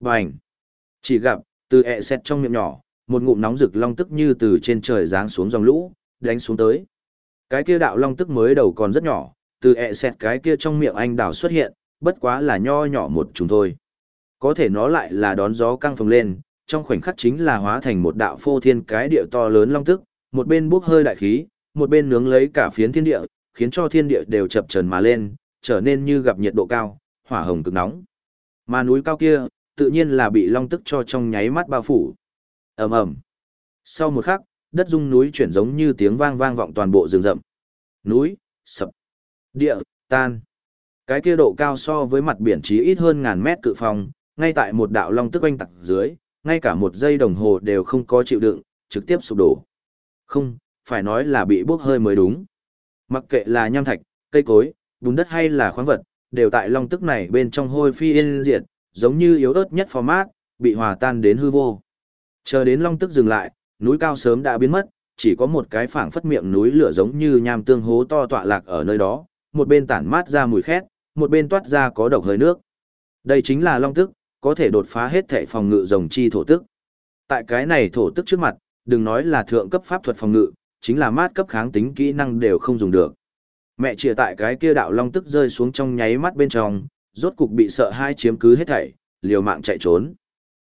Bành! Chỉ gặp, từ ẹ xẹt trong miệng nhỏ, một ngụm nóng rực long tức như từ trên trời giáng xuống dòng lũ, đánh xuống tới. Cái kia đạo long tức mới đầu còn rất nhỏ, từ ẹ xẹt cái kia trong miệng anh đào xuất hiện, bất quá là nho nhỏ một chúng thôi. Có thể nó lại là đón gió căng phồng lên, trong khoảnh khắc chính là hóa thành một đạo phô thiên cái địa to lớn long tức, một bên bốc hơi đại khí, một bên nướng lấy cả phiến thiên địa, khiến cho thiên địa đều chập trần mà lên, trở nên như gặp nhiệt độ cao, hỏa hồng cực nóng. Mà núi cao kia, tự nhiên là bị long tức cho trong nháy mắt bao phủ. ầm ầm. Sau một khắc, đất rung núi chuyển giống như tiếng vang vang vọng toàn bộ rừng rậm. Núi, sập, địa, tan. Cái kia độ cao so với mặt biển chỉ ít hơn ngàn mét cự phong, ngay tại một đạo long tức oanh tặc dưới, ngay cả một giây đồng hồ đều không có chịu đựng, trực tiếp sụp đổ. Không, phải nói là bị bốc hơi mới đúng. Mặc kệ là nham thạch, cây cối, bùn đất hay là khoáng vật, đều tại long tức này bên trong hôi phi yên diệt, giống như yếu ớt nhất format, bị hòa tan đến hư vô. Chờ đến long tức dừng lại, núi cao sớm đã biến mất, chỉ có một cái phảng phất miệng núi lửa giống như nham tương hố to tọa lạc ở nơi đó, một bên tản mát ra mùi khét, một bên toát ra có độc hơi nước. Đây chính là long tức, có thể đột phá hết thể phòng ngự rồng chi thổ tức. Tại cái này thổ tức trước mặt, đừng nói là thượng cấp pháp thuật phòng ngự, chính là mát cấp kháng tính kỹ năng đều không dùng được. Mẹ chia tại cái kia đạo long tức rơi xuống trong nháy mắt bên trong, rốt cục bị sợ hai chiếm cứ hết thảy, liều mạng chạy trốn.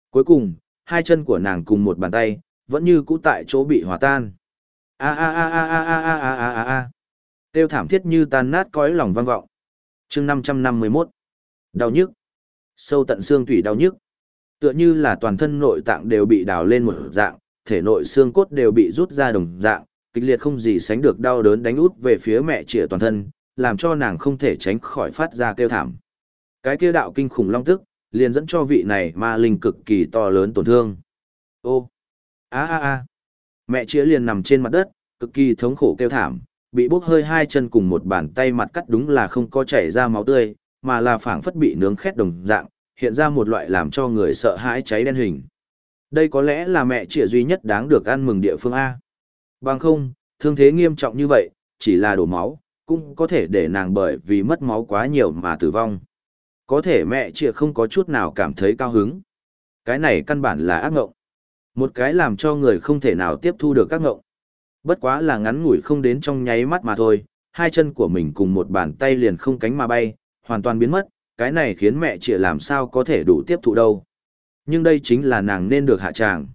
Cuối cùng, hai chân của nàng cùng một bàn tay, vẫn như cũ tại chỗ bị hòa tan. A a a a a a a a a a a. Tiêu thảm thiết như tan nát cõi lòng vang vọng. Chương 551. Đau nhức. Sâu tận xương tủy đau nhức. Tựa như là toàn thân nội tạng đều bị đào lên một dạng, thể nội xương cốt đều bị rút ra đồng dạng, kịch liệt không gì sánh được đau đớn đánh út về phía mẹ chĩa toàn thân, làm cho nàng không thể tránh khỏi phát ra kêu thảm. Cái kia đạo kinh khủng long tức, liền dẫn cho vị này ma linh cực kỳ to lớn tổn thương. Ô, a a a, mẹ chĩa liền nằm trên mặt đất, cực kỳ thống khổ kêu thảm, bị bốc hơi hai chân cùng một bàn tay mặt cắt đúng là không có chảy ra máu tươi, mà là phảng phất bị nướng khét đồng dạng, hiện ra một loại làm cho người sợ hãi cháy đen hình. Đây có lẽ là mẹ chĩa duy nhất đáng được ăn mừng địa phương A. Bằng không, thương thế nghiêm trọng như vậy, chỉ là đổ máu, cũng có thể để nàng bởi vì mất máu quá nhiều mà tử vong. Có thể mẹ chịa không có chút nào cảm thấy cao hứng. Cái này căn bản là ác ngộng. Một cái làm cho người không thể nào tiếp thu được các ngộng. Bất quá là ngắn ngủi không đến trong nháy mắt mà thôi, hai chân của mình cùng một bàn tay liền không cánh mà bay, hoàn toàn biến mất, cái này khiến mẹ chĩa làm sao có thể đủ tiếp thụ đâu. Nhưng đây chính là nàng nên được hạ tràng.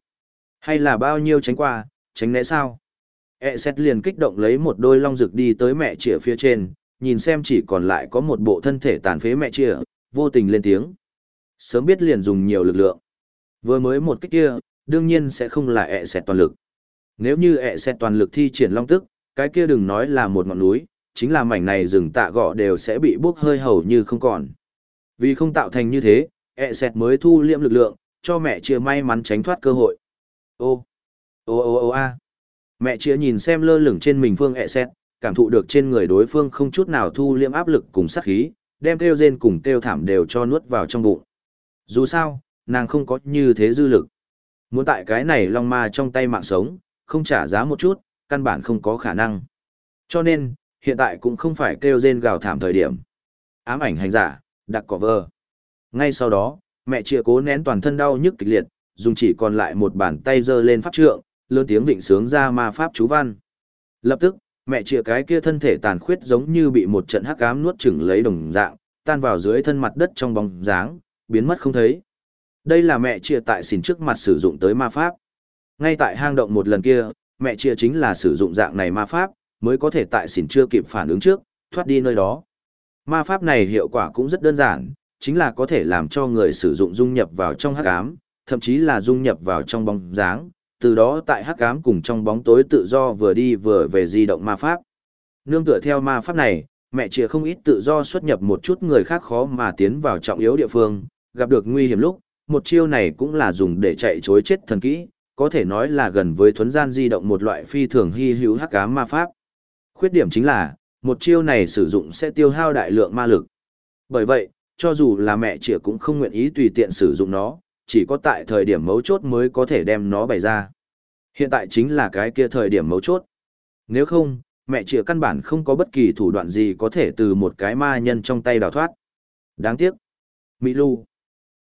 Hay là bao nhiêu tránh qua, tránh né sao? E xét liền kích động lấy một đôi long rực đi tới mẹ chĩa phía trên, nhìn xem chỉ còn lại có một bộ thân thể tàn phế mẹ chĩa, vô tình lên tiếng. Sớm biết liền dùng nhiều lực lượng. Vừa mới một kích kia, đương nhiên sẽ không là ẹ xẹt toàn lực. Nếu như ẹ xẹt toàn lực thi triển long tức, cái kia đừng nói là một ngọn núi, chính là mảnh này rừng tạ gọ đều sẽ bị bốc hơi hầu như không còn. Vì không tạo thành như thế, ẹ xẹt mới thu liệm lực lượng, cho mẹ chia may mắn tránh thoát cơ hội. Ô, ô ô ô a. Mẹ chia nhìn xem lơ lửng trên mình phương ẹ xẹt, cảm thụ được trên người đối phương không chút nào thu liệm áp lực cùng sát khí, đem kêu rên cùng kêu thảm đều cho nuốt vào trong bụng. Dù sao, nàng không có như thế dư lực. Muốn tại cái này long ma trong tay mạng sống, không trả giá một chút, căn bản không có khả năng. Cho nên, hiện tại cũng không phải kêu rên gào thảm thời điểm. Ám ảnh hành giả, đặc cỏ vơ. Ngay sau đó, mẹ chịa cố nén toàn thân đau nhức kịch liệt, dùng chỉ còn lại một bàn tay giơ lên pháp trượng, lớn tiếng vịnh sướng ra ma pháp chú văn. Lập tức, mẹ chìa cái kia thân thể tàn khuyết giống như bị một trận hắc ám nuốt chửng lấy đồng dạng, tan vào dưới thân mặt đất trong bóng dáng, biến mất không thấy. Đây là mẹ chìa tại xỉn trước mặt sử dụng tới ma pháp. Ngay tại hang động một lần kia, mẹ chìa chính là sử dụng dạng này ma pháp, mới có thể tại xỉn chưa kịp phản ứng trước, thoát đi nơi đó. Ma pháp này hiệu quả cũng rất đơn giản, chính là có thể làm cho người sử dụng dung nhập vào trong hắc ám, thậm chí là dung nhập vào trong bóng dáng, từ đó tại hắc ám cùng trong bóng tối tự do vừa đi vừa về di động ma pháp. Nương tựa theo ma pháp này, mẹ chìa không ít tự do xuất nhập một chút người khác khó mà tiến vào trọng yếu địa phương, gặp được nguy hiểm lúc, một chiêu này cũng là dùng để chạy chối chết thần kỹ, có thể nói là gần với thuấn gian di động một loại phi thường hy hữu hắc ám ma pháp. Khuyết điểm chính là, một chiêu này sử dụng sẽ tiêu hao đại lượng ma lực. Bởi vậy, cho dù là mẹ chìa cũng không nguyện ý tùy tiện sử dụng nó, chỉ có tại thời điểm mấu chốt mới có thể đem nó bày ra. Hiện tại chính là cái kia thời điểm mấu chốt. Nếu không, mẹ chịa căn bản không có bất kỳ thủ đoạn gì có thể từ một cái ma nhân trong tay đào thoát. Đáng tiếc. Mỹ Lu.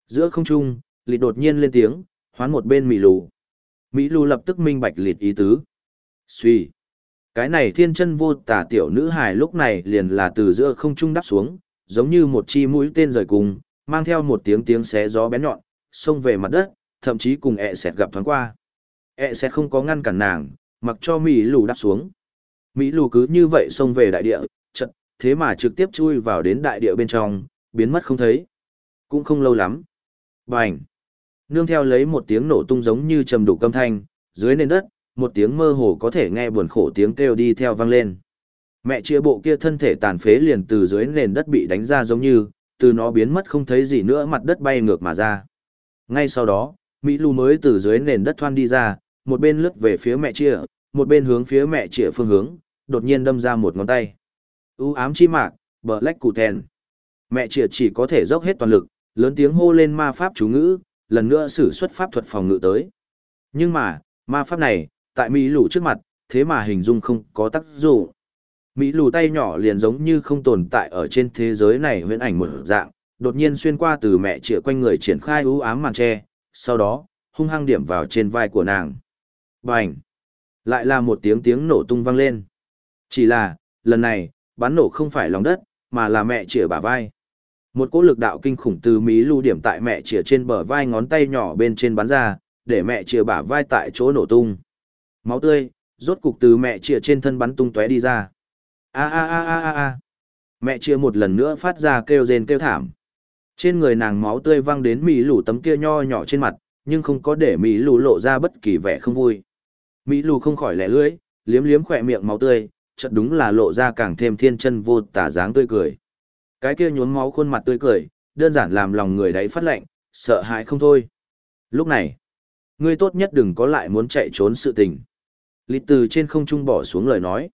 Giữa không trung, lịt đột nhiên lên tiếng, hoán một bên Mỹ lù. Mỹ lù lập tức minh bạch lịt ý tứ. Suy. Cái này thiên chân vô tả tiểu nữ hài lúc này liền là từ giữa không trung đắp xuống, giống như một chi mũi tên rời cùng, mang theo một tiếng tiếng xé gió bén nhọn, xông về mặt đất, thậm chí cùng ẹ sẹt gặp thoáng qua. ẹ sẹt không có ngăn cản nàng, mặc cho Mỹ lù đắp xuống. Mỹ lù cứ như vậy xông về đại địa, chật, thế mà trực tiếp chui vào đến đại địa bên trong, biến mất không thấy. Cũng không lâu lắm. Bành! Nương theo lấy một tiếng nổ tung giống như trầm đủ câm thanh, dưới nền đất, một tiếng mơ hồ có thể nghe buồn khổ tiếng kêu đi theo vang lên. Mẹ chia bộ kia thân thể tàn phế liền từ dưới nền đất bị đánh ra giống như, từ nó biến mất không thấy gì nữa mặt đất bay ngược mà ra. Ngay sau đó, Mỹ Lù mới từ dưới nền đất thoan đi ra, một bên lướt về phía mẹ chia, một bên hướng phía mẹ chia phương hướng, đột nhiên đâm ra một ngón tay. U ám chi mạc, bờ lách cụ thèn. Mẹ chia chỉ có thể dốc hết toàn lực, lớn tiếng hô lên ma pháp chú ngữ, lần nữa sử xuất pháp thuật phòng ngự tới. Nhưng mà, ma pháp này, tại Mỹ lù trước mặt, thế mà hình dung không có tác dụng. Mỹ lù tay nhỏ liền giống như không tồn tại ở trên thế giới này huyễn ảnh một dạng, đột nhiên xuyên qua từ mẹ chĩa quanh người triển khai ưu ám màn tre, sau đó, hung hăng điểm vào trên vai của nàng. Bành! Lại là một tiếng tiếng nổ tung vang lên. Chỉ là, lần này, bắn nổ không phải lòng đất, mà là mẹ chĩa bả vai. Một cỗ lực đạo kinh khủng từ Mỹ lưu điểm tại mẹ chĩa trên bờ vai ngón tay nhỏ bên trên bắn ra, để mẹ chĩa bả vai tại chỗ nổ tung. Máu tươi, rốt cục từ mẹ chĩa trên thân bắn tung tóe đi ra. A a a a a a. Mẹ chĩa một lần nữa phát ra kêu rên kêu thảm. Trên người nàng máu tươi văng đến Mỹ lù tấm kia nho nhỏ trên mặt, nhưng không có để Mỹ lù lộ ra bất kỳ vẻ không vui. Mỹ lù không khỏi lẻ lưỡi, liếm liếm khỏe miệng máu tươi, chợt đúng là lộ ra càng thêm thiên chân vô tả dáng tươi cười. Cái kia nhốn máu khuôn mặt tươi cười, đơn giản làm lòng người đấy phát lạnh, sợ hãi không thôi. Lúc này, ngươi tốt nhất đừng có lại muốn chạy trốn sự tình. Lít từ trên không trung bỏ xuống lời nói.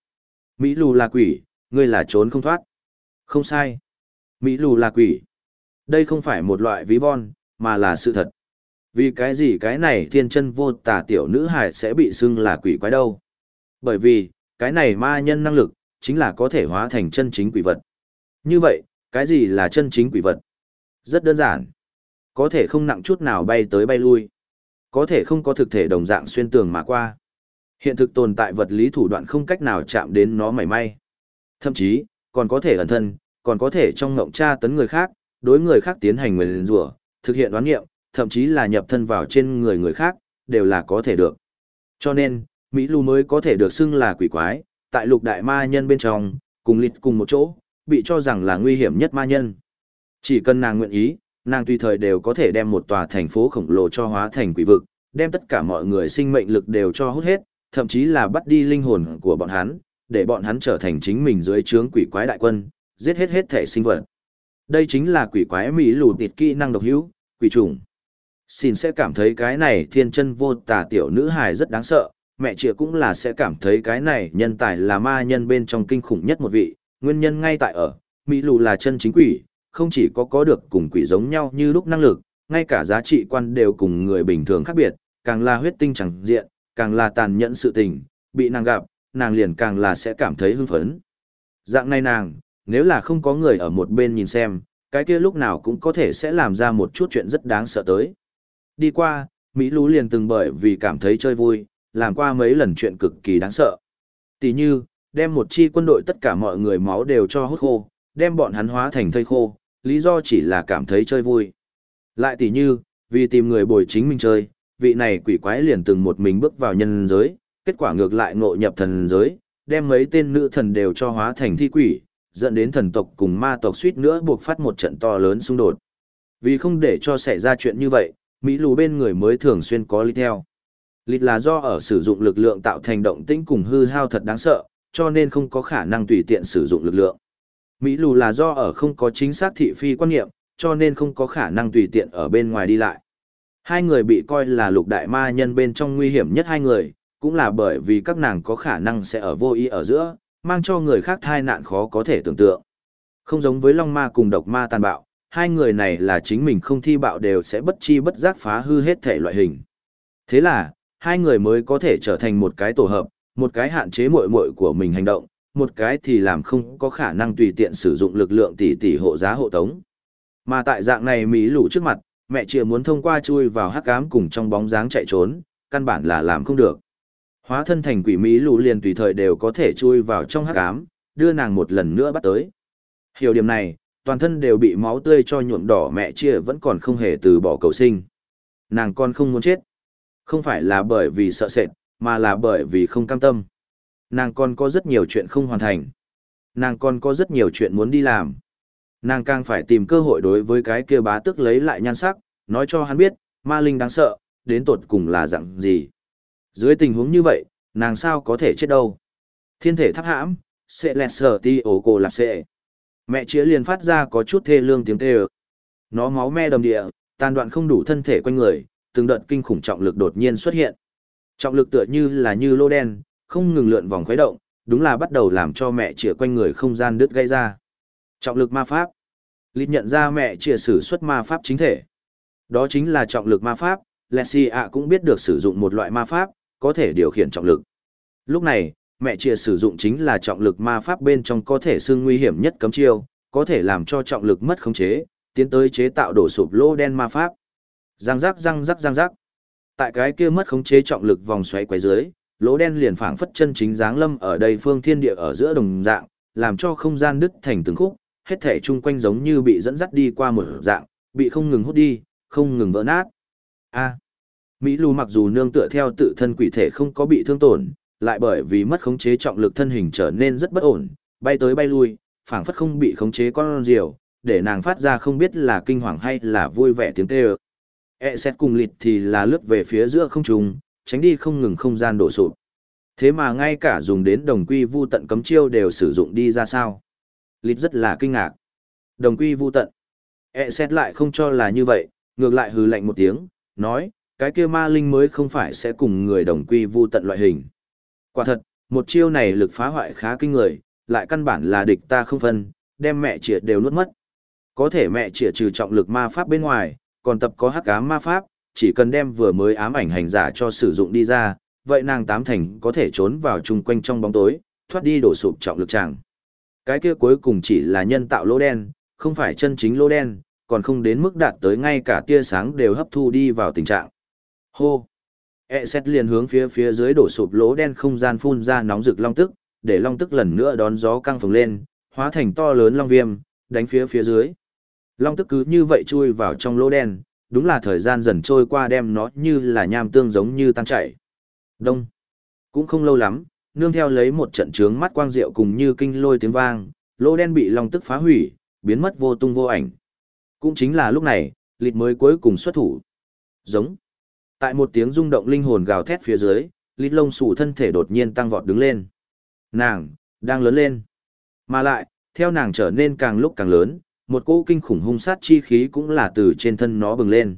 Mỹ lù là quỷ, ngươi là trốn không thoát. Không sai. Mỹ lù là quỷ. Đây không phải một loại ví von, mà là sự thật. Vì cái gì cái này thiên chân vô tà tiểu nữ hải sẽ bị xưng là quỷ quái đâu? Bởi vì, cái này ma nhân năng lực, chính là có thể hóa thành chân chính quỷ vật. Như vậy, cái gì là chân chính quỷ vật? Rất đơn giản. Có thể không nặng chút nào bay tới bay lui. Có thể không có thực thể đồng dạng xuyên tường mà qua. Hiện thực tồn tại vật lý thủ đoạn không cách nào chạm đến nó mảy may. Thậm chí, còn có thể ẩn thân, còn có thể trong ngộng tra tấn người khác, đối người khác tiến hành nguyền rủa, thực hiện đoán nghiệm, thậm chí là nhập thân vào trên người người khác, đều là có thể được. Cho nên, Mỹ Lu mới có thể được xưng là quỷ quái, tại lục đại ma nhân bên trong, cùng lịt cùng một chỗ, bị cho rằng là nguy hiểm nhất ma nhân. Chỉ cần nàng nguyện ý, nàng tùy thời đều có thể đem một tòa thành phố khổng lồ cho hóa thành quỷ vực, đem tất cả mọi người sinh mệnh lực đều cho hút hết, thậm chí là bắt đi linh hồn của bọn hắn, để bọn hắn trở thành chính mình dưới trướng quỷ quái đại quân, giết hết hết thể sinh vật. Đây chính là quỷ quái mỹ lù tịt kỹ năng độc hữu, quỷ trùng. Xin sẽ cảm thấy cái này thiên chân vô tà tiểu nữ hài rất đáng sợ, mẹ chịa cũng là sẽ cảm thấy cái này nhân tài là ma nhân bên trong kinh khủng nhất một vị, nguyên nhân ngay tại ở, Mỹ lù là chân chính quỷ, không chỉ có có được cùng quỷ giống nhau như lúc năng lực, ngay cả giá trị quan đều cùng người bình thường khác biệt, càng là huyết tinh chẳng diện, càng là tàn nhẫn sự tình, bị nàng gặp, nàng liền càng là sẽ cảm thấy hưng phấn. Dạng này nàng, nếu là không có người ở một bên nhìn xem, cái kia lúc nào cũng có thể sẽ làm ra một chút chuyện rất đáng sợ tới. Đi qua, Mỹ Lú liền từng bởi vì cảm thấy chơi vui, làm qua mấy lần chuyện cực kỳ đáng sợ. Tỷ như, đem một chi quân đội tất cả mọi người máu đều cho hút khô, đem bọn hắn hóa thành thây khô, lý do chỉ là cảm thấy chơi vui. Lại tỷ như, vì tìm người bồi chính mình chơi, vị này quỷ quái liền từng một mình bước vào nhân giới, kết quả ngược lại ngộ nhập thần giới, đem mấy tên nữ thần đều cho hóa thành thi quỷ, dẫn đến thần tộc cùng ma tộc suýt nữa buộc phát một trận to lớn xung đột. Vì không để cho xảy ra chuyện như vậy, Mỹ lù bên người mới thường xuyên có lý theo. lịch là do ở sử dụng lực lượng tạo thành động tĩnh cùng hư hao thật đáng sợ, cho nên không có khả năng tùy tiện sử dụng lực lượng. Mỹ lù là do ở không có chính xác thị phi quan niệm, cho nên không có khả năng tùy tiện ở bên ngoài đi lại. Hai người bị coi là lục đại ma nhân bên trong nguy hiểm nhất hai người, cũng là bởi vì các nàng có khả năng sẽ ở vô ý ở giữa, mang cho người khác thai nạn khó có thể tưởng tượng. Không giống với Long Ma cùng độc ma tàn bạo, hai người này là chính mình không thi bạo đều sẽ bất chi bất giác phá hư hết thể loại hình. Thế là, hai người mới có thể trở thành một cái tổ hợp, một cái hạn chế muội muội của mình hành động, một cái thì làm không có khả năng tùy tiện sử dụng lực lượng tỷ tỷ hộ giá hộ tống. Mà tại dạng này Mỹ lũ trước mặt, mẹ chìa muốn thông qua chui vào hắc ám cùng trong bóng dáng chạy trốn, căn bản là làm không được. Hóa thân thành quỷ mỹ lù liền tùy thời đều có thể chui vào trong hắc ám, đưa nàng một lần nữa bắt tới. Hiểu điểm này, toàn thân đều bị máu tươi cho nhuộm đỏ mẹ chia vẫn còn không hề từ bỏ cầu sinh. Nàng con không muốn chết. Không phải là bởi vì sợ sệt, mà là bởi vì không cam tâm. Nàng còn có rất nhiều chuyện không hoàn thành. Nàng còn có rất nhiều chuyện muốn đi làm. Nàng càng phải tìm cơ hội đối với cái kia bá tức lấy lại nhan sắc, nói cho hắn biết, ma linh đáng sợ, đến tột cùng là dạng gì. Dưới tình huống như vậy, nàng sao có thể chết đâu. Thiên thể thắp hãm, sẽ lẹt sở ti ổ cổ lạp sệ. Mẹ chĩa liền phát ra có chút thê lương tiếng tê ơ. Nó máu me đầm địa, tàn đoạn không đủ thân thể quanh người, từng đợt kinh khủng trọng lực đột nhiên xuất hiện. Trọng lực tựa như là như lô đen, không ngừng lượn vòng khuấy động, đúng là bắt đầu làm cho mẹ chĩa quanh người không gian đứt gây ra. Trọng lực ma pháp. Lít nhận ra mẹ chĩa sử xuất ma pháp chính thể. Đó chính là trọng lực ma pháp, Lexi ạ cũng biết được sử dụng một loại ma pháp, có thể điều khiển trọng lực. Lúc này, mẹ chia sử dụng chính là trọng lực ma pháp bên trong có thể xưng nguy hiểm nhất cấm chiêu, có thể làm cho trọng lực mất khống chế, tiến tới chế tạo đổ sụp lô đen ma pháp. Răng rắc răng rắc răng rắc. Tại cái kia mất khống chế trọng lực vòng xoáy quấy dưới, lỗ đen liền phảng phất chân chính dáng lâm ở đây phương thiên địa ở giữa đồng dạng, làm cho không gian đứt thành từng khúc, hết thể chung quanh giống như bị dẫn dắt đi qua một dạng, bị không ngừng hút đi, không ngừng vỡ nát. A. Mỹ Lù mặc dù nương tựa theo tự thân quỷ thể không có bị thương tổn, lại bởi vì mất khống chế trọng lực thân hình trở nên rất bất ổn, bay tới bay lui, phảng phất không bị khống chế con diều, để nàng phát ra không biết là kinh hoàng hay là vui vẻ tiếng kêu. E xét cùng lịt thì là lướt về phía giữa không trung, tránh đi không ngừng không gian đổ sụp. Thế mà ngay cả dùng đến đồng quy vu tận cấm chiêu đều sử dụng đi ra sao. Lịt rất là kinh ngạc. Đồng quy vu tận. E xét lại không cho là như vậy, ngược lại hừ lạnh một tiếng, nói, cái kia ma linh mới không phải sẽ cùng người đồng quy vu tận loại hình. Quả thật, một chiêu này lực phá hoại khá kinh người, lại căn bản là địch ta không phân, đem mẹ trịa đều nuốt mất. Có thể mẹ trịa trừ trọng lực ma pháp bên ngoài, còn tập có hắc ám ma pháp, chỉ cần đem vừa mới ám ảnh hành giả cho sử dụng đi ra, vậy nàng tám thành có thể trốn vào chung quanh trong bóng tối, thoát đi đổ sụp trọng lực chàng. Cái kia cuối cùng chỉ là nhân tạo lỗ đen, không phải chân chính lỗ đen, còn không đến mức đạt tới ngay cả tia sáng đều hấp thu đi vào tình trạng. Hô! E xét liền hướng phía phía dưới đổ sụp lỗ đen không gian phun ra nóng rực long tức, để long tức lần nữa đón gió căng phồng lên, hóa thành to lớn long viêm, đánh phía phía dưới. Long tức cứ như vậy chui vào trong lỗ đen, đúng là thời gian dần trôi qua đem nó như là nham tương giống như tan chảy. Đông. Cũng không lâu lắm, nương theo lấy một trận trướng mắt quang diệu cùng như kinh lôi tiếng vang, lỗ đen bị long tức phá hủy, biến mất vô tung vô ảnh. Cũng chính là lúc này, lịch mới cuối cùng xuất thủ. Giống. Tại một tiếng rung động linh hồn gào thét phía dưới, lít lông xù thân thể đột nhiên tăng vọt đứng lên. Nàng, đang lớn lên. Mà lại, theo nàng trở nên càng lúc càng lớn, một cỗ kinh khủng hung sát chi khí cũng là từ trên thân nó bừng lên.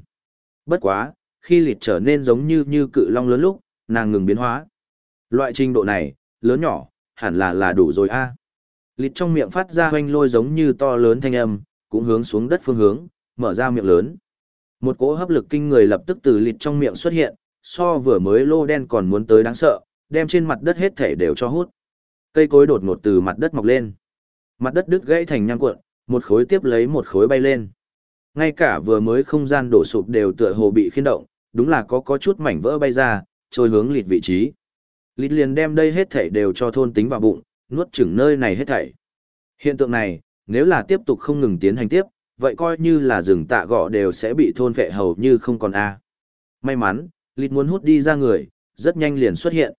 Bất quá, khi lịt trở nên giống như như cự long lớn lúc, nàng ngừng biến hóa. Loại trình độ này, lớn nhỏ, hẳn là là đủ rồi a. À. Lịt trong miệng phát ra hoanh lôi giống như to lớn thanh âm, cũng hướng xuống đất phương hướng, mở ra miệng lớn. Một cỗ hấp lực kinh người lập tức từ lịt trong miệng xuất hiện, so vừa mới lô đen còn muốn tới đáng sợ, đem trên mặt đất hết thể đều cho hút. Cây cối đột ngột từ mặt đất mọc lên. Mặt đất đứt gãy thành nhang cuộn, một khối tiếp lấy một khối bay lên. Ngay cả vừa mới không gian đổ sụp đều tựa hồ bị khiên động, đúng là có có chút mảnh vỡ bay ra, trôi hướng lịt vị trí. Lịt liền đem đây hết thảy đều cho thôn tính vào bụng, nuốt chửng nơi này hết thảy. Hiện tượng này, nếu là tiếp tục không ngừng tiến hành tiếp, vậy coi như là rừng tạ gọ đều sẽ bị thôn vệ hầu như không còn a. May mắn, lịt muốn hút đi ra người, rất nhanh liền xuất hiện.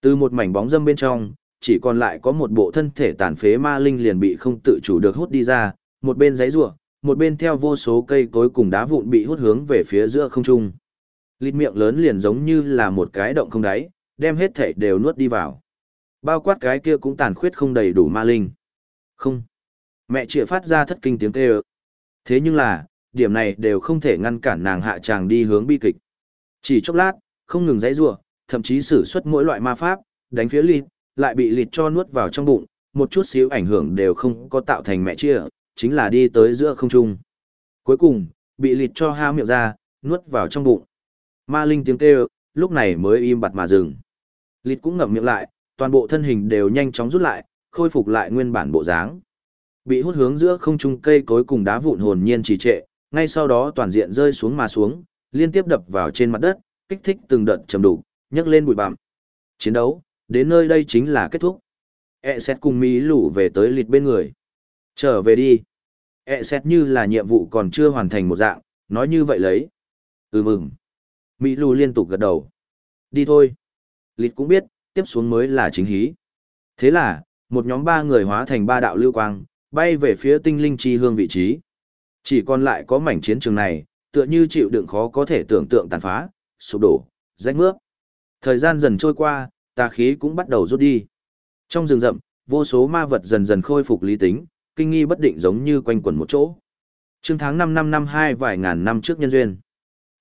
Từ một mảnh bóng dâm bên trong, chỉ còn lại có một bộ thân thể tàn phế ma linh liền bị không tự chủ được hút đi ra, một bên giấy rủa, một bên theo vô số cây cối cùng đá vụn bị hút hướng về phía giữa không trung. Lít miệng lớn liền giống như là một cái động không đáy, đem hết thể đều nuốt đi vào. Bao quát cái kia cũng tàn khuyết không đầy đủ ma linh. Không. Mẹ chịa phát ra thất kinh tiếng kêu. Thế nhưng là, điểm này đều không thể ngăn cản nàng hạ tràng đi hướng bi kịch. Chỉ chốc lát, không ngừng dãy rủa, thậm chí sử xuất mỗi loại ma pháp, đánh phía lịt, lại bị lịt cho nuốt vào trong bụng, một chút xíu ảnh hưởng đều không có tạo thành mẹ chia, chính là đi tới giữa không trung. Cuối cùng, bị lịt cho hao miệng ra, nuốt vào trong bụng. Ma linh tiếng kêu, lúc này mới im bặt mà dừng. Lịt cũng ngậm miệng lại, toàn bộ thân hình đều nhanh chóng rút lại, khôi phục lại nguyên bản bộ dáng. Bị hút hướng giữa không trung cây cối cùng đá vụn hồn nhiên trì trệ, ngay sau đó toàn diện rơi xuống mà xuống, liên tiếp đập vào trên mặt đất, kích thích từng đợt trầm đủ, nhấc lên bụi bặm. Chiến đấu, đến nơi đây chính là kết thúc. E xét cùng Mỹ lũ về tới lịt bên người. Trở về đi. E xét như là nhiệm vụ còn chưa hoàn thành một dạng, nói như vậy lấy. Ừ mừng. Mỹ lù liên tục gật đầu. Đi thôi. Lịt cũng biết, tiếp xuống mới là chính hí. Thế là, một nhóm ba người hóa thành ba đạo lưu quang, bay về phía tinh linh chi hương vị trí. Chỉ còn lại có mảnh chiến trường này, tựa như chịu đựng khó có thể tưởng tượng tàn phá, sụp đổ, rách mướp. Thời gian dần trôi qua, tà khí cũng bắt đầu rút đi. Trong rừng rậm, vô số ma vật dần dần khôi phục lý tính, kinh nghi bất định giống như quanh quẩn một chỗ. Trương tháng 5 năm năm hai vài ngàn năm trước nhân duyên.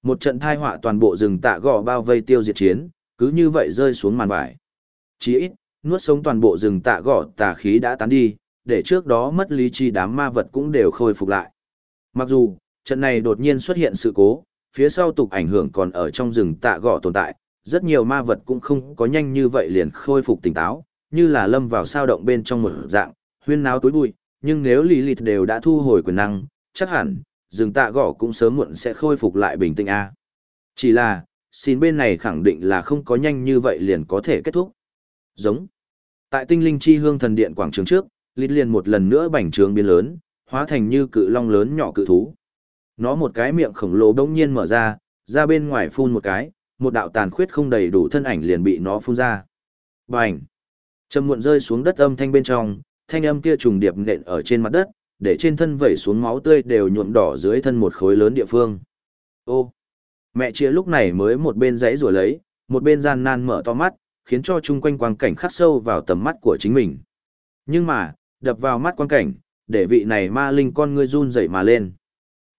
Một trận thai họa toàn bộ rừng tạ gò bao vây tiêu diệt chiến, cứ như vậy rơi xuống màn vải. Chỉ ít, nuốt sống toàn bộ rừng tạ gò tà khí đã tán đi, để trước đó mất lý trí đám ma vật cũng đều khôi phục lại. Mặc dù, trận này đột nhiên xuất hiện sự cố, phía sau tục ảnh hưởng còn ở trong rừng tạ gò tồn tại, rất nhiều ma vật cũng không có nhanh như vậy liền khôi phục tỉnh táo, như là lâm vào sao động bên trong một dạng, huyên náo tối bụi, nhưng nếu lý lịch đều đã thu hồi quyền năng, chắc hẳn, rừng tạ gõ cũng sớm muộn sẽ khôi phục lại bình tĩnh A. Chỉ là, xin bên này khẳng định là không có nhanh như vậy liền có thể kết thúc. Giống. Tại tinh linh chi hương thần điện quảng trường trước, lít liền một lần nữa bành trướng biến lớn, hóa thành như cự long lớn nhỏ cự thú. Nó một cái miệng khổng lồ đông nhiên mở ra, ra bên ngoài phun một cái, một đạo tàn khuyết không đầy đủ thân ảnh liền bị nó phun ra. Bành! Trầm muộn rơi xuống đất âm thanh bên trong, thanh âm kia trùng điệp nện ở trên mặt đất, để trên thân vẩy xuống máu tươi đều nhuộm đỏ dưới thân một khối lớn địa phương. Ô! Mẹ chia lúc này mới một bên giấy rủa lấy, một bên gian nan mở to mắt, khiến cho chung quanh quang cảnh khắc sâu vào tầm mắt của chính mình. Nhưng mà, đập vào mắt quan cảnh, để vị này ma linh con ngươi run rẩy mà lên.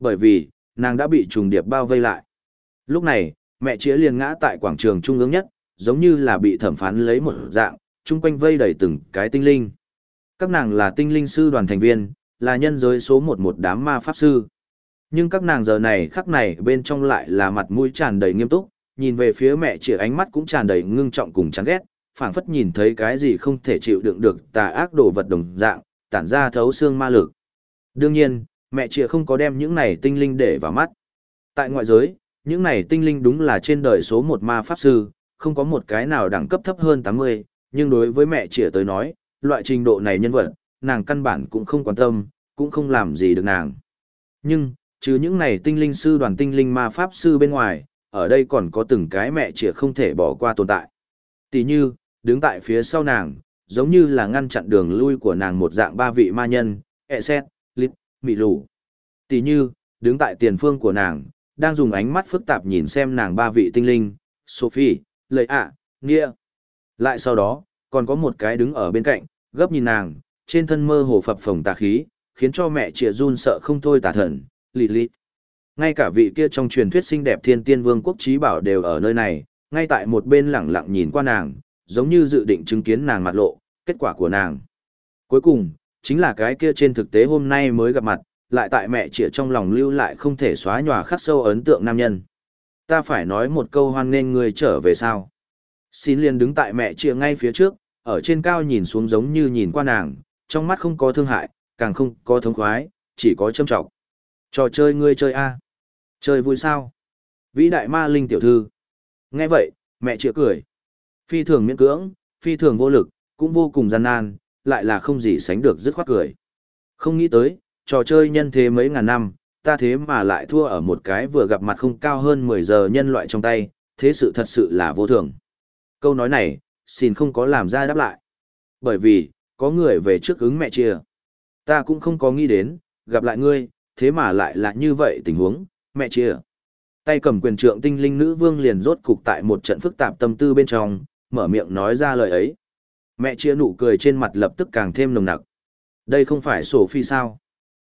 Bởi vì, nàng đã bị trùng điệp bao vây lại. Lúc này, mẹ chĩa liền ngã tại quảng trường trung ương nhất, giống như là bị thẩm phán lấy một dạng, chung quanh vây đầy từng cái tinh linh. Các nàng là tinh linh sư đoàn thành viên, là nhân giới số một một đám ma pháp sư. Nhưng các nàng giờ này khắc này bên trong lại là mặt mũi tràn đầy nghiêm túc, nhìn về phía mẹ chĩa ánh mắt cũng tràn đầy ngưng trọng cùng chán ghét, phảng phất nhìn thấy cái gì không thể chịu đựng được tà ác đồ vật đồng dạng, tản ra thấu xương ma lực. Đương nhiên, mẹ chĩa không có đem những này tinh linh để vào mắt. Tại ngoại giới, những này tinh linh đúng là trên đời số một ma pháp sư, không có một cái nào đẳng cấp thấp hơn 80, nhưng đối với mẹ chĩa tới nói, loại trình độ này nhân vật, nàng căn bản cũng không quan tâm, cũng không làm gì được nàng. Nhưng, trừ những này tinh linh sư đoàn tinh linh ma pháp sư bên ngoài, ở đây còn có từng cái mẹ chĩa không thể bỏ qua tồn tại. Tỷ như, đứng tại phía sau nàng, giống như là ngăn chặn đường lui của nàng một dạng ba vị ma nhân, ẹ xét, lít, mị lù. Tỷ như, đứng tại tiền phương của nàng, đang dùng ánh mắt phức tạp nhìn xem nàng ba vị tinh linh, Sophie, Lợi ạ, Nghĩa. Lại sau đó, còn có một cái đứng ở bên cạnh, gấp nhìn nàng, trên thân mơ hồ phập phồng tà khí, khiến cho mẹ trịa run sợ không thôi tà thần, lì lì. Ngay cả vị kia trong truyền thuyết xinh đẹp thiên tiên vương quốc trí bảo đều ở nơi này, ngay tại một bên lẳng lặng nhìn qua nàng, giống như dự định chứng kiến nàng mặt lộ, kết quả của nàng. Cuối cùng, chính là cái kia trên thực tế hôm nay mới gặp mặt, lại tại mẹ trịa trong lòng lưu lại không thể xóa nhòa khắc sâu ấn tượng nam nhân. Ta phải nói một câu hoan nghênh người trở về sao. Xin liền đứng tại mẹ trịa ngay phía trước, ở trên cao nhìn xuống giống như nhìn qua nàng, trong mắt không có thương hại, càng không có thống khoái, chỉ có châm trọng. Trò chơi ngươi chơi a Chơi vui sao? Vĩ đại ma linh tiểu thư. Nghe vậy, mẹ chữa cười. Phi thường miễn cưỡng, phi thường vô lực, cũng vô cùng gian nan, lại là không gì sánh được dứt khoát cười. Không nghĩ tới, trò chơi nhân thế mấy ngàn năm, ta thế mà lại thua ở một cái vừa gặp mặt không cao hơn 10 giờ nhân loại trong tay, thế sự thật sự là vô thường. Câu nói này, xin không có làm ra đáp lại. Bởi vì, có người về trước ứng mẹ chia. Ta cũng không có nghĩ đến, gặp lại ngươi, thế mà lại là như vậy tình huống, mẹ chia. Tay cầm quyền trượng tinh linh nữ vương liền rốt cục tại một trận phức tạp tâm tư bên trong, mở miệng nói ra lời ấy. Mẹ chia nụ cười trên mặt lập tức càng thêm nồng nặc. Đây không phải Sophie sao?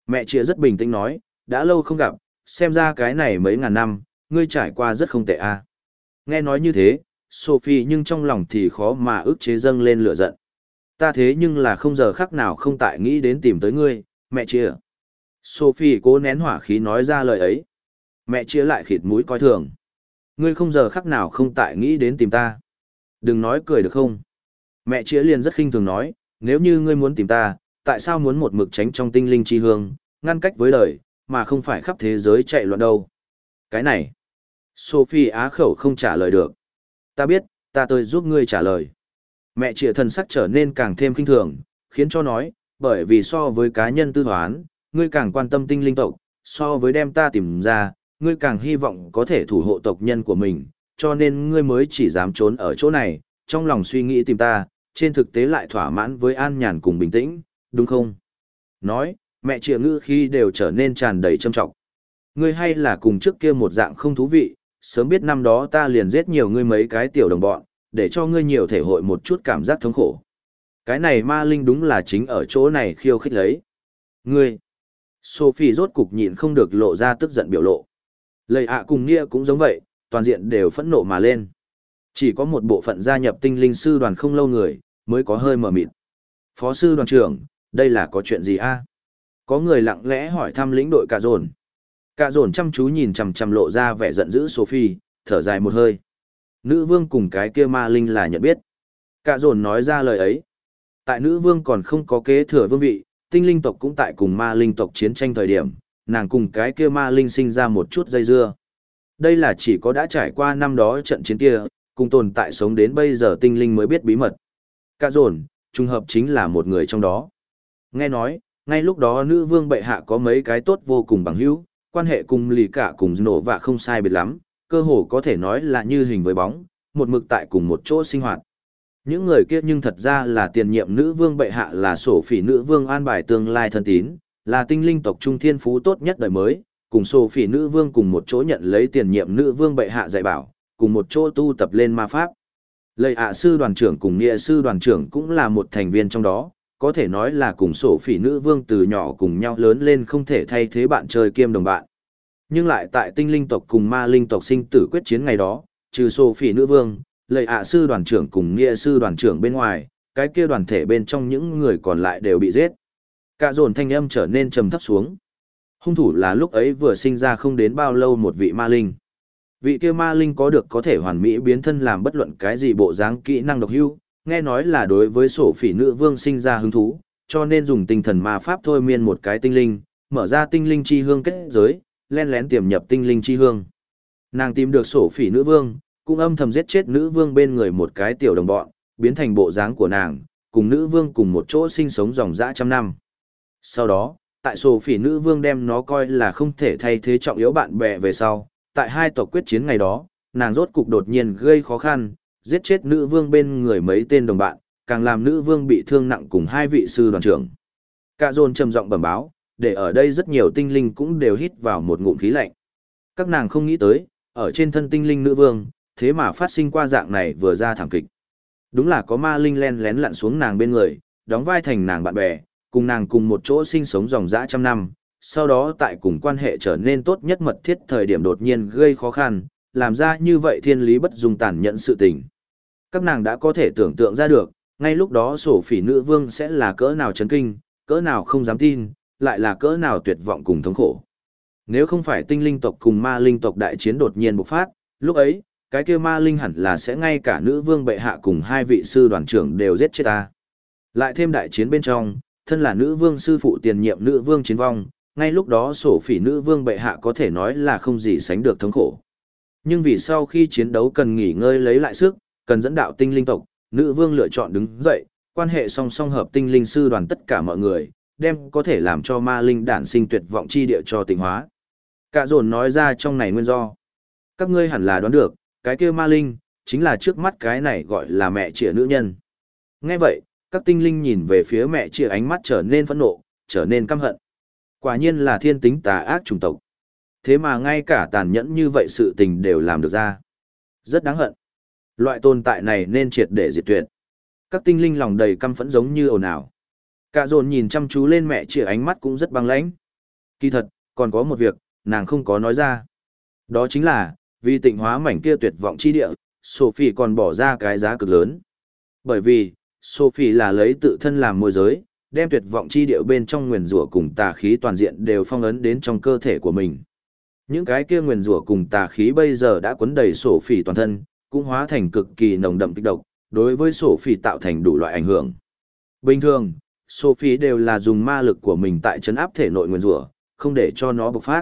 Mẹ chia rất bình tĩnh nói, đã lâu không gặp, xem ra cái này mấy ngàn năm, ngươi trải qua rất không tệ a. Nghe nói như thế, Sophie nhưng trong lòng thì khó mà ức chế dâng lên lửa giận. Ta thế nhưng là không giờ khắc nào không tại nghĩ đến tìm tới ngươi, mẹ chia. Sophie cố nén hỏa khí nói ra lời ấy. Mẹ chia lại khịt mũi coi thường. Ngươi không giờ khắc nào không tại nghĩ đến tìm ta. Đừng nói cười được không? Mẹ chĩa liền rất khinh thường nói, nếu như ngươi muốn tìm ta, tại sao muốn một mực tránh trong tinh linh chi hương, ngăn cách với đời, mà không phải khắp thế giới chạy loạn đâu. Cái này, Sophie á khẩu không trả lời được. Ta biết, ta tới giúp ngươi trả lời. Mẹ chĩa thần sắc trở nên càng thêm kinh thường, khiến cho nói, bởi vì so với cá nhân tư thoán, ngươi càng quan tâm tinh linh tộc, so với đem ta tìm ra, ngươi càng hy vọng có thể thủ hộ tộc nhân của mình, cho nên ngươi mới chỉ dám trốn ở chỗ này, trong lòng suy nghĩ tìm ta, trên thực tế lại thỏa mãn với an nhàn cùng bình tĩnh, đúng không? Nói, mẹ trịa ngữ khi đều trở nên tràn đầy trâm trọng. Ngươi hay là cùng trước kia một dạng không thú vị, sớm biết năm đó ta liền giết nhiều ngươi mấy cái tiểu đồng bọn, để cho ngươi nhiều thể hội một chút cảm giác thống khổ. Cái này ma linh đúng là chính ở chỗ này khiêu khích lấy. Ngươi! Sophie rốt cục nhịn không được lộ ra tức giận biểu lộ. Lời ạ cùng Nia cũng giống vậy, toàn diện đều phẫn nộ mà lên. Chỉ có một bộ phận gia nhập tinh linh sư đoàn không lâu người, mới có hơi mở mịt. Phó sư đoàn trưởng, đây là có chuyện gì a? Có người lặng lẽ hỏi thăm lĩnh đội cả dồn. Cả dồn chăm chú nhìn chằm chằm lộ ra vẻ giận dữ Sophie, thở dài một hơi. Nữ vương cùng cái kia ma linh là nhận biết. Cả dồn nói ra lời ấy. Tại nữ vương còn không có kế thừa vương vị, tinh linh tộc cũng tại cùng ma linh tộc chiến tranh thời điểm, nàng cùng cái kia ma linh sinh ra một chút dây dưa. Đây là chỉ có đã trải qua năm đó trận chiến kia, cùng tồn tại sống đến bây giờ tinh linh mới biết bí mật. Cả dồn, trùng hợp chính là một người trong đó. Nghe nói, ngay lúc đó nữ vương bệ hạ có mấy cái tốt vô cùng bằng hữu, quan hệ cùng lì cả cùng nổ và không sai biệt lắm, cơ hồ có thể nói là như hình với bóng, một mực tại cùng một chỗ sinh hoạt. Những người kia nhưng thật ra là tiền nhiệm nữ vương bệ hạ là sổ phỉ nữ vương an bài tương lai thân tín, là tinh linh tộc trung thiên phú tốt nhất đời mới, cùng sổ phỉ nữ vương cùng một chỗ nhận lấy tiền nhiệm nữ vương bệ hạ dạy bảo, cùng một chỗ tu tập lên ma pháp. Lời ạ sư đoàn trưởng cùng nghĩa sư đoàn trưởng cũng là một thành viên trong đó, có thể nói là cùng sổ phỉ nữ vương từ nhỏ cùng nhau lớn lên không thể thay thế bạn chơi kiêm đồng bạn. Nhưng lại tại tinh linh tộc cùng ma linh tộc sinh tử quyết chiến ngày đó, trừ sổ phỉ nữ vương, lời ạ sư đoàn trưởng cùng nghĩa sư đoàn trưởng bên ngoài, cái kia đoàn thể bên trong những người còn lại đều bị giết. Cả dồn thanh âm trở nên trầm thấp xuống. Hung thủ là lúc ấy vừa sinh ra không đến bao lâu một vị ma linh. Vị kia ma linh có được có thể hoàn mỹ biến thân làm bất luận cái gì bộ dáng kỹ năng độc hưu, nghe nói là đối với sổ phỉ nữ vương sinh ra hứng thú, cho nên dùng tinh thần ma pháp thôi miên một cái tinh linh, mở ra tinh linh chi hương kết giới, len lén tiềm nhập tinh linh chi hương. Nàng tìm được sổ phỉ nữ vương, cũng âm thầm giết chết nữ vương bên người một cái tiểu đồng bọn, biến thành bộ dáng của nàng, cùng nữ vương cùng một chỗ sinh sống dòng dã trăm năm. Sau đó, tại sổ phỉ nữ vương đem nó coi là không thể thay thế trọng yếu bạn bè về sau, tại hai tộc quyết chiến ngày đó, nàng rốt cục đột nhiên gây khó khăn, giết chết nữ vương bên người mấy tên đồng bạn, càng làm nữ vương bị thương nặng cùng hai vị sư đoàn trưởng. Cả dồn trầm giọng bẩm báo, để ở đây rất nhiều tinh linh cũng đều hít vào một ngụm khí lạnh. Các nàng không nghĩ tới, ở trên thân tinh linh nữ vương, thế mà phát sinh qua dạng này vừa ra thảm kịch. Đúng là có ma linh len lén lặn xuống nàng bên người, đóng vai thành nàng bạn bè, cùng nàng cùng một chỗ sinh sống dòng dã trăm năm, sau đó tại cùng quan hệ trở nên tốt nhất mật thiết thời điểm đột nhiên gây khó khăn, làm ra như vậy thiên lý bất dung tàn nhẫn sự tình. Các nàng đã có thể tưởng tượng ra được, ngay lúc đó sổ phỉ nữ vương sẽ là cỡ nào chấn kinh, cỡ nào không dám tin, lại là cỡ nào tuyệt vọng cùng thống khổ. Nếu không phải tinh linh tộc cùng ma linh tộc đại chiến đột nhiên bộc phát, lúc ấy, cái kia ma linh hẳn là sẽ ngay cả nữ vương bệ hạ cùng hai vị sư đoàn trưởng đều giết chết ta. Lại thêm đại chiến bên trong, thân là nữ vương sư phụ tiền nhiệm nữ vương chiến vong, ngay lúc đó sổ phỉ nữ vương bệ hạ có thể nói là không gì sánh được thống khổ. Nhưng vì sau khi chiến đấu cần nghỉ ngơi lấy lại sức, cần dẫn đạo tinh linh tộc, nữ vương lựa chọn đứng dậy, quan hệ song song hợp tinh linh sư đoàn tất cả mọi người, đem có thể làm cho ma linh đản sinh tuyệt vọng chi địa cho tình hóa. Cả dồn nói ra trong này nguyên do. Các ngươi hẳn là đoán được, cái kia ma linh, chính là trước mắt cái này gọi là mẹ trịa nữ nhân. Nghe vậy, các tinh linh nhìn về phía mẹ chia ánh mắt trở nên phẫn nộ, trở nên căm hận. Quả nhiên là thiên tính tà ác chủng tộc. Thế mà ngay cả tàn nhẫn như vậy sự tình đều làm được ra. Rất đáng hận. Loại tồn tại này nên triệt để diệt tuyệt. Các tinh linh lòng đầy căm phẫn giống như ồn ào. Cả dồn nhìn chăm chú lên mẹ chĩa ánh mắt cũng rất băng lãnh. Kỳ thật, còn có một việc, nàng không có nói ra. Đó chính là, vì tịnh hóa mảnh kia tuyệt vọng chi địa, Sophie còn bỏ ra cái giá cực lớn. Bởi vì, Sophie là lấy tự thân làm môi giới, đem tuyệt vọng chi địa bên trong nguyền rủa cùng tà khí toàn diện đều phong ấn đến trong cơ thể của mình. Những cái kia nguyền rủa cùng tà khí bây giờ đã cuốn đầy Sophie toàn thân, cũng hóa thành cực kỳ nồng đậm kích độc, đối với Sophie tạo thành đủ loại ảnh hưởng. Bình thường, Sophie đều là dùng ma lực của mình tại chấn áp thể nội nguyền rủa, không để cho nó bộc phát.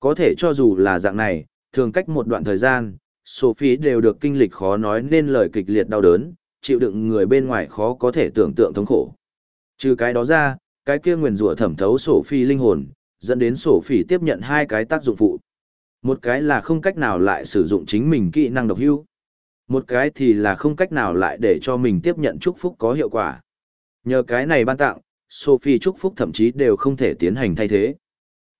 Có thể cho dù là dạng này, thường cách một đoạn thời gian, Sophie đều được kinh lịch khó nói nên lời kịch liệt đau đớn, chịu đựng người bên ngoài khó có thể tưởng tượng thống khổ. Trừ cái đó ra, cái kia nguyền rủa thẩm thấu sổ phi linh hồn, dẫn đến sổ phi tiếp nhận hai cái tác dụng phụ. Một cái là không cách nào lại sử dụng chính mình kỹ năng độc hưu. Một cái thì là không cách nào lại để cho mình tiếp nhận chúc phúc có hiệu quả. Nhờ cái này ban tặng, Sophie chúc phúc thậm chí đều không thể tiến hành thay thế.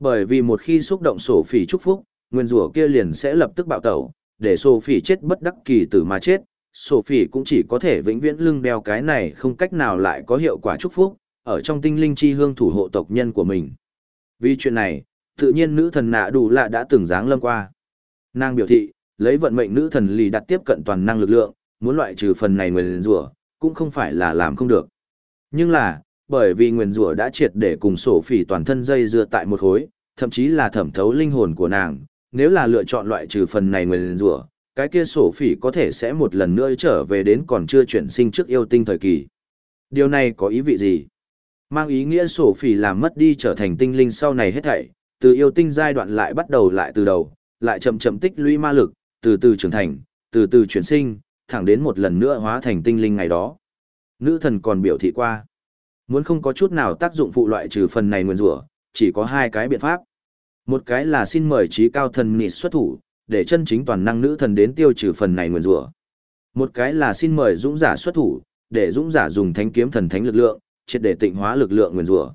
Bởi vì một khi xúc động Sophie chúc phúc, nguyên rủa kia liền sẽ lập tức bạo tẩu, để Sophie chết bất đắc kỳ tử mà chết. Sophie cũng chỉ có thể vĩnh viễn lưng đeo cái này không cách nào lại có hiệu quả chúc phúc, ở trong tinh linh chi hương thủ hộ tộc nhân của mình. Vì chuyện này, tự nhiên nữ thần nạ đủ lạ đã từng dáng lâm qua. Nàng biểu thị, lấy vận mệnh nữ thần lì đặt tiếp cận toàn năng lực lượng, muốn loại trừ phần này nguyền rủa cũng không phải là làm không được. Nhưng là, bởi vì nguyền rủa đã triệt để cùng sổ phỉ toàn thân dây dưa tại một khối, thậm chí là thẩm thấu linh hồn của nàng, nếu là lựa chọn loại trừ phần này nguyền rủa cái kia sổ phỉ có thể sẽ một lần nữa trở về đến còn chưa chuyển sinh trước yêu tinh thời kỳ. Điều này có ý vị gì? Mang ý nghĩa sổ phỉ làm mất đi trở thành tinh linh sau này hết thảy, từ yêu tinh giai đoạn lại bắt đầu lại từ đầu, lại chậm chậm tích lũy ma lực, từ từ trưởng thành, từ từ chuyển sinh, thẳng đến một lần nữa hóa thành tinh linh ngày đó. Nữ thần còn biểu thị qua. Muốn không có chút nào tác dụng phụ loại trừ phần này nguyên rủa, chỉ có hai cái biện pháp. Một cái là xin mời trí cao thần nịt xuất thủ, để chân chính toàn năng nữ thần đến tiêu trừ phần này nguyên rủa. Một cái là xin mời dũng giả xuất thủ, để dũng giả dùng thánh kiếm thần thánh lực lượng, triệt để tịnh hóa lực lượng nguyên rủa.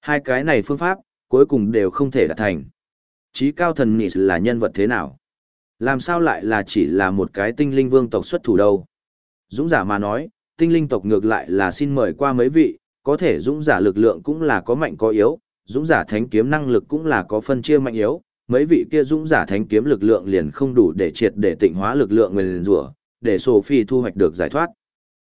Hai cái này phương pháp, cuối cùng đều không thể đạt thành. Chí cao thần nịt là nhân vật thế nào? Làm sao lại là chỉ là một cái tinh linh vương tộc xuất thủ đâu? Dũng giả mà nói, tinh linh tộc ngược lại là xin mời qua mấy vị, có thể dũng giả lực lượng cũng là có mạnh có yếu, dũng giả thánh kiếm năng lực cũng là có phân chia mạnh yếu, mấy vị kia dũng giả thánh kiếm lực lượng liền không đủ để triệt để tịnh hóa lực lượng nguyên rủa, để Sophie thu hoạch được giải thoát.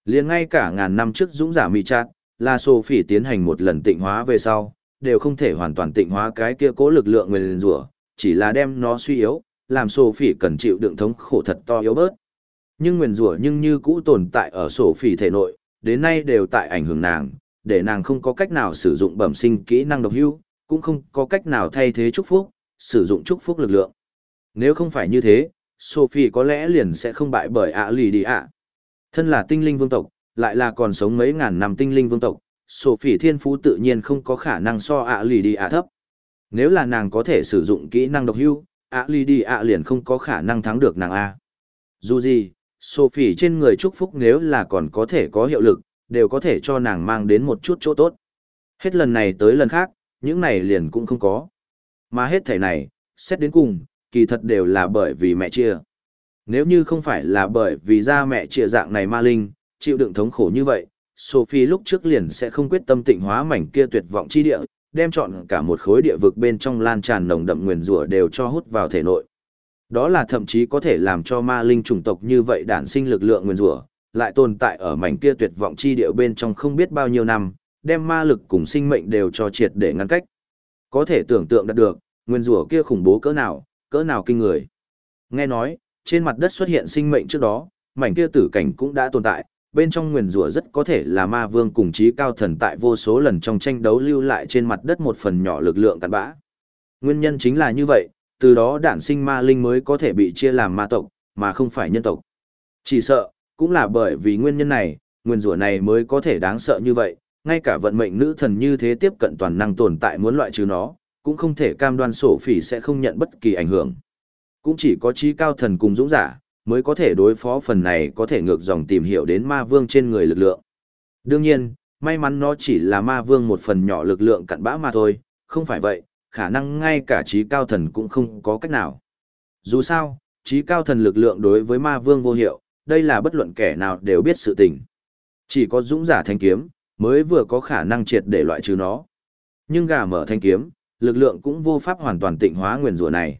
Liền ngay cả ngàn năm trước dũng giả mì chát, là Sophie tiến hành một lần tịnh hóa về sau, đều không thể hoàn toàn tịnh hóa cái kia cố lực lượng nguyên rủa, chỉ là đem nó suy yếu, làm Sophie cần chịu đựng thống khổ thật to yếu bớt. Nhưng nguyền rủa nhưng như cũ tồn tại ở Sophie thể nội, đến nay đều tại ảnh hưởng nàng, để nàng không có cách nào sử dụng bẩm sinh kỹ năng độc hưu, cũng không có cách nào thay thế chúc phúc, sử dụng chúc phúc lực lượng. Nếu không phải như thế, Sophie có lẽ liền sẽ không bại bởi ạ lì đi ạ. Thân là tinh linh vương tộc, lại là còn sống mấy ngàn năm tinh linh vương tộc, Sophie thiên phú tự nhiên không có khả năng so ạ lì đi ạ thấp. Nếu là nàng có thể sử dụng kỹ năng độc hưu, ạ lì đi ạ liền không có khả năng thắng được nàng A. Dù gì, Sophie trên người chúc phúc nếu là còn có thể có hiệu lực, đều có thể cho nàng mang đến một chút chỗ tốt. Hết lần này tới lần khác, những này liền cũng không có. Mà hết thảy này, xét đến cùng, kỳ thật đều là bởi vì mẹ chia. Nếu như không phải là bởi vì ra mẹ chia dạng này ma linh, chịu đựng thống khổ như vậy, Sophie lúc trước liền sẽ không quyết tâm tịnh hóa mảnh kia tuyệt vọng chi địa, đem chọn cả một khối địa vực bên trong lan tràn nồng đậm nguyền rủa đều cho hút vào thể nội. Đó là thậm chí có thể làm cho ma linh chủng tộc như vậy đản sinh lực lượng nguyền rủa, lại tồn tại ở mảnh kia tuyệt vọng chi địa bên trong không biết bao nhiêu năm, đem ma lực cùng sinh mệnh đều cho triệt để ngăn cách. Có thể tưởng tượng được, nguyên rủa kia khủng bố cỡ nào, cỡ nào kinh người. Nghe nói, trên mặt đất xuất hiện sinh mệnh trước đó, mảnh kia tử cảnh cũng đã tồn tại, bên trong nguyên rủa rất có thể là ma vương cùng trí cao thần tại vô số lần trong tranh đấu lưu lại trên mặt đất một phần nhỏ lực lượng cặn bã. Nguyên nhân chính là như vậy, từ đó đản sinh ma linh mới có thể bị chia làm ma tộc, mà không phải nhân tộc. Chỉ sợ, cũng là bởi vì nguyên nhân này, nguyên rủa này mới có thể đáng sợ như vậy, ngay cả vận mệnh nữ thần như thế tiếp cận toàn năng tồn tại muốn loại trừ nó, cũng không thể cam đoan sổ phỉ sẽ không nhận bất kỳ ảnh hưởng. Cũng chỉ có trí cao thần cùng dũng giả, mới có thể đối phó phần này có thể ngược dòng tìm hiểu đến ma vương trên người lực lượng. Đương nhiên, may mắn nó chỉ là ma vương một phần nhỏ lực lượng cặn bã mà thôi, không phải vậy, khả năng ngay cả trí cao thần cũng không có cách nào. Dù sao, trí cao thần lực lượng đối với ma vương vô hiệu, đây là bất luận kẻ nào đều biết sự tình. Chỉ có dũng giả thanh kiếm, mới vừa có khả năng triệt để loại trừ nó. Nhưng gà mở thanh kiếm, lực lượng cũng vô pháp hoàn toàn tịnh hóa nguyền rủa này.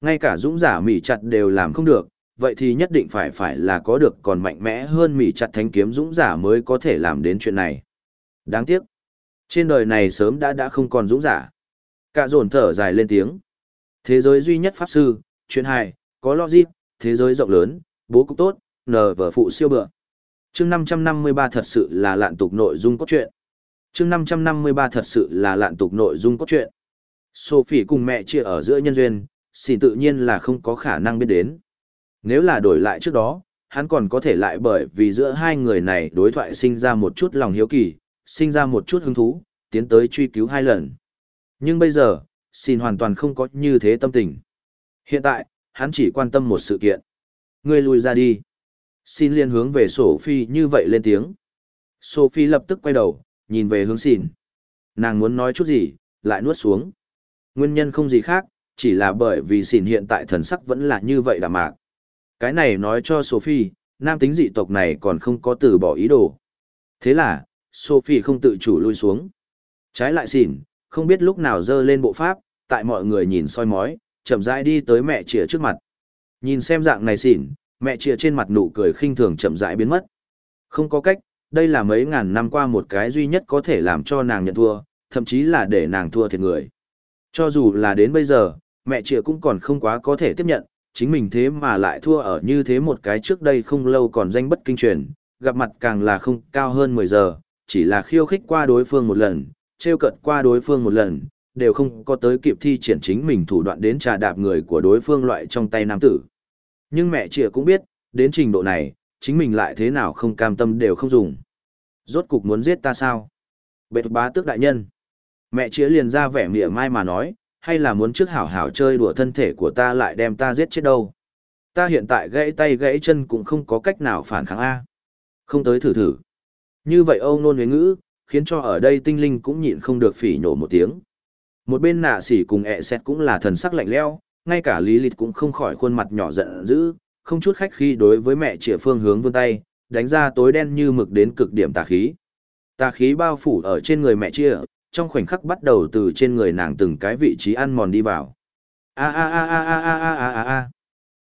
Ngay cả dũng giả mỉ chặt đều làm không được, vậy thì nhất định phải phải là có được còn mạnh mẽ hơn mỉ chặt thanh kiếm dũng giả mới có thể làm đến chuyện này. Đáng tiếc, trên đời này sớm đã đã không còn dũng giả. Cả dồn thở dài lên tiếng. Thế giới duy nhất pháp sư, chuyện hài, có logic, thế giới rộng lớn, bố cục tốt, nờ vở phụ siêu bựa chương 553 thật sự là lạn tục nội dung cốt truyện. chương 553 thật sự là lạn tục nội dung cốt truyện. Sophie cùng mẹ chia ở giữa nhân duyên, xin tự nhiên là không có khả năng biết đến. Nếu là đổi lại trước đó, hắn còn có thể lại bởi vì giữa hai người này đối thoại sinh ra một chút lòng hiếu kỳ, sinh ra một chút hứng thú, tiến tới truy cứu hai lần. Nhưng bây giờ, xin hoàn toàn không có như thế tâm tình. Hiện tại, hắn chỉ quan tâm một sự kiện. Ngươi lùi ra đi. Xin liên hướng về Sophie như vậy lên tiếng. Sophie lập tức quay đầu, nhìn về hướng xin. Nàng muốn nói chút gì, lại nuốt xuống. Nguyên nhân không gì khác, chỉ là bởi vì xin hiện tại thần sắc vẫn là như vậy đạm mạc. Cái này nói cho Sophie, nam tính dị tộc này còn không có từ bỏ ý đồ. Thế là, Sophie không tự chủ lui xuống. Trái lại xỉn, không biết lúc nào dơ lên bộ pháp, tại mọi người nhìn soi mói, chậm rãi đi tới mẹ chìa trước mặt. Nhìn xem dạng này xỉn, mẹ chìa trên mặt nụ cười khinh thường chậm rãi biến mất. Không có cách, đây là mấy ngàn năm qua một cái duy nhất có thể làm cho nàng nhận thua, thậm chí là để nàng thua thiệt người. Cho dù là đến bây giờ, mẹ chìa cũng còn không quá có thể tiếp nhận, chính mình thế mà lại thua ở như thế một cái trước đây không lâu còn danh bất kinh truyền, gặp mặt càng là không cao hơn 10 giờ, chỉ là khiêu khích qua đối phương một lần, trêu cận qua đối phương một lần, đều không có tới kịp thi triển chính mình thủ đoạn đến trà đạp người của đối phương loại trong tay nam tử. Nhưng mẹ chìa cũng biết, đến trình độ này, chính mình lại thế nào không cam tâm đều không dùng. Rốt cục muốn giết ta sao? Bệ bá tước đại nhân. Mẹ chĩa liền ra vẻ mỉa mai mà nói, hay là muốn trước hảo hảo chơi đùa thân thể của ta lại đem ta giết chết đâu. Ta hiện tại gãy tay gãy chân cũng không có cách nào phản kháng A. Không tới thử thử. Như vậy âu nôn huyến ngữ, khiến cho ở đây tinh linh cũng nhịn không được phỉ nhổ một tiếng. Một bên nạ sỉ cùng ẹ xét cũng là thần sắc lạnh leo, ngay cả lý lịch cũng không khỏi khuôn mặt nhỏ giận dữ, không chút khách khi đối với mẹ chĩa phương hướng vươn tay, đánh ra tối đen như mực đến cực điểm tà khí. Tà khí bao phủ ở trên người mẹ chia, trong khoảnh khắc bắt đầu từ trên người nàng từng cái vị trí ăn mòn đi vào. A a a a a a a a a.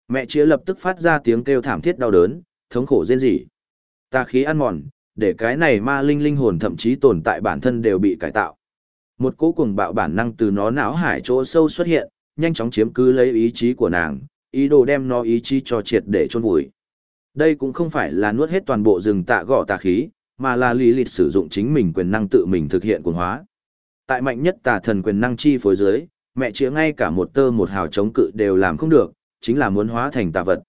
Mẹ chia lập tức phát ra tiếng kêu thảm thiết đau đớn, thống khổ rên rỉ. Tà khí ăn mòn, để cái này ma linh linh hồn thậm chí tồn tại bản thân đều bị cải tạo. Một cỗ cuồng bạo bản năng từ nó não hải chỗ sâu xuất hiện, nhanh chóng chiếm cứ lấy ý chí của nàng, ý đồ đem nó ý chí cho triệt để chôn vùi. Đây cũng không phải là nuốt hết toàn bộ rừng tạ gõ tà khí, mà là lý lịch sử dụng chính mình quyền năng tự mình thực hiện cuồng hóa. Tại mạnh nhất tà thần quyền năng chi phối dưới, mẹ chĩa ngay cả một tơ một hào chống cự đều làm không được, chính là muốn hóa thành tà vật.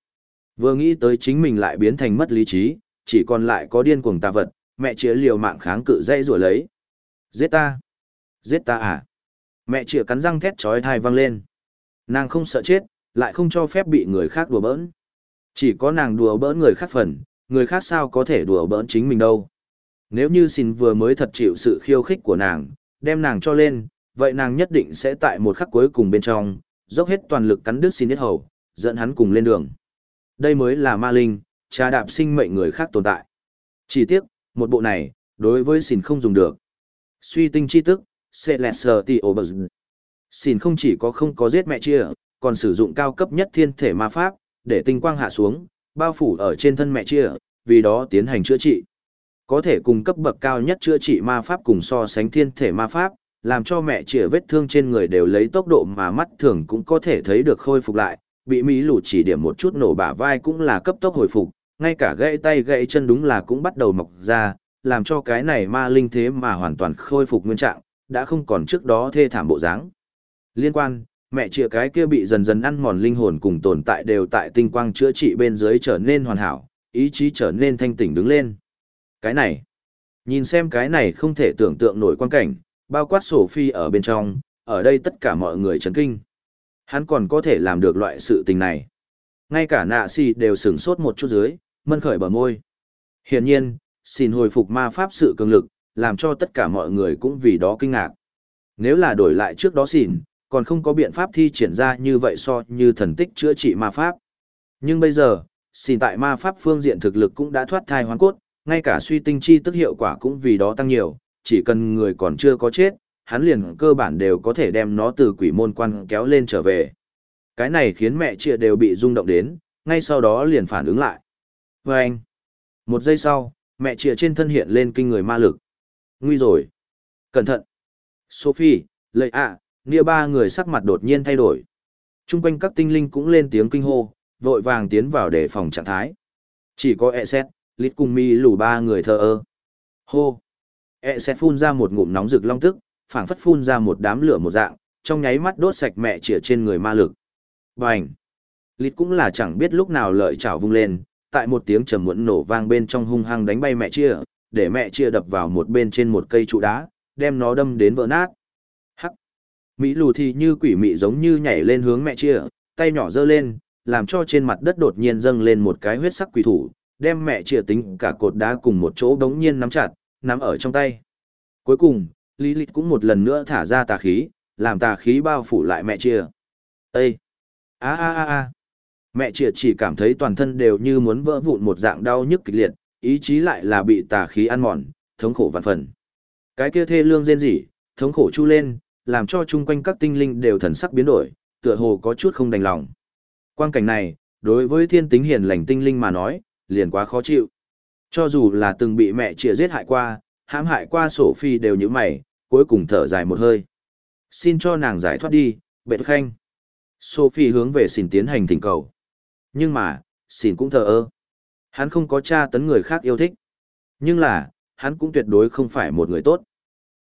Vừa nghĩ tới chính mình lại biến thành mất lý trí, chỉ còn lại có điên cuồng tà vật, mẹ chĩa liều mạng kháng cự dây rủa lấy. Giết ta! Giết ta à? Mẹ chĩa cắn răng thét chói tai vang lên. Nàng không sợ chết, lại không cho phép bị người khác đùa bỡn. Chỉ có nàng đùa bỡn người khác phần, người khác sao có thể đùa bỡn chính mình đâu. Nếu như xin vừa mới thật chịu sự khiêu khích của nàng, đem nàng cho lên, vậy nàng nhất định sẽ tại một khắc cuối cùng bên trong, dốc hết toàn lực cắn đứt xin hết hầu, dẫn hắn cùng lên đường. Đây mới là ma linh, trà đạp sinh mệnh người khác tồn tại. Chỉ tiếc, một bộ này, đối với xin không dùng được. Suy tinh chi tức, sẽ lẹt sờ thì ổng. Xin không chỉ có không có giết mẹ chia, còn sử dụng cao cấp nhất thiên thể ma pháp, để tinh quang hạ xuống, bao phủ ở trên thân mẹ chia, vì đó tiến hành chữa trị. Có thể cung cấp bậc cao nhất chữa trị ma pháp cùng so sánh thiên thể ma pháp, làm cho mẹ chia vết thương trên người đều lấy tốc độ mà mắt thường cũng có thể thấy được khôi phục lại, bị Mỹ lù chỉ điểm một chút nổ bả vai cũng là cấp tốc hồi phục, ngay cả gãy tay gãy chân đúng là cũng bắt đầu mọc ra, làm cho cái này ma linh thế mà hoàn toàn khôi phục nguyên trạng, đã không còn trước đó thê thảm bộ dáng. Liên quan, mẹ chịa cái kia bị dần dần ăn mòn linh hồn cùng tồn tại đều tại tinh quang chữa trị bên dưới trở nên hoàn hảo, ý chí trở nên thanh tỉnh đứng lên. Cái này, nhìn xem cái này không thể tưởng tượng nổi quan cảnh, bao quát sổ phi ở bên trong, ở đây tất cả mọi người chấn kinh. Hắn còn có thể làm được loại sự tình này. Ngay cả nạ si đều sửng sốt một chút dưới, mân khởi bờ môi. Hiển nhiên, xin hồi phục ma pháp sự cường lực, làm cho tất cả mọi người cũng vì đó kinh ngạc. Nếu là đổi lại trước đó xỉn, còn không có biện pháp thi triển ra như vậy so như thần tích chữa trị ma pháp. Nhưng bây giờ, xin tại ma pháp phương diện thực lực cũng đã thoát thai hoàn cốt, ngay cả suy tinh chi tức hiệu quả cũng vì đó tăng nhiều, chỉ cần người còn chưa có chết, hắn liền cơ bản đều có thể đem nó từ quỷ môn quan kéo lên trở về. Cái này khiến mẹ chia đều bị rung động đến, ngay sau đó liền phản ứng lại. Và anh, một giây sau, mẹ chia trên thân hiện lên kinh người ma lực. Nguy rồi. Cẩn thận. Sophie, lệ ạ, nia ba người sắc mặt đột nhiên thay đổi. Trung quanh các tinh linh cũng lên tiếng kinh hô, vội vàng tiến vào để phòng trạng thái. Chỉ có e xét, lít cùng mi lù ba người thờ ơ. Hô! E xét phun ra một ngụm nóng rực long tức, phảng phất phun ra một đám lửa một dạng, trong nháy mắt đốt sạch mẹ chĩa trên người ma lực. Bành! Lít cũng là chẳng biết lúc nào lợi chảo vung lên, tại một tiếng trầm muộn nổ vang bên trong hung hăng đánh bay mẹ chia, để mẹ chia đập vào một bên trên một cây trụ đá, đem nó đâm đến vỡ nát. Mỹ lù thì như quỷ mị giống như nhảy lên hướng mẹ chia, tay nhỏ giơ lên, làm cho trên mặt đất đột nhiên dâng lên một cái huyết sắc quỷ thủ, đem mẹ chia tính cả cột đá cùng một chỗ đống nhiên nắm chặt, nắm ở trong tay. Cuối cùng, Lý Lịch cũng một lần nữa thả ra tà khí, làm tà khí bao phủ lại mẹ chia. Ê! a a a a Mẹ chia chỉ cảm thấy toàn thân đều như muốn vỡ vụn một dạng đau nhức kịch liệt, ý chí lại là bị tà khí ăn mòn, thống khổ vạn phần. Cái kia thê lương rên rỉ, thống khổ chu lên, làm cho chung quanh các tinh linh đều thần sắc biến đổi, tựa hồ có chút không đành lòng. Quang cảnh này, đối với thiên tính hiền lành tinh linh mà nói, liền quá khó chịu. Cho dù là từng bị mẹ chia giết hại qua, hãm hại qua sổ phi đều như mày, cuối cùng thở dài một hơi. Xin cho nàng giải thoát đi, bệ khanh. Sophie hướng về xin tiến hành thỉnh cầu. Nhưng mà, xin cũng thờ ơ. Hắn không có cha tấn người khác yêu thích. Nhưng là, hắn cũng tuyệt đối không phải một người tốt.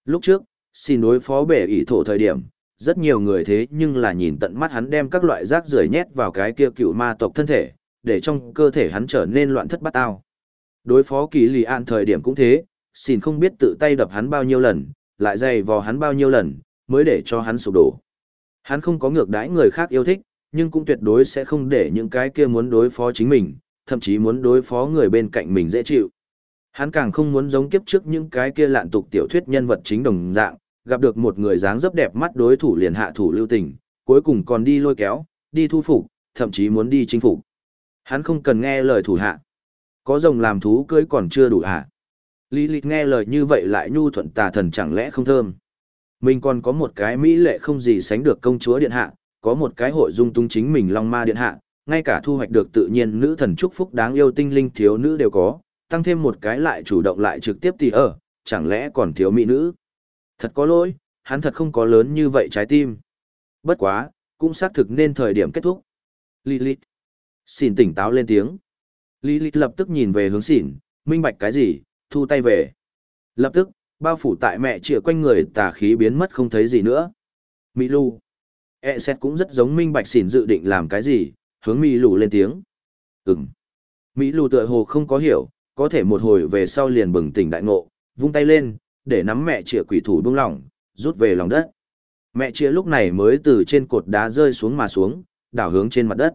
Lúc trước, xin đối phó bể ỷ thổ thời điểm, rất nhiều người thế nhưng là nhìn tận mắt hắn đem các loại rác rưởi nhét vào cái kia cựu ma tộc thân thể, để trong cơ thể hắn trở nên loạn thất bát tao. Đối phó kỳ lì an thời điểm cũng thế, xin không biết tự tay đập hắn bao nhiêu lần, lại dày vò hắn bao nhiêu lần, mới để cho hắn sụp đổ. Hắn không có ngược đãi người khác yêu thích, nhưng cũng tuyệt đối sẽ không để những cái kia muốn đối phó chính mình, thậm chí muốn đối phó người bên cạnh mình dễ chịu. Hắn càng không muốn giống kiếp trước những cái kia lạn tục tiểu thuyết nhân vật chính đồng dạng, gặp được một người dáng dấp đẹp mắt đối thủ liền hạ thủ lưu tình, cuối cùng còn đi lôi kéo, đi thu phục, thậm chí muốn đi chinh phục. Hắn không cần nghe lời thủ hạ. Có rồng làm thú cưới còn chưa đủ hạ. Lý lịch nghe lời như vậy lại nhu thuận tà thần chẳng lẽ không thơm. Mình còn có một cái mỹ lệ không gì sánh được công chúa điện hạ, có một cái hội dung tung chính mình long ma điện hạ, ngay cả thu hoạch được tự nhiên nữ thần chúc phúc đáng yêu tinh linh thiếu nữ đều có, tăng thêm một cái lại chủ động lại trực tiếp thì ở, chẳng lẽ còn thiếu mỹ nữ. Thật có lỗi, hắn thật không có lớn như vậy trái tim. Bất quá, cũng xác thực nên thời điểm kết thúc. Lilith. Xin tỉnh táo lên tiếng. Lilith lập tức nhìn về hướng xỉn, minh bạch cái gì, thu tay về. Lập tức, bao phủ tại mẹ chĩa quanh người tà khí biến mất không thấy gì nữa. Mỹ Lu. E xét cũng rất giống minh bạch xỉn dự định làm cái gì, hướng Mỹ Lu lên tiếng. Ừm. Mỹ Lu tựa hồ không có hiểu, có thể một hồi về sau liền bừng tỉnh đại ngộ, vung tay lên, để nắm mẹ chĩa quỷ thủ buông lỏng, rút về lòng đất. Mẹ chĩa lúc này mới từ trên cột đá rơi xuống mà xuống, đảo hướng trên mặt đất.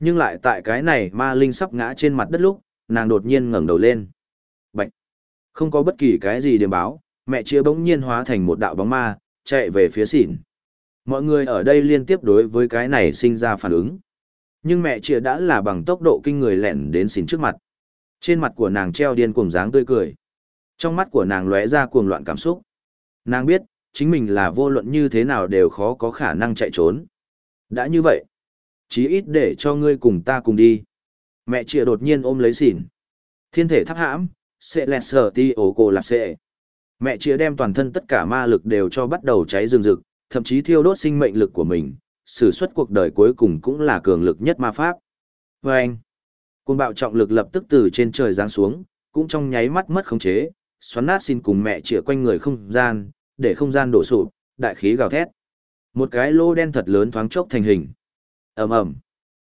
Nhưng lại tại cái này ma linh sắp ngã trên mặt đất lúc, nàng đột nhiên ngẩng đầu lên. Bạch! Không có bất kỳ cái gì điểm báo, mẹ chia bỗng nhiên hóa thành một đạo bóng ma, chạy về phía xỉn. Mọi người ở đây liên tiếp đối với cái này sinh ra phản ứng. Nhưng mẹ chia đã là bằng tốc độ kinh người lẹn đến xỉn trước mặt. Trên mặt của nàng treo điên cuồng dáng tươi cười. Trong mắt của nàng lóe ra cuồng loạn cảm xúc. Nàng biết, chính mình là vô luận như thế nào đều khó có khả năng chạy trốn. Đã như vậy, chí ít để cho ngươi cùng ta cùng đi. Mẹ chia đột nhiên ôm lấy xỉn. Thiên thể thắp hãm, sẽ lẹt sở ti ổ cổ lạp xệ. Mẹ chia đem toàn thân tất cả ma lực đều cho bắt đầu cháy rừng rực, thậm chí thiêu đốt sinh mệnh lực của mình, sử xuất cuộc đời cuối cùng cũng là cường lực nhất ma pháp. Và anh, cuồng bạo trọng lực lập tức từ trên trời giáng xuống, cũng trong nháy mắt mất khống chế, xoắn nát xin cùng mẹ chĩa quanh người không gian, để không gian đổ sụp, đại khí gào thét. Một cái lô đen thật lớn thoáng chốc thành hình. ầm ầm,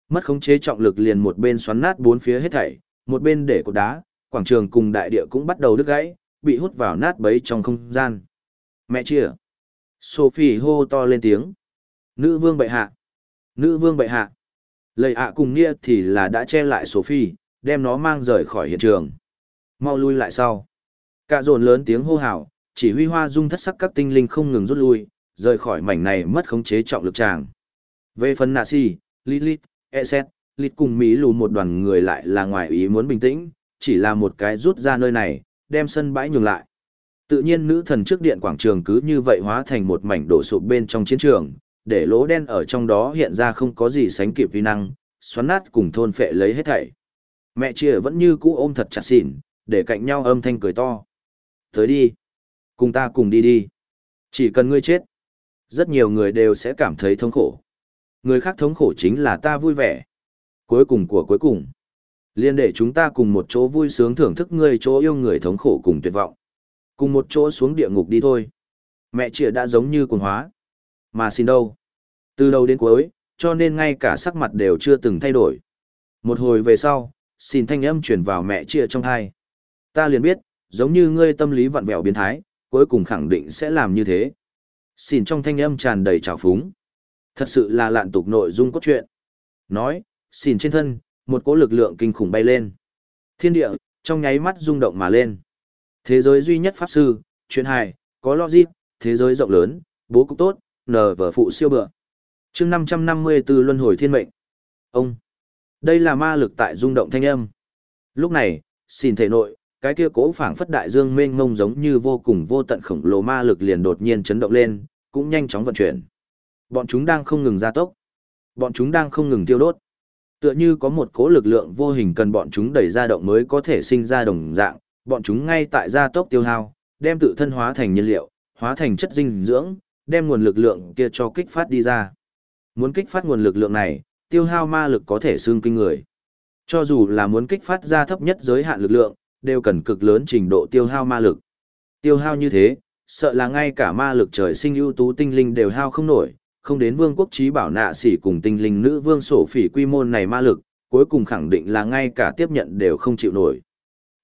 mất khống chế trọng lực liền một bên xoắn nát bốn phía hết thảy, một bên để cột đá, quảng trường cùng đại địa cũng bắt đầu đứt gãy, bị hút vào nát bấy trong không gian. Mẹ chĩa. Sophie hô to lên tiếng. Nữ vương bệ hạ. Nữ vương bệ hạ. Lời ạ cùng Nia thì là đã che lại Sophie, đem nó mang rời khỏi hiện trường. Mau lui lại sau. Cả dồn lớn tiếng hô hào, chỉ huy hoa dung thất sắc các tinh linh không ngừng rút lui, rời khỏi mảnh này mất khống chế trọng lực tràng. Về phần nạ si, Lilith, Eset, Lilith cùng Mỹ lù một đoàn người lại là ngoài ý muốn bình tĩnh, chỉ là một cái rút ra nơi này, đem sân bãi nhường lại. Tự nhiên nữ thần trước điện quảng trường cứ như vậy hóa thành một mảnh đổ sụp bên trong chiến trường, để lỗ đen ở trong đó hiện ra không có gì sánh kịp vi năng, xoắn nát cùng thôn phệ lấy hết thảy. Mẹ chia vẫn như cũ ôm thật chặt xỉn, để cạnh nhau âm thanh cười to. Tới đi. Cùng ta cùng đi đi. Chỉ cần ngươi chết. Rất nhiều người đều sẽ cảm thấy thống khổ. Người khác thống khổ chính là ta vui vẻ. Cuối cùng của cuối cùng. Liên để chúng ta cùng một chỗ vui sướng thưởng thức ngươi chỗ yêu người thống khổ cùng tuyệt vọng. Cùng một chỗ xuống địa ngục đi thôi. Mẹ chìa đã giống như cuồng hóa. Mà xin đâu? Từ đầu đến cuối, cho nên ngay cả sắc mặt đều chưa từng thay đổi. Một hồi về sau, xin thanh âm chuyển vào mẹ chia trong thai. Ta liền biết, giống như ngươi tâm lý vặn vẹo biến thái, cuối cùng khẳng định sẽ làm như thế. Xin trong thanh âm tràn đầy trào phúng. Thật sự là lạn tục nội dung cốt truyện. Nói, xin trên thân, một cỗ lực lượng kinh khủng bay lên. Thiên địa, trong nháy mắt rung động mà lên. Thế giới duy nhất pháp sư, chuyện hài, có logic, thế giới rộng lớn, bố cục tốt, nờ vở phụ siêu bựa. chương 554 luân hồi thiên mệnh. Ông. Đây là ma lực tại rung động thanh âm. Lúc này, xin thể nội, cái kia cố phảng phất đại dương mênh mông giống như vô cùng vô tận khổng lồ ma lực liền đột nhiên chấn động lên, cũng nhanh chóng vận chuyển. Bọn chúng đang không ngừng gia tốc. Bọn chúng đang không ngừng tiêu đốt. Tựa như có một cố lực lượng vô hình cần bọn chúng đẩy ra động mới có thể sinh ra đồng dạng, bọn chúng ngay tại gia tốc tiêu hao, đem tự thân hóa thành nhiên liệu, hóa thành chất dinh dưỡng, đem nguồn lực lượng kia cho kích phát đi ra. Muốn kích phát nguồn lực lượng này, tiêu hao ma lực có thể xương kinh người. Cho dù là muốn kích phát ra thấp nhất giới hạn lực lượng, đều cần cực lớn trình độ tiêu hao ma lực. Tiêu hao như thế, sợ là ngay cả ma lực trời sinh ưu tú tinh linh đều hao không nổi, không đến vương quốc trí bảo nạ sĩ cùng tinh linh nữ vương sổ phỉ quy mô này ma lực, cuối cùng khẳng định là ngay cả tiếp nhận đều không chịu nổi.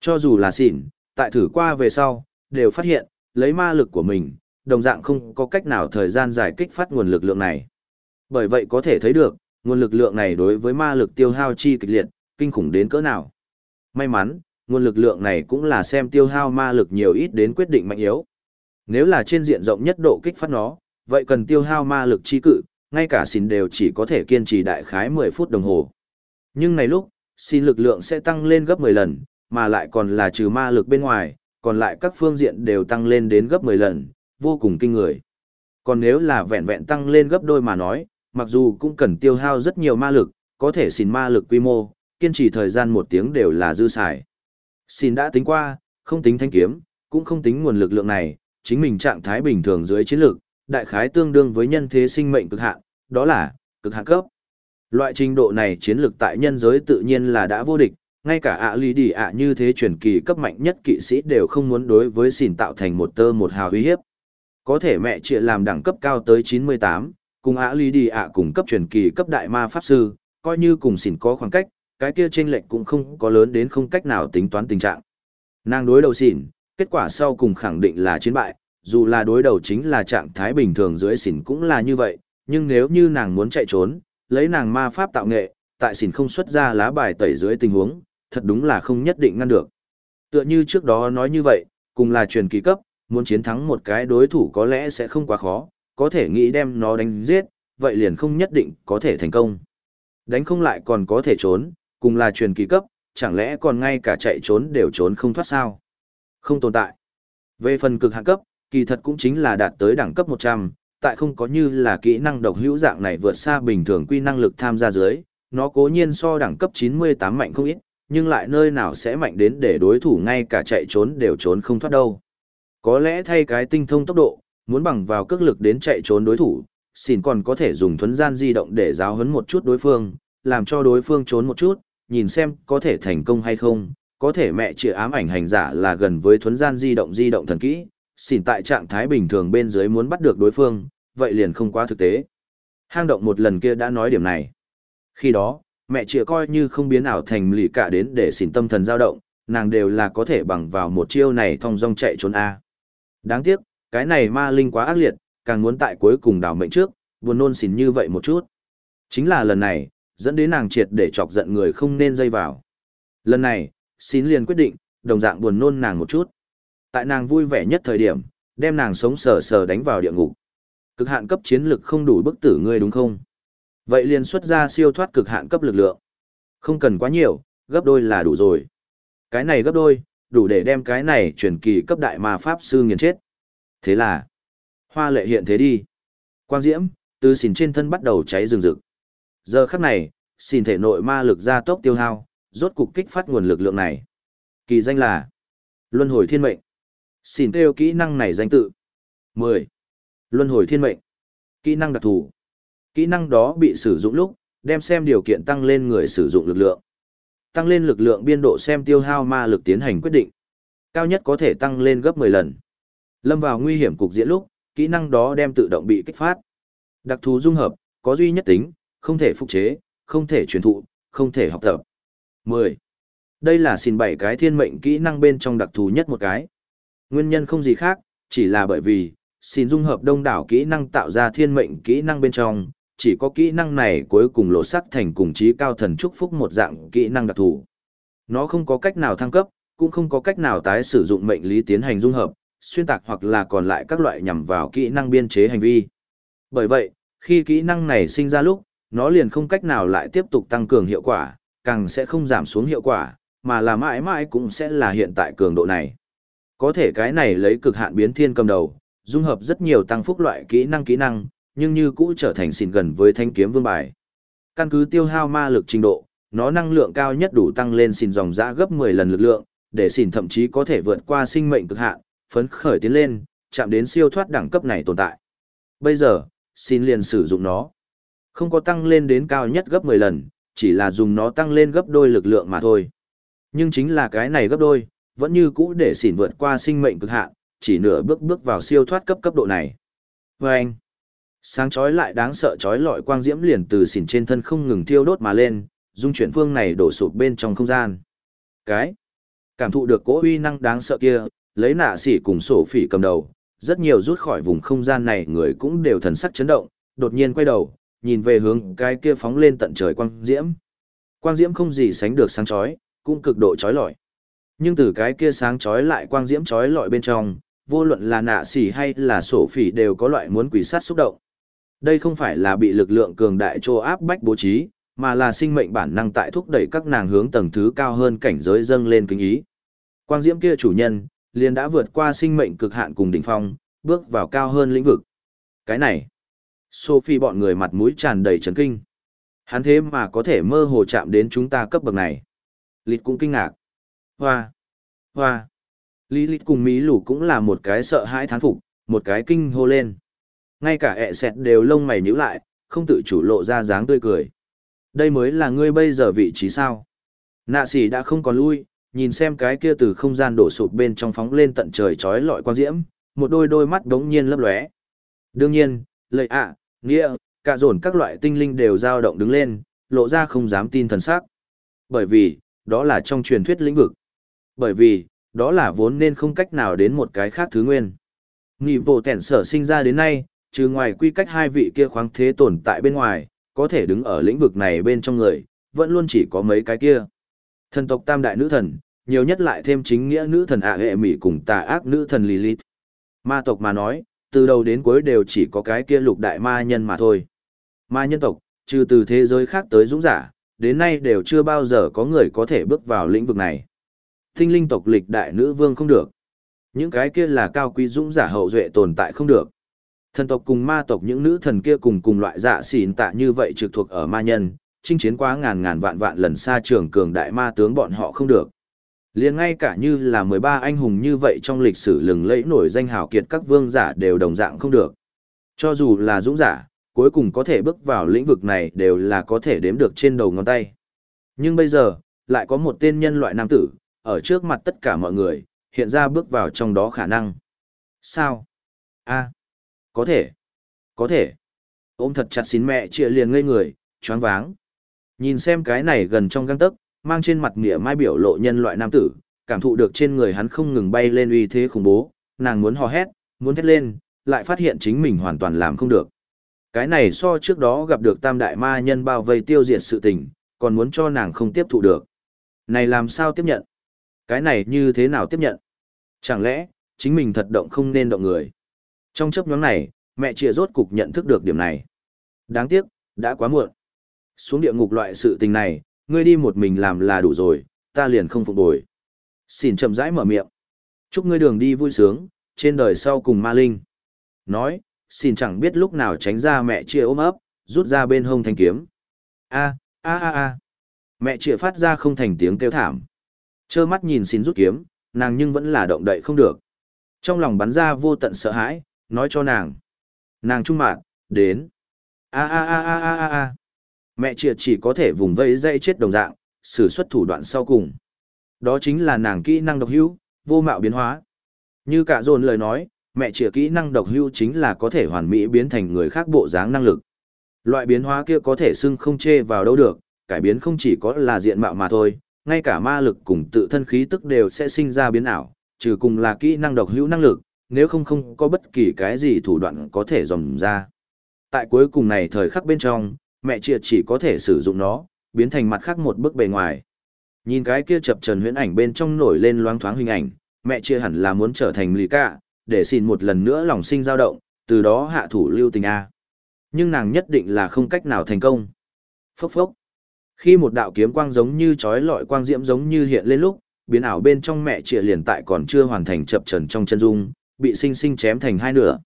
Cho dù là xỉn, tại thử qua về sau, đều phát hiện, lấy ma lực của mình, đồng dạng không có cách nào thời gian giải kích phát nguồn lực lượng này. Bởi vậy có thể thấy được, nguồn lực lượng này đối với ma lực tiêu hao chi kịch liệt, kinh khủng đến cỡ nào. May mắn, nguồn lực lượng này cũng là xem tiêu hao ma lực nhiều ít đến quyết định mạnh yếu. Nếu là trên diện rộng nhất độ kích phát nó, vậy cần tiêu hao ma lực chi cự, ngay cả xin đều chỉ có thể kiên trì đại khái 10 phút đồng hồ. Nhưng này lúc, xin lực lượng sẽ tăng lên gấp 10 lần, mà lại còn là trừ ma lực bên ngoài, còn lại các phương diện đều tăng lên đến gấp 10 lần, vô cùng kinh người. Còn nếu là vẹn vẹn tăng lên gấp đôi mà nói, mặc dù cũng cần tiêu hao rất nhiều ma lực, có thể xin ma lực quy mô, kiên trì thời gian một tiếng đều là dư xài. Xin đã tính qua, không tính thanh kiếm, cũng không tính nguồn lực lượng này, chính mình trạng thái bình thường dưới chiến lược, đại khái tương đương với nhân thế sinh mệnh cực hạn, đó là cực hạn cấp. Loại trình độ này chiến lược tại nhân giới tự nhiên là đã vô địch, ngay cả ạ lý đi ạ như thế truyền kỳ cấp mạnh nhất kỵ sĩ đều không muốn đối với xỉn tạo thành một tơ một hào uy hiếp. Có thể mẹ chị làm đẳng cấp cao tới 98, cùng ạ lý đi ạ cùng cấp truyền kỳ cấp đại ma pháp sư, coi như cùng xỉn có khoảng cách, cái kia chênh lệch cũng không có lớn đến không cách nào tính toán tình trạng. Nàng đối đầu xỉn, kết quả sau cùng khẳng định là chiến bại, dù là đối đầu chính là trạng thái bình thường dưới xỉn cũng là như vậy, nhưng nếu như nàng muốn chạy trốn, lấy nàng ma pháp tạo nghệ, tại xỉn không xuất ra lá bài tẩy dưới tình huống, thật đúng là không nhất định ngăn được. Tựa như trước đó nói như vậy, cùng là truyền kỳ cấp, muốn chiến thắng một cái đối thủ có lẽ sẽ không quá khó, có thể nghĩ đem nó đánh giết, vậy liền không nhất định có thể thành công. Đánh không lại còn có thể trốn, cùng là truyền kỳ cấp, chẳng lẽ còn ngay cả chạy trốn đều trốn không thoát sao? Không tồn tại. Về phần cực hạn cấp, kỳ thật cũng chính là đạt tới đẳng cấp 100, tại không có như là kỹ năng độc hữu dạng này vượt xa bình thường quy năng lực tham gia dưới, nó cố nhiên so đẳng cấp 98 mạnh không ít, nhưng lại nơi nào sẽ mạnh đến để đối thủ ngay cả chạy trốn đều trốn không thoát đâu. Có lẽ thay cái tinh thông tốc độ, muốn bằng vào cước lực đến chạy trốn đối thủ, xin còn có thể dùng thuấn gian di động để giáo huấn một chút đối phương, làm cho đối phương trốn một chút, nhìn xem có thể thành công hay không. Có thể mẹ chỉ ám ảnh hành giả là gần với thuấn gian di động di động thần kỹ, xỉn tại trạng thái bình thường bên dưới muốn bắt được đối phương, vậy liền không quá thực tế. Hang động một lần kia đã nói điểm này. Khi đó, mẹ chịa coi như không biến ảo thành lì cả đến để xỉn tâm thần dao động, nàng đều là có thể bằng vào một chiêu này thong dong chạy trốn A. Đáng tiếc, cái này ma linh quá ác liệt, càng muốn tại cuối cùng đào mệnh trước, buồn nôn xỉn như vậy một chút. Chính là lần này, dẫn đến nàng triệt để chọc giận người không nên dây vào. Lần này, xin liền quyết định, đồng dạng buồn nôn nàng một chút. Tại nàng vui vẻ nhất thời điểm, đem nàng sống sờ sờ đánh vào địa ngục. Cực hạn cấp chiến lực không đủ bức tử ngươi đúng không? Vậy liền xuất ra siêu thoát cực hạn cấp lực lượng. Không cần quá nhiều, gấp đôi là đủ rồi. Cái này gấp đôi, đủ để đem cái này truyền kỳ cấp đại ma pháp sư nghiền chết. Thế là, hoa lệ hiện thế đi. Quang diễm, từ xỉn trên thân bắt đầu cháy rừng rực. Giờ khắc này, xin thể nội ma lực gia tốc tiêu hao, rốt cục kích phát nguồn lực lượng này. Kỳ danh là Luân hồi thiên mệnh. Xin kêu kỹ năng này danh tự. 10. Luân hồi thiên mệnh. Kỹ năng đặc thù. Kỹ năng đó bị sử dụng lúc, đem xem điều kiện tăng lên người sử dụng lực lượng. Tăng lên lực lượng biên độ xem tiêu hao ma lực tiến hành quyết định. Cao nhất có thể tăng lên gấp 10 lần. Lâm vào nguy hiểm cục diễn lúc, kỹ năng đó đem tự động bị kích phát. Đặc thù dung hợp, có duy nhất tính, không thể phục chế, không thể truyền thụ, không thể học tập. 10. Đây là xin bảy cái thiên mệnh kỹ năng bên trong đặc thù nhất một cái. Nguyên nhân không gì khác, chỉ là bởi vì, xin dung hợp đông đảo kỹ năng tạo ra thiên mệnh kỹ năng bên trong, chỉ có kỹ năng này cuối cùng lộ sắc thành cùng trí cao thần chúc phúc một dạng kỹ năng đặc thù. Nó không có cách nào thăng cấp, cũng không có cách nào tái sử dụng mệnh lý tiến hành dung hợp, xuyên tạc hoặc là còn lại các loại nhằm vào kỹ năng biên chế hành vi. Bởi vậy, khi kỹ năng này sinh ra lúc, nó liền không cách nào lại tiếp tục tăng cường hiệu quả, càng sẽ không giảm xuống hiệu quả, mà là mãi mãi cũng sẽ là hiện tại cường độ này. Có thể cái này lấy cực hạn biến thiên cầm đầu, dung hợp rất nhiều tăng phúc loại kỹ năng kỹ năng, nhưng như cũ trở thành xịn gần với thanh kiếm vương bài. Căn cứ tiêu hao ma lực trình độ, nó năng lượng cao nhất đủ tăng lên xịn dòng dã gấp 10 lần lực lượng, để xịn thậm chí có thể vượt qua sinh mệnh cực hạn, phấn khởi tiến lên, chạm đến siêu thoát đẳng cấp này tồn tại. Bây giờ, xin liền sử dụng nó. Không có tăng lên đến cao nhất gấp 10 lần, chỉ là dùng nó tăng lên gấp đôi lực lượng mà thôi. Nhưng chính là cái này gấp đôi, vẫn như cũ để xỉn vượt qua sinh mệnh cực hạn, chỉ nửa bước bước vào siêu thoát cấp cấp độ này. Và anh, sáng chói lại đáng sợ chói lọi quang diễm liền từ xỉn trên thân không ngừng thiêu đốt mà lên, dung chuyển phương này đổ sụp bên trong không gian. Cái, cảm thụ được cỗ uy năng đáng sợ kia, lấy nạ xỉ cùng sổ phỉ cầm đầu, rất nhiều rút khỏi vùng không gian này người cũng đều thần sắc chấn động, đột nhiên quay đầu, nhìn về hướng cái kia phóng lên tận trời quang diễm. Quang diễm không gì sánh được sáng chói, cũng cực độ chói lọi. Nhưng từ cái kia sáng chói lại quang diễm chói lọi bên trong, vô luận là nạ xỉ hay là sổ phỉ đều có loại muốn quỷ sát xúc động. Đây không phải là bị lực lượng cường đại trô áp bách bố trí, mà là sinh mệnh bản năng tại thúc đẩy các nàng hướng tầng thứ cao hơn cảnh giới dâng lên kính ý. Quang diễm kia chủ nhân, liền đã vượt qua sinh mệnh cực hạn cùng đỉnh phong, bước vào cao hơn lĩnh vực. Cái này, Sophie bọn người mặt mũi tràn đầy chấn kinh. Hắn thế mà có thể mơ hồ chạm đến chúng ta cấp bậc này. Lịt cũng kinh ngạc. Hoa! Hoa! Lý Lịt cùng Mỹ lũ cũng là một cái sợ hãi thán phục, một cái kinh hô lên. Ngay cả ẹ sẹt đều lông mày nhíu lại, không tự chủ lộ ra dáng tươi cười. Đây mới là ngươi bây giờ vị trí sao. Nạ sĩ đã không còn lui, nhìn xem cái kia từ không gian đổ sụp bên trong phóng lên tận trời trói lọi quang diễm, một đôi đôi mắt đống nhiên lấp lóe. Đương nhiên, lời ạ, nghĩa, cả dồn các loại tinh linh đều dao động đứng lên, lộ ra không dám tin thần sắc. Bởi vì, đó là trong truyền thuyết lĩnh vực. Bởi vì, đó là vốn nên không cách nào đến một cái khác thứ nguyên. Nghị bộ tẻn sở sinh ra đến nay, trừ ngoài quy cách hai vị kia khoáng thế tồn tại bên ngoài, có thể đứng ở lĩnh vực này bên trong người, vẫn luôn chỉ có mấy cái kia. Thần tộc tam đại nữ thần, nhiều nhất lại thêm chính nghĩa nữ thần ạ hệ mỹ cùng tà ác nữ thần Lilith. Ma tộc mà nói, từ đầu đến cuối đều chỉ có cái kia lục đại ma nhân mà thôi. Ma nhân tộc, trừ từ thế giới khác tới dũng giả, đến nay đều chưa bao giờ có người có thể bước vào lĩnh vực này. Tinh linh tộc lịch đại nữ vương không được. Những cái kia là cao quý dũng giả hậu duệ tồn tại không được. Thần tộc cùng ma tộc những nữ thần kia cùng cùng loại dạ xỉn tạ như vậy trực thuộc ở ma nhân, chinh chiến quá ngàn ngàn vạn vạn lần xa trường cường đại ma tướng bọn họ không được liền ngay cả như là 13 anh hùng như vậy trong lịch sử lừng lẫy nổi danh hào kiệt các vương giả đều đồng dạng không được. Cho dù là dũng giả, cuối cùng có thể bước vào lĩnh vực này đều là có thể đếm được trên đầu ngón tay. Nhưng bây giờ, lại có một tên nhân loại nam tử, ở trước mặt tất cả mọi người, hiện ra bước vào trong đó khả năng. Sao? a có thể. Có thể. Ôm thật chặt xin mẹ chia liền ngây người, choáng váng. Nhìn xem cái này gần trong găng tấc, mang trên mặt nghĩa mai biểu lộ nhân loại nam tử, cảm thụ được trên người hắn không ngừng bay lên uy thế khủng bố, nàng muốn hò hét, muốn thét lên, lại phát hiện chính mình hoàn toàn làm không được. Cái này so trước đó gặp được tam đại ma nhân bao vây tiêu diệt sự tình, còn muốn cho nàng không tiếp thụ được. Này làm sao tiếp nhận? Cái này như thế nào tiếp nhận? Chẳng lẽ, chính mình thật động không nên động người? Trong chấp nhóm này, mẹ chìa rốt cục nhận thức được điểm này. Đáng tiếc, đã quá muộn. Xuống địa ngục loại sự tình này, ngươi đi một mình làm là đủ rồi, ta liền không phục bồi. Xin chậm rãi mở miệng. Chúc ngươi đường đi vui sướng, trên đời sau cùng ma linh. Nói, xin chẳng biết lúc nào tránh ra mẹ chia ôm ấp, rút ra bên hông thanh kiếm. A, a a a. Mẹ chia phát ra không thành tiếng kêu thảm. Chơ mắt nhìn xin rút kiếm, nàng nhưng vẫn là động đậy không được. Trong lòng bắn ra vô tận sợ hãi, nói cho nàng. Nàng trung mạng, đến. A a a a a a a. Mẹ chia chỉ có thể vùng vây dây chết đồng dạng, sử xuất thủ đoạn sau cùng. Đó chính là nàng kỹ năng độc hữu, vô mạo biến hóa. Như cả dồn lời nói, mẹ chĩa kỹ năng độc hưu chính là có thể hoàn mỹ biến thành người khác bộ dáng năng lực. Loại biến hóa kia có thể xưng không chê vào đâu được, cải biến không chỉ có là diện mạo mà thôi, ngay cả ma lực cùng tự thân khí tức đều sẽ sinh ra biến ảo, trừ cùng là kỹ năng độc hữu năng lực, nếu không không có bất kỳ cái gì thủ đoạn có thể dòm ra. Tại cuối cùng này thời khắc bên trong, mẹ chia chỉ có thể sử dụng nó, biến thành mặt khác một bức bề ngoài. Nhìn cái kia chập trần huyễn ảnh bên trong nổi lên loáng thoáng hình ảnh, mẹ chia hẳn là muốn trở thành lì cả, để xin một lần nữa lòng sinh dao động, từ đó hạ thủ lưu tình A. Nhưng nàng nhất định là không cách nào thành công. Phốc phốc. Khi một đạo kiếm quang giống như chói lọi quang diễm giống như hiện lên lúc, biến ảo bên trong mẹ chia liền tại còn chưa hoàn thành chập trần trong chân dung, bị sinh sinh chém thành hai nửa.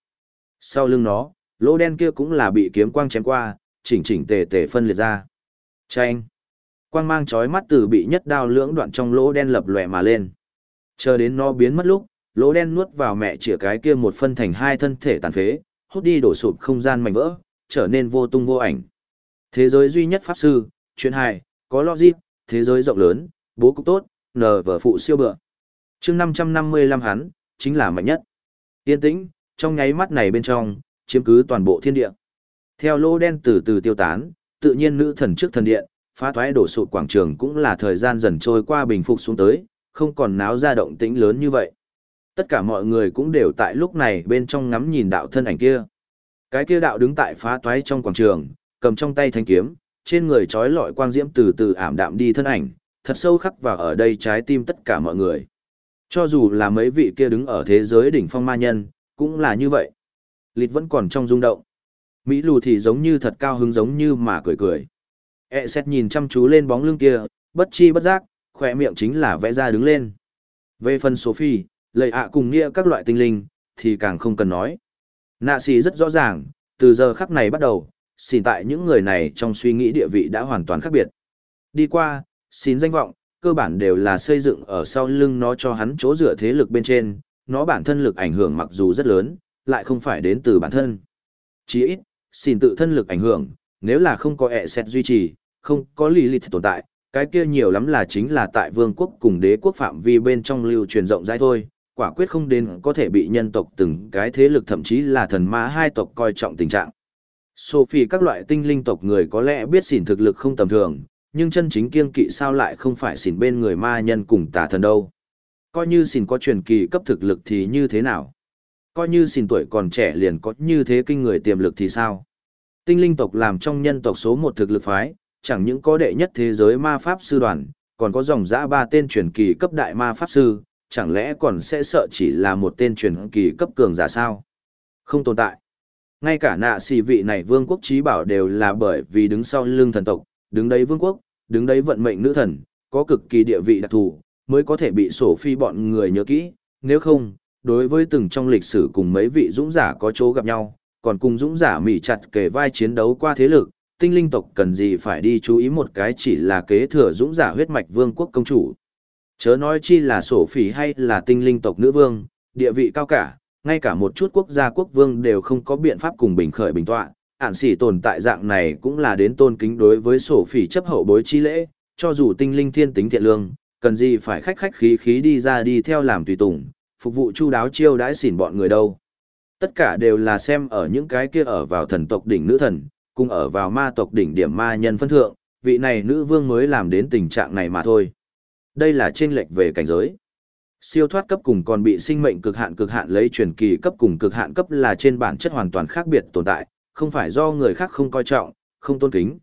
Sau lưng nó, lỗ đen kia cũng là bị kiếm quang chém qua, chỉnh chỉnh tề tề phân liệt ra. Chanh! Quang mang chói mắt từ bị nhất đao lưỡng đoạn trong lỗ đen lập lòe mà lên. Chờ đến nó biến mất lúc, lỗ đen nuốt vào mẹ chĩa cái kia một phân thành hai thân thể tàn phế, hút đi đổ sụp không gian mảnh vỡ, trở nên vô tung vô ảnh. Thế giới duy nhất pháp sư, chuyện hài, có logic, thế giới rộng lớn, bố cục tốt, nờ vở phụ siêu bựa. chương 555 hắn, chính là mạnh nhất. Yên tĩnh, trong nháy mắt này bên trong, chiếm cứ toàn bộ thiên địa. Theo lô đen từ từ tiêu tán, tự nhiên nữ thần trước thần điện, phá thoái đổ sụt quảng trường cũng là thời gian dần trôi qua bình phục xuống tới, không còn náo ra động tĩnh lớn như vậy. Tất cả mọi người cũng đều tại lúc này bên trong ngắm nhìn đạo thân ảnh kia. Cái kia đạo đứng tại phá toái trong quảng trường, cầm trong tay thanh kiếm, trên người trói lọi quang diễm từ từ ảm đạm đi thân ảnh, thật sâu khắc vào ở đây trái tim tất cả mọi người. Cho dù là mấy vị kia đứng ở thế giới đỉnh phong ma nhân, cũng là như vậy. Lịt vẫn còn trong rung động. Mỹ lù thì giống như thật cao hứng giống như mà cười cười. E xét nhìn chăm chú lên bóng lưng kia, bất chi bất giác, khỏe miệng chính là vẽ ra đứng lên. Về phần Sophie, lời ạ cùng nghĩa các loại tinh linh, thì càng không cần nói. Nạ xì rất rõ ràng, từ giờ khắc này bắt đầu, xin tại những người này trong suy nghĩ địa vị đã hoàn toàn khác biệt. Đi qua, xin danh vọng, cơ bản đều là xây dựng ở sau lưng nó cho hắn chỗ dựa thế lực bên trên, nó bản thân lực ảnh hưởng mặc dù rất lớn, lại không phải đến từ bản thân. Chỉ ít, xin tự thân lực ảnh hưởng, nếu là không có ẹ xét duy trì, không có lý lịch tồn tại, cái kia nhiều lắm là chính là tại vương quốc cùng đế quốc phạm vi bên trong lưu truyền rộng rãi thôi, quả quyết không đến có thể bị nhân tộc từng cái thế lực thậm chí là thần ma hai tộc coi trọng tình trạng. Sophie các loại tinh linh tộc người có lẽ biết xỉn thực lực không tầm thường, nhưng chân chính kiên kỵ sao lại không phải xỉn bên người ma nhân cùng tà thần đâu. Coi như xỉn có truyền kỳ cấp thực lực thì như thế nào? Coi như xỉn tuổi còn trẻ liền có như thế kinh người tiềm lực thì sao? Tinh linh tộc làm trong nhân tộc số một thực lực phái, chẳng những có đệ nhất thế giới ma pháp sư đoàn, còn có dòng dã ba tên truyền kỳ cấp đại ma pháp sư, chẳng lẽ còn sẽ sợ chỉ là một tên truyền kỳ cấp cường giả sao? Không tồn tại. Ngay cả nạ xì vị này vương quốc trí bảo đều là bởi vì đứng sau lưng thần tộc, đứng đấy vương quốc, đứng đấy vận mệnh nữ thần, có cực kỳ địa vị đặc thù, mới có thể bị sổ phi bọn người nhớ kỹ, nếu không, đối với từng trong lịch sử cùng mấy vị dũng giả có chỗ gặp nhau, còn cùng dũng giả mỉ chặt kề vai chiến đấu qua thế lực, tinh linh tộc cần gì phải đi chú ý một cái chỉ là kế thừa dũng giả huyết mạch vương quốc công chủ. Chớ nói chi là sổ phỉ hay là tinh linh tộc nữ vương, địa vị cao cả, ngay cả một chút quốc gia quốc vương đều không có biện pháp cùng bình khởi bình tọa. Ản sĩ tồn tại dạng này cũng là đến tôn kính đối với sổ phỉ chấp hậu bối chi lễ, cho dù tinh linh thiên tính thiện lương, cần gì phải khách khách khí khí đi ra đi theo làm tùy tùng, phục vụ chu đáo chiêu đãi xỉn bọn người đâu. Tất cả đều là xem ở những cái kia ở vào thần tộc đỉnh nữ thần, cùng ở vào ma tộc đỉnh điểm ma nhân phân thượng, vị này nữ vương mới làm đến tình trạng này mà thôi. Đây là trên lệch về cảnh giới. Siêu thoát cấp cùng còn bị sinh mệnh cực hạn cực hạn lấy truyền kỳ cấp cùng cực hạn cấp là trên bản chất hoàn toàn khác biệt tồn tại, không phải do người khác không coi trọng, không tôn kính.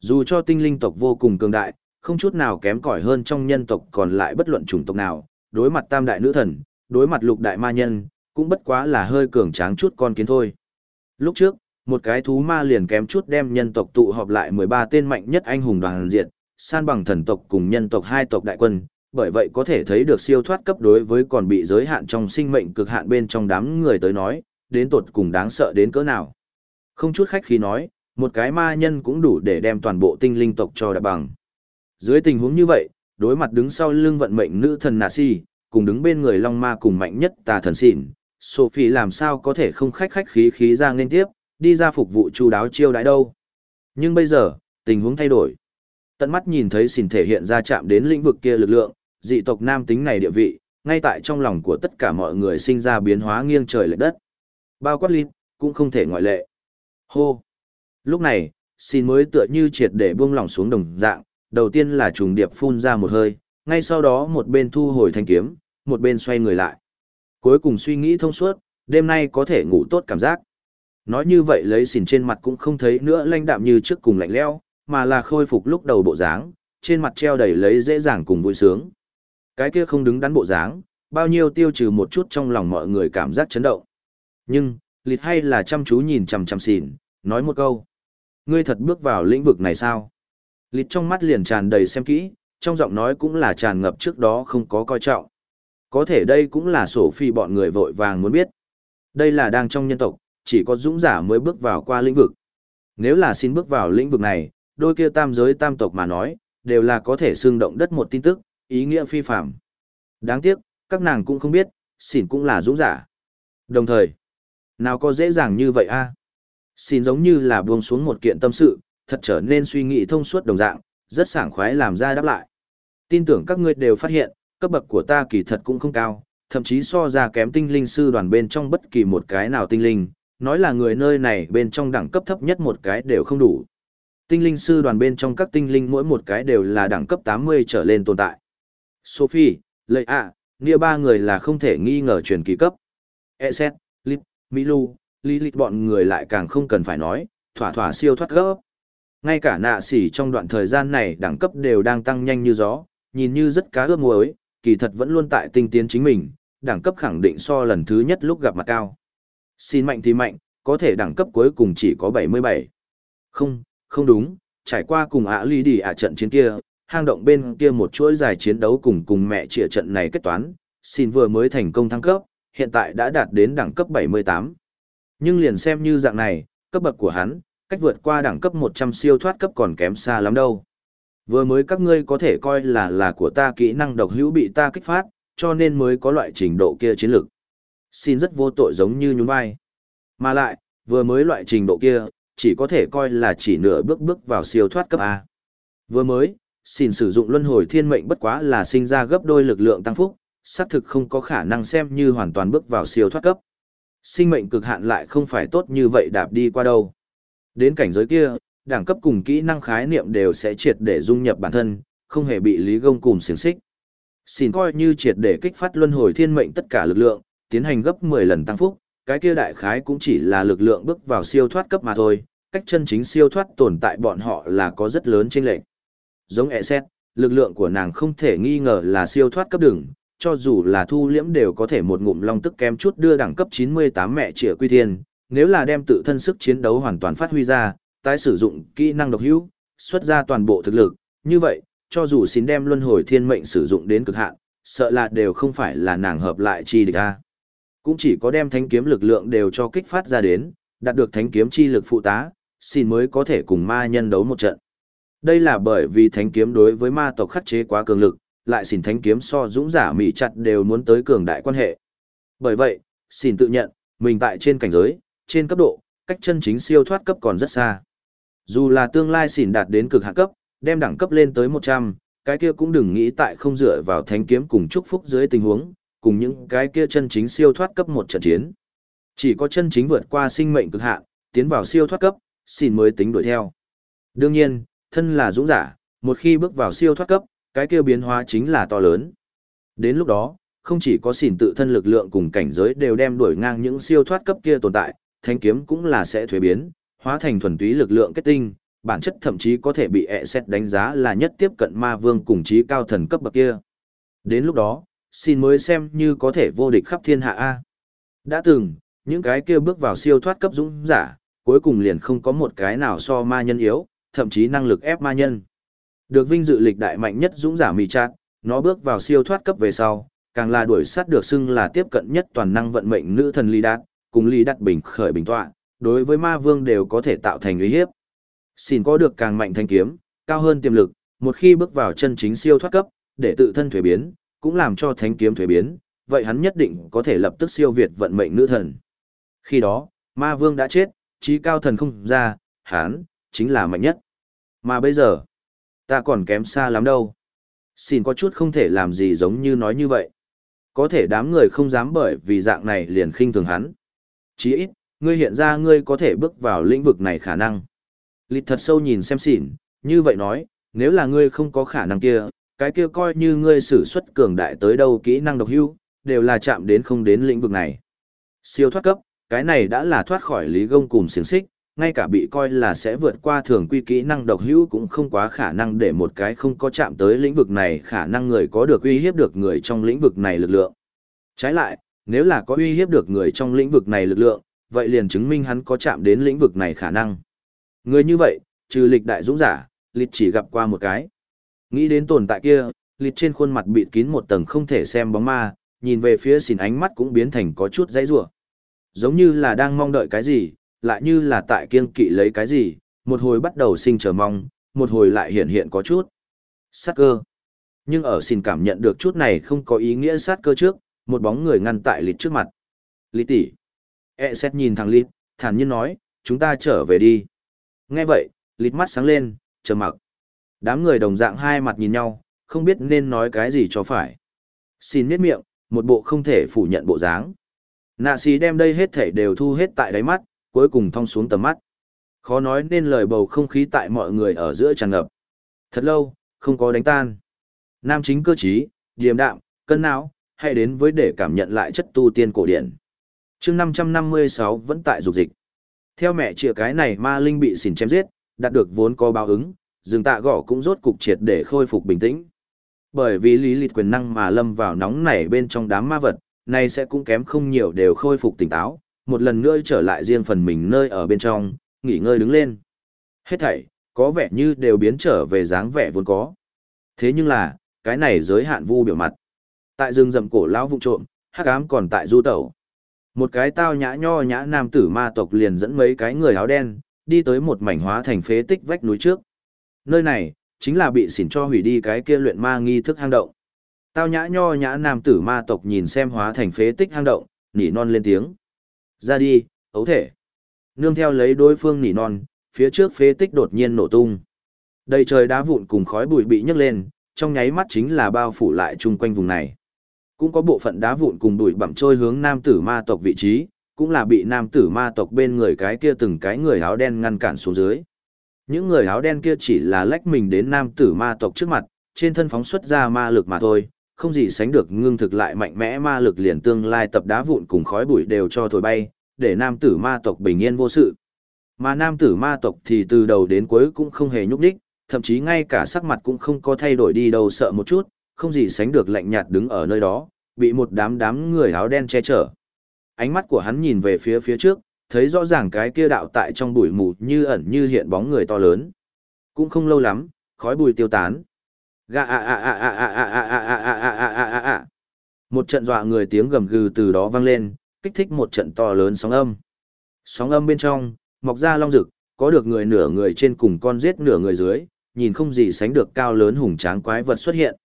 Dù cho tinh linh tộc vô cùng cường đại, không chút nào kém cỏi hơn trong nhân tộc còn lại bất luận chủng tộc nào, đối mặt tam đại nữ thần, đối mặt lục đại ma nhân, cũng bất quá là hơi cường tráng chút con kiến thôi. Lúc trước, một cái thú ma liền kém chút đem nhân tộc tụ họp lại 13 tên mạnh nhất anh hùng đoàn diệt, san bằng thần tộc cùng nhân tộc hai tộc đại quân, bởi vậy có thể thấy được siêu thoát cấp đối với còn bị giới hạn trong sinh mệnh cực hạn bên trong đám người tới nói, đến tột cùng đáng sợ đến cỡ nào. Không chút khách khí nói, một cái ma nhân cũng đủ để đem toàn bộ tinh linh tộc cho đạp bằng. Dưới tình huống như vậy, đối mặt đứng sau lưng vận mệnh nữ thần nà si, cùng đứng bên người long ma cùng mạnh nhất tà thần xỉn, Sophie làm sao có thể không khách khách khí khí ra nên tiếp, đi ra phục vụ chu đáo chiêu đãi đâu. Nhưng bây giờ, tình huống thay đổi. Tận mắt nhìn thấy xỉn thể hiện ra chạm đến lĩnh vực kia lực lượng, dị tộc nam tính này địa vị, ngay tại trong lòng của tất cả mọi người sinh ra biến hóa nghiêng trời lệch đất. Bao quát linh cũng không thể ngoại lệ. Hô! Lúc này, xin mới tựa như triệt để buông lỏng xuống đồng dạng, đầu tiên là trùng điệp phun ra một hơi, ngay sau đó một bên thu hồi thanh kiếm, một bên xoay người lại. Cuối cùng suy nghĩ thông suốt, đêm nay có thể ngủ tốt cảm giác. Nói như vậy lấy xỉn trên mặt cũng không thấy nữa lanh đạm như trước cùng lạnh lẽo mà là khôi phục lúc đầu bộ dáng, trên mặt treo đầy lấy dễ dàng cùng vui sướng. Cái kia không đứng đắn bộ dáng, bao nhiêu tiêu trừ một chút trong lòng mọi người cảm giác chấn động. Nhưng, lịt hay là chăm chú nhìn chằm chằm xỉn, nói một câu. Ngươi thật bước vào lĩnh vực này sao? Lịt trong mắt liền tràn đầy xem kỹ, trong giọng nói cũng là tràn ngập trước đó không có coi trọng. Có thể đây cũng là sổ phi bọn người vội vàng muốn biết. Đây là đang trong nhân tộc, chỉ có dũng giả mới bước vào qua lĩnh vực. Nếu là xin bước vào lĩnh vực này, đôi kia tam giới tam tộc mà nói, đều là có thể xương động đất một tin tức, ý nghĩa phi phạm. Đáng tiếc, các nàng cũng không biết, xỉn cũng là dũng giả. Đồng thời, nào có dễ dàng như vậy a Xin giống như là buông xuống một kiện tâm sự, thật trở nên suy nghĩ thông suốt đồng dạng, rất sảng khoái làm ra đáp lại. Tin tưởng các ngươi đều phát hiện, cấp bậc của ta kỳ thật cũng không cao, thậm chí so ra kém tinh linh sư đoàn bên trong bất kỳ một cái nào tinh linh, nói là người nơi này bên trong đẳng cấp thấp nhất một cái đều không đủ. Tinh linh sư đoàn bên trong các tinh linh mỗi một cái đều là đẳng cấp 80 trở lên tồn tại. Sophie, Lệ ạ, Nia ba người là không thể nghi ngờ truyền kỳ cấp. Eset, Lip, Milu, Lilith bọn người lại càng không cần phải nói, thỏa thỏa siêu thoát gấp. Ngay cả nạ sỉ trong đoạn thời gian này đẳng cấp đều đang tăng nhanh như gió, nhìn như rất cá ướp muối, kỳ thật vẫn luôn tại tinh tiến chính mình, đẳng cấp khẳng định so lần thứ nhất lúc gặp mặt cao. Xin mạnh thì mạnh, có thể đẳng cấp cuối cùng chỉ có 77. Không, không đúng, trải qua cùng ạ ly đi ạ trận chiến kia, hang động bên kia một chuỗi dài chiến đấu cùng cùng mẹ trịa trận này kết toán, xin vừa mới thành công thăng cấp, hiện tại đã đạt đến đẳng cấp 78. Nhưng liền xem như dạng này, cấp bậc của hắn, cách vượt qua đẳng cấp 100 siêu thoát cấp còn kém xa lắm đâu. Vừa mới các ngươi có thể coi là là của ta kỹ năng độc hữu bị ta kích phát, cho nên mới có loại trình độ kia chiến lược. Xin rất vô tội giống như nhún vai. Mà lại, vừa mới loại trình độ kia, chỉ có thể coi là chỉ nửa bước bước vào siêu thoát cấp A. Vừa mới, xin sử dụng luân hồi thiên mệnh bất quá là sinh ra gấp đôi lực lượng tăng phúc, xác thực không có khả năng xem như hoàn toàn bước vào siêu thoát cấp. Sinh mệnh cực hạn lại không phải tốt như vậy đạp đi qua đâu. Đến cảnh giới kia, đẳng cấp cùng kỹ năng khái niệm đều sẽ triệt để dung nhập bản thân, không hề bị lý gông cùng xiềng xích. Xin coi như triệt để kích phát luân hồi thiên mệnh tất cả lực lượng, tiến hành gấp 10 lần tăng phúc, cái kia đại khái cũng chỉ là lực lượng bước vào siêu thoát cấp mà thôi, cách chân chính siêu thoát tồn tại bọn họ là có rất lớn chênh lệch. Giống e xét, lực lượng của nàng không thể nghi ngờ là siêu thoát cấp đường, cho dù là thu liễm đều có thể một ngụm long tức kém chút đưa đẳng cấp 98 mẹ trịa quy thiên, nếu là đem tự thân sức chiến đấu hoàn toàn phát huy ra, tái sử dụng kỹ năng độc hữu, xuất ra toàn bộ thực lực, như vậy, cho dù xin đem luân hồi thiên mệnh sử dụng đến cực hạn, sợ là đều không phải là nàng hợp lại chi địch a. Cũng chỉ có đem thánh kiếm lực lượng đều cho kích phát ra đến, đạt được thánh kiếm chi lực phụ tá, xin mới có thể cùng ma nhân đấu một trận. Đây là bởi vì thánh kiếm đối với ma tộc khắc chế quá cường lực, lại xin thánh kiếm so dũng giả mỹ chặt đều muốn tới cường đại quan hệ. Bởi vậy, xin tự nhận, mình tại trên cảnh giới, trên cấp độ, cách chân chính siêu thoát cấp còn rất xa. Dù là tương lai xỉn đạt đến cực hạ cấp, đem đẳng cấp lên tới 100, cái kia cũng đừng nghĩ tại không dựa vào thánh kiếm cùng chúc phúc dưới tình huống, cùng những cái kia chân chính siêu thoát cấp một trận chiến. Chỉ có chân chính vượt qua sinh mệnh cực hạn, tiến vào siêu thoát cấp, xỉn mới tính đuổi theo. Đương nhiên, thân là dũng giả, một khi bước vào siêu thoát cấp, cái kia biến hóa chính là to lớn. Đến lúc đó, không chỉ có xỉn tự thân lực lượng cùng cảnh giới đều đem đuổi ngang những siêu thoát cấp kia tồn tại, thanh kiếm cũng là sẽ thuế biến, hóa thành thuần túy lực lượng kết tinh, bản chất thậm chí có thể bị ẹ xét đánh giá là nhất tiếp cận ma vương cùng trí cao thần cấp bậc kia. Đến lúc đó, xin mới xem như có thể vô địch khắp thiên hạ A. Đã từng, những cái kia bước vào siêu thoát cấp dũng giả, cuối cùng liền không có một cái nào so ma nhân yếu, thậm chí năng lực ép ma nhân. Được vinh dự lịch đại mạnh nhất dũng giả mì chát, nó bước vào siêu thoát cấp về sau, càng là đuổi sát được xưng là tiếp cận nhất toàn năng vận mệnh nữ thần Lý Đạt, cùng Lý Đạt bình khởi bình tọa, đối với ma vương đều có thể tạo thành uy hiếp. Xin có được càng mạnh thanh kiếm, cao hơn tiềm lực, một khi bước vào chân chính siêu thoát cấp, để tự thân thuế biến, cũng làm cho thánh kiếm thuế biến, vậy hắn nhất định có thể lập tức siêu việt vận mệnh nữ thần. Khi đó, ma vương đã chết, trí cao thần không ra, hắn, chính là mạnh nhất. Mà bây giờ, ta còn kém xa lắm đâu. Xin có chút không thể làm gì giống như nói như vậy. Có thể đám người không dám bởi vì dạng này liền khinh thường hắn. Chỉ ít, ngươi hiện ra ngươi có thể bước vào lĩnh vực này khả năng. Lịch thật sâu nhìn xem xỉn, như vậy nói, nếu là ngươi không có khả năng kia, cái kia coi như ngươi sử xuất cường đại tới đâu kỹ năng độc hưu, đều là chạm đến không đến lĩnh vực này. Siêu thoát cấp, cái này đã là thoát khỏi lý gông cùng xiềng xích, ngay cả bị coi là sẽ vượt qua thường quy kỹ năng độc hữu cũng không quá khả năng để một cái không có chạm tới lĩnh vực này khả năng người có được uy hiếp được người trong lĩnh vực này lực lượng. Trái lại, nếu là có uy hiếp được người trong lĩnh vực này lực lượng, vậy liền chứng minh hắn có chạm đến lĩnh vực này khả năng. Người như vậy, trừ lịch đại dũng giả, lịch chỉ gặp qua một cái. Nghĩ đến tồn tại kia, lịch trên khuôn mặt bịt kín một tầng không thể xem bóng ma, nhìn về phía xỉn ánh mắt cũng biến thành có chút dãy rủa Giống như là đang mong đợi cái gì, lại như là tại kiêng kỵ lấy cái gì, một hồi bắt đầu sinh chờ mong, một hồi lại hiện hiện có chút. Sát cơ. Nhưng ở xin cảm nhận được chút này không có ý nghĩa sát cơ trước, một bóng người ngăn tại lịch trước mặt. Lý tỷ. E xét nhìn thằng Lít, thản nhiên nói, chúng ta trở về đi. Nghe vậy, Lít mắt sáng lên, trầm mặc. Đám người đồng dạng hai mặt nhìn nhau, không biết nên nói cái gì cho phải. Xin miết miệng, một bộ không thể phủ nhận bộ dáng. Nạ xì đem đây hết thể đều thu hết tại đáy mắt, cuối cùng thong xuống tầm mắt. Khó nói nên lời bầu không khí tại mọi người ở giữa tràn ngập. Thật lâu, không có đánh tan. Nam chính cơ trí, điềm đạm, cân não, hay đến với để cảm nhận lại chất tu tiên cổ điển chương 556 vẫn tại dục dịch. Theo mẹ chìa cái này ma linh bị xỉn chém giết, đạt được vốn có báo ứng, rừng tạ gõ cũng rốt cục triệt để khôi phục bình tĩnh. Bởi vì lý lịch quyền năng mà lâm vào nóng nảy bên trong đám ma vật, này sẽ cũng kém không nhiều đều khôi phục tỉnh táo, một lần nữa trở lại riêng phần mình nơi ở bên trong, nghỉ ngơi đứng lên. Hết thảy, có vẻ như đều biến trở về dáng vẻ vốn có. Thế nhưng là, cái này giới hạn vu biểu mặt. Tại rừng rậm cổ lão vụ trộm, hắc ám còn tại du tẩu. Một cái tao nhã nho nhã nam tử ma tộc liền dẫn mấy cái người áo đen, đi tới một mảnh hóa thành phế tích vách núi trước. Nơi này, chính là bị xỉn cho hủy đi cái kia luyện ma nghi thức hang động. Tao nhã nho nhã nam tử ma tộc nhìn xem hóa thành phế tích hang động, nỉ non lên tiếng. Ra đi, ấu thể. Nương theo lấy đối phương nỉ non, phía trước phế tích đột nhiên nổ tung. Đầy trời đá vụn cùng khói bụi bị nhấc lên, trong nháy mắt chính là bao phủ lại chung quanh vùng này. Cũng có bộ phận đá vụn cùng đuổi bẩm trôi hướng nam tử ma tộc vị trí, cũng là bị nam tử ma tộc bên người cái kia từng cái người áo đen ngăn cản xuống dưới. Những người áo đen kia chỉ là lách mình đến nam tử ma tộc trước mặt, trên thân phóng xuất ra ma lực mà thôi, không gì sánh được ngưng thực lại mạnh mẽ ma lực liền tương lai tập đá vụn cùng khói bụi đều cho thổi bay, để nam tử ma tộc bình yên vô sự. Mà nam tử ma tộc thì từ đầu đến cuối cũng không hề nhúc nhích, thậm chí ngay cả sắc mặt cũng không có thay đổi đi đâu sợ một chút, không gì sánh được lạnh nhạt đứng ở nơi đó, bị một đám đám người áo đen che chở. Ánh mắt của hắn nhìn về phía phía trước, thấy rõ ràng cái kia đạo tại trong bụi mù như ẩn như hiện bóng người to lớn. Cũng không lâu lắm, khói bụi tiêu tán. Gà a a a a a a a a a a a a a a Một trận dọa người tiếng gầm gừ từ đó vang lên, kích thích một trận to lớn sóng âm. Sóng âm bên trong, mọc ra long rực, có được người nửa người trên cùng con giết nửa người dưới, nhìn không gì sánh được cao lớn hùng tráng quái vật xuất hiện.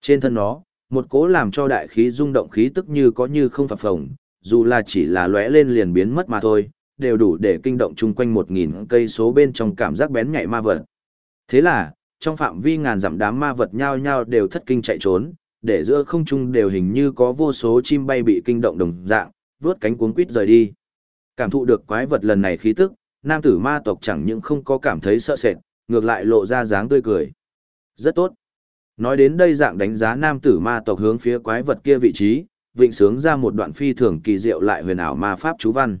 Trên thân nó, một cố làm cho đại khí rung động khí tức như có như không phập phồng, dù là chỉ là lóe lên liền biến mất mà thôi, đều đủ để kinh động chung quanh một nghìn cây số bên trong cảm giác bén nhạy ma vật. Thế là, trong phạm vi ngàn dặm đám ma vật nhao nhao đều thất kinh chạy trốn, để giữa không trung đều hình như có vô số chim bay bị kinh động đồng dạng, vướt cánh cuống quít rời đi. Cảm thụ được quái vật lần này khí tức, nam tử ma tộc chẳng những không có cảm thấy sợ sệt, ngược lại lộ ra dáng tươi cười. Rất tốt. Nói đến đây dạng đánh giá nam tử ma tộc hướng phía quái vật kia vị trí, vịnh sướng ra một đoạn phi thường kỳ diệu lại huyền ảo ma pháp chú văn.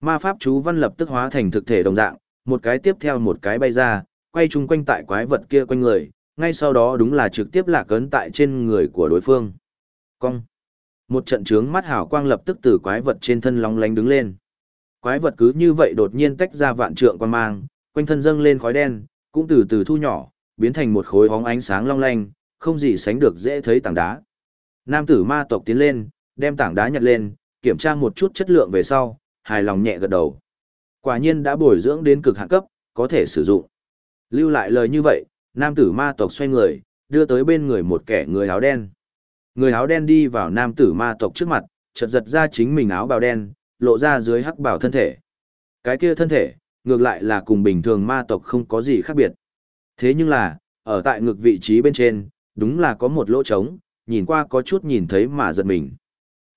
Ma pháp chú văn lập tức hóa thành thực thể đồng dạng, một cái tiếp theo một cái bay ra, quay chung quanh tại quái vật kia quanh người, ngay sau đó đúng là trực tiếp lạc ấn tại trên người của đối phương. Cong. Một trận trướng mắt hào quang lập tức từ quái vật trên thân long lánh đứng lên. Quái vật cứ như vậy đột nhiên tách ra vạn trượng quan mang, quanh thân dâng lên khói đen, cũng từ từ thu nhỏ, biến thành một khối hóng ánh sáng long lanh, không gì sánh được dễ thấy tảng đá. Nam tử ma tộc tiến lên, đem tảng đá nhặt lên, kiểm tra một chút chất lượng về sau, hài lòng nhẹ gật đầu. Quả nhiên đã bồi dưỡng đến cực hạn cấp, có thể sử dụng. Lưu lại lời như vậy, nam tử ma tộc xoay người, đưa tới bên người một kẻ người áo đen. Người áo đen đi vào nam tử ma tộc trước mặt, chợt giật ra chính mình áo bào đen, lộ ra dưới hắc bào thân thể. Cái kia thân thể, ngược lại là cùng bình thường ma tộc không có gì khác biệt. Thế nhưng là, ở tại ngực vị trí bên trên, đúng là có một lỗ trống, nhìn qua có chút nhìn thấy mà giật mình.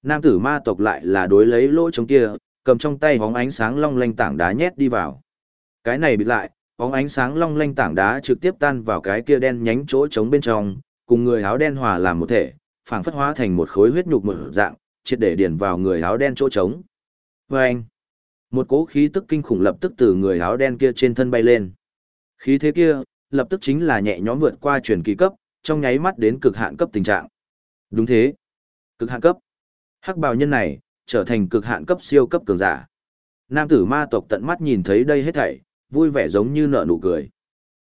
Nam tử ma tộc lại là đối lấy lỗ trống kia, cầm trong tay hóng ánh sáng long lanh tảng đá nhét đi vào. Cái này bị lại, hóng ánh sáng long lanh tảng đá trực tiếp tan vào cái kia đen nhánh chỗ trống bên trong, cùng người áo đen hòa làm một thể, phảng phất hóa thành một khối huyết nhục một dạng, triệt để điền vào người áo đen chỗ trống. Và anh, một cỗ khí tức kinh khủng lập tức từ người áo đen kia trên thân bay lên. Khí thế kia, lập tức chính là nhẹ nhõm vượt qua truyền kỳ cấp, trong nháy mắt đến cực hạn cấp tình trạng. Đúng thế. Cực hạn cấp. Hắc bào nhân này, trở thành cực hạn cấp siêu cấp cường giả. Nam tử ma tộc tận mắt nhìn thấy đây hết thảy, vui vẻ giống như nở nụ cười.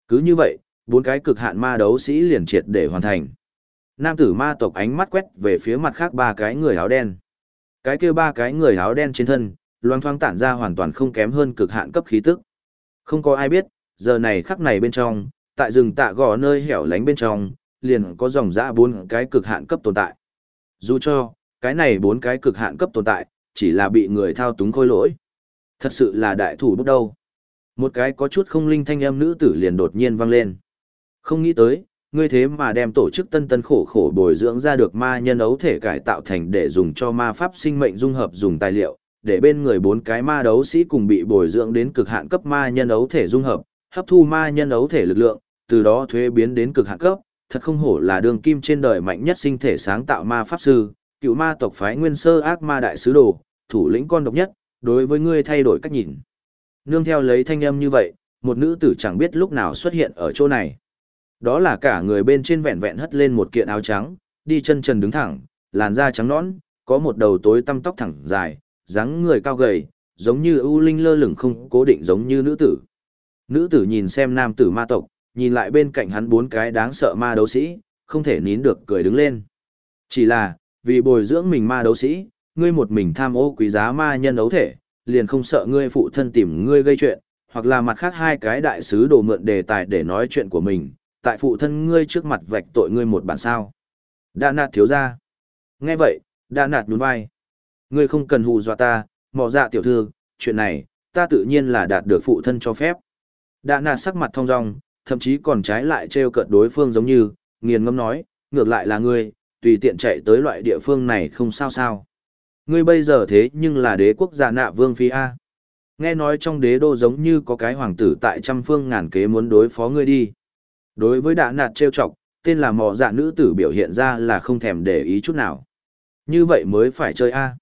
Cứ như vậy, bốn cái cực hạn ma đấu sĩ liền triệt để hoàn thành. Nam tử ma tộc ánh mắt quét về phía mặt khác ba cái người áo đen. Cái kia ba cái người áo đen trên thân, loang thoáng tản ra hoàn toàn không kém hơn cực hạn cấp khí tức. Không có ai biết, giờ này khắc này bên trong, tại rừng tạ gò nơi hẻo lánh bên trong, liền có dòng dã bốn cái cực hạn cấp tồn tại. Dù cho, cái này bốn cái cực hạn cấp tồn tại, chỉ là bị người thao túng khôi lỗi. Thật sự là đại thủ bút đâu. Một cái có chút không linh thanh âm nữ tử liền đột nhiên vang lên. Không nghĩ tới, ngươi thế mà đem tổ chức tân tân khổ khổ bồi dưỡng ra được ma nhân ấu thể cải tạo thành để dùng cho ma pháp sinh mệnh dung hợp dùng tài liệu, để bên người bốn cái ma đấu sĩ cùng bị bồi dưỡng đến cực hạn cấp ma nhân ấu thể dung hợp, hấp thu ma nhân ấu thể lực lượng, từ đó thuế biến đến cực hạn cấp, thật không hổ là đường kim trên đời mạnh nhất sinh thể sáng tạo ma pháp sư, cựu ma tộc phái nguyên sơ ác ma đại sứ đồ, thủ lĩnh con độc nhất, đối với ngươi thay đổi cách nhìn. Nương theo lấy thanh âm như vậy, một nữ tử chẳng biết lúc nào xuất hiện ở chỗ này. Đó là cả người bên trên vẹn vẹn hất lên một kiện áo trắng, đi chân trần đứng thẳng, làn da trắng nõn, có một đầu tối tăm tóc thẳng dài, dáng người cao gầy, giống như ưu linh lơ lửng không cố định giống như nữ tử. Nữ tử nhìn xem nam tử ma tộc, nhìn lại bên cạnh hắn bốn cái đáng sợ ma đấu sĩ, không thể nín được cười đứng lên. Chỉ là, vì bồi dưỡng mình ma đấu sĩ, ngươi một mình tham ô quý giá ma nhân đấu thể, liền không sợ ngươi phụ thân tìm ngươi gây chuyện, hoặc là mặt khác hai cái đại sứ đồ mượn đề tài để nói chuyện của mình, tại phụ thân ngươi trước mặt vạch tội ngươi một bản sao. Đã nạt thiếu ra. Nghe vậy, đã nạt nhún vai. Ngươi không cần hù dọa ta, mỏ dạ tiểu thư, chuyện này, ta tự nhiên là đạt được phụ thân cho phép. Đã nạt sắc mặt thong dong, thậm chí còn trái lại trêu cợt đối phương giống như, nghiền ngâm nói, ngược lại là ngươi, tùy tiện chạy tới loại địa phương này không sao sao. Ngươi bây giờ thế nhưng là đế quốc gia nạ vương phi A. Nghe nói trong đế đô giống như có cái hoàng tử tại trăm phương ngàn kế muốn đối phó ngươi đi. Đối với đạ nạt trêu chọc, tên là mò dạ nữ tử biểu hiện ra là không thèm để ý chút nào. Như vậy mới phải chơi A.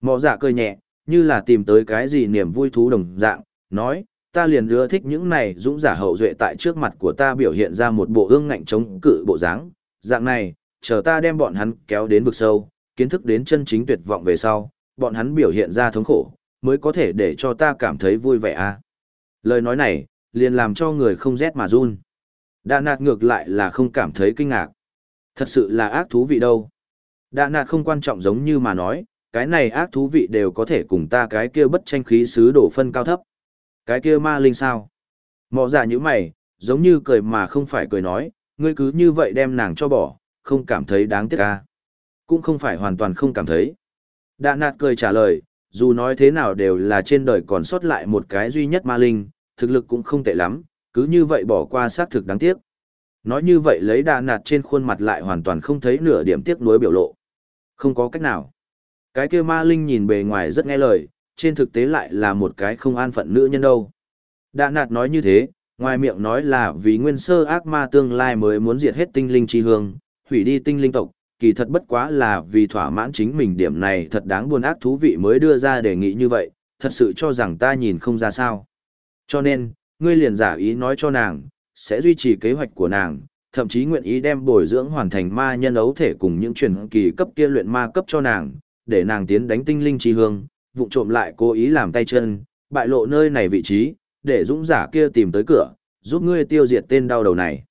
Mò dạ cười nhẹ, như là tìm tới cái gì niềm vui thú đồng dạng, nói, ta liền ưa thích những này dũng giả hậu duệ tại trước mặt của ta biểu hiện ra một bộ ương ngạnh chống cự bộ dáng. Dạng này, chờ ta đem bọn hắn kéo đến vực sâu, kiến thức đến chân chính tuyệt vọng về sau, bọn hắn biểu hiện ra thống khổ, mới có thể để cho ta cảm thấy vui vẻ a. Lời nói này, liền làm cho người không rét mà run. Đạ nạt ngược lại là không cảm thấy kinh ngạc. Thật sự là ác thú vị đâu. Đạ nạt không quan trọng giống như mà nói, cái này ác thú vị đều có thể cùng ta cái kia bất tranh khí sứ đổ phân cao thấp. Cái kia ma linh sao? Mọ giả dạ như mày, giống như cười mà không phải cười nói, ngươi cứ như vậy đem nàng cho bỏ, không cảm thấy đáng tiếc à? Cũng không phải hoàn toàn không cảm thấy. Đạ nạt cười trả lời, dù nói thế nào đều là trên đời còn sót lại một cái duy nhất ma linh, thực lực cũng không tệ lắm, cứ như vậy bỏ qua xác thực đáng tiếc. Nói như vậy lấy đà nạt trên khuôn mặt lại hoàn toàn không thấy nửa điểm tiếc nuối biểu lộ. Không có cách nào. Cái kia ma linh nhìn bề ngoài rất nghe lời, trên thực tế lại là một cái không an phận nữ nhân đâu. Đà nạt nói như thế, ngoài miệng nói là vì nguyên sơ ác ma tương lai mới muốn diệt hết tinh linh chi hương, hủy đi tinh linh tộc, kỳ thật bất quá là vì thỏa mãn chính mình điểm này thật đáng buồn ác thú vị mới đưa ra đề nghị như vậy, thật sự cho rằng ta nhìn không ra sao. Cho nên, ngươi liền giả ý nói cho nàng, sẽ duy trì kế hoạch của nàng, thậm chí nguyện ý đem bồi dưỡng hoàn thành ma nhân ấu thể cùng những truyền kỳ cấp kia luyện ma cấp cho nàng, để nàng tiến đánh tinh linh chi hương, vụng trộm lại cố ý làm tay chân, bại lộ nơi này vị trí, để dũng giả kia tìm tới cửa, giúp ngươi tiêu diệt tên đau đầu này.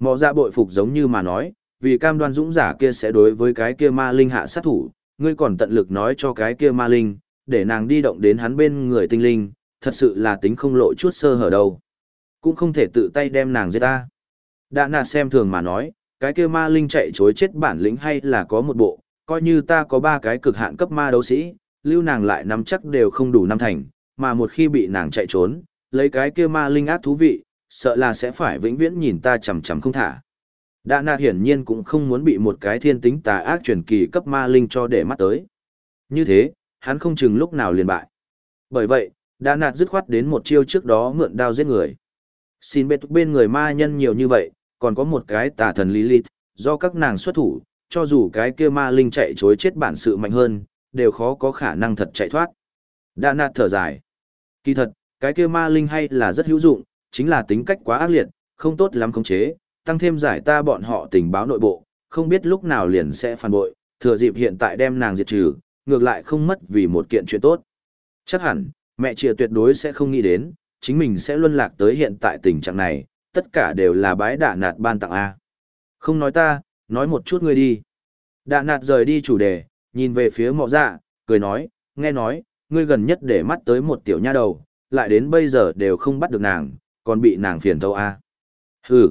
Mọ ra dạ bội phục giống như mà nói, vì cam đoan dũng giả kia sẽ đối với cái kia ma linh hạ sát thủ, ngươi còn tận lực nói cho cái kia ma linh, để nàng đi động đến hắn bên người tinh linh, thật sự là tính không lộ chút sơ hở đâu. Cũng không thể tự tay đem nàng giết ta. Đã nạt xem thường mà nói, cái kia ma linh chạy chối chết bản lĩnh hay là có một bộ, coi như ta có ba cái cực hạn cấp ma đấu sĩ, lưu nàng lại nắm chắc đều không đủ năm thành, mà một khi bị nàng chạy trốn, lấy cái kia ma linh ác thú vị, sợ là sẽ phải vĩnh viễn nhìn ta chằm chằm không thả. Đạ nạt hiển nhiên cũng không muốn bị một cái thiên tính tà ác truyền kỳ cấp ma linh cho để mắt tới. Như thế, hắn không chừng lúc nào liền bại. Bởi vậy, đạ nạt dứt khoát đến một chiêu trước đó mượn đao giết người. Xin bệ bên người ma nhân nhiều như vậy, còn có một cái tà thần Lilith, do các nàng xuất thủ, cho dù cái kia ma linh chạy chối chết bản sự mạnh hơn, đều khó có khả năng thật chạy thoát. Đạ nạt thở dài. Kỳ thật, cái kia ma linh hay là rất hữu dụng, chính là tính cách quá ác liệt, không tốt lắm khống chế, tăng thêm giải ta bọn họ tình báo nội bộ, không biết lúc nào liền sẽ phản bội, thừa dịp hiện tại đem nàng diệt trừ, ngược lại không mất vì một kiện chuyện tốt. Chắc hẳn, mẹ chia tuyệt đối sẽ không nghĩ đến, chính mình sẽ luân lạc tới hiện tại tình trạng này, tất cả đều là bái đạ nạt ban tặng A. Không nói ta, nói một chút ngươi đi. Đạ nạt rời đi chủ đề, nhìn về phía mọ dạ, cười nói, nghe nói, ngươi gần nhất để mắt tới một tiểu nha đầu, lại đến bây giờ đều không bắt được nàng, còn bị nàng phiền thâu A. À? Hừ.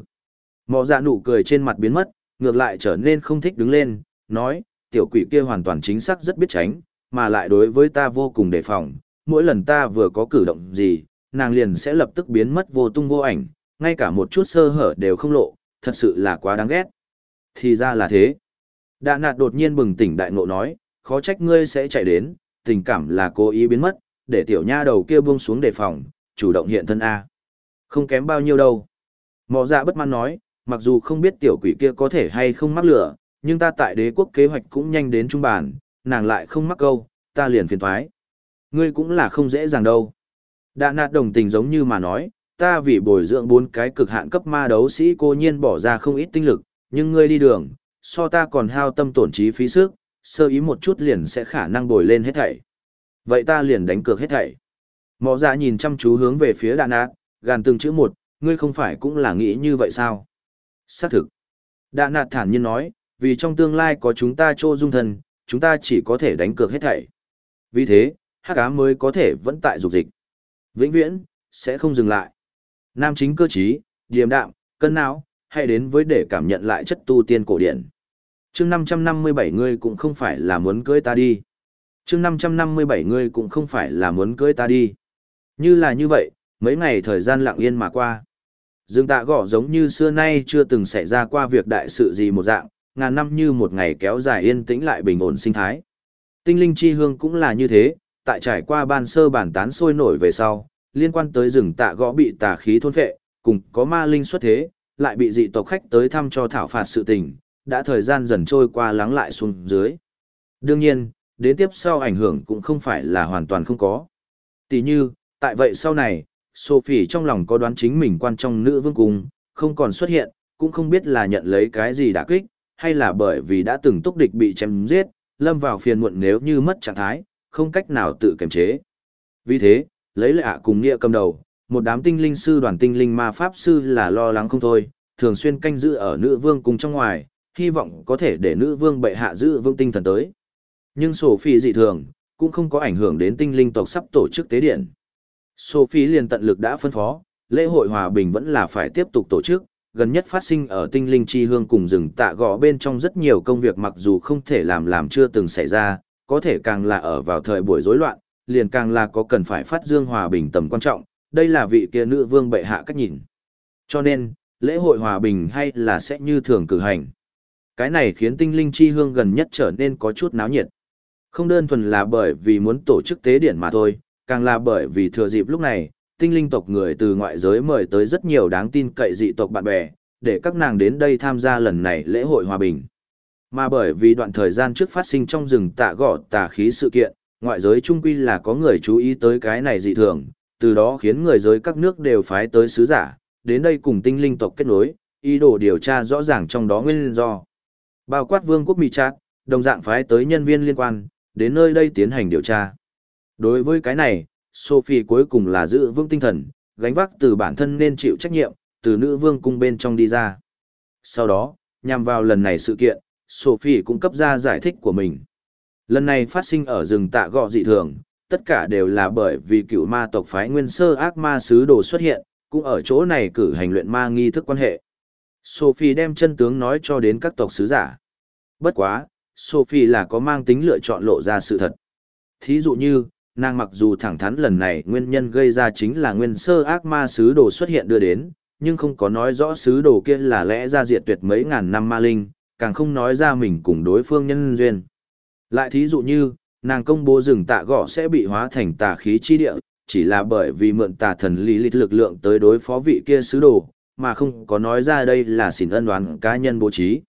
Mọ dạ nụ cười trên mặt biến mất, ngược lại trở nên không thích đứng lên, nói, tiểu quỷ kia hoàn toàn chính xác rất biết tránh, mà lại đối với ta vô cùng đề phòng, mỗi lần ta vừa có cử động gì, nàng liền sẽ lập tức biến mất vô tung vô ảnh, ngay cả một chút sơ hở đều không lộ, thật sự là quá đáng ghét. Thì ra là thế. Đạ nạt đột nhiên bừng tỉnh đại ngộ nói, khó trách ngươi sẽ chạy đến, tình cảm là cố ý biến mất, để tiểu nha đầu kia buông xuống đề phòng, chủ động hiện thân A. Không kém bao nhiêu đâu. Mọ dạ bất mãn nói, mặc dù không biết tiểu quỷ kia có thể hay không mắc lửa, nhưng ta tại đế quốc kế hoạch cũng nhanh đến trung bản, nàng lại không mắc câu, ta liền phiền thoái. Ngươi cũng là không dễ dàng đâu. Đạ nạt đồng tình giống như mà nói, ta vì bồi dưỡng bốn cái cực hạn cấp ma đấu sĩ cô nhiên bỏ ra không ít tinh lực, nhưng ngươi đi đường, so ta còn hao tâm tổn trí phí sức, sơ ý một chút liền sẽ khả năng bồi lên hết thảy. Vậy ta liền đánh cược hết thảy. Mọ dạ nhìn chăm chú hướng về phía đạ nạt, gàn từng chữ một, ngươi không phải cũng là nghĩ như vậy sao? Xác thực. Đạn nạt thản nhiên nói, vì trong tương lai có chúng ta trô dung thân, chúng ta chỉ có thể đánh cược hết thảy. Vì thế, hắc ám mới có thể vẫn tại dục dịch. Vĩnh viễn, sẽ không dừng lại. Nam chính cơ trí, điềm đạm, cân não, hay đến với để cảm nhận lại chất tu tiên cổ điển. chương 557 ngươi cũng không phải là muốn cưới ta đi. chương 557 ngươi cũng không phải là muốn cưới ta đi. Như là như vậy, mấy ngày thời gian lặng yên mà qua. Dương tạ gõ giống như xưa nay chưa từng xảy ra qua việc đại sự gì một dạng, ngàn năm như một ngày kéo dài yên tĩnh lại bình ổn sinh thái. Tinh linh chi hương cũng là như thế, tại trải qua ban sơ bản tán sôi nổi về sau, liên quan tới rừng tạ gõ bị tà khí thôn phệ, cùng có ma linh xuất thế, lại bị dị tộc khách tới thăm cho thảo phạt sự tình, đã thời gian dần trôi qua lắng lại xuống dưới. Đương nhiên, đến tiếp sau ảnh hưởng cũng không phải là hoàn toàn không có. Tỷ như, tại vậy sau này, Sophie trong lòng có đoán chính mình quan trọng nữ vương cung, không còn xuất hiện, cũng không biết là nhận lấy cái gì đã kích, hay là bởi vì đã từng túc địch bị chém giết, lâm vào phiền muộn nếu như mất trạng thái, không cách nào tự kiềm chế. Vì thế, lấy lệ ạ cùng nghĩa cầm đầu, một đám tinh linh sư đoàn tinh linh ma pháp sư là lo lắng không thôi, thường xuyên canh giữ ở nữ vương cùng trong ngoài, hy vọng có thể để nữ vương bệ hạ giữ vương tinh thần tới. Nhưng Sophie dị thường, cũng không có ảnh hưởng đến tinh linh tộc sắp tổ chức tế điện. Sophie liền tận lực đã phân phó, lễ hội hòa bình vẫn là phải tiếp tục tổ chức, gần nhất phát sinh ở tinh linh chi hương cùng rừng tạ gò bên trong rất nhiều công việc mặc dù không thể làm làm chưa từng xảy ra, có thể càng là ở vào thời buổi rối loạn, liền càng là có cần phải phát dương hòa bình tầm quan trọng, đây là vị kia nữ vương bệ hạ cách nhìn. Cho nên, lễ hội hòa bình hay là sẽ như thường cử hành. Cái này khiến tinh linh chi hương gần nhất trở nên có chút náo nhiệt. Không đơn thuần là bởi vì muốn tổ chức tế điển mà thôi, càng là bởi vì thừa dịp lúc này, tinh linh tộc người từ ngoại giới mời tới rất nhiều đáng tin cậy dị tộc bạn bè, để các nàng đến đây tham gia lần này lễ hội hòa bình. Mà bởi vì đoạn thời gian trước phát sinh trong rừng tạ gõ tà khí sự kiện, ngoại giới trung quy là có người chú ý tới cái này dị thường, từ đó khiến người giới các nước đều phái tới sứ giả, đến đây cùng tinh linh tộc kết nối, ý đồ điều tra rõ ràng trong đó nguyên do. Bao quát vương quốc Mỹ Trát, đồng dạng phái tới nhân viên liên quan, đến nơi đây tiến hành điều tra. Đối với cái này, Sophie cuối cùng là giữ vững tinh thần, gánh vác từ bản thân nên chịu trách nhiệm, từ nữ vương cung bên trong đi ra. Sau đó, nhằm vào lần này sự kiện, Sophie cũng cấp ra giải thích của mình. Lần này phát sinh ở rừng tạ gọ dị thường, tất cả đều là bởi vì cựu ma tộc phái nguyên sơ ác ma sứ đồ xuất hiện, cũng ở chỗ này cử hành luyện ma nghi thức quan hệ. Sophie đem chân tướng nói cho đến các tộc sứ giả. Bất quá, Sophie là có mang tính lựa chọn lộ ra sự thật. Thí dụ như, nàng mặc dù thẳng thắn lần này nguyên nhân gây ra chính là nguyên sơ ác ma sứ đồ xuất hiện đưa đến, nhưng không có nói rõ sứ đồ kia là lẽ ra diệt tuyệt mấy ngàn năm ma linh, càng không nói ra mình cùng đối phương nhân duyên. Lại thí dụ như, nàng công bố rừng tạ gõ sẽ bị hóa thành tà khí chi địa, chỉ là bởi vì mượn tà thần lý lịch lực lượng tới đối phó vị kia sứ đồ, mà không có nói ra đây là xỉn ân đoán cá nhân bố trí.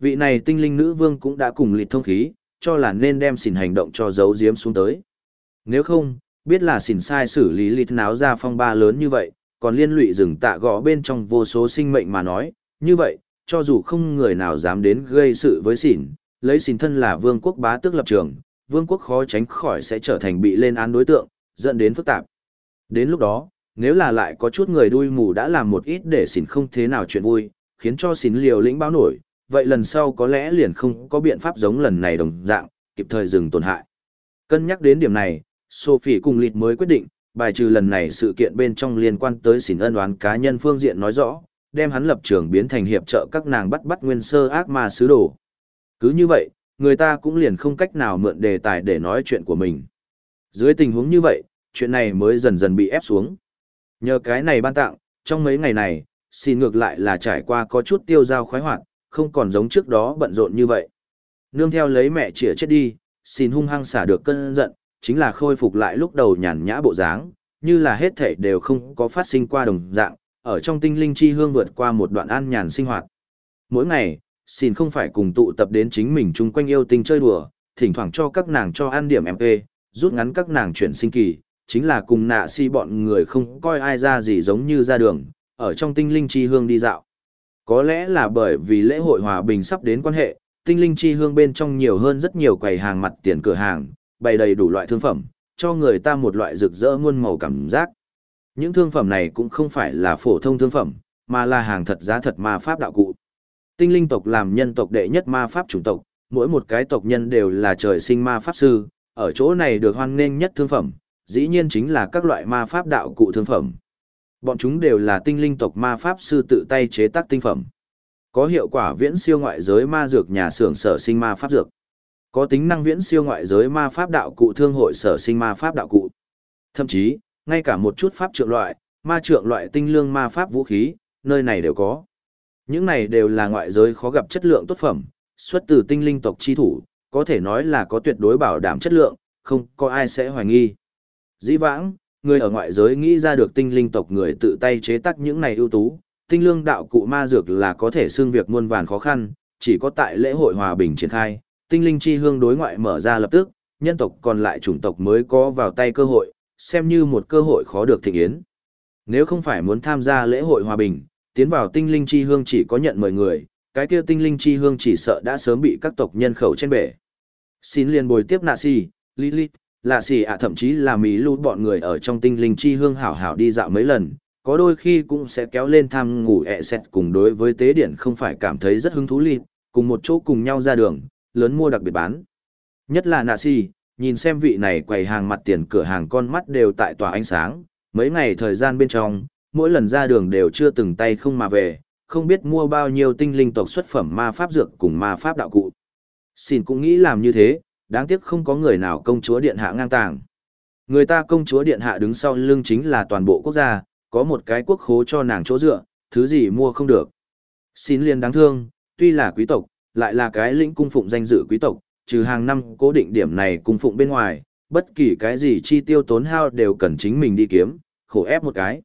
Vị này tinh linh nữ vương cũng đã cùng lịch thông khí, cho là nên đem xỉn hành động cho giấu giếm xuống tới. Nếu không, biết là xỉn sai xử lý lịch náo ra phong ba lớn như vậy, còn liên lụy rừng tạ gõ bên trong vô số sinh mệnh mà nói, như vậy, cho dù không người nào dám đến gây sự với xỉn, lấy xỉn thân là vương quốc bá tước lập trường, vương quốc khó tránh khỏi sẽ trở thành bị lên án đối tượng, dẫn đến phức tạp. Đến lúc đó, nếu là lại có chút người đuôi mù đã làm một ít để xỉn không thế nào chuyện vui, khiến cho xỉn liều lĩnh báo nổi, vậy lần sau có lẽ liền không có biện pháp giống lần này đồng dạng, kịp thời dừng tổn hại. Cân nhắc đến điểm này, Sophie cùng Lịt mới quyết định, bài trừ lần này sự kiện bên trong liên quan tới xỉn ân oán cá nhân phương diện nói rõ, đem hắn lập trường biến thành hiệp trợ các nàng bắt bắt nguyên sơ ác ma sứ đồ. Cứ như vậy, người ta cũng liền không cách nào mượn đề tài để nói chuyện của mình. Dưới tình huống như vậy, chuyện này mới dần dần bị ép xuống. Nhờ cái này ban tặng, trong mấy ngày này, xin ngược lại là trải qua có chút tiêu dao khoái hoạt, không còn giống trước đó bận rộn như vậy. Nương theo lấy mẹ chĩa chết đi, xin hung hăng xả được cơn giận, chính là khôi phục lại lúc đầu nhàn nhã bộ dáng, như là hết thảy đều không có phát sinh qua đồng dạng, ở trong tinh linh chi hương vượt qua một đoạn an nhàn sinh hoạt. Mỗi ngày, xin không phải cùng tụ tập đến chính mình chung quanh yêu tinh chơi đùa, thỉnh thoảng cho các nàng cho ăn điểm MP, rút ngắn các nàng chuyển sinh kỳ, chính là cùng nạ si bọn người không coi ai ra gì giống như ra đường, ở trong tinh linh chi hương đi dạo. Có lẽ là bởi vì lễ hội hòa bình sắp đến quan hệ, tinh linh chi hương bên trong nhiều hơn rất nhiều quầy hàng mặt tiền cửa hàng, bày đầy đủ loại thương phẩm, cho người ta một loại rực rỡ muôn màu cảm giác. Những thương phẩm này cũng không phải là phổ thông thương phẩm, mà là hàng thật giá thật ma pháp đạo cụ. Tinh linh tộc làm nhân tộc đệ nhất ma pháp chủng tộc, mỗi một cái tộc nhân đều là trời sinh ma pháp sư, ở chỗ này được hoan nghênh nhất thương phẩm, dĩ nhiên chính là các loại ma pháp đạo cụ thương phẩm. Bọn chúng đều là tinh linh tộc ma pháp sư tự tay chế tác tinh phẩm. Có hiệu quả viễn siêu ngoại giới ma dược nhà xưởng sở sinh ma pháp dược. Có tính năng viễn siêu ngoại giới ma pháp đạo cụ thương hội sở sinh ma pháp đạo cụ. Thậm chí, ngay cả một chút pháp trượng loại, ma trượng loại tinh lương ma pháp vũ khí, nơi này đều có. Những này đều là ngoại giới khó gặp chất lượng tốt phẩm, xuất từ tinh linh tộc chi thủ, có thể nói là có tuyệt đối bảo đảm chất lượng, không có ai sẽ hoài nghi. Dĩ vãng, người ở ngoại giới nghĩ ra được tinh linh tộc người tự tay chế tác những này ưu tú, tinh lương đạo cụ ma dược là có thể xương việc muôn vàn khó khăn, chỉ có tại lễ hội hòa bình triển khai, tinh linh chi hương đối ngoại mở ra lập tức, nhân tộc còn lại chủng tộc mới có vào tay cơ hội, xem như một cơ hội khó được thịnh yến. Nếu không phải muốn tham gia lễ hội hòa bình, tiến vào tinh linh chi hương chỉ có nhận mời người, cái kia tinh linh chi hương chỉ sợ đã sớm bị các tộc nhân khẩu trên bể. Xin liền bồi tiếp nạ si, Lilith, lạ xì ạ thậm chí là mỹ lút bọn người ở trong tinh linh chi hương hảo hảo đi dạo mấy lần, có đôi khi cũng sẽ kéo lên tham ngủ ẹ xẹt cùng đối với tế điển không phải cảm thấy rất hứng thú lịp, cùng một chỗ cùng nhau ra đường, lớn mua đặc biệt bán. Nhất là nạ si, nhìn xem vị này quầy hàng mặt tiền cửa hàng con mắt đều tại tòa ánh sáng, mấy ngày thời gian bên trong, mỗi lần ra đường đều chưa từng tay không mà về, không biết mua bao nhiêu tinh linh tộc xuất phẩm ma pháp dược cùng ma pháp đạo cụ. Xin cũng nghĩ làm như thế, đáng tiếc không có người nào công chúa điện hạ ngang tàng. Người ta công chúa điện hạ đứng sau lưng chính là toàn bộ quốc gia, có một cái quốc khố cho nàng chỗ dựa, thứ gì mua không được. Xin liền đáng thương, tuy là quý tộc, lại là cái lĩnh cung phụng danh dự quý tộc, trừ hàng năm cố định điểm này cung phụng bên ngoài, bất kỳ cái gì chi tiêu tốn hao đều cần chính mình đi kiếm, khổ ép một cái.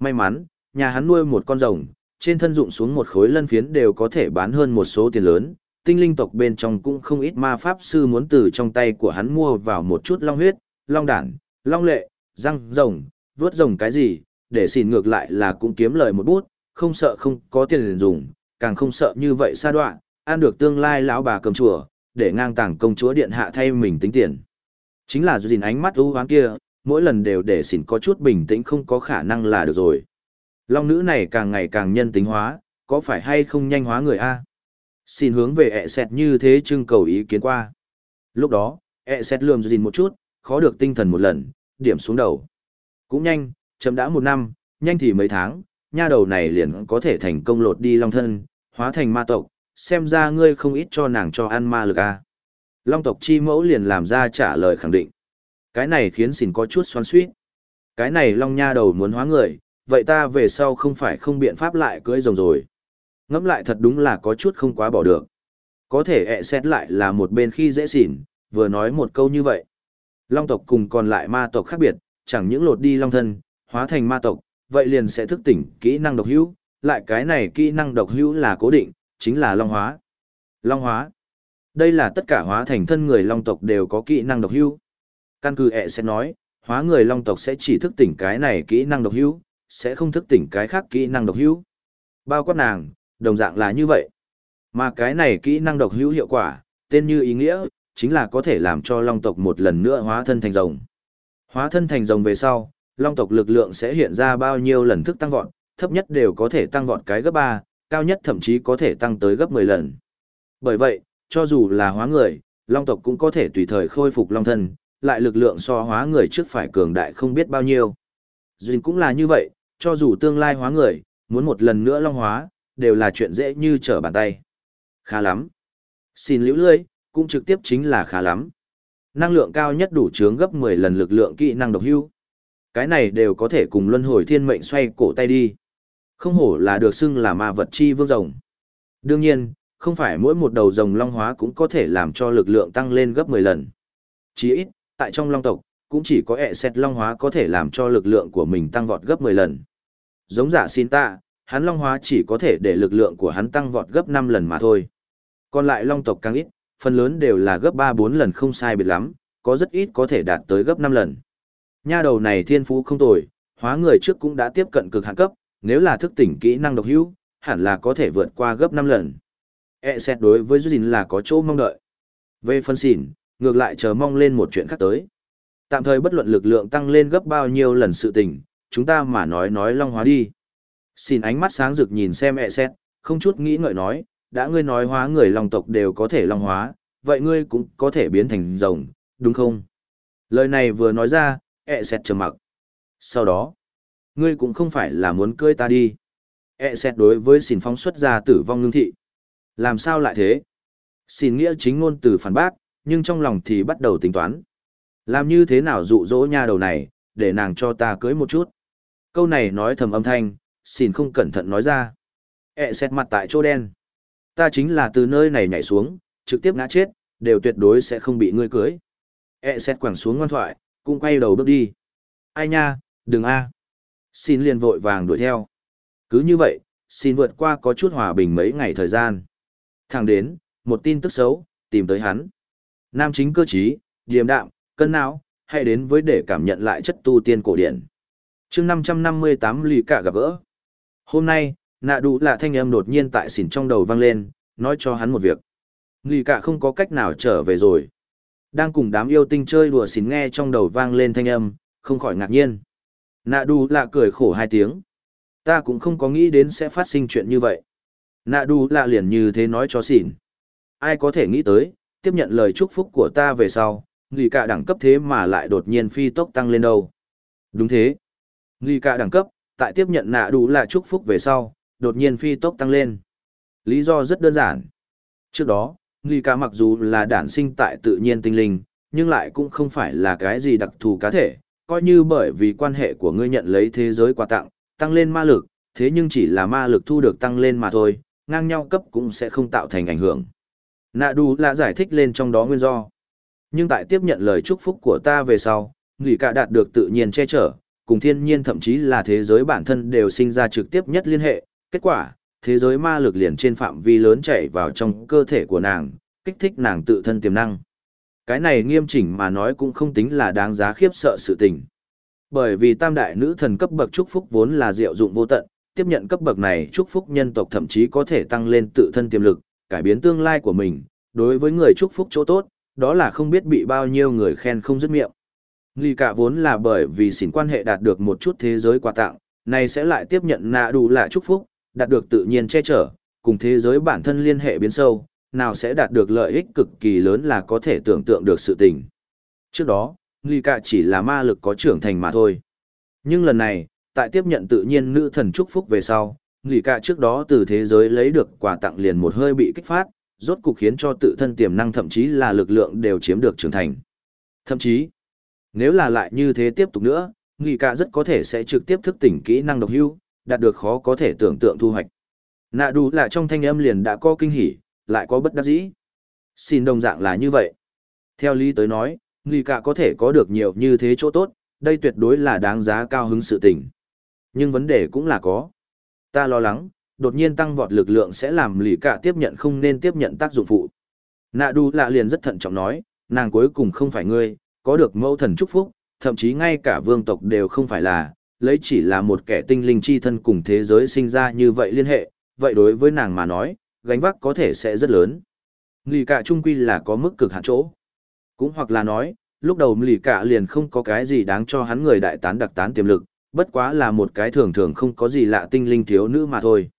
May mắn, nhà hắn nuôi một con rồng, trên thân dụng xuống một khối lân phiến đều có thể bán hơn một số tiền lớn, tinh linh tộc bên trong cũng không ít ma pháp sư muốn từ trong tay của hắn mua vào một chút long huyết, long đản, long lệ, răng rồng, vớt rồng cái gì, để xỉn ngược lại là cũng kiếm lời một bút, không sợ không có tiền dùng, càng không sợ như vậy xa đoạn, ăn được tương lai lão bà cầm chùa, để ngang tàng công chúa điện hạ thay mình tính tiền. Chính là dù ánh mắt ưu hoán kia, mỗi lần đều để xỉn có chút bình tĩnh không có khả năng là được rồi. Long nữ này càng ngày càng nhân tính hóa, có phải hay không nhanh hóa người A? xin hướng về ẹ xẹt như thế trưng cầu ý kiến qua. Lúc đó, ẹ xẹt lườm dìn một chút, khó được tinh thần một lần, điểm xuống đầu. Cũng nhanh, chậm đã một năm, nhanh thì mấy tháng, nha đầu này liền có thể thành công lột đi long thân, hóa thành ma tộc, xem ra ngươi không ít cho nàng cho ăn ma lực a. Long tộc chi mẫu liền làm ra trả lời khẳng định. Cái này khiến xỉn có chút xoan suýt. Cái này long nha đầu muốn hóa người, vậy ta về sau không phải không biện pháp lại cưỡi rồng rồi. Ngẫm lại thật đúng là có chút không quá bỏ được. Có thể ẹ xét lại là một bên khi dễ xỉn, vừa nói một câu như vậy. Long tộc cùng còn lại ma tộc khác biệt, chẳng những lột đi long thân, hóa thành ma tộc, vậy liền sẽ thức tỉnh kỹ năng độc hữu, lại cái này kỹ năng độc hữu là cố định, chính là long hóa. Long hóa. Đây là tất cả hóa thành thân người long tộc đều có kỹ năng độc hữu. Căn cứ ẹ sẽ nói, hóa người long tộc sẽ chỉ thức tỉnh cái này kỹ năng độc hữu, sẽ không thức tỉnh cái khác kỹ năng độc hữu. Bao quát nàng, đồng dạng là như vậy. Mà cái này kỹ năng độc hữu hiệu quả, tên như ý nghĩa, chính là có thể làm cho long tộc một lần nữa hóa thân thành rồng. Hóa thân thành rồng về sau, long tộc lực lượng sẽ hiện ra bao nhiêu lần thức tăng vọt, thấp nhất đều có thể tăng vọt cái gấp 3, cao nhất thậm chí có thể tăng tới gấp 10 lần. Bởi vậy, cho dù là hóa người, long tộc cũng có thể tùy thời khôi phục long thân, lại lực lượng so hóa người trước phải cường đại không biết bao nhiêu. Duyên cũng là như vậy, cho dù tương lai hóa người, muốn một lần nữa long hóa, đều là chuyện dễ như trở bàn tay. Khá lắm. Xin liễu lươi, cũng trực tiếp chính là khá lắm. Năng lượng cao nhất đủ chướng gấp 10 lần lực lượng kỹ năng độc hưu. Cái này đều có thể cùng luân hồi thiên mệnh xoay cổ tay đi. Không hổ là được xưng là ma vật chi vương rồng. Đương nhiên, không phải mỗi một đầu rồng long hóa cũng có thể làm cho lực lượng tăng lên gấp 10 lần. Chỉ ít, tại trong long tộc, cũng chỉ có ẹ xét long hóa có thể làm cho lực lượng của mình tăng vọt gấp 10 lần. Giống giả xin Tạ, hắn long hóa chỉ có thể để lực lượng của hắn tăng vọt gấp 5 lần mà thôi. Còn lại long tộc càng ít, phần lớn đều là gấp 3-4 lần không sai biệt lắm, có rất ít có thể đạt tới gấp 5 lần. Nha đầu này thiên phú không tồi, hóa người trước cũng đã tiếp cận cực hạn cấp, nếu là thức tỉnh kỹ năng độc hữu, hẳn là có thể vượt qua gấp 5 lần. E xét đối với Duyên là có chỗ mong đợi. Về phân xỉn, ngược lại chờ mong lên một chuyện khác tới. Tạm thời bất luận lực lượng tăng lên gấp bao nhiêu lần sự tình, chúng ta mà nói nói long hóa đi. Xin ánh mắt sáng rực nhìn xem E xét, không chút nghĩ ngợi nói, đã ngươi nói hóa người long tộc đều có thể long hóa, vậy ngươi cũng có thể biến thành rồng, đúng không? Lời này vừa nói ra, E xét trầm mặc. Sau đó, ngươi cũng không phải là muốn cưới ta đi. E xét đối với xin phóng xuất ra tử vong ngưng thị. Làm sao lại thế? Xin nghĩa chính ngôn từ phản bác, nhưng trong lòng thì bắt đầu tính toán. Làm như thế nào dụ dỗ nha đầu này, để nàng cho ta cưới một chút. Câu này nói thầm âm thanh, xin không cẩn thận nói ra. E xét mặt tại chỗ đen. Ta chính là từ nơi này nhảy xuống, trực tiếp ngã chết, đều tuyệt đối sẽ không bị ngươi cưới. E xét quẳng xuống ngoan thoại, cũng quay đầu bước đi. Ai nha, đừng a. Xin liền vội vàng đuổi theo. Cứ như vậy, xin vượt qua có chút hòa bình mấy ngày thời gian. Thẳng đến, một tin tức xấu, tìm tới hắn. Nam chính cơ trí, điềm đạm, cân não, hay đến với để cảm nhận lại chất tu tiên cổ điển. chương 558 lì cả gặp gỡ. Hôm nay, nạ đủ là thanh âm đột nhiên tại xỉn trong đầu vang lên, nói cho hắn một việc. Lì cả không có cách nào trở về rồi. Đang cùng đám yêu tinh chơi đùa xỉn nghe trong đầu vang lên thanh âm, không khỏi ngạc nhiên. Nạ đủ là cười khổ hai tiếng. Ta cũng không có nghĩ đến sẽ phát sinh chuyện như vậy. Nạ đủ là liền như thế nói cho xỉn. Ai có thể nghĩ tới, tiếp nhận lời chúc phúc của ta về sau, người cả đẳng cấp thế mà lại đột nhiên phi tốc tăng lên đâu. Đúng thế. Người cả đẳng cấp, tại tiếp nhận nạ đủ là chúc phúc về sau, đột nhiên phi tốc tăng lên. Lý do rất đơn giản. Trước đó, người cả mặc dù là đản sinh tại tự nhiên tinh linh, nhưng lại cũng không phải là cái gì đặc thù cá thể, coi như bởi vì quan hệ của ngươi nhận lấy thế giới quà tặng, tăng lên ma lực, thế nhưng chỉ là ma lực thu được tăng lên mà thôi, ngang nhau cấp cũng sẽ không tạo thành ảnh hưởng. Nạ đủ là giải thích lên trong đó nguyên do. Nhưng tại tiếp nhận lời chúc phúc của ta về sau, nghỉ cả đạt được tự nhiên che chở, cùng thiên nhiên thậm chí là thế giới bản thân đều sinh ra trực tiếp nhất liên hệ. Kết quả, thế giới ma lực liền trên phạm vi lớn chạy vào trong cơ thể của nàng, kích thích nàng tự thân tiềm năng. Cái này nghiêm chỉnh mà nói cũng không tính là đáng giá khiếp sợ sự tình. Bởi vì tam đại nữ thần cấp bậc chúc phúc vốn là diệu dụng vô tận, tiếp nhận cấp bậc này chúc phúc nhân tộc thậm chí có thể tăng lên tự thân tiềm lực, cải biến tương lai của mình, đối với người chúc phúc chỗ tốt, đó là không biết bị bao nhiêu người khen không dứt miệng. Lì cả vốn là bởi vì xỉn quan hệ đạt được một chút thế giới quà tặng, này sẽ lại tiếp nhận nạ đủ là chúc phúc, đạt được tự nhiên che chở, cùng thế giới bản thân liên hệ biến sâu, nào sẽ đạt được lợi ích cực kỳ lớn là có thể tưởng tượng được sự tình. Trước đó, Lì cả chỉ là ma lực có trưởng thành mà thôi. Nhưng lần này, tại tiếp nhận tự nhiên nữ thần chúc phúc về sau, nghỉ cả trước đó từ thế giới lấy được quà tặng liền một hơi bị kích phát, rốt cục khiến cho tự thân tiềm năng thậm chí là lực lượng đều chiếm được trưởng thành. Thậm chí, nếu là lại như thế tiếp tục nữa, nghỉ cả rất có thể sẽ trực tiếp thức tỉnh kỹ năng độc hưu, đạt được khó có thể tưởng tượng thu hoạch. Nạ đủ là trong thanh âm liền đã có kinh hỉ, lại có bất đắc dĩ. Xin đồng dạng là như vậy. Theo lý tới nói, nghỉ cả có thể có được nhiều như thế chỗ tốt, đây tuyệt đối là đáng giá cao hứng sự tình. Nhưng vấn đề cũng là có. Ta lo lắng, đột nhiên tăng vọt lực lượng sẽ làm lì cả tiếp nhận không nên tiếp nhận tác dụng phụ. Nạ đu lạ liền rất thận trọng nói, nàng cuối cùng không phải ngươi, có được mẫu thần chúc phúc, thậm chí ngay cả vương tộc đều không phải là, lấy chỉ là một kẻ tinh linh chi thân cùng thế giới sinh ra như vậy liên hệ, vậy đối với nàng mà nói, gánh vác có thể sẽ rất lớn. Lì cả trung quy là có mức cực hạn chỗ. Cũng hoặc là nói, lúc đầu lì cả liền không có cái gì đáng cho hắn người đại tán đặc tán tiềm lực, bất quá là một cái thường thường không có gì lạ tinh linh thiếu nữ mà thôi.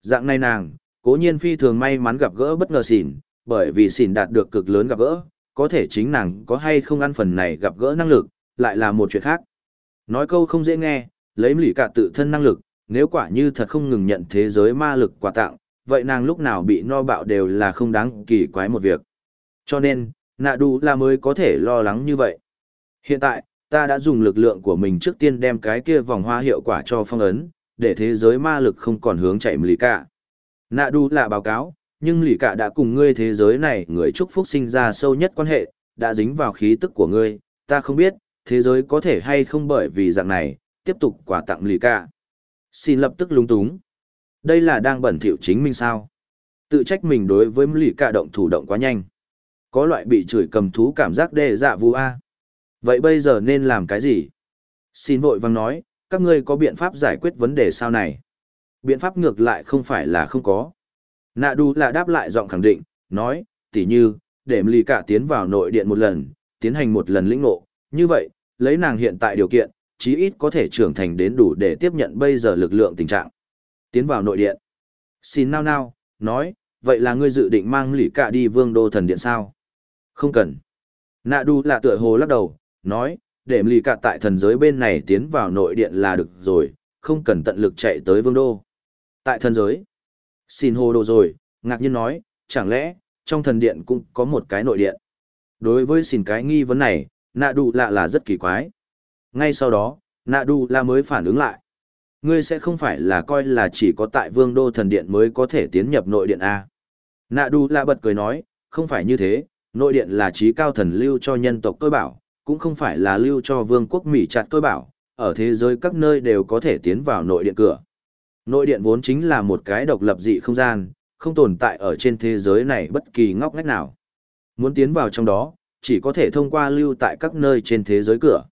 Dạng này nàng, cố nhiên phi thường may mắn gặp gỡ bất ngờ xỉn, bởi vì xỉn đạt được cực lớn gặp gỡ, có thể chính nàng có hay không ăn phần này gặp gỡ năng lực, lại là một chuyện khác. Nói câu không dễ nghe, lấy lì cả tự thân năng lực, nếu quả như thật không ngừng nhận thế giới ma lực quà tặng, vậy nàng lúc nào bị no bạo đều là không đáng kỳ quái một việc. Cho nên, nạ đủ là mới có thể lo lắng như vậy. Hiện tại, ta đã dùng lực lượng của mình trước tiên đem cái kia vòng hoa hiệu quả cho phong ấn, để thế giới ma lực không còn hướng chạy lì cả. Nạ đu là báo cáo, nhưng lì cả đã cùng ngươi thế giới này người chúc phúc sinh ra sâu nhất quan hệ, đã dính vào khí tức của ngươi, ta không biết, thế giới có thể hay không bởi vì dạng này, tiếp tục quà tặng lì cả. Xin lập tức lúng túng. Đây là đang bẩn thỉu chính mình sao? Tự trách mình đối với lì cả động thủ động quá nhanh. Có loại bị chửi cầm thú cảm giác đê dạ vu a. Vậy bây giờ nên làm cái gì? Xin vội vàng nói, các ngươi có biện pháp giải quyết vấn đề sao này? Biện pháp ngược lại không phải là không có. Nạ đu là đáp lại giọng khẳng định, nói, tỉ như, để lì cả tiến vào nội điện một lần, tiến hành một lần lĩnh ngộ, như vậy, lấy nàng hiện tại điều kiện, chí ít có thể trưởng thành đến đủ để tiếp nhận bây giờ lực lượng tình trạng. Tiến vào nội điện. Xin nao nao, nói, vậy là ngươi dự định mang lì cả đi vương đô thần điện sao? Không cần. Nạ đu là tựa hồ lắc đầu, nói, để lì cả tại thần giới bên này tiến vào nội điện là được rồi, không cần tận lực chạy tới vương đô. Tại thần giới. Xin hồ đồ rồi, ngạc nhiên nói, chẳng lẽ, trong thần điện cũng có một cái nội điện. Đối với xin cái nghi vấn này, nạ đù lạ là rất kỳ quái. Ngay sau đó, nạ đù lạ mới phản ứng lại. Ngươi sẽ không phải là coi là chỉ có tại vương đô thần điện mới có thể tiến nhập nội điện A. Nạ đù lạ bật cười nói, không phải như thế, nội điện là trí cao thần lưu cho nhân tộc tôi bảo, cũng không phải là lưu cho vương quốc Mỹ chặt tôi bảo, ở thế giới các nơi đều có thể tiến vào nội điện cửa. Nội điện vốn chính là một cái độc lập dị không gian, không tồn tại ở trên thế giới này bất kỳ ngóc ngách nào. Muốn tiến vào trong đó, chỉ có thể thông qua lưu tại các nơi trên thế giới cửa.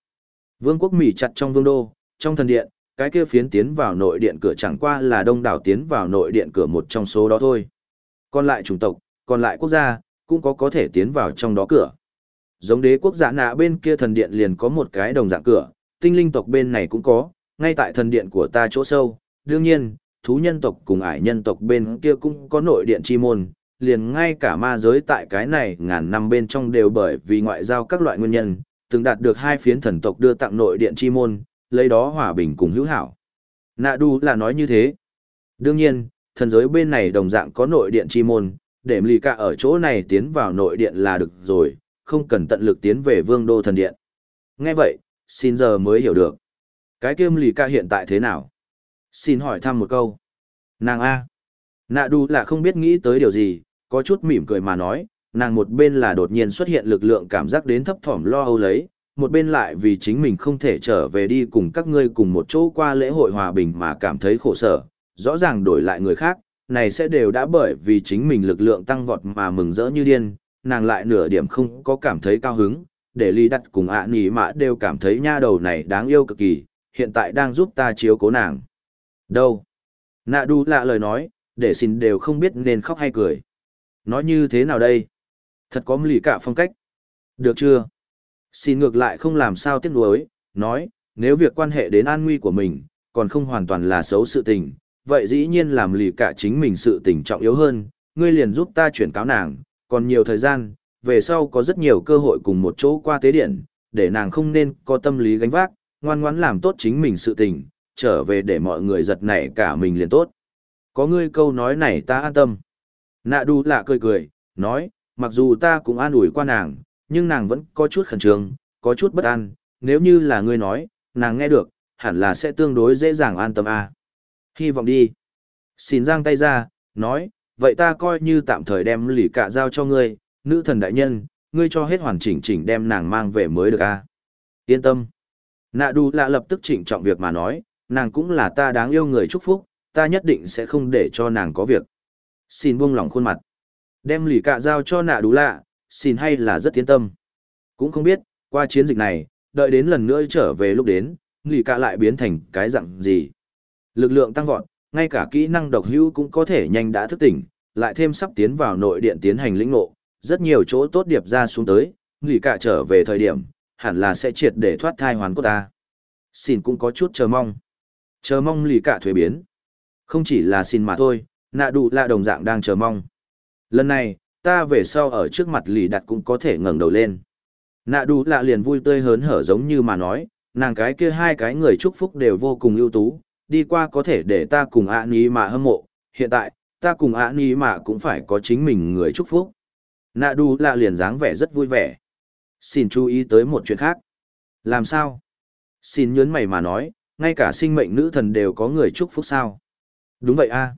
Vương quốc Mỹ chặt trong vương đô, trong thần điện, cái kia phiến tiến vào nội điện cửa chẳng qua là đông đảo tiến vào nội điện cửa một trong số đó thôi. Còn lại chủng tộc, còn lại quốc gia, cũng có có thể tiến vào trong đó cửa. Giống đế quốc giả nạ bên kia thần điện liền có một cái đồng dạng cửa, tinh linh tộc bên này cũng có, ngay tại thần điện của ta chỗ sâu, đương nhiên, thú nhân tộc cùng ải nhân tộc bên kia cũng có nội điện chi môn, liền ngay cả ma giới tại cái này ngàn năm bên trong đều bởi vì ngoại giao các loại nguyên nhân, từng đạt được hai phiến thần tộc đưa tặng nội điện chi môn, lấy đó hòa bình cùng hữu hảo. Nạ đu là nói như thế. Đương nhiên, thần giới bên này đồng dạng có nội điện chi môn, để lì cả ở chỗ này tiến vào nội điện là được rồi, không cần tận lực tiến về vương đô thần điện. Nghe vậy, xin giờ mới hiểu được. Cái kiêm lì ca hiện tại thế nào? Xin hỏi thăm một câu. Nàng A. Nạ đu là không biết nghĩ tới điều gì, có chút mỉm cười mà nói, nàng một bên là đột nhiên xuất hiện lực lượng cảm giác đến thấp thỏm lo âu lấy, một bên lại vì chính mình không thể trở về đi cùng các ngươi cùng một chỗ qua lễ hội hòa bình mà cảm thấy khổ sở, rõ ràng đổi lại người khác, này sẽ đều đã bởi vì chính mình lực lượng tăng vọt mà mừng rỡ như điên, nàng lại nửa điểm không có cảm thấy cao hứng, để ly đặt cùng ạ à nỉ mã đều cảm thấy nha đầu này đáng yêu cực kỳ, hiện tại đang giúp ta chiếu cố nàng. Đâu? Nạ đu lạ lời nói, để xin đều không biết nên khóc hay cười. Nói như thế nào đây? Thật có lì cả phong cách. Được chưa? Xin ngược lại không làm sao tiếc nuối, nói, nếu việc quan hệ đến an nguy của mình, còn không hoàn toàn là xấu sự tình, vậy dĩ nhiên làm lì cả chính mình sự tình trọng yếu hơn, ngươi liền giúp ta chuyển cáo nàng, còn nhiều thời gian, về sau có rất nhiều cơ hội cùng một chỗ qua tế điện, để nàng không nên có tâm lý gánh vác, ngoan ngoãn làm tốt chính mình sự tình, trở về để mọi người giật nảy cả mình liền tốt. Có ngươi câu nói này ta an tâm. Nạ đu lạ cười cười, nói, mặc dù ta cũng an ủi qua nàng, nhưng nàng vẫn có chút khẩn trương, có chút bất an, nếu như là ngươi nói, nàng nghe được, hẳn là sẽ tương đối dễ dàng an tâm a. Hy vọng đi. Xin giang tay ra, nói, vậy ta coi như tạm thời đem lì cả giao cho ngươi, nữ thần đại nhân, ngươi cho hết hoàn chỉnh chỉnh đem nàng mang về mới được a. Yên tâm. Nạ đu lạ lập tức chỉnh trọng việc mà nói, nàng cũng là ta đáng yêu người chúc phúc, ta nhất định sẽ không để cho nàng có việc. Xin buông lòng khuôn mặt. Đem lì cả giao cho nạ đu lạ, xin hay là rất yên tâm. Cũng không biết, qua chiến dịch này, đợi đến lần nữa trở về lúc đến, lì cả lại biến thành cái dạng gì. Lực lượng tăng vọt, ngay cả kỹ năng độc hữu cũng có thể nhanh đã thức tỉnh, lại thêm sắp tiến vào nội điện tiến hành lĩnh ngộ, rất nhiều chỗ tốt điệp ra xuống tới, lì cả trở về thời điểm, hẳn là sẽ triệt để thoát thai hoàn cốt ta. Xin cũng có chút chờ mong. Chờ mong lì cả thuế biến. Không chỉ là xin mà thôi, nạ đủ là đồng dạng đang chờ mong. Lần này, ta về sau ở trước mặt lì đặt cũng có thể ngẩng đầu lên. Nạ đủ lạ liền vui tươi hớn hở giống như mà nói, nàng cái kia hai cái người chúc phúc đều vô cùng ưu tú, đi qua có thể để ta cùng ạ ní mà hâm mộ, hiện tại, ta cùng ạ ní mà cũng phải có chính mình người chúc phúc. Nạ đu lạ liền dáng vẻ rất vui vẻ. Xin chú ý tới một chuyện khác. Làm sao? Xin nhớn mày mà nói, ngay cả sinh mệnh nữ thần đều có người chúc phúc sao? Đúng vậy a.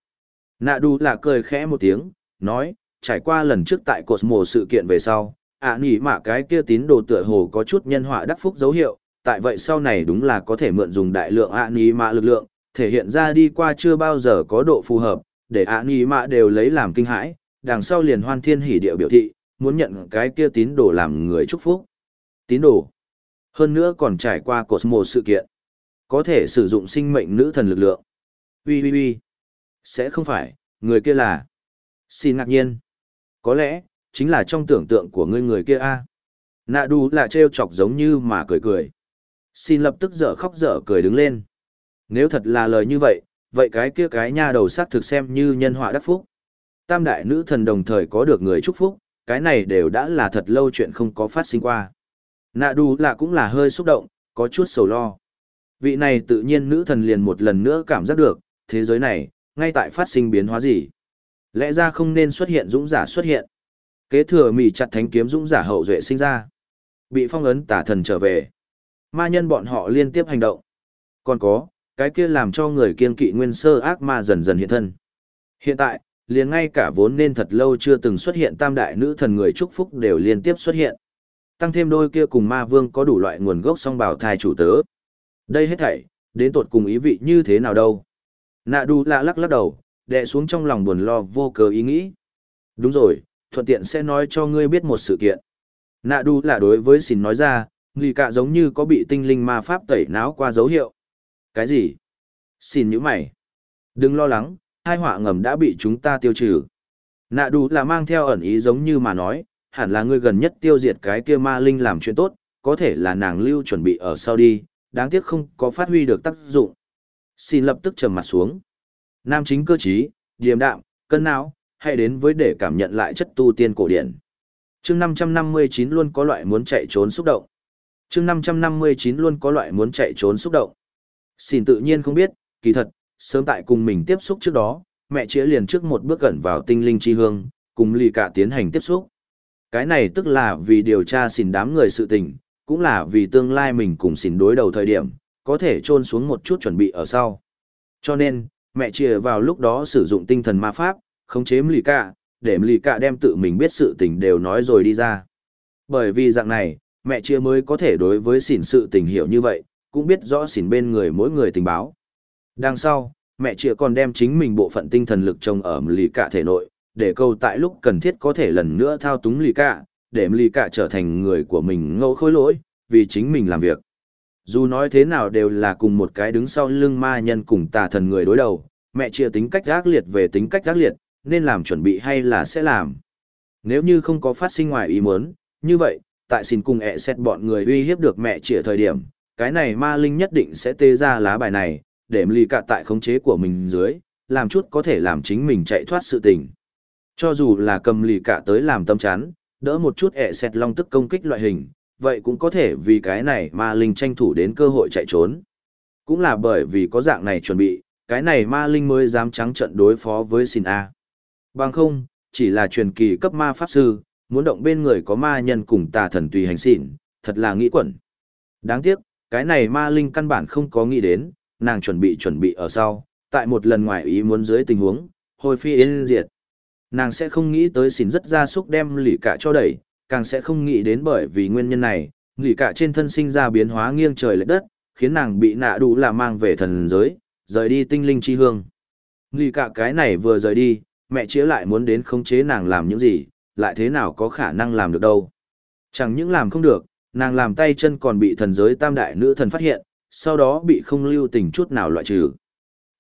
Nạ đu lạ cười khẽ một tiếng, nói, trải qua lần trước tại cột mồ sự kiện về sau, ạ à, nỉ mạ cái kia tín đồ tựa hồ có chút nhân họa đắc phúc dấu hiệu, tại vậy sau này đúng là có thể mượn dùng đại lượng ạ à, nỉ mạ lực lượng, thể hiện ra đi qua chưa bao giờ có độ phù hợp, để ạ nghi mạ đều lấy làm kinh hãi, đằng sau liền hoan thiên hỉ điệu biểu thị, muốn nhận cái kia tín đồ làm người chúc phúc. Tín đồ. Hơn nữa còn trải qua Cosmo sự kiện. Có thể sử dụng sinh mệnh nữ thần lực lượng. Ui ui ui. Sẽ không phải, người kia là. Xin ngạc nhiên. Có lẽ, chính là trong tưởng tượng của ngươi người kia a nạ đù là trêu chọc giống như mà cười cười xin lập tức dở khóc dở cười đứng lên nếu thật là lời như vậy vậy cái kia cái nha đầu s thực xem như nhân họa đắc phúc tam đại nữ thần đồng thời có được người chúc phúc cái này đều đã là thật lâu chuyện không có phát sinh qua nạ đù là cũng là hơi xúc động có chút sầu lo vị này tự nhiên nữ thần liền một lần nữa cảm giác được thế giới này ngay tại phát sinh biến hóa gì lẽ ra không nên xuất hiện dũng giả xuất hiện Kế thừa mỉ chặt thánh kiếm dũng giả hậu duệ sinh ra. Bị phong ấn tả thần trở về. Ma nhân bọn họ liên tiếp hành động. Còn có, cái kia làm cho người kiên kỵ nguyên sơ ác ma dần dần hiện thân. Hiện tại, liền ngay cả vốn nên thật lâu chưa từng xuất hiện tam đại nữ thần người chúc phúc đều liên tiếp xuất hiện. Tăng thêm đôi kia cùng ma vương có đủ loại nguồn gốc song bào thai chủ tớ. Đây hết thảy, đến tột cùng ý vị như thế nào đâu. Nạ đu lạ lắc lắc đầu, đè xuống trong lòng buồn lo vô cớ ý nghĩ. Đúng rồi, thuận tiện sẽ nói cho ngươi biết một sự kiện. Nạ đu lạ đối với xin nói ra, lì cả giống như có bị tinh linh ma pháp tẩy não qua dấu hiệu. Cái gì? Xin những mày. Đừng lo lắng, hai họa ngầm đã bị chúng ta tiêu trừ. Nạ đủ là mang theo ẩn ý giống như mà nói, hẳn là ngươi gần nhất tiêu diệt cái kia ma linh làm chuyện tốt, có thể là nàng lưu chuẩn bị ở sau đi, đáng tiếc không có phát huy được tác dụng. Xin lập tức trầm mặt xuống. Nam chính cơ trí, điềm đạm, cân não, hãy đến với để cảm nhận lại chất tu tiên cổ điển. Chương 559 luôn có loại muốn chạy trốn xúc động. Chương 559 luôn có loại muốn chạy trốn xúc động. Xin tự nhiên không biết, kỳ thật, sớm tại cùng mình tiếp xúc trước đó, mẹ chĩa liền trước một bước gần vào tinh linh chi hương, cùng lì cả tiến hành tiếp xúc. Cái này tức là vì điều tra xin đám người sự tình, cũng là vì tương lai mình cùng xin đối đầu thời điểm, có thể trôn xuống một chút chuẩn bị ở sau. Cho nên, mẹ chìa vào lúc đó sử dụng tinh thần ma pháp, khống chế lì cả, để lì cả đem tự mình biết sự tình đều nói rồi đi ra. Bởi vì dạng này, mẹ chia mới có thể đối với xỉn sự tình hiểu như vậy, cũng biết rõ xỉn bên người mỗi người tình báo. Đằng sau, mẹ chia còn đem chính mình bộ phận tinh thần lực trông ở lì cả thể nội, để câu tại lúc cần thiết có thể lần nữa thao túng lì cả, để lì cả trở thành người của mình ngẫu khối lỗi, vì chính mình làm việc. Dù nói thế nào đều là cùng một cái đứng sau lưng ma nhân cùng tà thần người đối đầu, mẹ chia tính cách ác liệt về tính cách ác liệt, nên làm chuẩn bị hay là sẽ làm. Nếu như không có phát sinh ngoài ý muốn, như vậy, tại xin cùng ẹ xét bọn người uy hiếp được mẹ chia thời điểm, cái này ma linh nhất định sẽ tê ra lá bài này, để lì cả tại khống chế của mình dưới, làm chút có thể làm chính mình chạy thoát sự tình. Cho dù là cầm lì cả tới làm tâm chán, đỡ một chút ẹ xẹt long tức công kích loại hình, vậy cũng có thể vì cái này ma linh tranh thủ đến cơ hội chạy trốn. Cũng là bởi vì có dạng này chuẩn bị, cái này ma linh mới dám trắng trận đối phó với xin A. Bằng không, chỉ là truyền kỳ cấp ma pháp sư, muốn động bên người có ma nhân cùng tà thần tùy hành xỉn, thật là nghĩ quẩn. Đáng tiếc, cái này ma linh căn bản không có nghĩ đến, nàng chuẩn bị chuẩn bị ở sau, tại một lần ngoài ý muốn dưới tình huống, hồi phi yên diệt. Nàng sẽ không nghĩ tới xỉn rất ra súc đem lì cả cho đẩy, càng sẽ không nghĩ đến bởi vì nguyên nhân này, lì cả trên thân sinh ra biến hóa nghiêng trời lệch đất, khiến nàng bị nạ đủ là mang về thần giới, rời đi tinh linh chi hương. Lì cả cái này vừa rời đi, mẹ chĩa lại muốn đến khống chế nàng làm những gì, lại thế nào có khả năng làm được đâu. Chẳng những làm không được, nàng làm tay chân còn bị thần giới tam đại nữ thần phát hiện, sau đó bị không lưu tình chút nào loại trừ.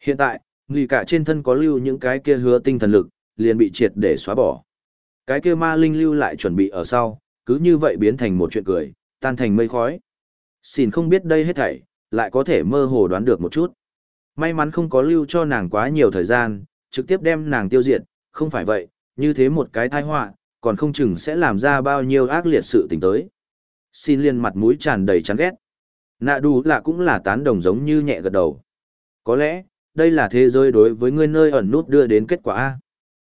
Hiện tại, người cả trên thân có lưu những cái kia hứa tinh thần lực, liền bị triệt để xóa bỏ. Cái kia ma linh lưu lại chuẩn bị ở sau, cứ như vậy biến thành một chuyện cười, tan thành mây khói. Xin không biết đây hết thảy, lại có thể mơ hồ đoán được một chút. May mắn không có lưu cho nàng quá nhiều thời gian, trực tiếp đem nàng tiêu diệt, không phải vậy, như thế một cái tai họa, còn không chừng sẽ làm ra bao nhiêu ác liệt sự tình tới. Xin liên mặt mũi tràn đầy chán ghét. Nạ đủ là cũng là tán đồng giống như nhẹ gật đầu. Có lẽ, đây là thế giới đối với ngươi nơi ẩn nút đưa đến kết quả A.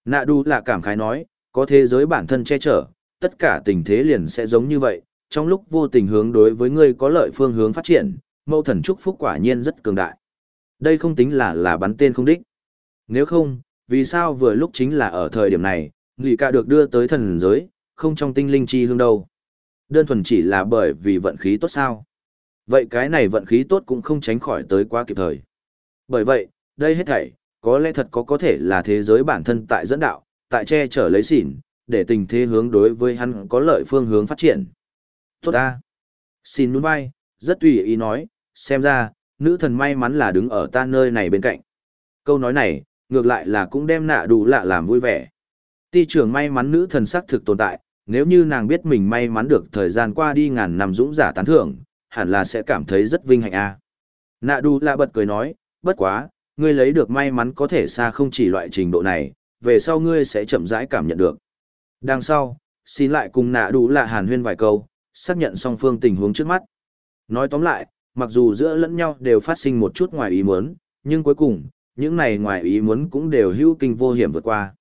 Nạ đủ là cảm khái nói, có thế giới bản thân che chở, tất cả tình thế liền sẽ giống như vậy, trong lúc vô tình hướng đối với ngươi có lợi phương hướng phát triển, mâu thần chúc phúc quả nhiên rất cường đại. Đây không tính là là bắn tên không đích. Nếu không, vì sao vừa lúc chính là ở thời điểm này, lì cả được đưa tới thần giới, không trong tinh linh chi hương đâu. Đơn thuần chỉ là bởi vì vận khí tốt sao. Vậy cái này vận khí tốt cũng không tránh khỏi tới quá kịp thời. Bởi vậy, đây hết thảy, có lẽ thật có có thể là thế giới bản thân tại dẫn đạo, tại che chở lấy xỉn, để tình thế hướng đối với hắn có lợi phương hướng phát triển. Tốt ta. Xin nhún vai, rất tùy ý nói, xem ra, nữ thần may mắn là đứng ở ta nơi này bên cạnh. Câu nói này, ngược lại là cũng đem nạ đủ lạ làm vui vẻ. Ti trưởng may mắn nữ thần sắc thực tồn tại, nếu như nàng biết mình may mắn được thời gian qua đi ngàn năm dũng giả tán thưởng, hẳn là sẽ cảm thấy rất vinh hạnh a. Nạ Đu lạ bật cười nói, bất quá, ngươi lấy được may mắn có thể xa không chỉ loại trình độ này, về sau ngươi sẽ chậm rãi cảm nhận được. Đằng sau, xin lại cùng nạ đủ lạ hàn huyên vài câu, xác nhận song phương tình huống trước mắt. Nói tóm lại, mặc dù giữa lẫn nhau đều phát sinh một chút ngoài ý muốn, nhưng cuối cùng, những này ngoài ý muốn cũng đều hữu kinh vô hiểm vượt qua.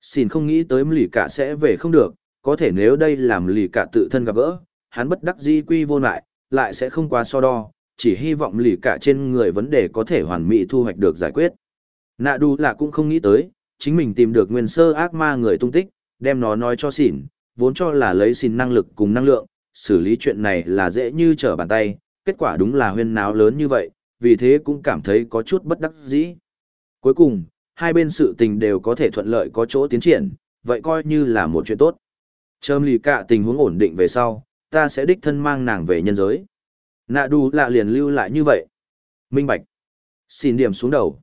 Xin không nghĩ tới lì cả sẽ về không được, có thể nếu đây làm lì cả tự thân gặp gỡ, hắn bất đắc di quy vô lại, lại sẽ không quá so đo, chỉ hy vọng lì cả trên người vấn đề có thể hoàn mỹ thu hoạch được giải quyết. Nạ đu là cũng không nghĩ tới, chính mình tìm được nguyên sơ ác ma người tung tích, đem nó nói cho xỉn, vốn cho là lấy xỉn năng lực cùng năng lượng, xử lý chuyện này là dễ như trở bàn tay, kết quả đúng là huyên náo lớn như vậy, vì thế cũng cảm thấy có chút bất đắc dĩ. Cuối cùng, hai bên sự tình đều có thể thuận lợi có chỗ tiến triển, vậy coi như là một chuyện tốt trơm lì cả tình huống ổn định về sau, ta sẽ đích thân mang nàng về nhân giới. Nạ đù lạ liền lưu lại như vậy. Minh Bạch. Xin điểm xuống đầu.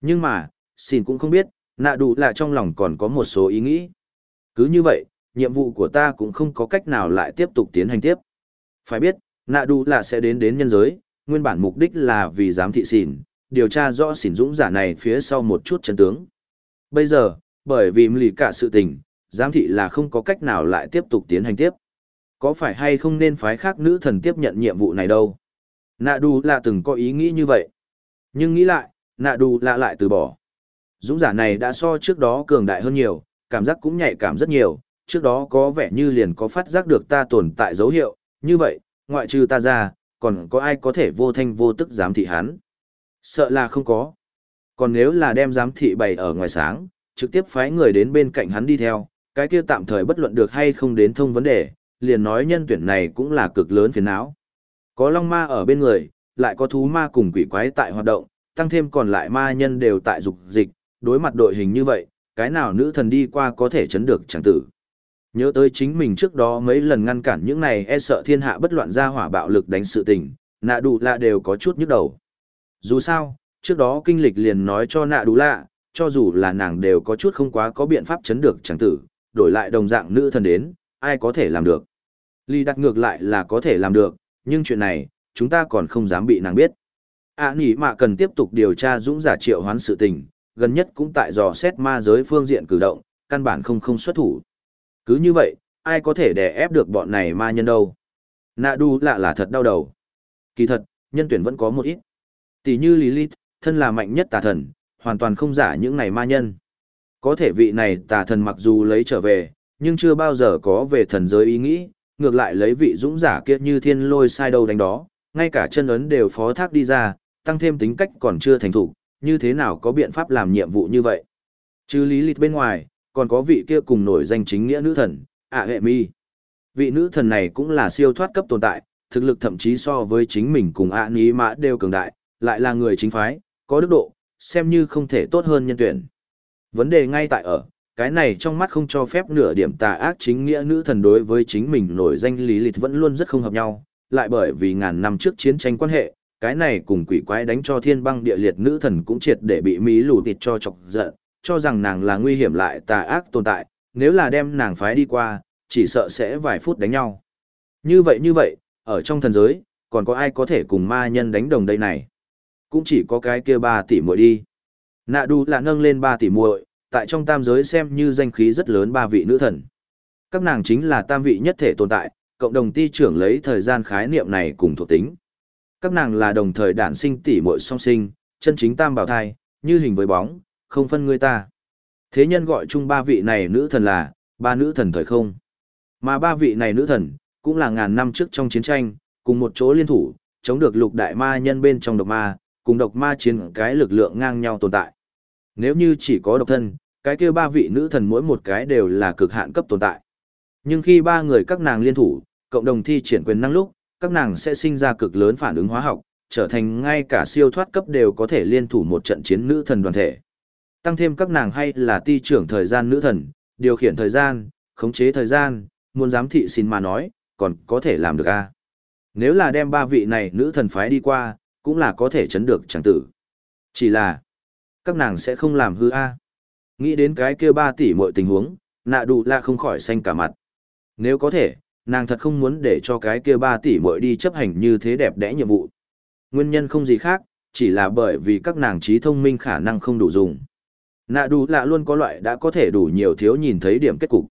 Nhưng mà, xin cũng không biết, nạ đù lạ trong lòng còn có một số ý nghĩ. Cứ như vậy, nhiệm vụ của ta cũng không có cách nào lại tiếp tục tiến hành tiếp. Phải biết, nạ đù lạ sẽ đến đến nhân giới, nguyên bản mục đích là vì giám thị xỉn, điều tra rõ xỉn dũng giả này phía sau một chút chân tướng. Bây giờ, bởi vì lì cả sự tình, giám thị là không có cách nào lại tiếp tục tiến hành tiếp. Có phải hay không nên phái khác nữ thần tiếp nhận nhiệm vụ này đâu? Nạ đù là từng có ý nghĩ như vậy. Nhưng nghĩ lại, nạ đù là lại từ bỏ. Dũng giả này đã so trước đó cường đại hơn nhiều, cảm giác cũng nhạy cảm rất nhiều, trước đó có vẻ như liền có phát giác được ta tồn tại dấu hiệu, như vậy, ngoại trừ ta ra, còn có ai có thể vô thanh vô tức giám thị hắn? Sợ là không có. Còn nếu là đem giám thị bày ở ngoài sáng, trực tiếp phái người đến bên cạnh hắn đi theo, cái kia tạm thời bất luận được hay không đến thông vấn đề, liền nói nhân tuyển này cũng là cực lớn phiền não. Có long ma ở bên người, lại có thú ma cùng quỷ quái tại hoạt động, tăng thêm còn lại ma nhân đều tại dục dịch, đối mặt đội hình như vậy, cái nào nữ thần đi qua có thể chấn được chẳng tử. Nhớ tới chính mình trước đó mấy lần ngăn cản những này e sợ thiên hạ bất loạn ra hỏa bạo lực đánh sự tình, nạ đủ lạ đều có chút nhức đầu. Dù sao, trước đó kinh lịch liền nói cho nạ đủ lạ, cho dù là nàng đều có chút không quá có biện pháp chấn được chẳng tử, đổi lại đồng dạng nữ thần đến, ai có thể làm được. Ly đặt ngược lại là có thể làm được, nhưng chuyện này, chúng ta còn không dám bị nàng biết. À nỉ mà cần tiếp tục điều tra dũng giả triệu hoán sự tình, gần nhất cũng tại dò xét ma giới phương diện cử động, căn bản không không xuất thủ. Cứ như vậy, ai có thể đè ép được bọn này ma nhân đâu. Nạ đu lạ là thật đau đầu. Kỳ thật, nhân tuyển vẫn có một ít. Tỷ như Lilith, thân là mạnh nhất tà thần, hoàn toàn không giả những này ma nhân. Có thể vị này tà thần mặc dù lấy trở về, nhưng chưa bao giờ có về thần giới ý nghĩ, ngược lại lấy vị dũng giả kia như thiên lôi sai đâu đánh đó, Ngay cả chân ấn đều phó thác đi ra, tăng thêm tính cách còn chưa thành thủ như thế nào có biện pháp làm nhiệm vụ như vậy. Chứ lý lịch bên ngoài, còn có vị kia cùng nổi danh chính nghĩa nữ thần, ạ hệ mi. Vị nữ thần này cũng là siêu thoát cấp tồn tại, thực lực thậm chí so với chính mình cùng ạ ní mã đều cường đại, lại là người chính phái, có đức độ, xem như không thể tốt hơn nhân tuyển. Vấn đề ngay tại ở, cái này trong mắt không cho phép nửa điểm tà ác chính nghĩa nữ thần đối với chính mình nổi danh lý lịch vẫn luôn rất không hợp nhau, lại bởi vì ngàn năm trước chiến tranh quan hệ, cái này cùng quỷ quái đánh cho thiên băng địa liệt nữ thần cũng triệt để bị Mỹ lù tịt cho chọc giận, cho rằng nàng là nguy hiểm lại tà ác tồn tại, nếu là đem nàng phái đi qua, chỉ sợ sẽ vài phút đánh nhau. Như vậy như vậy, ở trong thần giới, còn có ai có thể cùng ma nhân đánh đồng đây này? Cũng chỉ có cái kia ba tỷ muội đi. Nạ đu là nâng lên ba tỷ muội, tại trong tam giới xem như danh khí rất lớn ba vị nữ thần. Các nàng chính là tam vị nhất thể tồn tại, cộng đồng ti trưởng lấy thời gian khái niệm này cùng thuộc tính. Các nàng là đồng thời đản sinh tỷ muội song sinh, chân chính tam bảo thai, như hình với bóng, không phân người ta. Thế nhân gọi chung ba vị này nữ thần là, ba nữ thần thời không. Mà ba vị này nữ thần, cũng là ngàn năm trước trong chiến tranh, cùng một chỗ liên thủ, chống được lục đại ma nhân bên trong độc ma, cùng độc ma chiến cái lực lượng ngang nhau tồn tại. Nếu như chỉ có độc thân, cái kia ba vị nữ thần mỗi một cái đều là cực hạn cấp tồn tại. Nhưng khi ba người các nàng liên thủ, cộng đồng thi triển quyền năng lúc, các nàng sẽ sinh ra cực lớn phản ứng hóa học, trở thành ngay cả siêu thoát cấp đều có thể liên thủ một trận chiến nữ thần đoàn thể. Tăng thêm các nàng hay là ti trưởng thời gian nữ thần, điều khiển thời gian, khống chế thời gian, muốn giám thị xin mà nói, còn có thể làm được a à? Nếu là đem ba vị này nữ thần phái đi qua, cũng là có thể chấn được chẳng tử. Chỉ là, các nàng sẽ không làm hư a Nghĩ đến cái kia ba tỷ mọi tình huống, nạ đủ là không khỏi xanh cả mặt. Nếu có thể, nàng thật không muốn để cho cái kia ba tỷ mọi đi chấp hành như thế đẹp đẽ nhiệm vụ. Nguyên nhân không gì khác, chỉ là bởi vì các nàng trí thông minh khả năng không đủ dùng. Nạ đủ là luôn có loại đã có thể đủ nhiều thiếu nhìn thấy điểm kết cục.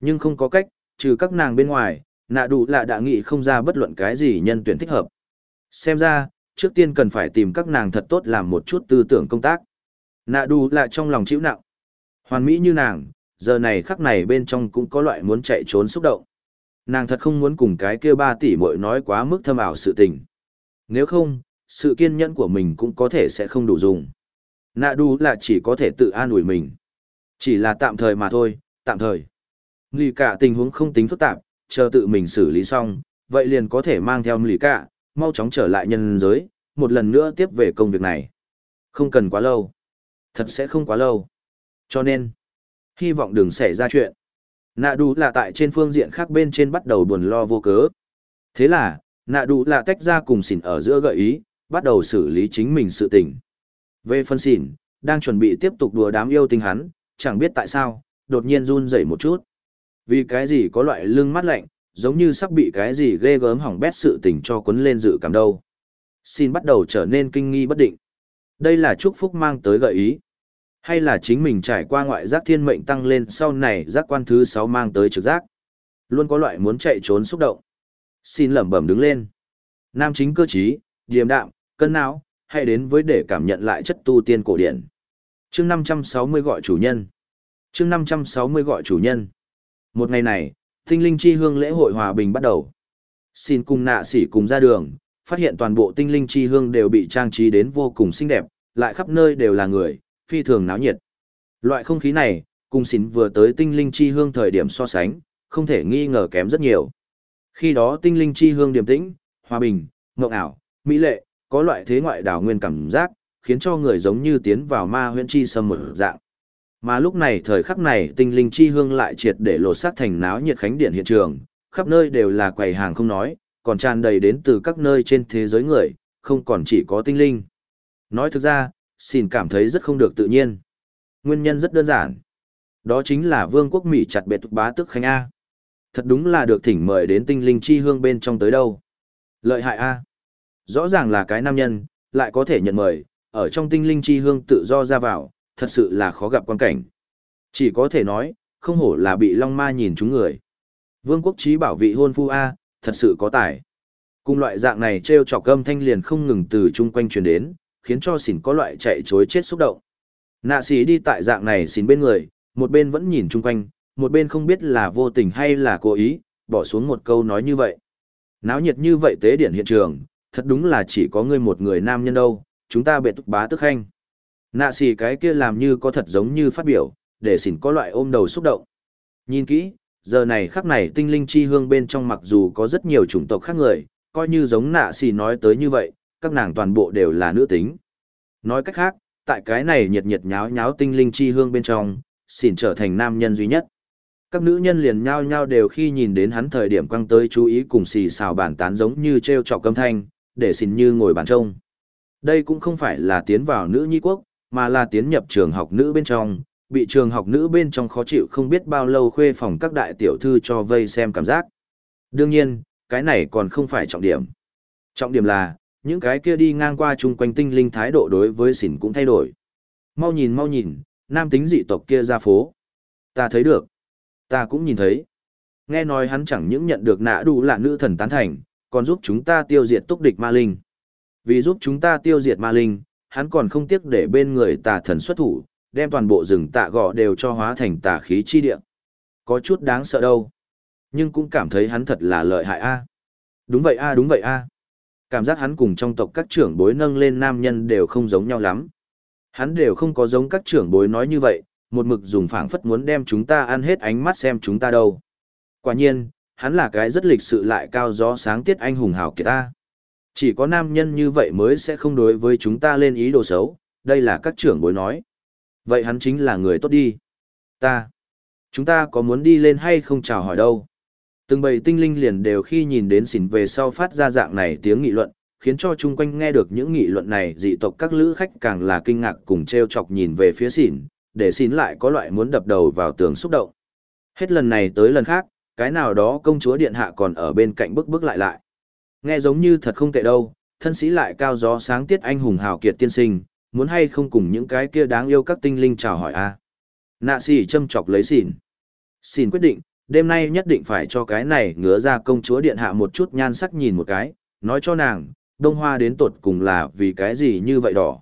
Nhưng không có cách, trừ các nàng bên ngoài, nạ đủ là đã nghĩ không ra bất luận cái gì nhân tuyển thích hợp. Xem ra, trước tiên cần phải tìm các nàng thật tốt làm một chút tư tưởng công tác. Nạ Đu là trong lòng chịu nặng. Hoàn mỹ như nàng, giờ này khắc này bên trong cũng có loại muốn chạy trốn xúc động. Nàng thật không muốn cùng cái kia ba tỷ muội nói quá mức thâm ảo sự tình. Nếu không, sự kiên nhẫn của mình cũng có thể sẽ không đủ dùng. Nạ đu là chỉ có thể tự an ủi mình. Chỉ là tạm thời mà thôi, tạm thời. Lì cả tình huống không tính phức tạp, chờ tự mình xử lý xong, vậy liền có thể mang theo lì cả, mau chóng trở lại nhân giới, một lần nữa tiếp về công việc này. Không cần quá lâu. Thật sẽ không quá lâu. Cho nên, hy vọng đừng xảy ra chuyện. Nạ đủ là tại trên phương diện khác bên trên bắt đầu buồn lo vô cớ. Thế là, nạ đủ là tách ra cùng xỉn ở giữa gợi ý, bắt đầu xử lý chính mình sự tình. Về phân xỉn, đang chuẩn bị tiếp tục đùa đám yêu tinh hắn, chẳng biết tại sao, đột nhiên run rẩy một chút. Vì cái gì có loại lưng mắt lạnh, giống như sắp bị cái gì ghê gớm hỏng bét sự tình cho cuốn lên dự cảm đâu. Xin bắt đầu trở nên kinh nghi bất định. Đây là chúc phúc mang tới gợi ý. Hay là chính mình trải qua ngoại giác thiên mệnh tăng lên sau này giác quan thứ 6 mang tới trực giác. Luôn có loại muốn chạy trốn xúc động. Xin lẩm bẩm đứng lên. Nam chính cơ trí, điềm đạm, cân não, hay đến với để cảm nhận lại chất tu tiên cổ điển. Chương 560 gọi chủ nhân. Chương 560 gọi chủ nhân. Một ngày này, tinh linh chi hương lễ hội hòa bình bắt đầu. Xin cùng nạ sỉ cùng ra đường, phát hiện toàn bộ tinh linh chi hương đều bị trang trí đến vô cùng xinh đẹp, lại khắp nơi đều là người, phi thường náo nhiệt. Loại không khí này, cùng xin vừa tới tinh linh chi hương thời điểm so sánh, không thể nghi ngờ kém rất nhiều. Khi đó tinh linh chi hương điềm tĩnh, hòa bình, ngộng ảo, mỹ lệ, có loại thế ngoại đảo nguyên cảm giác, khiến cho người giống như tiến vào ma huyễn chi sâm một dạng. Mà lúc này thời khắc này tinh linh chi hương lại triệt để lột xác thành náo nhiệt khánh điện hiện trường, khắp nơi đều là quầy hàng không nói, còn tràn đầy đến từ các nơi trên thế giới người, không còn chỉ có tinh linh. Nói thực ra, xin cảm thấy rất không được tự nhiên. Nguyên nhân rất đơn giản. Đó chính là vương quốc Mỹ chặt bệ tục bá tức khánh A. Thật đúng là được thỉnh mời đến tinh linh chi hương bên trong tới đâu. Lợi hại A. Rõ ràng là cái nam nhân, lại có thể nhận mời, ở trong tinh linh chi hương tự do ra vào, thật sự là khó gặp quan cảnh. Chỉ có thể nói, không hổ là bị Long Ma nhìn chúng người. Vương quốc trí bảo vị hôn phu A, thật sự có tài. Cùng loại dạng này treo chọc cơm thanh liền không ngừng từ chung quanh truyền đến, khiến cho xỉn có loại chạy chối chết xúc động. Nạ xỉ đi tại dạng này xỉn bên người, một bên vẫn nhìn chung quanh, một bên không biết là vô tình hay là cố ý, bỏ xuống một câu nói như vậy. Náo nhiệt như vậy tế điển hiện trường, thật đúng là chỉ có ngươi một người nam nhân đâu, chúng ta bệ tục bá tức khanh. Nạ xì cái kia làm như có thật giống như phát biểu, để xỉn có loại ôm đầu xúc động. Nhìn kỹ, giờ này khắc này tinh linh chi hương bên trong mặc dù có rất nhiều chủng tộc khác người, coi như giống nạ xì nói tới như vậy, các nàng toàn bộ đều là nữ tính. Nói cách khác, tại cái này nhiệt nhiệt nháo nháo tinh linh chi hương bên trong, xỉn trở thành nam nhân duy nhất. Các nữ nhân liền nhao nhao đều khi nhìn đến hắn thời điểm quăng tới chú ý cùng xì xào bản tán giống như treo trọc câm thanh, để xỉn như ngồi bàn trông. Đây cũng không phải là tiến vào nữ nhi quốc, mà là tiến nhập trường học nữ bên trong, bị trường học nữ bên trong khó chịu không biết bao lâu khuê phòng các đại tiểu thư cho vây xem cảm giác. Đương nhiên, cái này còn không phải trọng điểm. Trọng điểm là, những cái kia đi ngang qua chung quanh tinh linh thái độ đối với xỉn cũng thay đổi. Mau nhìn mau nhìn, nam tính dị tộc kia ra phố. Ta thấy được. Ta cũng nhìn thấy. Nghe nói hắn chẳng những nhận được nạ đủ là nữ thần tán thành, còn giúp chúng ta tiêu diệt túc địch ma linh. Vì giúp chúng ta tiêu diệt ma linh, hắn còn không tiếc để bên người tà thần xuất thủ, đem toàn bộ rừng tạ gọ đều cho hóa thành tà khí chi địa. Có chút đáng sợ đâu. Nhưng cũng cảm thấy hắn thật là lợi hại a. Đúng vậy a, đúng vậy a. Cảm giác hắn cùng trong tộc các trưởng bối nâng lên nam nhân đều không giống nhau lắm. Hắn đều không có giống các trưởng bối nói như vậy, một mực dùng phảng phất muốn đem chúng ta ăn hết ánh mắt xem chúng ta đâu. Quả nhiên, hắn là cái rất lịch sự lại cao gió sáng tiết anh hùng hào kiệt ta. Chỉ có nam nhân như vậy mới sẽ không đối với chúng ta lên ý đồ xấu, đây là các trưởng bối nói. Vậy hắn chính là người tốt đi. Ta. Chúng ta có muốn đi lên hay không chào hỏi đâu. Từng bầy tinh linh liền đều khi nhìn đến xỉn về sau phát ra dạng này tiếng nghị luận, khiến cho chung quanh nghe được những nghị luận này dị tộc các lữ khách càng là kinh ngạc cùng treo chọc nhìn về phía xỉn, để xỉn lại có loại muốn đập đầu vào tường xúc động. Hết lần này tới lần khác, cái nào đó công chúa điện hạ còn ở bên cạnh bức bức lại lại. Nghe giống như thật không tệ đâu, thân sĩ lại cao gió sáng tiết anh hùng hào kiệt tiên sinh, muốn hay không cùng những cái kia đáng yêu các tinh linh chào hỏi a Nạ xỉ châm chọc lấy xỉn. Xỉn quyết định, đêm nay nhất định phải cho cái này ngứa ra công chúa điện hạ một chút nhan sắc nhìn một cái, nói cho nàng, đông hoa đến tột cùng là vì cái gì như vậy đỏ.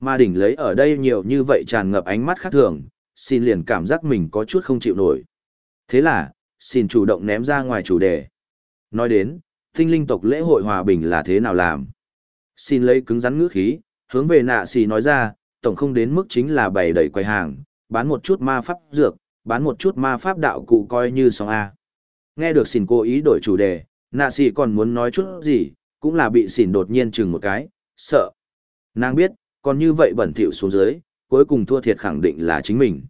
Mà đỉnh lấy ở đây nhiều như vậy tràn ngập ánh mắt khác thường, xin liền cảm giác mình có chút không chịu nổi. Thế là, xin chủ động ném ra ngoài chủ đề. Nói đến, tinh linh tộc lễ hội hòa bình là thế nào làm? Xin lấy cứng rắn ngữ khí, hướng về nạ xì nói ra, tổng không đến mức chính là bày đẩy quầy hàng, bán một chút ma pháp dược, bán một chút ma pháp đạo cụ coi như xong A. Nghe được xỉn cố ý đổi chủ đề, nạ xì còn muốn nói chút gì, cũng là bị xỉn đột nhiên chừng một cái, sợ. Nàng biết, còn như vậy bẩn thỉu xuống dưới, cuối cùng thua thiệt khẳng định là chính mình.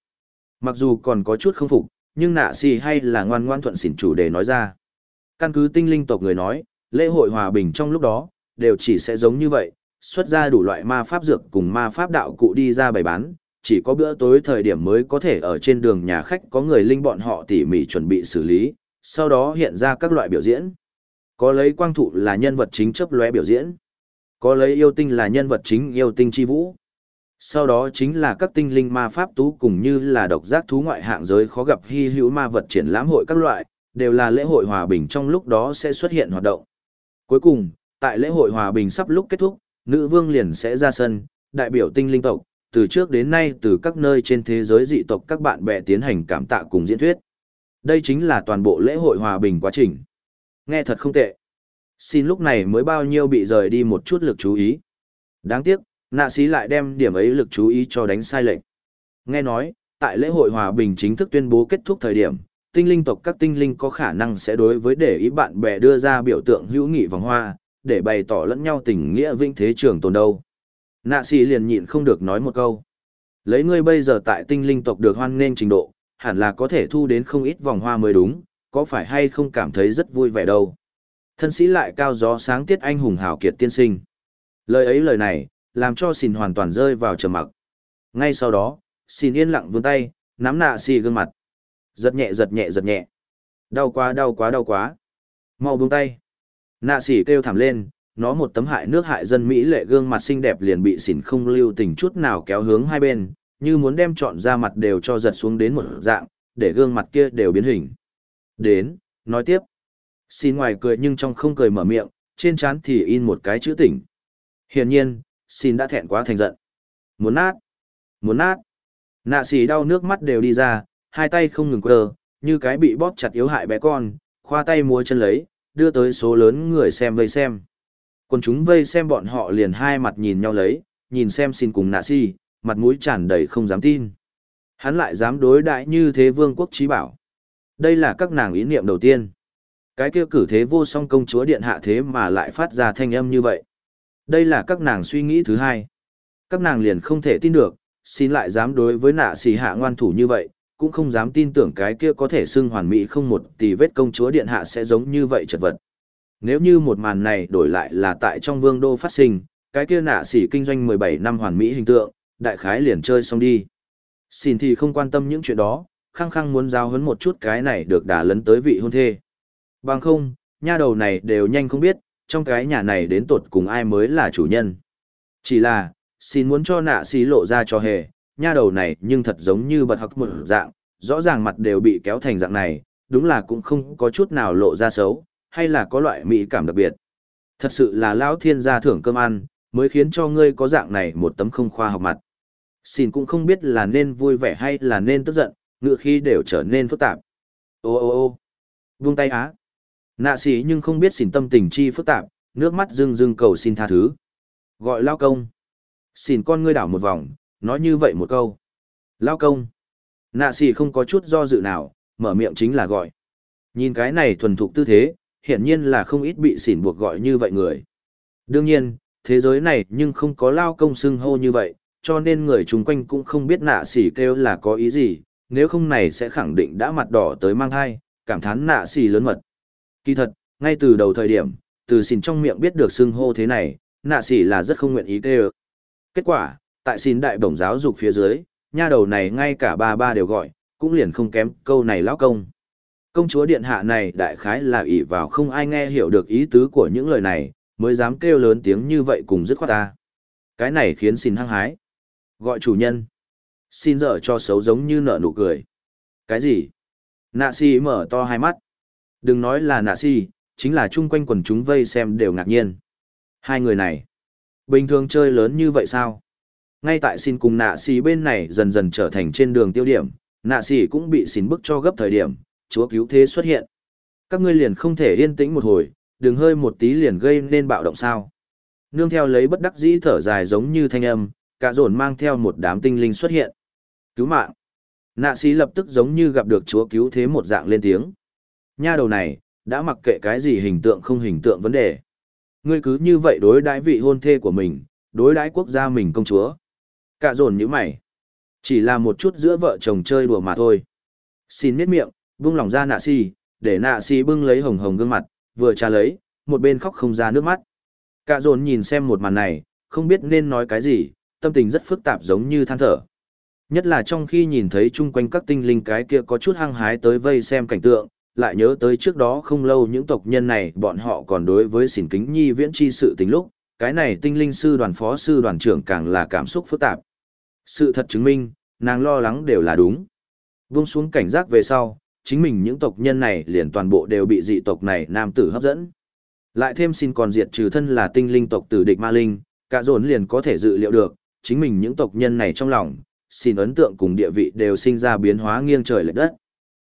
Mặc dù còn có chút không phục, nhưng nạ xì hay là ngoan ngoan thuận xỉn chủ đề nói ra. Căn cứ tinh linh tộc người nói, lễ hội hòa bình trong lúc đó, đều chỉ sẽ giống như vậy, xuất ra đủ loại ma pháp dược cùng ma pháp đạo cụ đi ra bày bán, chỉ có bữa tối thời điểm mới có thể ở trên đường nhà khách có người linh bọn họ tỉ mỉ chuẩn bị xử lý, sau đó hiện ra các loại biểu diễn. Có lấy quang thụ là nhân vật chính chấp lóe biểu diễn. Có lấy yêu tinh là nhân vật chính yêu tinh chi vũ. Sau đó chính là các tinh linh ma pháp tú cùng như là độc giác thú ngoại hạng giới khó gặp hy hữu ma vật triển lãm hội các loại, đều là lễ hội hòa bình trong lúc đó sẽ xuất hiện hoạt động. Cuối cùng, tại lễ hội hòa bình sắp lúc kết thúc, nữ vương liền sẽ ra sân, đại biểu tinh linh tộc, từ trước đến nay từ các nơi trên thế giới dị tộc các bạn bè tiến hành cảm tạ cùng diễn thuyết. Đây chính là toàn bộ lễ hội hòa bình quá trình. Nghe thật không tệ. Xin lúc này mới bao nhiêu bị rời đi một chút lực chú ý. Đáng tiếc, nạ sĩ lại đem điểm ấy lực chú ý cho đánh sai lệch. Nghe nói, tại lễ hội hòa bình chính thức tuyên bố kết thúc thời điểm, tinh linh tộc các tinh linh có khả năng sẽ đối với để ý bạn bè đưa ra biểu tượng hữu nghị vòng hoa, để bày tỏ lẫn nhau tình nghĩa vinh thế trường tồn đâu. Nạ sĩ liền nhịn không được nói một câu. Lấy ngươi bây giờ tại tinh linh tộc được hoan nghênh trình độ, hẳn là có thể thu đến không ít vòng hoa mới đúng, có phải hay không cảm thấy rất vui vẻ đâu. Thân sĩ lại cao gió sáng tiết anh hùng hào kiệt tiên sinh. Lời ấy lời này, làm cho xìn hoàn toàn rơi vào trầm mặc. Ngay sau đó, xìn yên lặng vươn tay, nắm nạ xì gương mặt. Giật nhẹ giật nhẹ giật nhẹ. Đau quá đau quá đau quá. Mau buông tay. Nạ xỉ kêu thảm lên, nó một tấm hại nước hại dân Mỹ lệ gương mặt xinh đẹp liền bị xỉn không lưu tình chút nào kéo hướng hai bên, như muốn đem trọn ra mặt đều cho giật xuống đến một dạng, để gương mặt kia đều biến hình. Đến, nói tiếp. Xin ngoài cười nhưng trong không cười mở miệng, trên trán thì in một cái chữ tỉnh. Hiển nhiên, xin đã thẹn quá thành giận. Muốn nát, muốn nát. Nạ xỉ đau nước mắt đều đi ra, hai tay không ngừng quơ, như cái bị bóp chặt yếu hại bé con, khoa tay múa chân lấy, đưa tới số lớn người xem vây xem. còn chúng vây xem bọn họ liền hai mặt nhìn nhau lấy, nhìn xem xin cùng nạ si, mặt mũi tràn đầy không dám tin. Hắn lại dám đối đại như thế vương quốc trí bảo. Đây là các nàng ý niệm đầu tiên. Cái kia cử thế vô song công chúa điện hạ thế mà lại phát ra thanh âm như vậy. Đây là các nàng suy nghĩ thứ hai. Các nàng liền không thể tin được, xin lại dám đối với nạ xì hạ ngoan thủ như vậy, cũng không dám tin tưởng cái kia có thể xưng hoàn mỹ không một tỷ vết công chúa điện hạ sẽ giống như vậy chật vật. Nếu như một màn này đổi lại là tại trong vương đô phát sinh, cái kia nạ xỉ kinh doanh 17 năm hoàn mỹ hình tượng, đại khái liền chơi xong đi. Xin thì không quan tâm những chuyện đó, khăng khăng muốn giao hấn một chút cái này được đả lấn tới vị hôn thê. Bằng không, nha đầu này đều nhanh không biết, trong cái nhà này đến tột cùng ai mới là chủ nhân. Chỉ là, xin muốn cho nạ sỉ lộ ra cho hề, nha đầu này nhưng thật giống như bật học một dạng, rõ ràng mặt đều bị kéo thành dạng này, đúng là cũng không có chút nào lộ ra xấu, hay là có loại mỹ cảm đặc biệt. Thật sự là lão thiên gia thưởng cơm ăn, mới khiến cho ngươi có dạng này một tấm không khoa học mặt. Xin cũng không biết là nên vui vẻ hay là nên tức giận, ngựa khi đều trở nên phức tạp. Ô ô ô vung tay á. Nạ sĩ nhưng không biết xin tâm tình chi phức tạp, nước mắt rưng rưng cầu xin tha thứ. Gọi lao công. Xin con ngươi đảo một vòng, nói như vậy một câu. Lao công. Nạ xì không có chút do dự nào, mở miệng chính là gọi. Nhìn cái này thuần thục tư thế, hiển nhiên là không ít bị xỉn buộc gọi như vậy người. Đương nhiên, thế giới này nhưng không có lao công xưng hô như vậy, cho nên người chung quanh cũng không biết nạ xỉ kêu là có ý gì, nếu không này sẽ khẳng định đã mặt đỏ tới mang thai, cảm thán nạ xỉ lớn mật. Kỳ thật, ngay từ đầu thời điểm, từ xỉn trong miệng biết được xưng hô thế này, nạ xỉ là rất không nguyện ý kêu. Kết quả, tại xin đại bổng giáo dục phía dưới, nha đầu này ngay cả ba ba đều gọi, cũng liền không kém câu này lão công. Công chúa điện hạ này đại khái là ỷ vào không ai nghe hiểu được ý tứ của những lời này, mới dám kêu lớn tiếng như vậy cùng dứt khoát ta. Cái này khiến xin hăng hái. Gọi chủ nhân. Xin dở cho xấu giống như nở nụ cười. Cái gì? Nạ si mở to hai mắt. Đừng nói là nạ si, chính là chung quanh quần chúng vây xem đều ngạc nhiên. Hai người này. Bình thường chơi lớn như vậy sao? Ngay tại xin cùng nạ xì bên này dần dần trở thành trên đường tiêu điểm, nạ xì cũng bị xin bức cho gấp thời điểm, chúa cứu thế xuất hiện. Các ngươi liền không thể yên tĩnh một hồi, đừng hơi một tí liền gây nên bạo động sao. Nương theo lấy bất đắc dĩ thở dài giống như thanh âm, cả dồn mang theo một đám tinh linh xuất hiện. Cứu mạng. Nạ xì lập tức giống như gặp được chúa cứu thế một dạng lên tiếng. Nha đầu này, đã mặc kệ cái gì hình tượng không hình tượng vấn đề. Ngươi cứ như vậy đối đãi vị hôn thê của mình, đối đãi quốc gia mình công chúa. Cả dồn như mày. Chỉ là một chút giữa vợ chồng chơi đùa mà thôi. Xin miết miệng, vung lòng ra nạ si, để nạ si bưng lấy hồng hồng gương mặt, vừa trà lấy, một bên khóc không ra nước mắt. Cả dồn nhìn xem một màn này, không biết nên nói cái gì, tâm tình rất phức tạp giống như than thở. Nhất là trong khi nhìn thấy chung quanh các tinh linh cái kia có chút hăng hái tới vây xem cảnh tượng, lại nhớ tới trước đó không lâu những tộc nhân này bọn họ còn đối với xỉn kính nhi viễn chi sự tình lúc, cái này tinh linh sư đoàn phó sư đoàn trưởng càng là cảm xúc phức tạp. Sự thật chứng minh, nàng lo lắng đều là đúng. Vung xuống cảnh giác về sau, chính mình những tộc nhân này liền toàn bộ đều bị dị tộc này nam tử hấp dẫn. Lại thêm xin còn diệt trừ thân là tinh linh tộc tử địch ma linh, cả dồn liền có thể dự liệu được, chính mình những tộc nhân này trong lòng, xin ấn tượng cùng địa vị đều sinh ra biến hóa nghiêng trời lệch đất.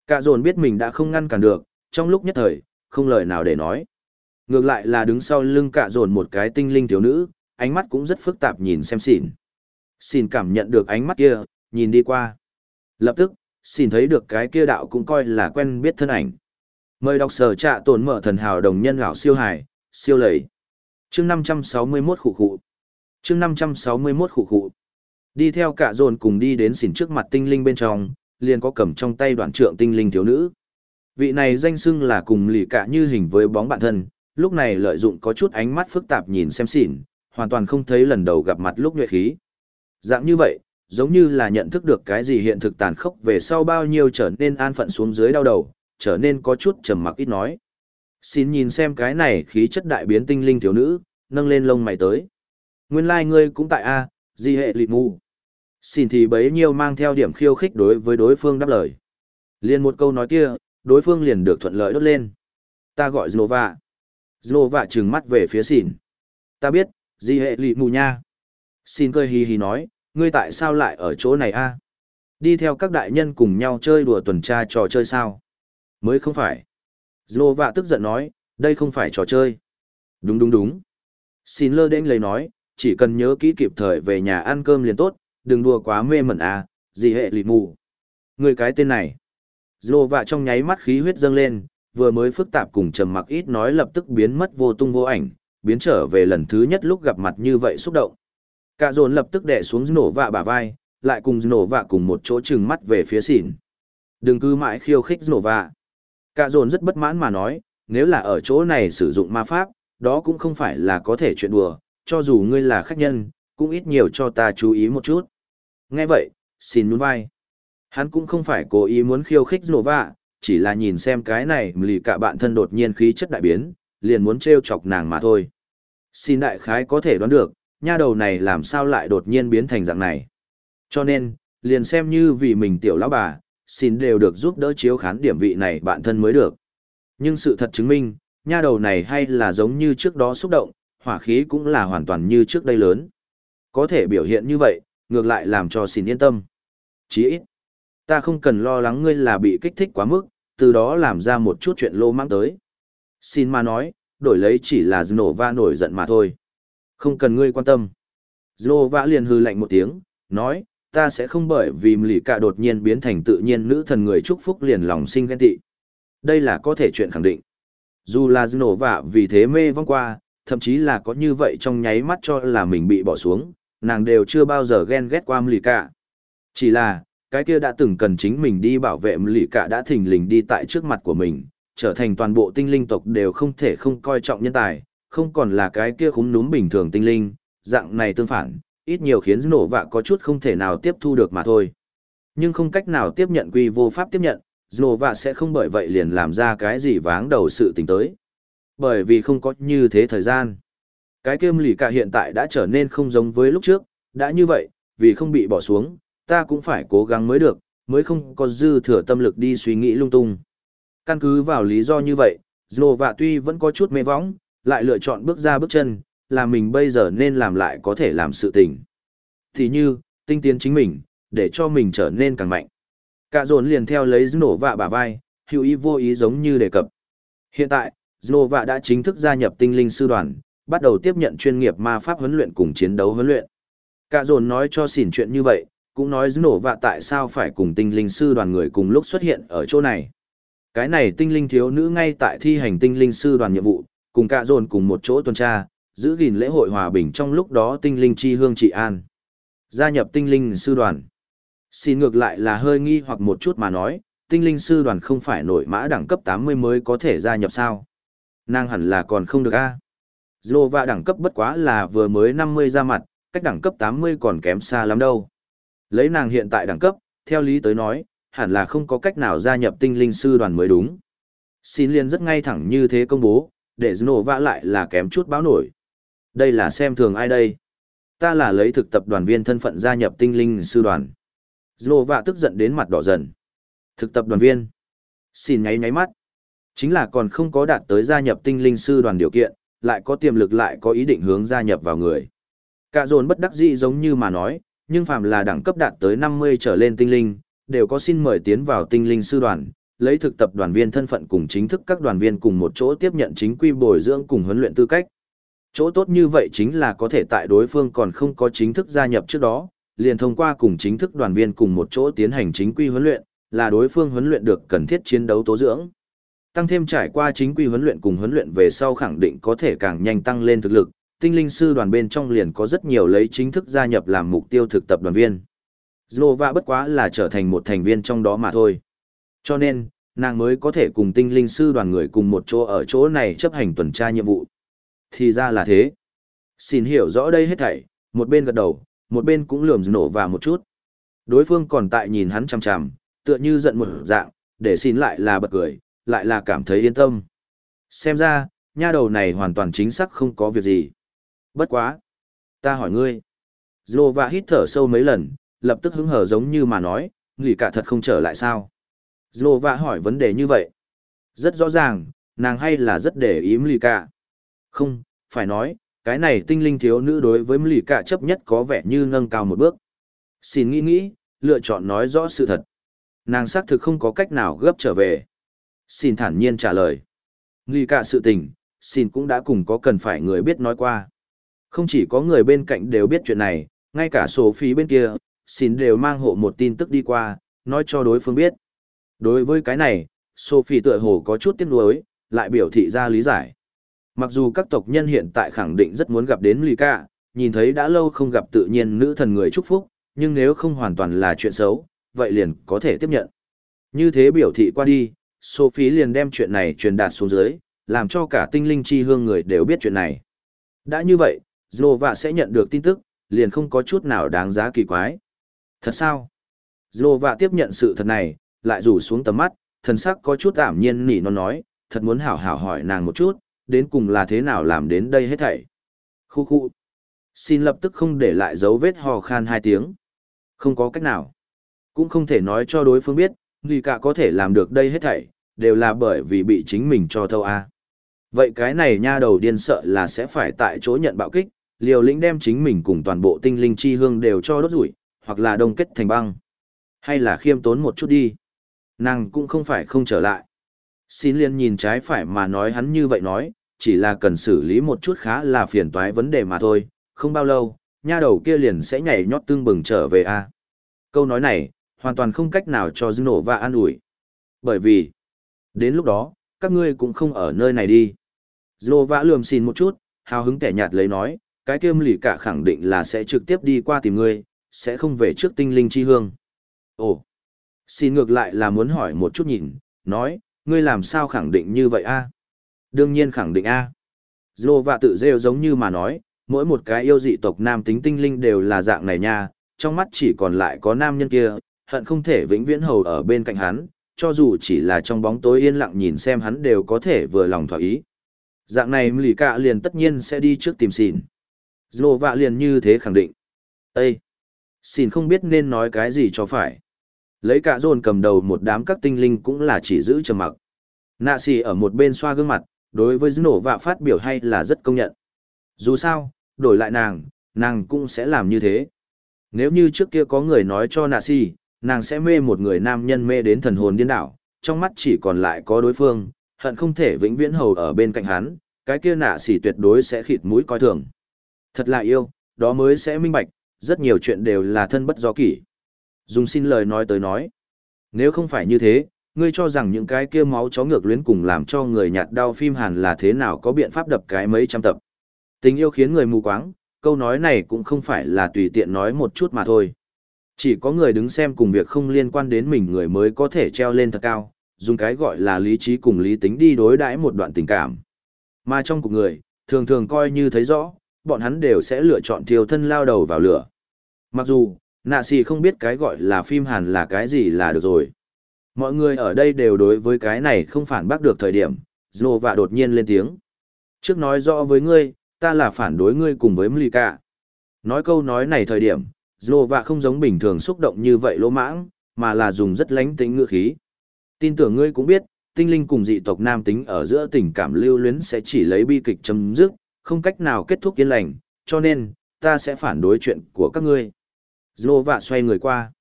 Cả dồn biết mình đã không ngăn cản được, trong lúc nhất thời, không lời nào để nói. Ngược lại là đứng sau lưng cả dồn một cái tinh linh thiếu nữ, ánh mắt cũng rất phức tạp nhìn xem xỉn. Xin cảm nhận được ánh mắt kia, nhìn đi qua. Lập tức, xin thấy được cái kia đạo cũng coi là quen biết thân ảnh. Mời đọc sở trạ tồn mở thần hào đồng nhân gạo siêu hải, siêu lầy. chương 561 khủ khụ. chương 561 khủ khụ. Đi theo cả dồn cùng đi đến xỉn trước mặt tinh linh bên trong, liền có cầm trong tay đoạn trượng tinh linh thiếu nữ. Vị này danh xưng là cùng lì cả như hình với bóng bản thân, lúc này lợi dụng có chút ánh mắt phức tạp nhìn xem xỉn, hoàn toàn không thấy lần đầu gặp mặt lúc nhuệ khí. Dạng như vậy, giống như là nhận thức được cái gì hiện thực tàn khốc về sau bao nhiêu trở nên an phận xuống dưới đau đầu, trở nên có chút trầm mặc ít nói. Xin nhìn xem cái này khí chất đại biến tinh linh thiếu nữ, nâng lên lông mày tới. Nguyên lai like ngươi cũng tại A, di hệ lị mù. Xin thì bấy nhiêu mang theo điểm khiêu khích đối với đối phương đáp lời. Liên một câu nói kia, đối phương liền được thuận lợi đốt lên. Ta gọi Znova. Znova trừng mắt về phía xỉn. Ta biết, di hệ lị mù nha. Xin cười hì hì nói, ngươi tại sao lại ở chỗ này a? Đi theo các đại nhân cùng nhau chơi đùa tuần tra trò chơi sao? Mới không phải. Zlova tức giận nói, đây không phải trò chơi. Đúng đúng đúng. Xin lơ đễnh lấy nói, chỉ cần nhớ kỹ kịp thời về nhà ăn cơm liền tốt, đừng đùa quá mê mẩn à, gì hệ lì mù. Người cái tên này. Dô vạ trong nháy mắt khí huyết dâng lên, vừa mới phức tạp cùng trầm mặc ít nói lập tức biến mất vô tung vô ảnh, biến trở về lần thứ nhất lúc gặp mặt như vậy xúc động. Cả dồn lập tức đè xuống nổ vạ bả vai, lại cùng nổ vạ cùng một chỗ trừng mắt về phía xỉn. Đừng cứ mãi khiêu khích nổ vạ. Cả dồn rất bất mãn mà nói, nếu là ở chỗ này sử dụng ma pháp, đó cũng không phải là có thể chuyện đùa, cho dù ngươi là khách nhân, cũng ít nhiều cho ta chú ý một chút. Nghe vậy, xin nhún vai. Hắn cũng không phải cố ý muốn khiêu khích nổ vạ, chỉ là nhìn xem cái này lì cả bạn thân đột nhiên khí chất đại biến, liền muốn trêu chọc nàng mà thôi. Xin đại khái có thể đoán được, nha đầu này làm sao lại đột nhiên biến thành dạng này. Cho nên, liền xem như vì mình tiểu lão bà, xin đều được giúp đỡ chiếu khán điểm vị này bạn thân mới được. Nhưng sự thật chứng minh, nha đầu này hay là giống như trước đó xúc động, hỏa khí cũng là hoàn toàn như trước đây lớn. Có thể biểu hiện như vậy, ngược lại làm cho xin yên tâm. Chỉ ít, ta không cần lo lắng ngươi là bị kích thích quá mức, từ đó làm ra một chút chuyện lô mang tới. Xin mà nói, đổi lấy chỉ là nổ va nổi giận mà thôi. Không cần ngươi quan tâm. Znova liền hư lạnh một tiếng, nói, ta sẽ không bởi vì lì cả đột nhiên biến thành tự nhiên nữ thần người chúc phúc liền lòng sinh ghen tị. Đây là có thể chuyện khẳng định. Dù là Znova vì thế mê vong qua, thậm chí là có như vậy trong nháy mắt cho là mình bị bỏ xuống, nàng đều chưa bao giờ ghen ghét qua lì cả. Chỉ là, cái kia đã từng cần chính mình đi bảo vệ lì cả đã thình lình đi tại trước mặt của mình, trở thành toàn bộ tinh linh tộc đều không thể không coi trọng nhân tài, không còn là cái kia khúm núm bình thường tinh linh, dạng này tương phản, ít nhiều khiến nổ vạ có chút không thể nào tiếp thu được mà thôi. Nhưng không cách nào tiếp nhận quy vô pháp tiếp nhận, nổ vạ sẽ không bởi vậy liền làm ra cái gì váng đầu sự tình tới. Bởi vì không có như thế thời gian. Cái kiêm lì cả hiện tại đã trở nên không giống với lúc trước, đã như vậy, vì không bị bỏ xuống, ta cũng phải cố gắng mới được, mới không có dư thừa tâm lực đi suy nghĩ lung tung. Căn cứ vào lý do như vậy, Dô Vạ tuy vẫn có chút mê võng, lại lựa chọn bước ra bước chân, là mình bây giờ nên làm lại có thể làm sự tình. Thì như, tinh tiến chính mình, để cho mình trở nên càng mạnh. Cả dồn liền theo lấy nổ Vạ bả vai, hữu ý vô ý giống như đề cập. Hiện tại, Dô Vạ đã chính thức gia nhập tinh linh sư đoàn, bắt đầu tiếp nhận chuyên nghiệp ma pháp huấn luyện cùng chiến đấu huấn luyện. Cả dồn nói cho xỉn chuyện như vậy, cũng nói Dô Vạ tại sao phải cùng tinh linh sư đoàn người cùng lúc xuất hiện ở chỗ này. Cái này tinh linh thiếu nữ ngay tại thi hành tinh linh sư đoàn nhiệm vụ, cùng cả dồn cùng một chỗ tuần tra, giữ gìn lễ hội hòa bình trong lúc đó tinh linh chi hương trị an. Gia nhập tinh linh sư đoàn. Xin ngược lại là hơi nghi hoặc một chút mà nói, tinh linh sư đoàn không phải nổi mã đẳng cấp 80 mới có thể gia nhập sao. Nàng hẳn là còn không được a. À? và đẳng cấp bất quá là vừa mới 50 ra mặt, cách đẳng cấp 80 còn kém xa lắm đâu. Lấy nàng hiện tại đẳng cấp, theo lý tới nói, hẳn là không có cách nào gia nhập tinh linh sư đoàn mới đúng. Xin liền rất ngay thẳng như thế công bố, để Dno vã lại là kém chút báo nổi. Đây là xem thường ai đây? Ta là lấy thực tập đoàn viên thân phận gia nhập tinh linh sư đoàn. Dno vã tức giận đến mặt đỏ dần. Thực tập đoàn viên. Xin nháy nháy mắt. Chính là còn không có đạt tới gia nhập tinh linh sư đoàn điều kiện, lại có tiềm lực lại có ý định hướng gia nhập vào người. Cả dồn bất đắc dĩ giống như mà nói, nhưng phàm là đẳng cấp đạt tới 50 trở lên tinh linh, đều có xin mời tiến vào tinh linh sư đoàn, lấy thực tập đoàn viên thân phận cùng chính thức các đoàn viên cùng một chỗ tiếp nhận chính quy bồi dưỡng cùng huấn luyện tư cách. Chỗ tốt như vậy chính là có thể tại đối phương còn không có chính thức gia nhập trước đó, liền thông qua cùng chính thức đoàn viên cùng một chỗ tiến hành chính quy huấn luyện, là đối phương huấn luyện được cần thiết chiến đấu tố dưỡng. Tăng thêm trải qua chính quy huấn luyện cùng huấn luyện về sau khẳng định có thể càng nhanh tăng lên thực lực, tinh linh sư đoàn bên trong liền có rất nhiều lấy chính thức gia nhập làm mục tiêu thực tập đoàn viên. Zlova bất quá là trở thành một thành viên trong đó mà thôi. Cho nên, nàng mới có thể cùng tinh linh sư đoàn người cùng một chỗ ở chỗ này chấp hành tuần tra nhiệm vụ. Thì ra là thế. Xin hiểu rõ đây hết thảy, một bên gật đầu, một bên cũng lườm nổ và một chút. Đối phương còn tại nhìn hắn chằm chằm, tựa như giận một dạng, để xin lại là bật cười, lại là cảm thấy yên tâm. Xem ra, nha đầu này hoàn toàn chính xác không có việc gì. Bất quá. Ta hỏi ngươi. Zlova hít thở sâu mấy lần, lập tức hứng hở giống như mà nói, nghỉ cả thật không trở lại sao. Zlova hỏi vấn đề như vậy. Rất rõ ràng, nàng hay là rất để ý lì cả. Không, phải nói, cái này tinh linh thiếu nữ đối với lì cả chấp nhất có vẻ như nâng cao một bước. Xin nghĩ nghĩ, lựa chọn nói rõ sự thật. Nàng xác thực không có cách nào gấp trở về. Xin thản nhiên trả lời. Lì cả sự tình, xin cũng đã cùng có cần phải người biết nói qua. Không chỉ có người bên cạnh đều biết chuyện này, ngay cả số phí bên kia, xin đều mang hộ một tin tức đi qua, nói cho đối phương biết. Đối với cái này, Sophie tựa hồ có chút tiếc nuối, lại biểu thị ra lý giải. Mặc dù các tộc nhân hiện tại khẳng định rất muốn gặp đến Lika, nhìn thấy đã lâu không gặp tự nhiên nữ thần người chúc phúc, nhưng nếu không hoàn toàn là chuyện xấu, vậy liền có thể tiếp nhận. Như thế biểu thị qua đi, Sophie liền đem chuyện này truyền đạt xuống dưới, làm cho cả tinh linh chi hương người đều biết chuyện này. Đã như vậy, Zlova sẽ nhận được tin tức, liền không có chút nào đáng giá kỳ quái. Thật sao? Zlova tiếp nhận sự thật này, lại rủ xuống tầm mắt, thần sắc có chút ảm nhiên nỉ nó nói, thật muốn hảo hảo hỏi nàng một chút, đến cùng là thế nào làm đến đây hết thảy. Khu khu. Xin lập tức không để lại dấu vết hò khan hai tiếng. Không có cách nào. Cũng không thể nói cho đối phương biết, người cả có thể làm được đây hết thảy, đều là bởi vì bị chính mình cho thâu a. Vậy cái này nha đầu điên sợ là sẽ phải tại chỗ nhận bạo kích, liều lĩnh đem chính mình cùng toàn bộ tinh linh chi hương đều cho đốt rủi, hoặc là đông kết thành băng. Hay là khiêm tốn một chút đi. Nàng cũng không phải không trở lại. Xin liên nhìn trái phải mà nói hắn như vậy nói, chỉ là cần xử lý một chút khá là phiền toái vấn đề mà thôi, không bao lâu, nha đầu kia liền sẽ nhảy nhót tương bừng trở về a. Câu nói này, hoàn toàn không cách nào cho dư nổ và an ủi. Bởi vì, đến lúc đó, các ngươi cũng không ở nơi này đi. Dô vã lườm xin một chút, hào hứng kẻ nhạt lấy nói, cái kiêm lì cả khẳng định là sẽ trực tiếp đi qua tìm ngươi, sẽ không về trước tinh linh chi hương. Ồ, xin ngược lại là muốn hỏi một chút nhìn, nói, ngươi làm sao khẳng định như vậy a? Đương nhiên khẳng định a. Dô và tự rêu giống như mà nói, mỗi một cái yêu dị tộc nam tính tinh linh đều là dạng này nha, trong mắt chỉ còn lại có nam nhân kia, hận không thể vĩnh viễn hầu ở bên cạnh hắn, cho dù chỉ là trong bóng tối yên lặng nhìn xem hắn đều có thể vừa lòng thỏa ý. Dạng này lì cạ liền tất nhiên sẽ đi trước tìm xỉn. Dô vạ liền như thế khẳng định. Ê! Xỉn không biết nên nói cái gì cho phải. Lấy cả dồn cầm đầu một đám các tinh linh cũng là chỉ giữ trầm mặc. Nạ xì ở một bên xoa gương mặt, đối với nổ vạ phát biểu hay là rất công nhận. Dù sao, đổi lại nàng, nàng cũng sẽ làm như thế. Nếu như trước kia có người nói cho nạ xì, nàng sẽ mê một người nam nhân mê đến thần hồn điên đảo, trong mắt chỉ còn lại có đối phương, hận không thể vĩnh viễn hầu ở bên cạnh hắn, cái kia nạ xỉ tuyệt đối sẽ khịt mũi coi thường. Thật là yêu, đó mới sẽ minh bạch, rất nhiều chuyện đều là thân bất do kỷ. Dùng xin lời nói tới nói. Nếu không phải như thế, ngươi cho rằng những cái kia máu chó ngược luyến cùng làm cho người nhạt đau phim hàn là thế nào có biện pháp đập cái mấy trăm tập. Tình yêu khiến người mù quáng, câu nói này cũng không phải là tùy tiện nói một chút mà thôi. Chỉ có người đứng xem cùng việc không liên quan đến mình người mới có thể treo lên thật cao, dùng cái gọi là lý trí cùng lý tính đi đối đãi một đoạn tình cảm. Mà trong cuộc người, thường thường coi như thấy rõ, bọn hắn đều sẽ lựa chọn thiêu thân lao đầu vào lửa. Mặc dù, nạ xì không biết cái gọi là phim hàn là cái gì là được rồi. Mọi người ở đây đều đối với cái này không phản bác được thời điểm, dồ và đột nhiên lên tiếng. Trước nói rõ với ngươi, ta là phản đối ngươi cùng với Mlika. Nói câu nói này thời điểm, dồ và không giống bình thường xúc động như vậy lỗ mãng, mà là dùng rất lánh tính ngựa khí. Tin tưởng ngươi cũng biết, tinh linh cùng dị tộc nam tính ở giữa tình cảm lưu luyến sẽ chỉ lấy bi kịch chấm dứt, không cách nào kết thúc yên lành, cho nên, ta sẽ phản đối chuyện của các ngươi. Zlova xoay người qua.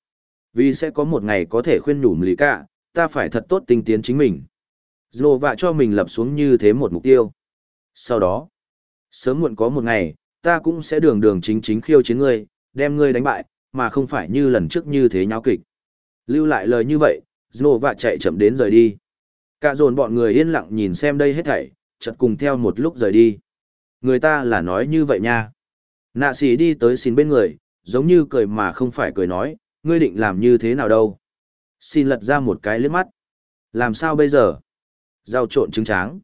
Vì sẽ có một ngày có thể khuyên nhủ lì cả, ta phải thật tốt tinh tiến chính mình. Zlova cho mình lập xuống như thế một mục tiêu. Sau đó, sớm muộn có một ngày, ta cũng sẽ đường đường chính chính khiêu chiến ngươi, đem ngươi đánh bại, mà không phải như lần trước như thế nháo kịch. Lưu lại lời như vậy, Znova chạy chậm đến rời đi. Cả dồn bọn người yên lặng nhìn xem đây hết thảy, chợt cùng theo một lúc rời đi. Người ta là nói như vậy nha. Nạ sĩ đi tới xin bên người, giống như cười mà không phải cười nói, ngươi định làm như thế nào đâu. Xin lật ra một cái liếc mắt. Làm sao bây giờ? Giao trộn trứng tráng.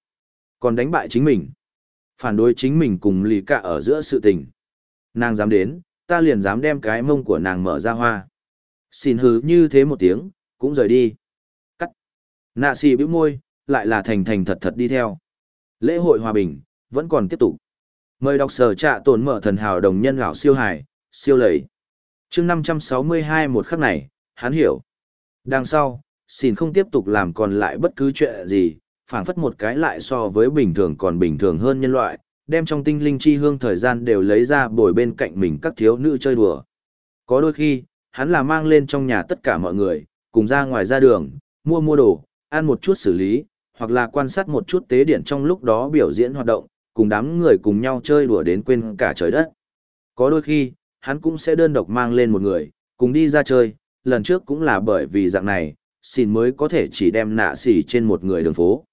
Còn đánh bại chính mình. Phản đối chính mình cùng lì cả ở giữa sự tình. Nàng dám đến, ta liền dám đem cái mông của nàng mở ra hoa. Xin hứ như thế một tiếng, cũng rời đi. Cắt. Nạ xì bĩu môi, lại là thành thành thật thật đi theo. Lễ hội hòa bình, vẫn còn tiếp tục. Mời đọc sở trạ tổn mở thần hào đồng nhân gạo siêu hải, siêu lầy. chương 562 một khắc này, hắn hiểu. Đằng sau, xin không tiếp tục làm còn lại bất cứ chuyện gì, phảng phất một cái lại so với bình thường còn bình thường hơn nhân loại, đem trong tinh linh chi hương thời gian đều lấy ra bồi bên cạnh mình các thiếu nữ chơi đùa. Có đôi khi, hắn là mang lên trong nhà tất cả mọi người, cùng ra ngoài ra đường, mua mua đồ, ăn một chút xử lý, hoặc là quan sát một chút tế điện trong lúc đó biểu diễn hoạt động, cùng đám người cùng nhau chơi đùa đến quên cả trời đất. Có đôi khi, hắn cũng sẽ đơn độc mang lên một người, cùng đi ra chơi, lần trước cũng là bởi vì dạng này, xin mới có thể chỉ đem nạ xỉ trên một người đường phố.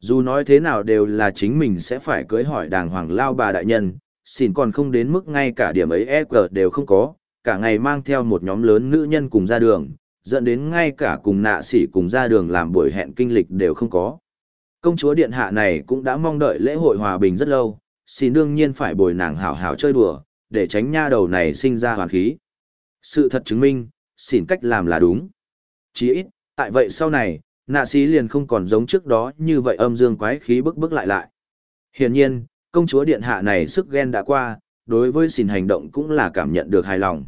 Dù nói thế nào đều là chính mình sẽ phải cưới hỏi đàng hoàng lao bà đại nhân, xin còn không đến mức ngay cả điểm ấy EQ đều không có, cả ngày mang theo một nhóm lớn nữ nhân cùng ra đường, dẫn đến ngay cả cùng nạ xỉ cùng ra đường làm buổi hẹn kinh lịch đều không có. Công chúa điện hạ này cũng đã mong đợi lễ hội hòa bình rất lâu, xin đương nhiên phải bồi nàng hảo hảo chơi đùa, để tránh nha đầu này sinh ra hoàn khí. Sự thật chứng minh, xỉn cách làm là đúng. Chỉ ít, tại vậy sau này, nạ sĩ liền không còn giống trước đó như vậy âm dương quái khí bức bức lại lại. Hiển nhiên, công chúa điện hạ này sức ghen đã qua, đối với xỉn hành động cũng là cảm nhận được hài lòng.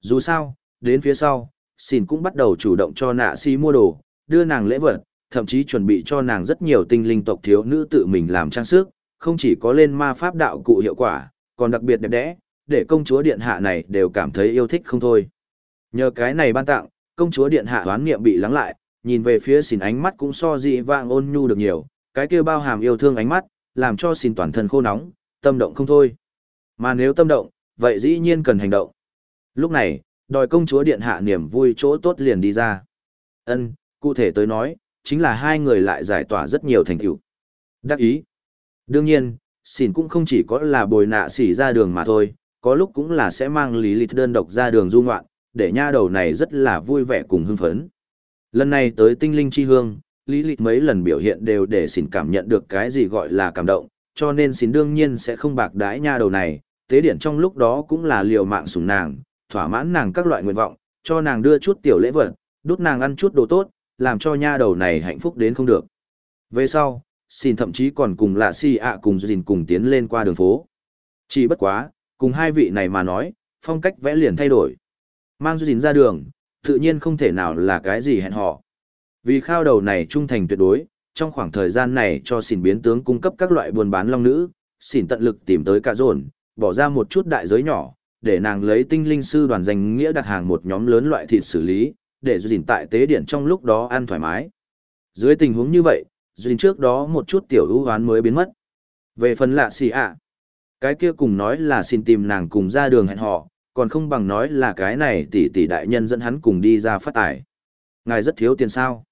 Dù sao, đến phía sau, xỉn cũng bắt đầu chủ động cho nạ sĩ mua đồ, đưa nàng lễ vật, thậm chí chuẩn bị cho nàng rất nhiều tinh linh tộc thiếu nữ tự mình làm trang sức, không chỉ có lên ma pháp đạo cụ hiệu quả, còn đặc biệt đẹp đẽ, để công chúa điện hạ này đều cảm thấy yêu thích không thôi. Nhờ cái này ban tặng, công chúa điện hạ hoán niệm bị lắng lại, nhìn về phía xỉn ánh mắt cũng so dị vang ôn nhu được nhiều, cái kia bao hàm yêu thương ánh mắt, làm cho xỉn toàn thân khô nóng, tâm động không thôi. Mà nếu tâm động, vậy dĩ nhiên cần hành động. Lúc này, đòi công chúa điện hạ niềm vui chỗ tốt liền đi ra. Ân, cụ thể tới nói, chính là hai người lại giải tỏa rất nhiều thành tựu. Đắc ý. Đương nhiên, xỉn cũng không chỉ có là bồi nạ xỉ ra đường mà thôi, có lúc cũng là sẽ mang lý lịch đơn độc ra đường du ngoạn, để nha đầu này rất là vui vẻ cùng hưng phấn. Lần này tới tinh linh chi hương, lý lịch mấy lần biểu hiện đều để xỉn cảm nhận được cái gì gọi là cảm động, cho nên xỉn đương nhiên sẽ không bạc đái nha đầu này, tế điển trong lúc đó cũng là liều mạng sủng nàng, thỏa mãn nàng các loại nguyện vọng, cho nàng đưa chút tiểu lễ vật, đút nàng ăn chút đồ tốt, làm cho nha đầu này hạnh phúc đến không được. Về sau, xin thậm chí còn cùng lạ xì ạ cùng dìn cùng tiến lên qua đường phố. Chỉ bất quá, cùng hai vị này mà nói, phong cách vẽ liền thay đổi. Mang dìn ra đường, tự nhiên không thể nào là cái gì hẹn họ. Vì khao đầu này trung thành tuyệt đối, trong khoảng thời gian này cho xin biến tướng cung cấp các loại buôn bán long nữ, xin tận lực tìm tới cả dồn, bỏ ra một chút đại giới nhỏ, để nàng lấy tinh linh sư đoàn danh nghĩa đặt hàng một nhóm lớn loại thịt xử lý, để dình tại tế điện trong lúc đó ăn thoải mái. Dưới tình huống như vậy, duyên trước đó một chút tiểu ưu hoán mới biến mất. Về phần lạ xì ạ, cái kia cùng nói là xin tìm nàng cùng ra đường hẹn họ, còn không bằng nói là cái này tỷ tỷ đại nhân dẫn hắn cùng đi ra phát tài. Ngài rất thiếu tiền sao.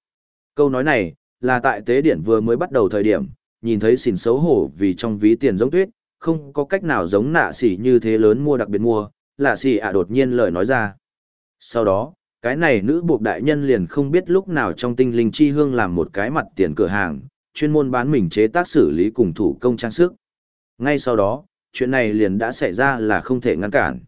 Câu nói này, là tại tế điện vừa mới bắt đầu thời điểm, nhìn thấy xỉn xấu hổ vì trong ví tiền giống tuyết, không có cách nào giống nạ xỉ như thế lớn mua đặc biệt mua, lạ xỉ ạ đột nhiên lời nói ra. Sau đó, cái này nữ buộc đại nhân liền không biết lúc nào trong tinh linh chi hương làm một cái mặt tiền cửa hàng, chuyên môn bán mình chế tác xử lý cùng thủ công trang sức. Ngay sau đó, chuyện này liền đã xảy ra là không thể ngăn cản.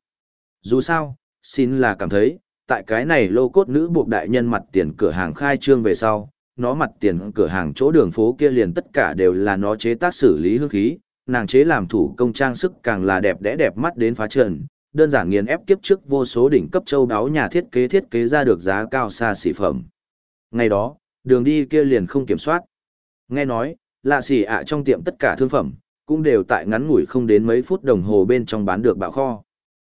Dù sao, xin là cảm thấy, tại cái này lô cốt nữ buộc đại nhân mặt tiền cửa hàng khai trương về sau, nó mặt tiền cửa hàng chỗ đường phố kia liền tất cả đều là nó chế tác xử lý hương khí, nàng chế làm thủ công trang sức càng là đẹp đẽ đẹp mắt đến phá trần, đơn giản nghiền ép kiếp trước vô số đỉnh cấp châu đáo nhà thiết kế thiết kế ra được giá cao xa xỉ phẩm. Ngày đó, đường đi kia liền không kiểm soát. Nghe nói, lạ xỉ ạ trong tiệm tất cả thương phẩm, cũng đều tại ngắn ngủi không đến mấy phút đồng hồ bên trong bán được bạo kho.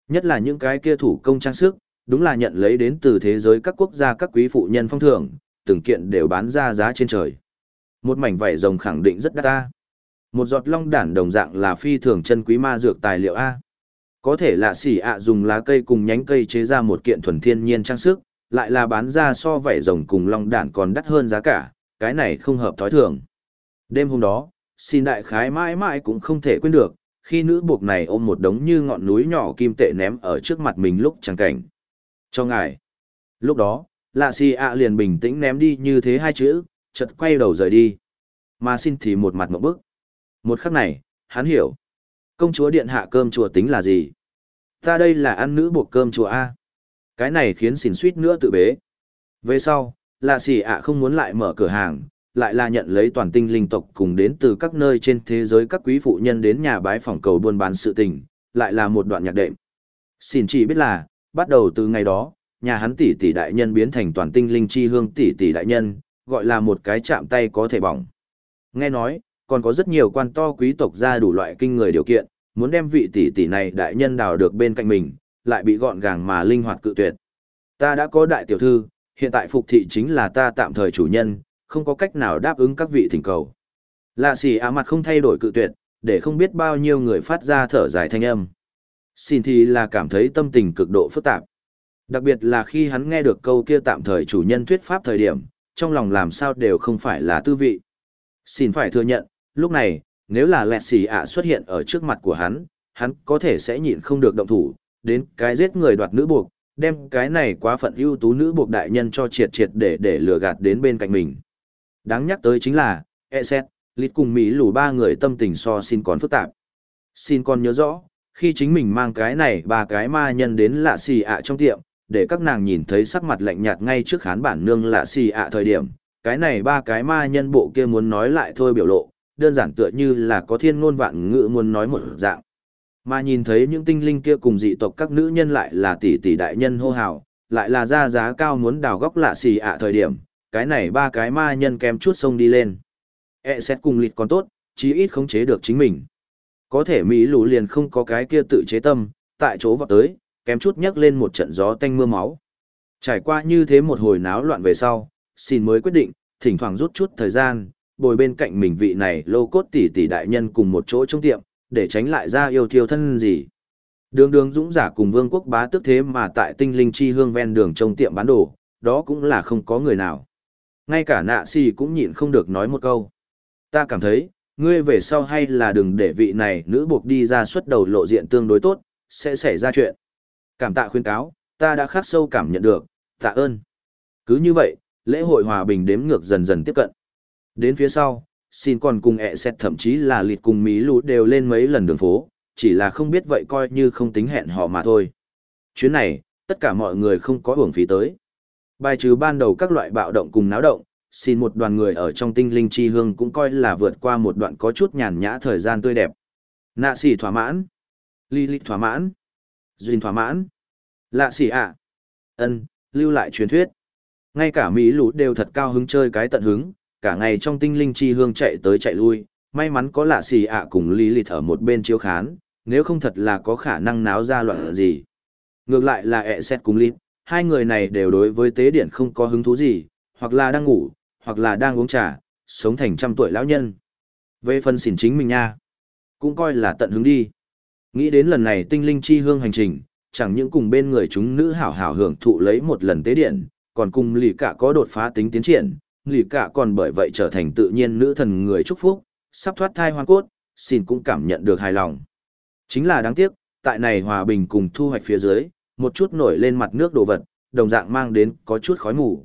Nhất là những cái kia thủ công trang sức, đúng là nhận lấy đến từ thế giới các quốc gia các quý phụ nhân phong thưởng, từng kiện đều bán ra giá trên trời. Một mảnh vảy rồng khẳng định rất đắt ta. Một giọt long đản đồng dạng là phi thường chân quý ma dược tài liệu A. Có thể là xỉ ạ dùng lá cây cùng nhánh cây chế ra một kiện thuần thiên nhiên trang sức, lại là bán ra so vảy rồng cùng long đản còn đắt hơn giá cả, cái này không hợp thói thường. Đêm hôm đó, xin đại khái mãi mãi cũng không thể quên được, khi nữ buộc này ôm một đống như ngọn núi nhỏ kim tệ ném ở trước mặt mình lúc chẳng cảnh. Cho ngài. Lúc đó, lạ xì ạ liền bình tĩnh ném đi như thế hai chữ, chợt quay đầu rời đi. Mà xin thì một mặt một bức. Một khắc này, hắn hiểu. Công chúa điện hạ cơm chùa tính là gì? Ta đây là ăn nữ buộc cơm chùa A. Cái này khiến xỉn suýt nữa tự bế. Về sau, lạ xỉ ạ không muốn lại mở cửa hàng, lại là nhận lấy toàn tinh linh tộc cùng đến từ các nơi trên thế giới các quý phụ nhân đến nhà bái phỏng cầu buôn bán sự tình, lại là một đoạn nhạc đệm. Xin chỉ biết là, bắt đầu từ ngày đó, nhà hắn tỷ tỷ đại nhân biến thành toàn tinh linh chi hương tỷ tỷ đại nhân, gọi là một cái chạm tay có thể bỏng. Nghe nói, còn có rất nhiều quan to quý tộc ra đủ loại kinh người điều kiện, muốn đem vị tỷ tỷ này đại nhân đào được bên cạnh mình, lại bị gọn gàng mà linh hoạt cự tuyệt. Ta đã có đại tiểu thư, hiện tại phục thị chính là ta tạm thời chủ nhân, không có cách nào đáp ứng các vị thỉnh cầu. Lạ xì á mặt không thay đổi cự tuyệt, để không biết bao nhiêu người phát ra thở dài thanh âm. Xin thì là cảm thấy tâm tình cực độ phức tạp. Đặc biệt là khi hắn nghe được câu kia tạm thời chủ nhân thuyết pháp thời điểm, trong lòng làm sao đều không phải là tư vị. Xin phải thừa nhận, lúc này, nếu là lẹ xì ạ xuất hiện ở trước mặt của hắn, hắn có thể sẽ nhịn không được động thủ, đến cái giết người đoạt nữ buộc, đem cái này quá phận ưu tú nữ buộc đại nhân cho triệt triệt để để lừa gạt đến bên cạnh mình. Đáng nhắc tới chính là, e xét, lít cùng Mỹ lù ba người tâm tình so xin còn phức tạp. Xin còn nhớ rõ, khi chính mình mang cái này ba cái ma nhân đến lạ xì ạ trong tiệm, để các nàng nhìn thấy sắc mặt lạnh nhạt ngay trước khán bản nương lạ xì ạ thời điểm, cái này ba cái ma nhân bộ kia muốn nói lại thôi biểu lộ, đơn giản tựa như là có thiên ngôn vạn ngữ muốn nói một dạng. Mà nhìn thấy những tinh linh kia cùng dị tộc các nữ nhân lại là tỷ tỷ đại nhân hô hào, lại là ra giá cao muốn đào góc lạ xì ạ thời điểm, cái này ba cái ma nhân kém chút sông đi lên. E xét cùng lịt còn tốt, chí ít khống chế được chính mình. Có thể Mỹ lù liền không có cái kia tự chế tâm, tại chỗ vào tới, kém chút nhấc lên một trận gió tanh mưa máu. Trải qua như thế một hồi náo loạn về sau, xin mới quyết định, thỉnh thoảng rút chút thời gian, bồi bên cạnh mình vị này lô cốt tỷ tỷ đại nhân cùng một chỗ trong tiệm, để tránh lại ra yêu thiêu thân gì. Đường đường dũng giả cùng vương quốc bá tức thế mà tại tinh linh chi hương ven đường trong tiệm bán đồ, đó cũng là không có người nào. Ngay cả nạ si cũng nhịn không được nói một câu. Ta cảm thấy, ngươi về sau hay là đừng để vị này nữ buộc đi ra xuất đầu lộ diện tương đối tốt, sẽ xảy ra chuyện. Cảm tạ khuyên cáo, ta đã khắc sâu cảm nhận được, tạ ơn. Cứ như vậy, lễ hội hòa bình đếm ngược dần dần tiếp cận. Đến phía sau, xin còn cùng ẹ xét thậm chí là lịt cùng Mỹ lũ đều lên mấy lần đường phố, chỉ là không biết vậy coi như không tính hẹn họ mà thôi. Chuyến này, tất cả mọi người không có hưởng phí tới. Bài trừ ban đầu các loại bạo động cùng náo động, xin một đoàn người ở trong tinh linh chi hương cũng coi là vượt qua một đoạn có chút nhàn nhã thời gian tươi đẹp. Nạ xỉ thỏa mãn. Lilith thỏa mãn. Duyên thỏa mãn. Lạ xỉ ạ. ân lưu lại truyền thuyết. Ngay cả Mỹ lũ đều thật cao hứng chơi cái tận hứng, cả ngày trong tinh linh chi hương chạy tới chạy lui, may mắn có lạ xì ạ cùng lý lịt ở một bên chiếu khán, nếu không thật là có khả năng náo ra loạn gì. Ngược lại là ẹ xét cùng lịt, hai người này đều đối với tế điện không có hứng thú gì, hoặc là đang ngủ, hoặc là đang uống trà, sống thành trăm tuổi lão nhân. Về phần xỉn chính mình nha, cũng coi là tận hứng đi. Nghĩ đến lần này tinh linh chi hương hành trình, chẳng những cùng bên người chúng nữ hảo hảo hưởng thụ lấy một lần tế điện, còn cùng lì cả có đột phá tính tiến triển, lì cả còn bởi vậy trở thành tự nhiên nữ thần người chúc phúc, sắp thoát thai hoang cốt, xin cũng cảm nhận được hài lòng. Chính là đáng tiếc, tại này hòa bình cùng thu hoạch phía dưới, một chút nổi lên mặt nước đồ vật, đồng dạng mang đến có chút khói mù.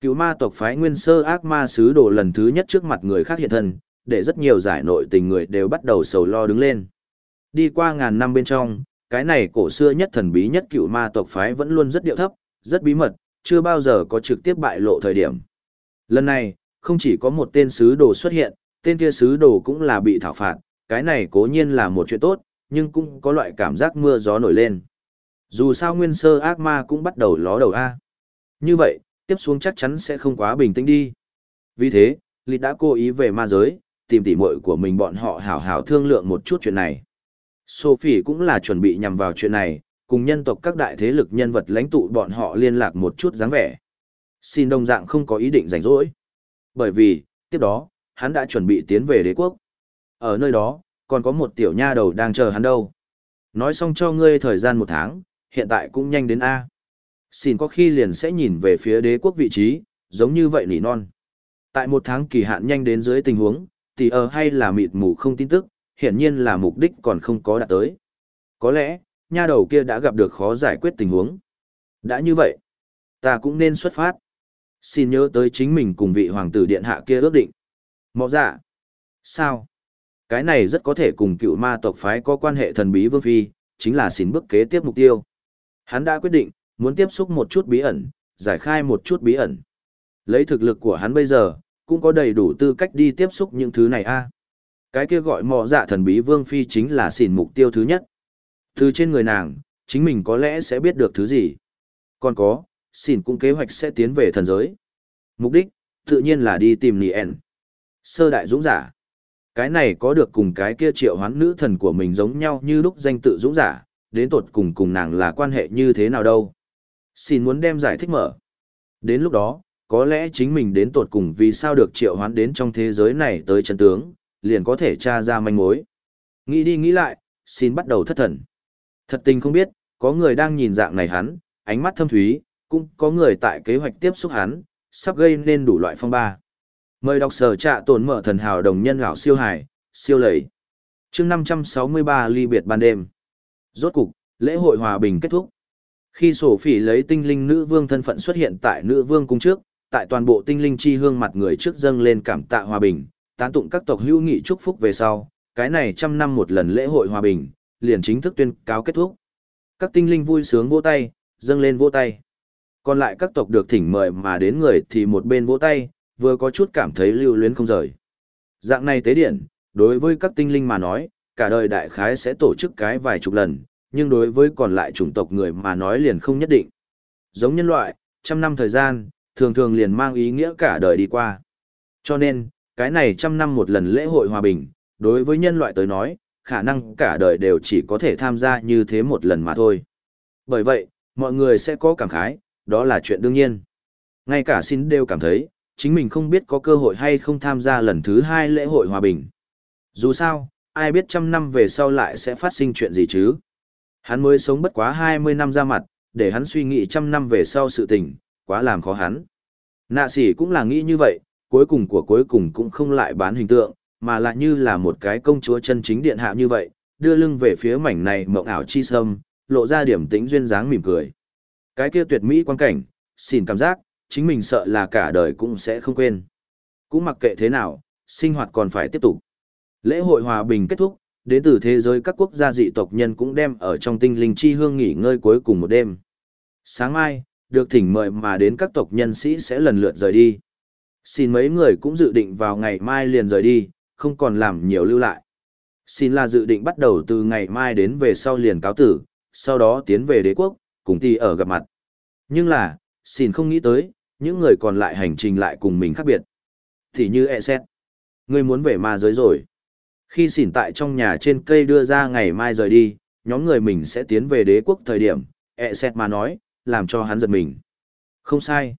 Cựu ma tộc phái nguyên sơ ác ma sứ đồ lần thứ nhất trước mặt người khác hiện thân, để rất nhiều giải nội tình người đều bắt đầu sầu lo đứng lên. Đi qua ngàn năm bên trong, cái này cổ xưa nhất thần bí nhất cựu ma tộc phái vẫn luôn rất điệu thấp, rất bí mật, chưa bao giờ có trực tiếp bại lộ thời điểm. Lần này, không chỉ có một tên sứ đồ xuất hiện, tên kia sứ đồ cũng là bị thảo phạt, cái này cố nhiên là một chuyện tốt, nhưng cũng có loại cảm giác mưa gió nổi lên. Dù sao nguyên sơ ác ma cũng bắt đầu ló đầu A. Như vậy, tiếp xuống chắc chắn sẽ không quá bình tĩnh đi. Vì thế, Lịch đã cố ý về ma giới, tìm tỉ muội của mình bọn họ hảo hảo thương lượng một chút chuyện này. Sophie cũng là chuẩn bị nhằm vào chuyện này, cùng nhân tộc các đại thế lực nhân vật lãnh tụ bọn họ liên lạc một chút dáng vẻ. Xin đồng dạng không có ý định rảnh rỗi. Bởi vì, tiếp đó, hắn đã chuẩn bị tiến về đế quốc. Ở nơi đó, còn có một tiểu nha đầu đang chờ hắn đâu. Nói xong cho ngươi thời gian một tháng, hiện tại cũng nhanh đến A. Xin có khi liền sẽ nhìn về phía đế quốc vị trí, giống như vậy nỉ non. Tại một tháng kỳ hạn nhanh đến dưới tình huống, tỷ ở hay là mịt mù không tin tức, hiển nhiên là mục đích còn không có đạt tới. Có lẽ, nha đầu kia đã gặp được khó giải quyết tình huống. Đã như vậy, ta cũng nên xuất phát. Xin nhớ tới chính mình cùng vị hoàng tử điện hạ kia ước định. Mọ dạ. Sao? Cái này rất có thể cùng cựu ma tộc phái có quan hệ thần bí vương phi, chính là xin bước kế tiếp mục tiêu. Hắn đã quyết định, muốn tiếp xúc một chút bí ẩn, giải khai một chút bí ẩn. Lấy thực lực của hắn bây giờ, cũng có đầy đủ tư cách đi tiếp xúc những thứ này a. À? Cái kia gọi mọ dạ thần bí vương phi chính là xỉn mục tiêu thứ nhất. Từ trên người nàng, chính mình có lẽ sẽ biết được thứ gì. Còn có, Xin cũng kế hoạch sẽ tiến về thần giới. Mục đích, tự nhiên là đi tìm Nien. Sơ đại dũng giả. Cái này có được cùng cái kia triệu hoán nữ thần của mình giống nhau như lúc danh tự dũng giả, đến tột cùng cùng nàng là quan hệ như thế nào đâu. Xin muốn đem giải thích mở. Đến lúc đó, có lẽ chính mình đến tột cùng vì sao được triệu hoán đến trong thế giới này tới chân tướng, liền có thể tra ra manh mối. Nghĩ đi nghĩ lại, xin bắt đầu thất thần. Thật tình không biết, có người đang nhìn dạng này hắn, ánh mắt thâm thúy, cũng có người tại kế hoạch tiếp xúc hắn, sắp gây nên đủ loại phong ba. Mời đọc sở trạ tổn mở thần hào đồng nhân gạo siêu hải, siêu lầy. chương 563 ly biệt ban đêm. Rốt cục, lễ hội hòa bình kết thúc. Khi sổ phỉ lấy tinh linh nữ vương thân phận xuất hiện tại nữ vương cung trước, tại toàn bộ tinh linh chi hương mặt người trước dâng lên cảm tạ hòa bình, tán tụng các tộc hữu nghị chúc phúc về sau, cái này trăm năm một lần lễ hội hòa bình, liền chính thức tuyên cáo kết thúc. Các tinh linh vui sướng vỗ tay, dâng lên vỗ tay. Còn lại các tộc được thỉnh mời mà đến người thì một bên vỗ tay, vừa có chút cảm thấy lưu luyến không rời. Dạng này tế điện, đối với các tinh linh mà nói, cả đời đại khái sẽ tổ chức cái vài chục lần, nhưng đối với còn lại chủng tộc người mà nói liền không nhất định. Giống nhân loại, trăm năm thời gian, thường thường liền mang ý nghĩa cả đời đi qua. Cho nên, cái này trăm năm một lần lễ hội hòa bình, đối với nhân loại tới nói, khả năng cả đời đều chỉ có thể tham gia như thế một lần mà thôi. Bởi vậy, mọi người sẽ có cảm khái, đó là chuyện đương nhiên. Ngay cả xin đều cảm thấy, chính mình không biết có cơ hội hay không tham gia lần thứ hai lễ hội hòa bình. Dù sao, ai biết trăm năm về sau lại sẽ phát sinh chuyện gì chứ. Hắn mới sống bất quá 20 năm ra mặt, để hắn suy nghĩ trăm năm về sau sự tình, quá làm khó hắn. Nạ sỉ cũng là nghĩ như vậy, cuối cùng của cuối cùng cũng không lại bán hình tượng, mà lại như là một cái công chúa chân chính điện hạ như vậy, đưa lưng về phía mảnh này mộng ảo chi sâm, lộ ra điểm tĩnh duyên dáng mỉm cười. Cái kia tuyệt mỹ quan cảnh, xin cảm giác, chính mình sợ là cả đời cũng sẽ không quên. Cũng mặc kệ thế nào, sinh hoạt còn phải tiếp tục. Lễ hội hòa bình kết thúc, đến từ thế giới các quốc gia dị tộc nhân cũng đem ở trong tinh linh chi hương nghỉ ngơi cuối cùng một đêm. Sáng mai, được thỉnh mời mà đến các tộc nhân sĩ sẽ lần lượt rời đi. Xin mấy người cũng dự định vào ngày mai liền rời đi, không còn làm nhiều lưu lại. Xin là dự định bắt đầu từ ngày mai đến về sau liền cáo tử, sau đó tiến về đế quốc, cùng tì ở gặp mặt. Nhưng là, xin không nghĩ tới, những người còn lại hành trình lại cùng mình khác biệt. Thì như e xét. Ngươi muốn về ma giới rồi. Khi xỉn tại trong nhà trên cây đưa ra ngày mai rời đi, nhóm người mình sẽ tiến về đế quốc thời điểm, e xét mà nói, làm cho hắn giật mình. Không sai.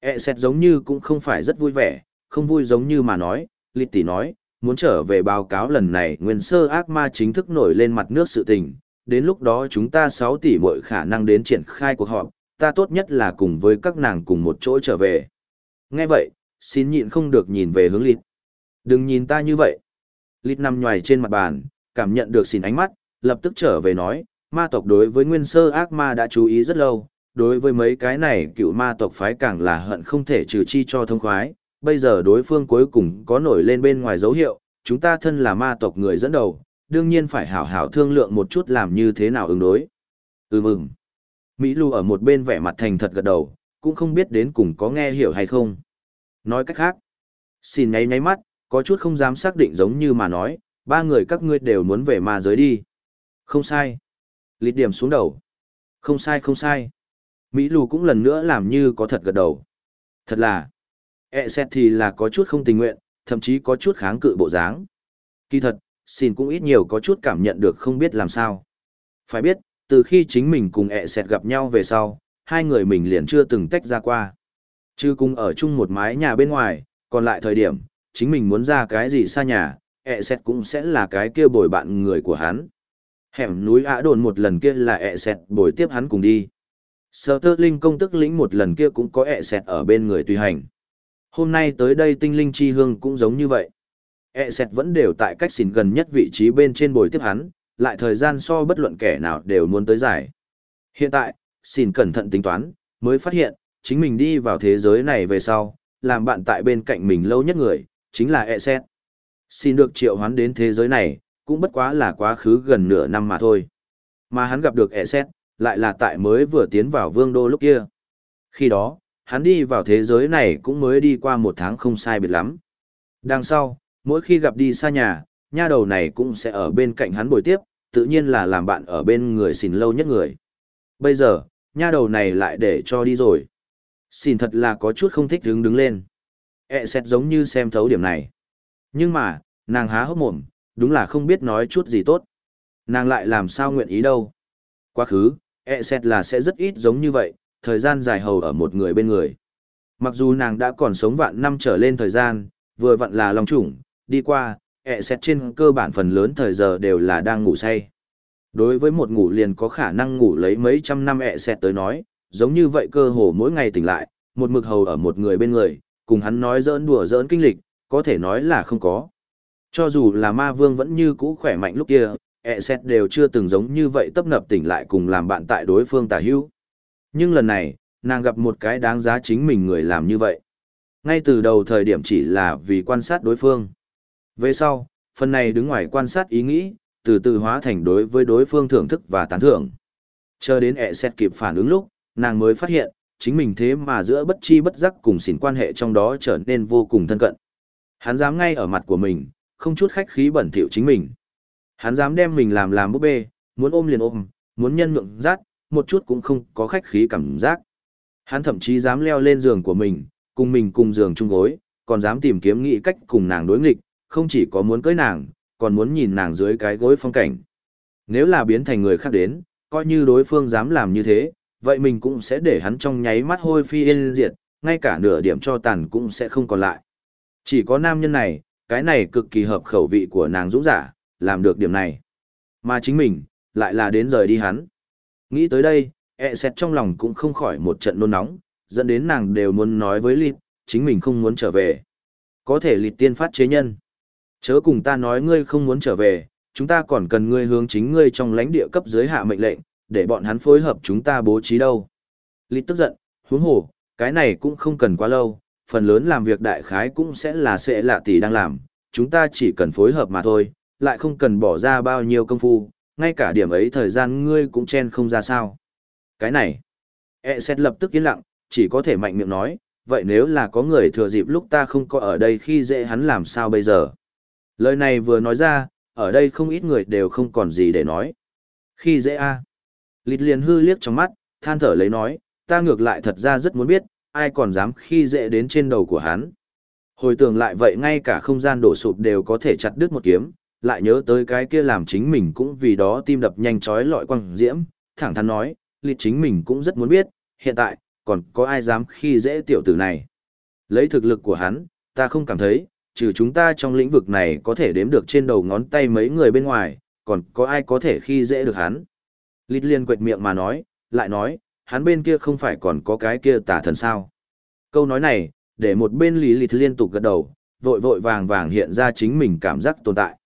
E xét giống như cũng không phải rất vui vẻ, không vui giống như mà nói, lịch tỷ nói, muốn trở về báo cáo lần này nguyên sơ ác ma chính thức nổi lên mặt nước sự tình, đến lúc đó chúng ta 6 tỷ mọi khả năng đến triển khai cuộc họp, ta tốt nhất là cùng với các nàng cùng một chỗ trở về. Nghe vậy, xin nhịn không được nhìn về hướng lịt. Đừng nhìn ta như vậy. Lịt nằm nhòi trên mặt bàn, cảm nhận được xin ánh mắt, lập tức trở về nói, ma tộc đối với nguyên sơ ác ma đã chú ý rất lâu, đối với mấy cái này cựu ma tộc phái càng là hận không thể trừ chi cho thông khoái, bây giờ đối phương cuối cùng có nổi lên bên ngoài dấu hiệu, chúng ta thân là ma tộc người dẫn đầu, đương nhiên phải hảo hảo thương lượng một chút làm như thế nào ứng đối. Ừ mừng. Mỹ Lu ở một bên vẻ mặt thành thật gật đầu, cũng không biết đến cùng có nghe hiểu hay không. Nói cách khác, xin nháy nháy mắt, có chút không dám xác định giống như mà nói, ba người các ngươi đều muốn về ma giới đi. Không sai. Lịt điểm xuống đầu. Không sai không sai. Mỹ Lù cũng lần nữa làm như có thật gật đầu. Thật là, e xét thì là có chút không tình nguyện, thậm chí có chút kháng cự bộ dáng. Kỳ thật, xin cũng ít nhiều có chút cảm nhận được không biết làm sao. Phải biết, từ khi chính mình cùng ẹ sẹt gặp nhau về sau, hai người mình liền chưa từng tách ra qua. Chứ cùng ở chung một mái nhà bên ngoài, còn lại thời điểm, chính mình muốn ra cái gì xa nhà, ẹ sẹt cũng sẽ là cái kia bồi bạn người của hắn. Hẻm núi Ả đồn một lần kia là ẹ sẹt bồi tiếp hắn cùng đi. Sở tơ linh công tức lĩnh một lần kia cũng có ẹ sẹt ở bên người tùy hành. Hôm nay tới đây tinh linh chi hương cũng giống như vậy e sẹt vẫn đều tại cách xỉn gần nhất vị trí bên trên bồi tiếp hắn, lại thời gian so bất luận kẻ nào đều muốn tới giải. Hiện tại, xỉn cẩn thận tính toán, mới phát hiện, chính mình đi vào thế giới này về sau, làm bạn tại bên cạnh mình lâu nhất người, chính là Eset. Xin được triệu hoán đến thế giới này, cũng bất quá là quá khứ gần nửa năm mà thôi. Mà hắn gặp được Eset, lại là tại mới vừa tiến vào vương đô lúc kia. Khi đó, hắn đi vào thế giới này cũng mới đi qua một tháng không sai biệt lắm. Đằng sau, mỗi khi gặp đi xa nhà, nha đầu này cũng sẽ ở bên cạnh hắn bồi tiếp, tự nhiên là làm bạn ở bên người xỉn lâu nhất người. Bây giờ, nha đầu này lại để cho đi rồi. Xỉn thật là có chút không thích đứng đứng lên. E xét giống như xem thấu điểm này. Nhưng mà, nàng há hốc mồm, đúng là không biết nói chút gì tốt. Nàng lại làm sao nguyện ý đâu. Quá khứ, e xét là sẽ rất ít giống như vậy, thời gian dài hầu ở một người bên người. Mặc dù nàng đã còn sống vạn năm trở lên thời gian, vừa vặn là lòng chủng, đi qua, ẹ xét trên cơ bản phần lớn thời giờ đều là đang ngủ say. Đối với một ngủ liền có khả năng ngủ lấy mấy trăm năm ẹ xét tới nói, giống như vậy cơ hồ mỗi ngày tỉnh lại, một mực hầu ở một người bên người, cùng hắn nói giỡn đùa giỡn kinh lịch, có thể nói là không có. Cho dù là ma vương vẫn như cũ khỏe mạnh lúc kia, ẹ xét đều chưa từng giống như vậy tấp nập tỉnh lại cùng làm bạn tại đối phương tả hữu. Nhưng lần này, nàng gặp một cái đáng giá chính mình người làm như vậy. Ngay từ đầu thời điểm chỉ là vì quan sát đối phương. Về sau, phần này đứng ngoài quan sát ý nghĩ, từ từ hóa thành đối với đối phương thưởng thức và tán thưởng. Chờ đến ẹ xét kịp phản ứng lúc, nàng mới phát hiện, chính mình thế mà giữa bất chi bất giác cùng xỉn quan hệ trong đó trở nên vô cùng thân cận. Hắn dám ngay ở mặt của mình, không chút khách khí bẩn thỉu chính mình. Hắn dám đem mình làm làm búp bê, muốn ôm liền ôm, muốn nhân nhượng rát, một chút cũng không có khách khí cảm giác. Hắn thậm chí dám leo lên giường của mình, cùng mình cùng giường chung gối, còn dám tìm kiếm nghị cách cùng nàng đối nghịch, không chỉ có muốn cưới nàng, còn muốn nhìn nàng dưới cái gối phong cảnh. Nếu là biến thành người khác đến, coi như đối phương dám làm như thế, vậy mình cũng sẽ để hắn trong nháy mắt hôi phi yên diệt, ngay cả nửa điểm cho tàn cũng sẽ không còn lại. Chỉ có nam nhân này, cái này cực kỳ hợp khẩu vị của nàng dũng giả, làm được điểm này. Mà chính mình, lại là đến rời đi hắn. Nghĩ tới đây, e xét trong lòng cũng không khỏi một trận nôn nóng, dẫn đến nàng đều muốn nói với Lịt, chính mình không muốn trở về. Có thể Lịt tiên phát chế nhân. Chớ cùng ta nói ngươi không muốn trở về, chúng ta còn cần ngươi hướng chính ngươi trong lãnh địa cấp dưới hạ mệnh lệnh, để bọn hắn phối hợp chúng ta bố trí đâu. Lịt tức giận, huống hồ, cái này cũng không cần quá lâu, phần lớn làm việc đại khái cũng sẽ là sẽ lạ tỷ đang làm, chúng ta chỉ cần phối hợp mà thôi, lại không cần bỏ ra bao nhiêu công phu, ngay cả điểm ấy thời gian ngươi cũng chen không ra sao. Cái này, e xét lập tức yên lặng, chỉ có thể mạnh miệng nói, vậy nếu là có người thừa dịp lúc ta không có ở đây khi dễ hắn làm sao bây giờ. Lời này vừa nói ra, ở đây không ít người đều không còn gì để nói. Khi dễ a à. Lịt liền hư liếc trong mắt, than thở lấy nói, ta ngược lại thật ra rất muốn biết, ai còn dám khi dễ đến trên đầu của hắn. Hồi tưởng lại vậy ngay cả không gian đổ sụp đều có thể chặt đứt một kiếm, lại nhớ tới cái kia làm chính mình cũng vì đó tim đập nhanh chói lọi quăng diễm, thẳng thắn nói, lịt chính mình cũng rất muốn biết, hiện tại, còn có ai dám khi dễ tiểu tử này. Lấy thực lực của hắn, ta không cảm thấy, trừ chúng ta trong lĩnh vực này có thể đếm được trên đầu ngón tay mấy người bên ngoài, còn có ai có thể khi dễ được hắn. Lít liên quệt miệng mà nói, lại nói, hắn bên kia không phải còn có cái kia tà thần sao. Câu nói này, để một bên lý lít liên tục gật đầu, vội vội vàng vàng hiện ra chính mình cảm giác tồn tại.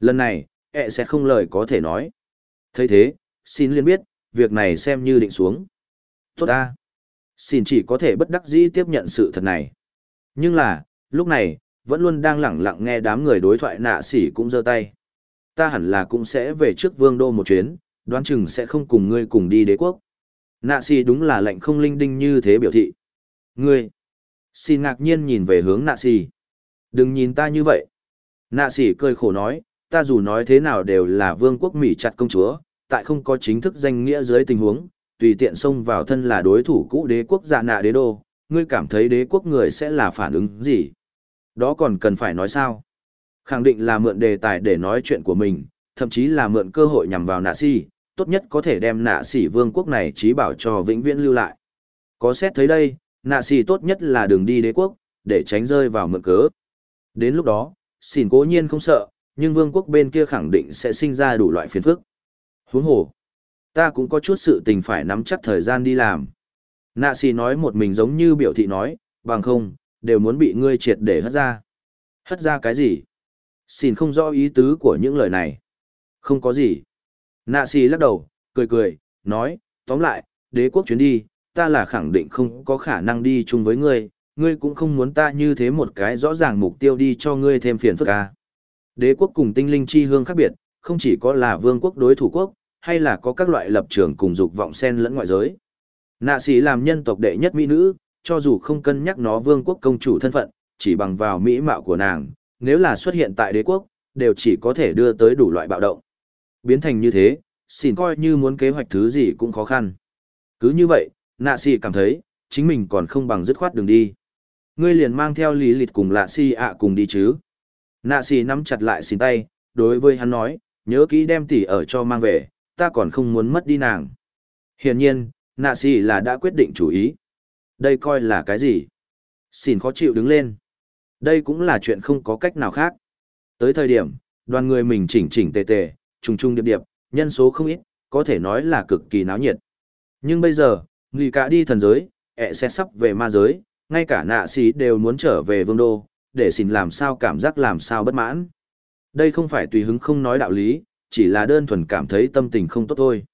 Lần này, ẹ sẽ không lời có thể nói. thấy thế, xin liên biết, việc này xem như định xuống. Tốt ta. Xin chỉ có thể bất đắc dĩ tiếp nhận sự thật này. Nhưng là, lúc này, vẫn luôn đang lẳng lặng nghe đám người đối thoại nạ sỉ cũng giơ tay. Ta hẳn là cũng sẽ về trước vương đô một chuyến, đoán chừng sẽ không cùng ngươi cùng đi đế quốc. Nạ sỉ đúng là lệnh không linh đinh như thế biểu thị. Ngươi, xin ngạc nhiên nhìn về hướng nạ sỉ. Đừng nhìn ta như vậy. Nạ sỉ cười khổ nói, ta dù nói thế nào đều là vương quốc Mỹ chặt công chúa, tại không có chính thức danh nghĩa dưới tình huống, tùy tiện xông vào thân là đối thủ cũ đế quốc giả nạ đế đô, ngươi cảm thấy đế quốc người sẽ là phản ứng gì? Đó còn cần phải nói sao? Khẳng định là mượn đề tài để nói chuyện của mình, thậm chí là mượn cơ hội nhằm vào nạ si, tốt nhất có thể đem nạ sĩ vương quốc này trí bảo cho vĩnh viễn lưu lại. Có xét thấy đây, nạ sĩ tốt nhất là đường đi đế quốc, để tránh rơi vào mượn cớ. Đến lúc đó, xỉn cố nhiên không sợ, nhưng vương quốc bên kia khẳng định sẽ sinh ra đủ loại phiền phức. Huống hồ, ta cũng có chút sự tình phải nắm chắc thời gian đi làm. Nạ xì nói một mình giống như biểu thị nói, bằng không, đều muốn bị ngươi triệt để hất ra. Hất ra cái gì? Xin không rõ ý tứ của những lời này. Không có gì. Nạ xì lắc đầu, cười cười, nói, tóm lại, đế quốc chuyến đi, ta là khẳng định không có khả năng đi chung với ngươi, ngươi cũng không muốn ta như thế một cái rõ ràng mục tiêu đi cho ngươi thêm phiền phức à. Đế quốc cùng tinh linh chi hương khác biệt, không chỉ có là vương quốc đối thủ quốc, hay là có các loại lập trường cùng dục vọng xen lẫn ngoại giới. Nạ sĩ làm nhân tộc đệ nhất mỹ nữ, cho dù không cân nhắc nó vương quốc công chủ thân phận, chỉ bằng vào mỹ mạo của nàng, nếu là xuất hiện tại đế quốc, đều chỉ có thể đưa tới đủ loại bạo động. Biến thành như thế, xin coi như muốn kế hoạch thứ gì cũng khó khăn. Cứ như vậy, nạ xì cảm thấy, chính mình còn không bằng dứt khoát đường đi. Ngươi liền mang theo lý lịch cùng lạ xì ạ cùng đi chứ. Nạ xì nắm chặt lại xin tay, đối với hắn nói, nhớ kỹ đem tỷ ở cho mang về, ta còn không muốn mất đi nàng. Hiển nhiên, nạ xì là đã quyết định chủ ý. Đây coi là cái gì? Xin khó chịu đứng lên. Đây cũng là chuyện không có cách nào khác. Tới thời điểm, đoàn người mình chỉnh chỉnh tề tề, trùng trùng điệp điệp, nhân số không ít, có thể nói là cực kỳ náo nhiệt. Nhưng bây giờ, người cả đi thần giới, ẹ sẽ sắp về ma giới, ngay cả nạ sĩ đều muốn trở về vương đô, để xin làm sao cảm giác làm sao bất mãn. Đây không phải tùy hứng không nói đạo lý, chỉ là đơn thuần cảm thấy tâm tình không tốt thôi.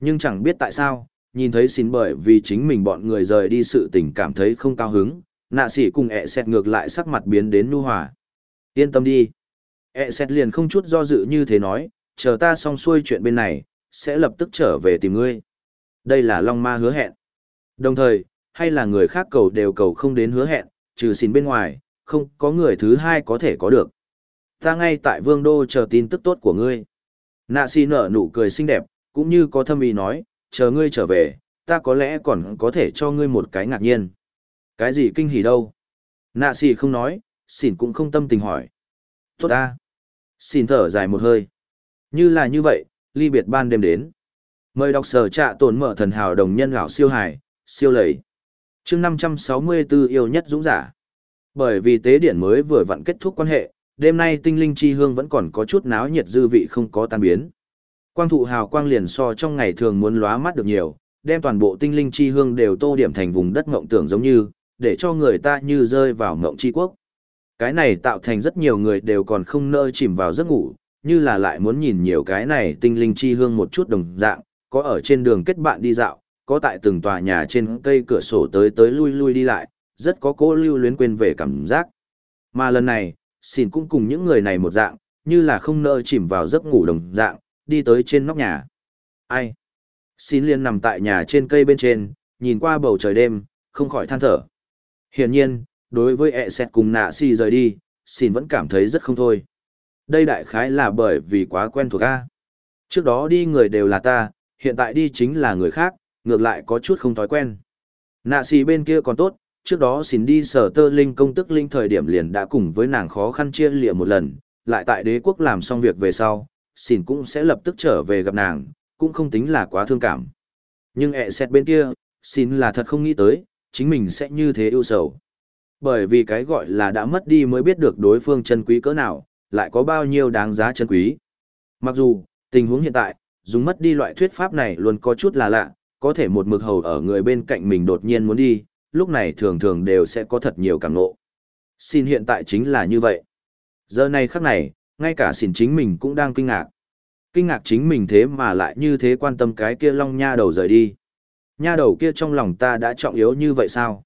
Nhưng chẳng biết tại sao, nhìn thấy xin bởi vì chính mình bọn người rời đi sự tình cảm thấy không cao hứng, nạ sĩ cùng ẹ xẹt ngược lại sắc mặt biến đến nu hòa. Yên tâm đi. ẹ xẹt liền không chút do dự như thế nói, chờ ta xong xuôi chuyện bên này, sẽ lập tức trở về tìm ngươi. Đây là Long Ma hứa hẹn. Đồng thời, hay là người khác cầu đều cầu không đến hứa hẹn, trừ xin bên ngoài, không có người thứ hai có thể có được. Ta ngay tại vương đô chờ tin tức tốt của ngươi. Nạ si nở nụ cười xinh đẹp, cũng như có thâm ý nói, chờ ngươi trở về, ta có lẽ còn có thể cho ngươi một cái ngạc nhiên. Cái gì kinh hỉ đâu? Nạ xì không nói, xỉn cũng không tâm tình hỏi. Tốt ta. Xỉn thở dài một hơi. Như là như vậy, ly biệt ban đêm đến. Mời đọc sở trạ tổn mở thần hào đồng nhân gạo siêu hải, siêu lầy. chương 564 yêu nhất dũng giả. Bởi vì tế điển mới vừa vặn kết thúc quan hệ, đêm nay tinh linh chi hương vẫn còn có chút náo nhiệt dư vị không có tan biến. Quang thụ hào quang liền so trong ngày thường muốn lóa mắt được nhiều, đem toàn bộ tinh linh chi hương đều tô điểm thành vùng đất ngộng tưởng giống như, để cho người ta như rơi vào ngộng chi quốc. Cái này tạo thành rất nhiều người đều còn không nỡ chìm vào giấc ngủ, như là lại muốn nhìn nhiều cái này tinh linh chi hương một chút đồng dạng, có ở trên đường kết bạn đi dạo, có tại từng tòa nhà trên cây cửa sổ tới tới lui lui đi lại, rất có cố lưu luyến quên về cảm giác. Mà lần này, xin cũng cùng những người này một dạng, như là không nỡ chìm vào giấc ngủ đồng dạng, đi tới trên nóc nhà. Ai? Xin liên nằm tại nhà trên cây bên trên, nhìn qua bầu trời đêm, không khỏi than thở. Hiển nhiên, đối với ẹ xẹt cùng nạ si rời đi, xin vẫn cảm thấy rất không thôi. Đây đại khái là bởi vì quá quen thuộc A. Trước đó đi người đều là ta, hiện tại đi chính là người khác, ngược lại có chút không thói quen. Nạ xì bên kia còn tốt, trước đó xin đi sở tơ linh công tức linh thời điểm liền đã cùng với nàng khó khăn chia lịa một lần, lại tại đế quốc làm xong việc về sau, xin cũng sẽ lập tức trở về gặp nàng, cũng không tính là quá thương cảm. Nhưng ẹ xét bên kia, xin là thật không nghĩ tới, chính mình sẽ như thế ưu sầu. Bởi vì cái gọi là đã mất đi mới biết được đối phương chân quý cỡ nào, lại có bao nhiêu đáng giá chân quý. Mặc dù, tình huống hiện tại, dùng mất đi loại thuyết pháp này luôn có chút là lạ, có thể một mực hầu ở người bên cạnh mình đột nhiên muốn đi, lúc này thường thường đều sẽ có thật nhiều cảm nộ. Xin hiện tại chính là như vậy. Giờ này khắc này, ngay cả xỉn chính mình cũng đang kinh ngạc. Kinh ngạc chính mình thế mà lại như thế quan tâm cái kia long nha đầu rời đi. Nha đầu kia trong lòng ta đã trọng yếu như vậy sao?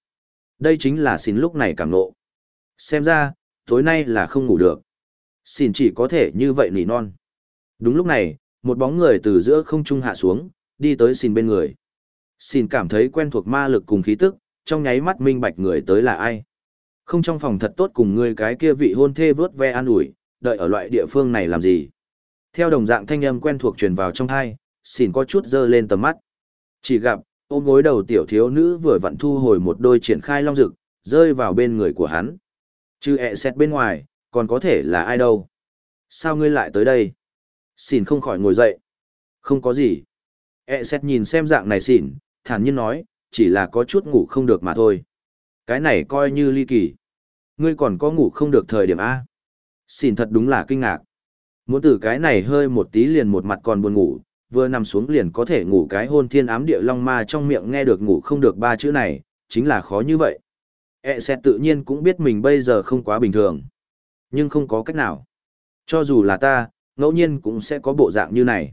Đây chính là xỉn lúc này cảm nộ. Xem ra, tối nay là không ngủ được. Xỉn chỉ có thể như vậy nỉ non. Đúng lúc này, một bóng người từ giữa không trung hạ xuống, đi tới xỉn bên người. Xỉn cảm thấy quen thuộc ma lực cùng khí tức, trong nháy mắt minh bạch người tới là ai. Không trong phòng thật tốt cùng người cái kia vị hôn thê vớt ve an ủi, đợi ở loại địa phương này làm gì. Theo đồng dạng thanh âm quen thuộc truyền vào trong hai, xin có chút dơ lên tầm mắt. Chỉ gặp, ôm gối đầu tiểu thiếu nữ vừa vặn thu hồi một đôi triển khai long rực, rơi vào bên người của hắn. Chứ ẹ xét bên ngoài, còn có thể là ai đâu. Sao ngươi lại tới đây? Xin không khỏi ngồi dậy. Không có gì. E xét nhìn xem dạng này xỉn, thản nhiên nói, chỉ là có chút ngủ không được mà thôi. Cái này coi như ly kỳ. Ngươi còn có ngủ không được thời điểm A. Xỉn thật đúng là kinh ngạc. Muốn từ cái này hơi một tí liền một mặt còn buồn ngủ, vừa nằm xuống liền có thể ngủ cái hôn thiên ám địa long ma trong miệng nghe được ngủ không được ba chữ này, chính là khó như vậy. E sẽ tự nhiên cũng biết mình bây giờ không quá bình thường. Nhưng không có cách nào. Cho dù là ta, ngẫu nhiên cũng sẽ có bộ dạng như này.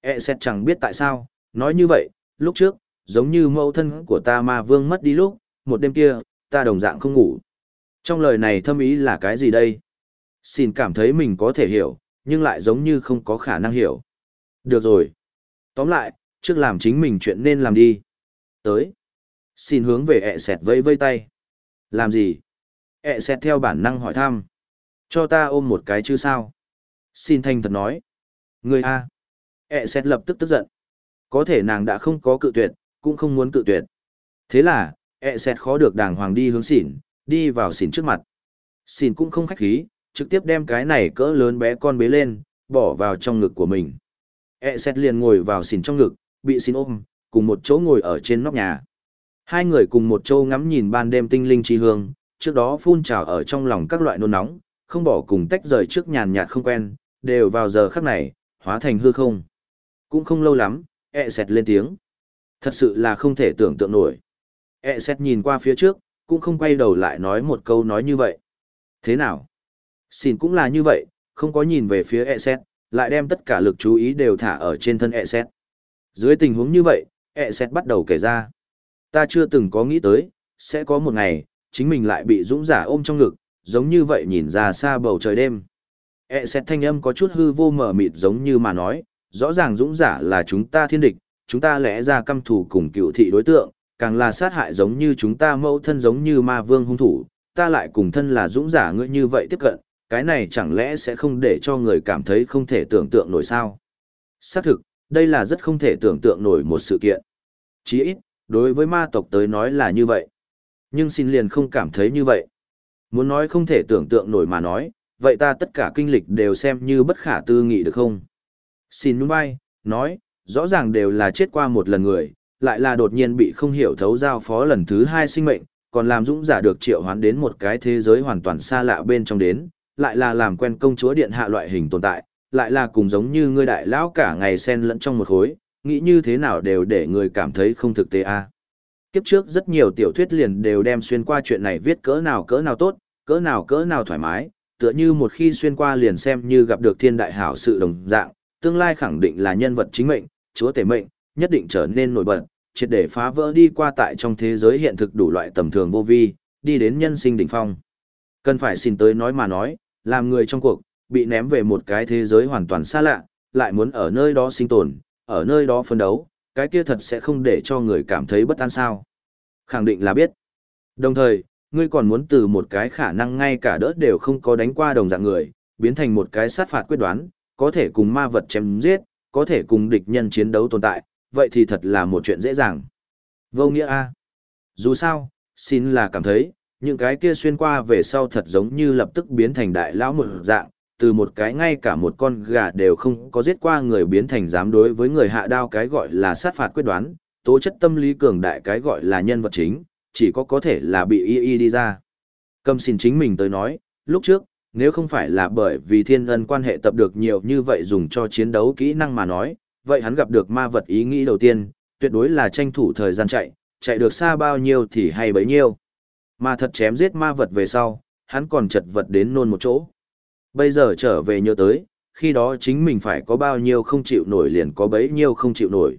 E sẽ chẳng biết tại sao, nói như vậy, lúc trước, giống như mẫu thân của ta ma vương mất đi lúc, một đêm kia, ta đồng dạng không ngủ. Trong lời này thâm ý là cái gì đây? Xin cảm thấy mình có thể hiểu, nhưng lại giống như không có khả năng hiểu. Được rồi. Tóm lại, trước làm chính mình chuyện nên làm đi. Tới. Xin hướng về ẹ sẹt vây vây tay. Làm gì? ẹ sẹt theo bản năng hỏi thăm. Cho ta ôm một cái chứ sao? Xin thanh thật nói. Người A. ẹ sẹt lập tức tức giận. Có thể nàng đã không có cự tuyệt, cũng không muốn cự tuyệt. Thế là, ẹ sẹt khó được đàng hoàng đi hướng xỉn, đi vào xỉn trước mặt. Xỉn cũng không khách khí, trực tiếp đem cái này cỡ lớn bé con bế lên, bỏ vào trong ngực của mình. E xét liền ngồi vào xỉn trong ngực, bị xỉn ôm, cùng một chỗ ngồi ở trên nóc nhà. Hai người cùng một chỗ ngắm nhìn ban đêm tinh linh chi hương, trước đó phun trào ở trong lòng các loại nôn nóng, không bỏ cùng tách rời trước nhàn nhạt không quen, đều vào giờ khắc này, hóa thành hư không. Cũng không lâu lắm, e xét lên tiếng. Thật sự là không thể tưởng tượng nổi. E xét nhìn qua phía trước, cũng không quay đầu lại nói một câu nói như vậy. Thế nào? Xin cũng là như vậy, không có nhìn về phía e sẹt, lại đem tất cả lực chú ý đều thả ở trên thân e sẹt. Dưới tình huống như vậy, e sẹt bắt đầu kể ra. Ta chưa từng có nghĩ tới, sẽ có một ngày, chính mình lại bị dũng giả ôm trong ngực, giống như vậy nhìn ra xa bầu trời đêm. E xét thanh âm có chút hư vô mở mịt giống như mà nói, rõ ràng dũng giả là chúng ta thiên địch, chúng ta lẽ ra căm thù cùng cựu thị đối tượng, càng là sát hại giống như chúng ta mẫu thân giống như ma vương hung thủ, ta lại cùng thân là dũng giả ngươi như vậy tiếp cận, cái này chẳng lẽ sẽ không để cho người cảm thấy không thể tưởng tượng nổi sao? Xác thực, đây là rất không thể tưởng tượng nổi một sự kiện. Chỉ ít, đối với ma tộc tới nói là như vậy. Nhưng xin liền không cảm thấy như vậy. Muốn nói không thể tưởng tượng nổi mà nói, vậy ta tất cả kinh lịch đều xem như bất khả tư nghị được không? Xin nhún vai, nói, rõ ràng đều là chết qua một lần người, lại là đột nhiên bị không hiểu thấu giao phó lần thứ hai sinh mệnh, còn làm dũng giả được triệu hoán đến một cái thế giới hoàn toàn xa lạ bên trong đến, lại là làm quen công chúa điện hạ loại hình tồn tại, lại là cùng giống như ngươi đại lão cả ngày xen lẫn trong một khối, nghĩ như thế nào đều để người cảm thấy không thực tế a. À. Kiếp trước rất nhiều tiểu thuyết liền đều đem xuyên qua chuyện này viết cỡ nào cỡ nào tốt, cỡ nào cỡ nào thoải mái, tựa như một khi xuyên qua liền xem như gặp được thiên đại hảo sự đồng dạng, tương lai khẳng định là nhân vật chính mệnh, chúa tể mệnh, nhất định trở nên nổi bật, triệt để phá vỡ đi qua tại trong thế giới hiện thực đủ loại tầm thường vô vi, đi đến nhân sinh đỉnh phong. Cần phải xin tới nói mà nói, làm người trong cuộc, bị ném về một cái thế giới hoàn toàn xa lạ, lại muốn ở nơi đó sinh tồn, ở nơi đó phân đấu, cái kia thật sẽ không để cho người cảm thấy bất an sao. Khẳng định là biết. Đồng thời, ngươi còn muốn từ một cái khả năng ngay cả đỡ đều không có đánh qua đồng dạng người, biến thành một cái sát phạt quyết đoán, có thể cùng ma vật chém giết, có thể cùng địch nhân chiến đấu tồn tại, vậy thì thật là một chuyện dễ dàng. Vô nghĩa A. Dù sao, xin là cảm thấy, những cái kia xuyên qua về sau thật giống như lập tức biến thành đại lão một dạng, từ một cái ngay cả một con gà đều không có giết qua người biến thành dám đối với người hạ đao cái gọi là sát phạt quyết đoán, tố chất tâm lý cường đại cái gọi là nhân vật chính, chỉ có có thể là bị y y đi ra. Cầm xin chính mình tới nói, lúc trước, nếu không phải là bởi vì thiên ân quan hệ tập được nhiều như vậy dùng cho chiến đấu kỹ năng mà nói, vậy hắn gặp được ma vật ý nghĩ đầu tiên, tuyệt đối là tranh thủ thời gian chạy, chạy được xa bao nhiêu thì hay bấy nhiêu. Mà thật chém giết ma vật về sau, hắn còn chật vật đến nôn một chỗ. Bây giờ trở về nhớ tới, khi đó chính mình phải có bao nhiêu không chịu nổi liền có bấy nhiêu không chịu nổi.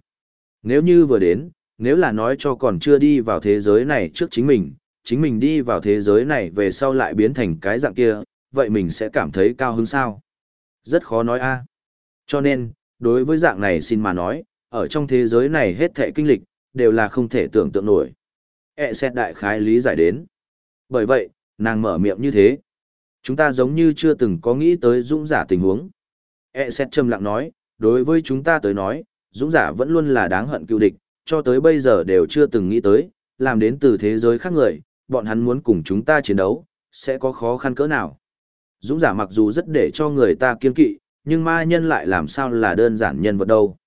Nếu như vừa đến, nếu là nói cho còn chưa đi vào thế giới này trước chính mình, chính mình đi vào thế giới này về sau lại biến thành cái dạng kia, vậy mình sẽ cảm thấy cao hứng sao? Rất khó nói a. Cho nên, đối với dạng này xin mà nói, ở trong thế giới này hết thệ kinh lịch, đều là không thể tưởng tượng nổi. E xét đại khái lý giải đến. Bởi vậy, nàng mở miệng như thế. Chúng ta giống như chưa từng có nghĩ tới dũng giả tình huống. E xét trầm lặng nói, đối với chúng ta tới nói, dũng giả vẫn luôn là đáng hận cựu địch, cho tới bây giờ đều chưa từng nghĩ tới, làm đến từ thế giới khác người, bọn hắn muốn cùng chúng ta chiến đấu, sẽ có khó khăn cỡ nào. Dũng giả mặc dù rất để cho người ta kiên kỵ, nhưng ma nhân lại làm sao là đơn giản nhân vật đâu.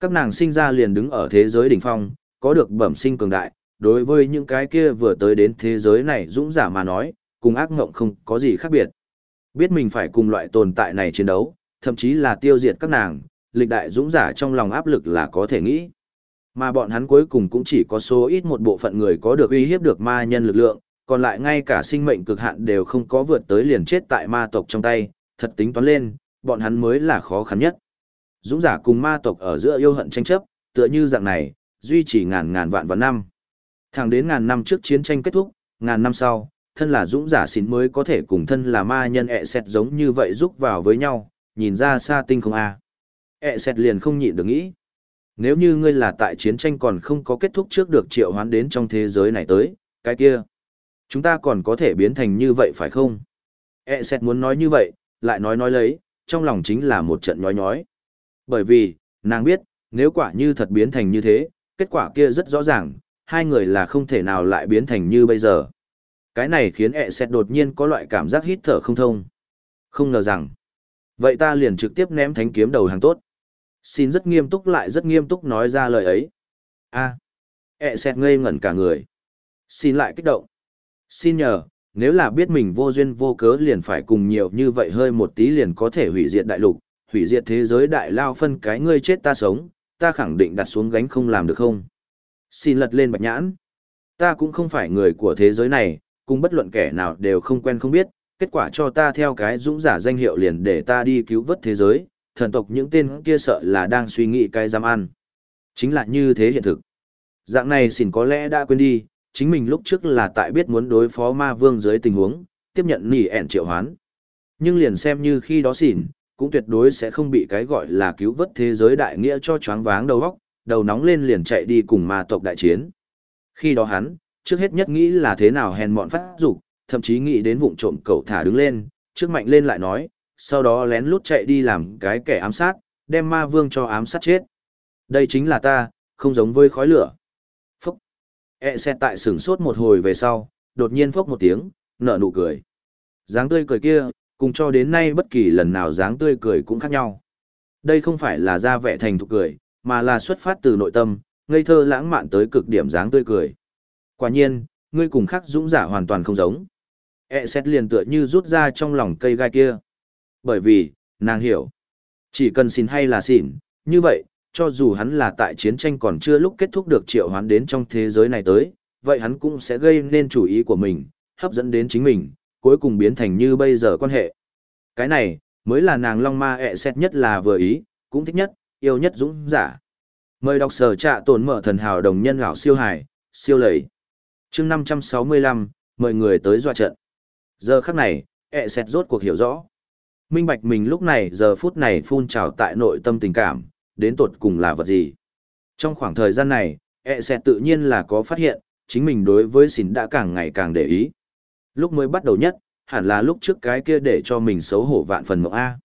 Các nàng sinh ra liền đứng ở thế giới đỉnh phong, có được bẩm sinh cường đại, đối với những cái kia vừa tới đến thế giới này dũng giả mà nói, cùng ác ngộng không có gì khác biệt. Biết mình phải cùng loại tồn tại này chiến đấu, thậm chí là tiêu diệt các nàng, lịch đại dũng giả trong lòng áp lực là có thể nghĩ. Mà bọn hắn cuối cùng cũng chỉ có số ít một bộ phận người có được uy hiếp được ma nhân lực lượng, còn lại ngay cả sinh mệnh cực hạn đều không có vượt tới liền chết tại ma tộc trong tay, thật tính toán lên, bọn hắn mới là khó khăn nhất. Dũng giả cùng ma tộc ở giữa yêu hận tranh chấp, tựa như dạng này, duy trì ngàn ngàn vạn vạn năm. Thẳng đến ngàn năm trước chiến tranh kết thúc, ngàn năm sau, thân là dũng giả xín mới có thể cùng thân là ma nhân ẹ xẹt giống như vậy giúp vào với nhau, nhìn ra xa tinh không a. À. ẹ xẹt liền không nhịn được nghĩ. Nếu như ngươi là tại chiến tranh còn không có kết thúc trước được triệu hoán đến trong thế giới này tới, cái kia, chúng ta còn có thể biến thành như vậy phải không? E xét muốn nói như vậy, lại nói nói lấy, trong lòng chính là một trận nhói nhói. Bởi vì, nàng biết, nếu quả như thật biến thành như thế, kết quả kia rất rõ ràng, hai người là không thể nào lại biến thành như bây giờ. Cái này khiến ẹ e xét đột nhiên có loại cảm giác hít thở không thông. Không ngờ rằng, vậy ta liền trực tiếp ném thánh kiếm đầu hàng tốt. Xin rất nghiêm túc lại rất nghiêm túc nói ra lời ấy. a à, ẹ xẹt ngây ngẩn cả người. Xin lại kích động. Xin nhờ, nếu là biết mình vô duyên vô cớ liền phải cùng nhiều như vậy hơi một tí liền có thể hủy diệt đại lục, hủy diệt thế giới đại lao phân cái ngươi chết ta sống, ta khẳng định đặt xuống gánh không làm được không. Xin lật lên bạch nhãn. Ta cũng không phải người của thế giới này, cùng bất luận kẻ nào đều không quen không biết, kết quả cho ta theo cái dũng giả danh hiệu liền để ta đi cứu vớt thế giới, thần tộc những tên kia sợ là đang suy nghĩ cái giam ăn. Chính là như thế hiện thực. Dạng này xỉn có lẽ đã quên đi, chính mình lúc trước là tại biết muốn đối phó ma vương dưới tình huống, tiếp nhận nỉ ẻn triệu hoán. Nhưng liền xem như khi đó xỉn, cũng tuyệt đối sẽ không bị cái gọi là cứu vớt thế giới đại nghĩa cho choáng váng đầu óc, đầu nóng lên liền chạy đi cùng ma tộc đại chiến. Khi đó hắn, trước hết nhất nghĩ là thế nào hèn mọn phát dục, thậm chí nghĩ đến vụng trộm cậu thả đứng lên, trước mạnh lên lại nói, sau đó lén lút chạy đi làm cái kẻ ám sát, đem ma vương cho ám sát chết. Đây chính là ta, không giống với khói lửa. Phúc. E xe tại sửng sốt một hồi về sau, đột nhiên phốc một tiếng, nở nụ cười. dáng tươi cười kia, cùng cho đến nay bất kỳ lần nào dáng tươi cười cũng khác nhau. Đây không phải là ra vẻ thành thục cười, mà là xuất phát từ nội tâm, ngây thơ lãng mạn tới cực điểm dáng tươi cười. Quả nhiên, ngươi cùng khắc dũng giả hoàn toàn không giống. E xét liền tựa như rút ra trong lòng cây gai kia. Bởi vì, nàng hiểu. Chỉ cần xin hay là xỉn, như vậy, cho dù hắn là tại chiến tranh còn chưa lúc kết thúc được triệu hoán đến trong thế giới này tới, vậy hắn cũng sẽ gây nên chủ ý của mình, hấp dẫn đến chính mình, cuối cùng biến thành như bây giờ quan hệ. Cái này, mới là nàng long ma ẹ xét nhất là vừa ý, cũng thích nhất, yêu nhất dũng giả. Mời đọc sở trạ tổn mở thần hào đồng nhân gạo siêu hải, siêu lầy. chương 565, mời người tới dọa trận. Giờ khắc này, ẹ xẹt rốt cuộc hiểu rõ. Minh bạch mình lúc này giờ phút này phun trào tại nội tâm tình cảm, đến tột cùng là vật gì. Trong khoảng thời gian này, ẹ xẹt tự nhiên là có phát hiện, chính mình đối với xỉn đã càng ngày càng để ý. Lúc mới bắt đầu nhất, hẳn là lúc trước cái kia để cho mình xấu hổ vạn phần mộng A.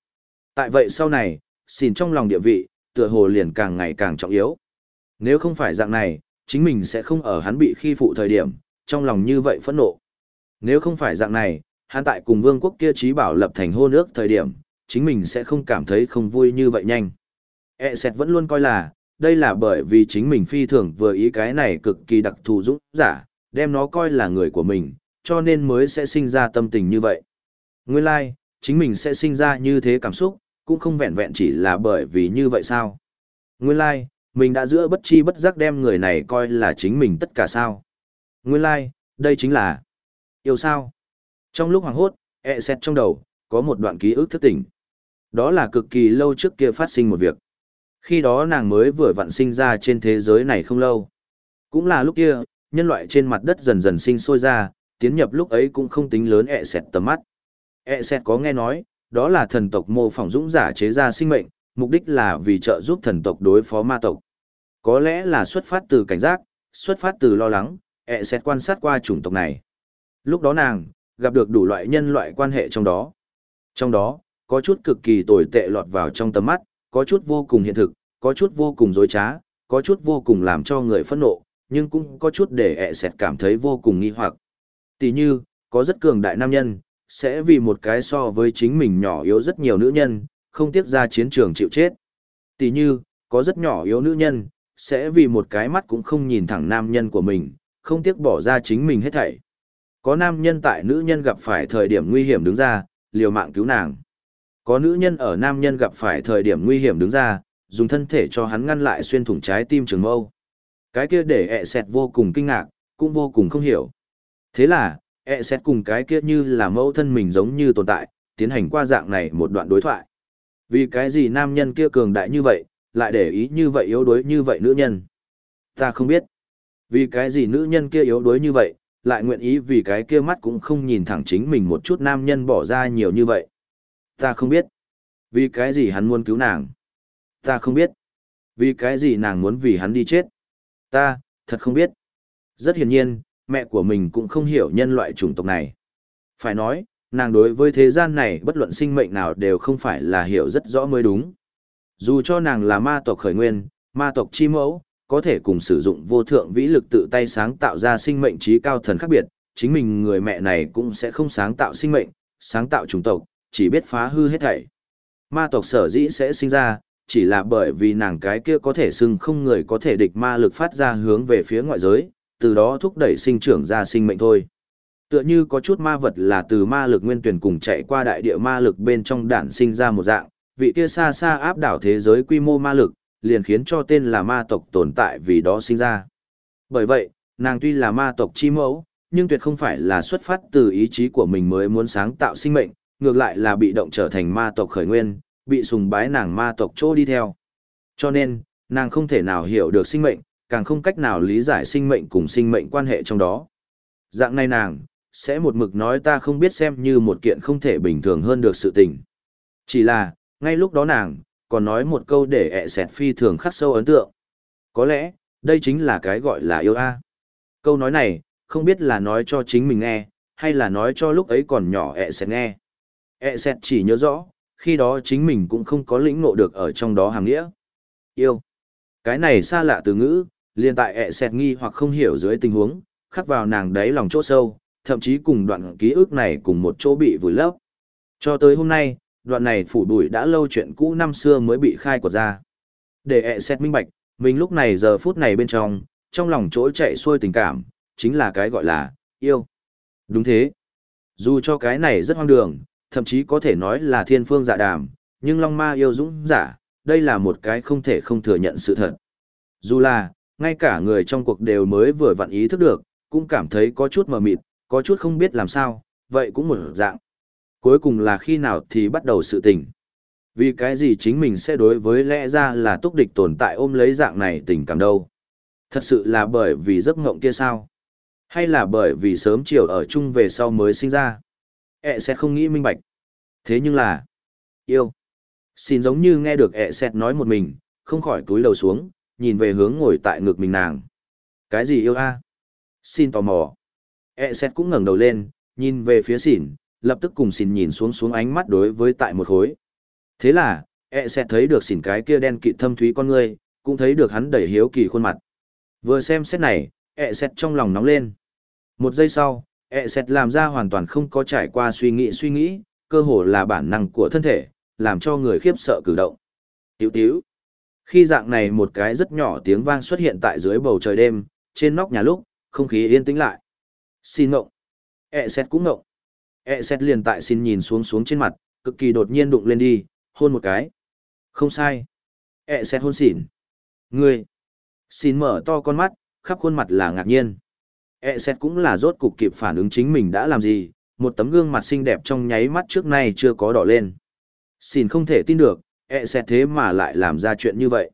Tại vậy sau này, xỉn trong lòng địa vị, tựa hồ liền càng ngày càng trọng yếu. Nếu không phải dạng này, chính mình sẽ không ở hắn bị khi phụ thời điểm, trong lòng như vậy phẫn nộ. Nếu không phải dạng này, hắn tại cùng vương quốc kia trí bảo lập thành hôn ước thời điểm, chính mình sẽ không cảm thấy không vui như vậy nhanh. E sẹt vẫn luôn coi là, đây là bởi vì chính mình phi thường vừa ý cái này cực kỳ đặc thù dũng giả, đem nó coi là người của mình, cho nên mới sẽ sinh ra tâm tình như vậy. Nguyên lai, like, chính mình sẽ sinh ra như thế cảm xúc, cũng không vẹn vẹn chỉ là bởi vì như vậy sao. Nguyên lai, like, mình đã giữa bất chi bất giác đem người này coi là chính mình tất cả sao. Nguyên lai, like, đây chính là yêu sao. Trong lúc hoàng hốt, e xét trong đầu, có một đoạn ký ức thức tỉnh. Đó là cực kỳ lâu trước kia phát sinh một việc. Khi đó nàng mới vừa vặn sinh ra trên thế giới này không lâu. Cũng là lúc kia, nhân loại trên mặt đất dần dần sinh sôi ra, tiến nhập lúc ấy cũng không tính lớn ẹ xẹt tầm mắt. ẹ xẹt có nghe nói, đó là thần tộc mô phỏng dũng giả chế ra sinh mệnh, mục đích là vì trợ giúp thần tộc đối phó ma tộc. Có lẽ là xuất phát từ cảnh giác, xuất phát từ lo lắng, ẹ sẽ quan sát qua chủng tộc này. Lúc đó nàng, gặp được đủ loại nhân loại quan hệ trong đó. Trong đó, có chút cực kỳ tồi tệ lọt vào trong tầm mắt, có chút vô cùng hiện thực, có chút vô cùng dối trá, có chút vô cùng làm cho người phẫn nộ, nhưng cũng có chút để ẹ sẹt cảm thấy vô cùng nghi hoặc. Tỷ như, có rất cường đại nam nhân, sẽ vì một cái so với chính mình nhỏ yếu rất nhiều nữ nhân, không tiếc ra chiến trường chịu chết. Tỷ như, có rất nhỏ yếu nữ nhân, sẽ vì một cái mắt cũng không nhìn thẳng nam nhân của mình, không tiếc bỏ ra chính mình hết thảy. Có nam nhân tại nữ nhân gặp phải thời điểm nguy hiểm đứng ra, liều mạng cứu nàng. Có nữ nhân ở nam nhân gặp phải thời điểm nguy hiểm đứng ra, dùng thân thể cho hắn ngăn lại xuyên thủng trái tim trường mâu. Cái kia để ẹ sẹt vô cùng kinh ngạc, cũng vô cùng không hiểu. Thế là, e xét cùng cái kia như là mẫu thân mình giống như tồn tại, tiến hành qua dạng này một đoạn đối thoại. Vì cái gì nam nhân kia cường đại như vậy, lại để ý như vậy yếu đuối như vậy nữ nhân? Ta không biết. Vì cái gì nữ nhân kia yếu đuối như vậy, lại nguyện ý vì cái kia mắt cũng không nhìn thẳng chính mình một chút nam nhân bỏ ra nhiều như vậy. Ta không biết. Vì cái gì hắn muốn cứu nàng? Ta không biết. Vì cái gì nàng muốn vì hắn đi chết? Ta, thật không biết. Rất hiển nhiên, mẹ của mình cũng không hiểu nhân loại chủng tộc này. Phải nói, nàng đối với thế gian này bất luận sinh mệnh nào đều không phải là hiểu rất rõ mới đúng. Dù cho nàng là ma tộc khởi nguyên, ma tộc chi mẫu, có thể cùng sử dụng vô thượng vĩ lực tự tay sáng tạo ra sinh mệnh trí cao thần khác biệt, chính mình người mẹ này cũng sẽ không sáng tạo sinh mệnh, sáng tạo chủng tộc, chỉ biết phá hư hết thảy. Ma tộc sở dĩ sẽ sinh ra, chỉ là bởi vì nàng cái kia có thể xưng không người có thể địch ma lực phát ra hướng về phía ngoại giới, từ đó thúc đẩy sinh trưởng ra sinh mệnh thôi. Tựa như có chút ma vật là từ ma lực nguyên tuyển cùng chạy qua đại địa ma lực bên trong đản sinh ra một dạng, vị kia xa xa áp đảo thế giới quy mô ma lực, liền khiến cho tên là ma tộc tồn tại vì đó sinh ra. Bởi vậy, nàng tuy là ma tộc chi mẫu, nhưng tuyệt không phải là xuất phát từ ý chí của mình mới muốn sáng tạo sinh mệnh, ngược lại là bị động trở thành ma tộc khởi nguyên, bị sùng bái nàng ma tộc chỗ đi theo. Cho nên, nàng không thể nào hiểu được sinh mệnh, càng không cách nào lý giải sinh mệnh cùng sinh mệnh quan hệ trong đó. Dạng này nàng, sẽ một mực nói ta không biết xem như một kiện không thể bình thường hơn được sự tình. Chỉ là, ngay lúc đó nàng, còn nói một câu để ẹ sẹt phi thường khắc sâu ấn tượng. Có lẽ, đây chính là cái gọi là yêu a. Câu nói này, không biết là nói cho chính mình nghe, hay là nói cho lúc ấy còn nhỏ ẹ sẹt nghe. ẹ sẹt chỉ nhớ rõ, khi đó chính mình cũng không có lĩnh ngộ được ở trong đó hàng nghĩa. Yêu. Cái này xa lạ từ ngữ, liền tại ẹ xẹt nghi hoặc không hiểu dưới tình huống, khắc vào nàng đáy lòng chỗ sâu, thậm chí cùng đoạn ký ức này cùng một chỗ bị vùi lấp. Cho tới hôm nay, đoạn này phủ đuổi đã lâu chuyện cũ năm xưa mới bị khai quật ra. Để ẹ xét minh bạch, mình lúc này giờ phút này bên trong, trong lòng chỗ chạy xuôi tình cảm, chính là cái gọi là, yêu. Đúng thế. Dù cho cái này rất hoang đường, thậm chí có thể nói là thiên phương dạ đàm, nhưng Long Ma yêu dũng giả, đây là một cái không thể không thừa nhận sự thật. Dù là, ngay cả người trong cuộc đều mới vừa vặn ý thức được, cũng cảm thấy có chút mờ mịt, có chút không biết làm sao, vậy cũng một dạng. Cuối cùng là khi nào thì bắt đầu sự tình. Vì cái gì chính mình sẽ đối với lẽ ra là túc địch tồn tại ôm lấy dạng này tình cảm đâu. Thật sự là bởi vì giấc ngộng kia sao? Hay là bởi vì sớm chiều ở chung về sau mới sinh ra? E sẽ không nghĩ minh bạch. Thế nhưng là... Yêu. Xin giống như nghe được e ẹ sẽ nói một mình, không khỏi túi đầu xuống, nhìn về hướng ngồi tại ngực mình nàng. Cái gì yêu a? Xin tò mò. E xét cũng ngẩng đầu lên, nhìn về phía xỉn, lập tức cùng xỉn nhìn xuống xuống ánh mắt đối với tại một khối. Thế là, E xét thấy được xỉn cái kia đen kịt thâm thúy con ngươi, cũng thấy được hắn đầy hiếu kỳ khuôn mặt. Vừa xem xét này, E xét trong lòng nóng lên. Một giây sau, E xét làm ra hoàn toàn không có trải qua suy nghĩ suy nghĩ, cơ hồ là bản năng của thân thể, làm cho người khiếp sợ cử động. Tiểu tiểu. Khi dạng này một cái rất nhỏ tiếng vang xuất hiện tại dưới bầu trời đêm, trên nóc nhà lúc, không khí yên tĩnh lại. Xin ngộng. E xét cũng ngộng. E xét liền tại xin nhìn xuống xuống trên mặt, cực kỳ đột nhiên đụng lên đi, hôn một cái. Không sai. E xét hôn xỉn. Ngươi. Xin mở to con mắt, khắp khuôn mặt là ngạc nhiên. E xét cũng là rốt cục kịp phản ứng chính mình đã làm gì, một tấm gương mặt xinh đẹp trong nháy mắt trước nay chưa có đỏ lên. Xin không thể tin được, e xét thế mà lại làm ra chuyện như vậy.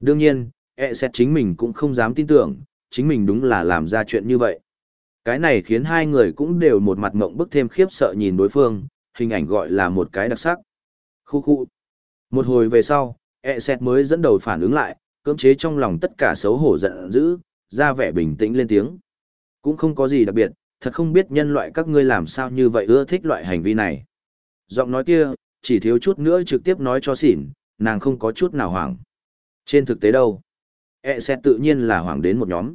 Đương nhiên, e xét chính mình cũng không dám tin tưởng, chính mình đúng là làm ra chuyện như vậy. Cái này khiến hai người cũng đều một mặt mộng bức thêm khiếp sợ nhìn đối phương, hình ảnh gọi là một cái đặc sắc. Khu khu. Một hồi về sau, e xét mới dẫn đầu phản ứng lại, cưỡng chế trong lòng tất cả xấu hổ giận dữ, ra vẻ bình tĩnh lên tiếng. Cũng không có gì đặc biệt, thật không biết nhân loại các ngươi làm sao như vậy ưa thích loại hành vi này. Giọng nói kia, chỉ thiếu chút nữa trực tiếp nói cho xỉn, nàng không có chút nào hoảng. Trên thực tế đâu? E xét tự nhiên là hoảng đến một nhóm.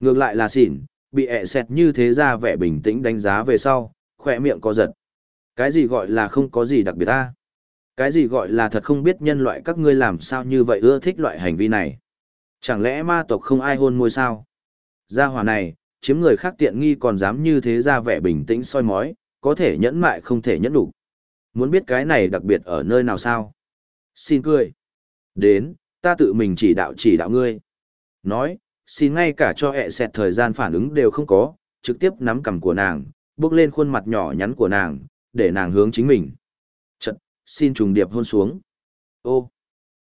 Ngược lại là xỉn, bị ẹ xẹt như thế ra vẻ bình tĩnh đánh giá về sau, khỏe miệng co giật. Cái gì gọi là không có gì đặc biệt ta? Cái gì gọi là thật không biết nhân loại các ngươi làm sao như vậy ưa thích loại hành vi này? Chẳng lẽ ma tộc không ai hôn môi sao? Gia hỏa này, chiếm người khác tiện nghi còn dám như thế ra vẻ bình tĩnh soi mói, có thể nhẫn mại không thể nhẫn đủ. Muốn biết cái này đặc biệt ở nơi nào sao? Xin cười. Đến, ta tự mình chỉ đạo chỉ đạo ngươi. Nói, xin ngay cả cho ẹ xẹt thời gian phản ứng đều không có, trực tiếp nắm cằm của nàng, bước lên khuôn mặt nhỏ nhắn của nàng, để nàng hướng chính mình. Chật, xin trùng điệp hôn xuống. Ô,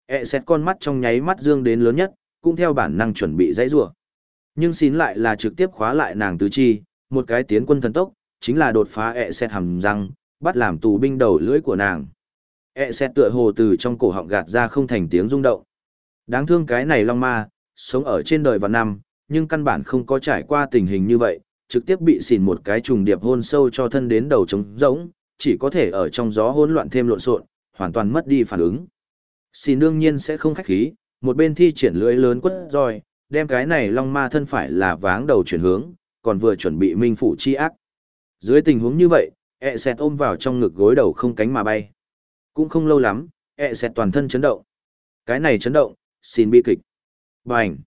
ẹ xẹt con mắt trong nháy mắt dương đến lớn nhất, cũng theo bản năng chuẩn bị dãy rủa Nhưng xin lại là trực tiếp khóa lại nàng tứ chi, một cái tiến quân thần tốc, chính là đột phá ẹ xẹt hầm răng, bắt làm tù binh đầu lưỡi của nàng. e xẹt tựa hồ từ trong cổ họng gạt ra không thành tiếng rung động. Đáng thương cái này long ma, sống ở trên đời và năm, nhưng căn bản không có trải qua tình hình như vậy, trực tiếp bị xỉn một cái trùng điệp hôn sâu cho thân đến đầu trống rỗng, chỉ có thể ở trong gió hỗn loạn thêm lộn xộn, hoàn toàn mất đi phản ứng. Xỉn đương nhiên sẽ không khách khí, một bên thi triển lưỡi lớn quất roi, đem cái này long ma thân phải là váng đầu chuyển hướng, còn vừa chuẩn bị minh phủ chi ác. Dưới tình huống như vậy, ẹ e xẹt ôm vào trong ngực gối đầu không cánh mà bay. Cũng không lâu lắm, ẹ e xẹt toàn thân chấn động. Cái này chấn động, xin bi kịch. Bành!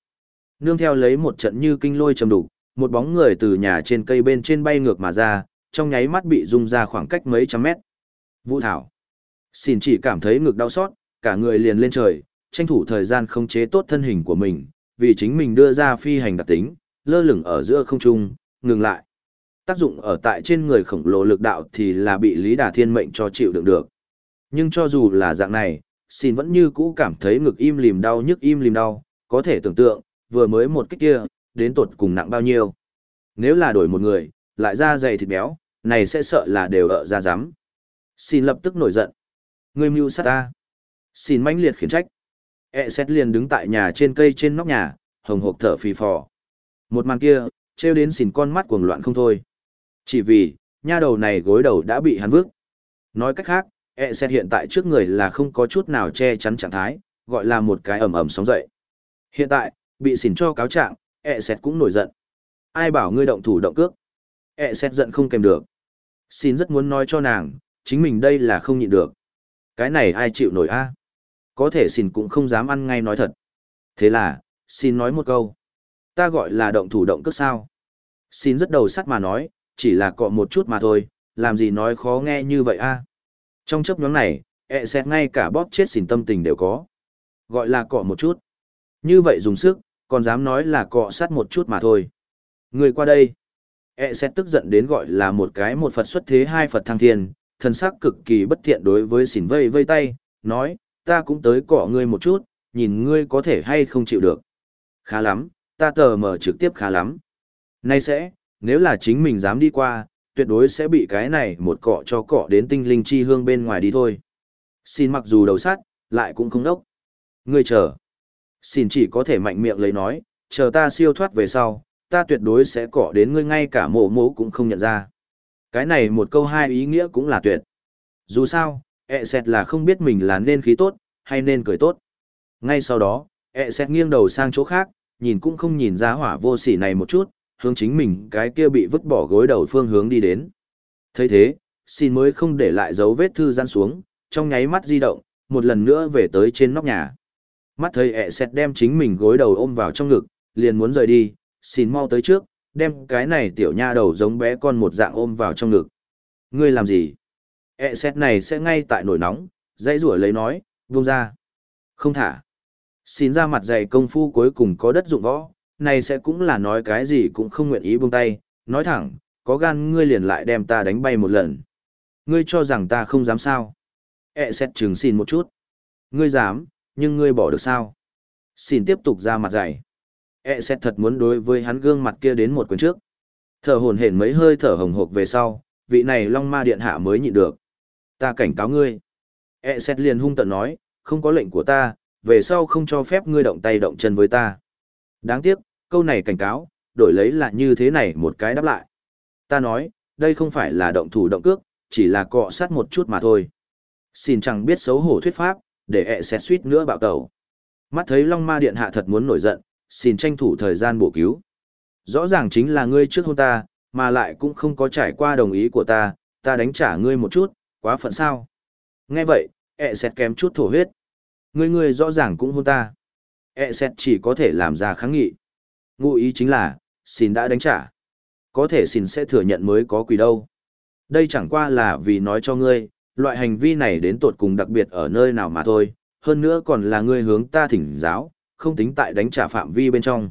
Nương theo lấy một trận như kinh lôi trầm đủ. một bóng người từ nhà trên cây bên trên bay ngược mà ra, trong nháy mắt bị rung ra khoảng cách mấy trăm mét. Vũ Thảo. Xin chỉ cảm thấy ngực đau xót, cả người liền lên trời, tranh thủ thời gian khống chế tốt thân hình của mình, vì chính mình đưa ra phi hành đặc tính, lơ lửng ở giữa không trung, ngừng lại. Tác dụng ở tại trên người khổng lồ lực đạo thì là bị Lý Đà Thiên mệnh cho chịu đựng được. Nhưng cho dù là dạng này, xin vẫn như cũ cảm thấy ngực im lìm đau nhức im lìm đau, có thể tưởng tượng, vừa mới một kích kia, đến tột cùng nặng bao nhiêu. Nếu là đổi một người, lại da dày thịt béo, này sẽ sợ là đều ở ra rắm. Xin lập tức nổi giận. Người mưu sát ta. Xin mãnh liệt khiển trách. E xét liền đứng tại nhà trên cây trên nóc nhà, hồng hộc thở phì phò. Một màn kia, trêu đến xỉn con mắt cuồng loạn không thôi. Chỉ vì, nha đầu này gối đầu đã bị hắn vứt. Nói cách khác, e xét hiện tại trước người là không có chút nào che chắn trạng thái, gọi là một cái ầm ầm sóng dậy. Hiện tại, bị xỉn cho cáo trạng, e xét cũng nổi giận. Ai bảo ngươi động thủ động cước? E xét giận không kèm được. Xin rất muốn nói cho nàng, chính mình đây là không nhịn được. Cái này ai chịu nổi a? Có thể xin cũng không dám ăn ngay nói thật. Thế là, xin nói một câu. Ta gọi là động thủ động cước sao. Xin rất đầu sắt mà nói, chỉ là cọ một chút mà thôi, làm gì nói khó nghe như vậy a? Trong chấp nhóm này, ẹ xét ngay cả bóp chết xỉn tâm tình đều có. Gọi là cọ một chút. Như vậy dùng sức, còn dám nói là cọ sát một chút mà thôi. Người qua đây. E sẽ tức giận đến gọi là một cái một Phật xuất thế hai Phật thăng thiên, thần sắc cực kỳ bất thiện đối với xỉn vây vây tay, nói, ta cũng tới cọ ngươi một chút, nhìn ngươi có thể hay không chịu được. Khá lắm, ta tờ mở trực tiếp khá lắm. Nay sẽ, nếu là chính mình dám đi qua, tuyệt đối sẽ bị cái này một cọ cho cọ đến tinh linh chi hương bên ngoài đi thôi. Xin mặc dù đầu sắt, lại cũng không đốc. Ngươi chờ. Xin chỉ có thể mạnh miệng lấy nói, chờ ta siêu thoát về sau, ta tuyệt đối sẽ cọ đến ngươi ngay cả mổ mố cũng không nhận ra. Cái này một câu hai ý nghĩa cũng là tuyệt. Dù sao, ẹ xẹt là không biết mình là nên khí tốt, hay nên cười tốt. Ngay sau đó, ẹ xẹt nghiêng đầu sang chỗ khác, nhìn cũng không nhìn ra hỏa vô sỉ này một chút, hướng chính mình cái kia bị vứt bỏ gối đầu phương hướng đi đến. thấy thế, xin mới không để lại dấu vết thư gian xuống, trong nháy mắt di động, một lần nữa về tới trên nóc nhà. Mắt thấy ẹ xẹt đem chính mình gối đầu ôm vào trong ngực, liền muốn rời đi, xin mau tới trước, đem cái này tiểu nha đầu giống bé con một dạng ôm vào trong ngực. Ngươi làm gì? E xét này sẽ ngay tại nổi nóng, dãy rủa lấy nói, buông ra. Không thả. Xin ra mặt dày công phu cuối cùng có đất dụng võ, này sẽ cũng là nói cái gì cũng không nguyện ý buông tay, nói thẳng, có gan ngươi liền lại đem ta đánh bay một lần. Ngươi cho rằng ta không dám sao. E xét trừng xin một chút. Ngươi dám, nhưng ngươi bỏ được sao? Xin tiếp tục ra mặt dày e xét thật muốn đối với hắn gương mặt kia đến một quyền trước. Thở hồn hển mấy hơi thở hồng hộc về sau, vị này Long Ma Điện Hạ mới nhịn được. Ta cảnh cáo ngươi. E xét liền hung tận nói, không có lệnh của ta, về sau không cho phép ngươi động tay động chân với ta. Đáng tiếc, câu này cảnh cáo, đổi lấy là như thế này một cái đáp lại. Ta nói, đây không phải là động thủ động cước, chỉ là cọ sát một chút mà thôi. Xin chẳng biết xấu hổ thuyết pháp, để ẹ e xét suýt nữa bạo tẩu. Mắt thấy Long Ma Điện Hạ thật muốn nổi giận, xin tranh thủ thời gian bổ cứu. Rõ ràng chính là ngươi trước hôn ta, mà lại cũng không có trải qua đồng ý của ta, ta đánh trả ngươi một chút, quá phận sao. Nghe vậy, ẹ xét kém chút thổ huyết. Ngươi ngươi rõ ràng cũng hôn ta. ẹ xét chỉ có thể làm ra kháng nghị. Ngụ ý chính là, xin đã đánh trả. Có thể xin sẽ thừa nhận mới có quỷ đâu. Đây chẳng qua là vì nói cho ngươi, loại hành vi này đến tột cùng đặc biệt ở nơi nào mà thôi, hơn nữa còn là ngươi hướng ta thỉnh giáo, không tính tại đánh trả phạm vi bên trong.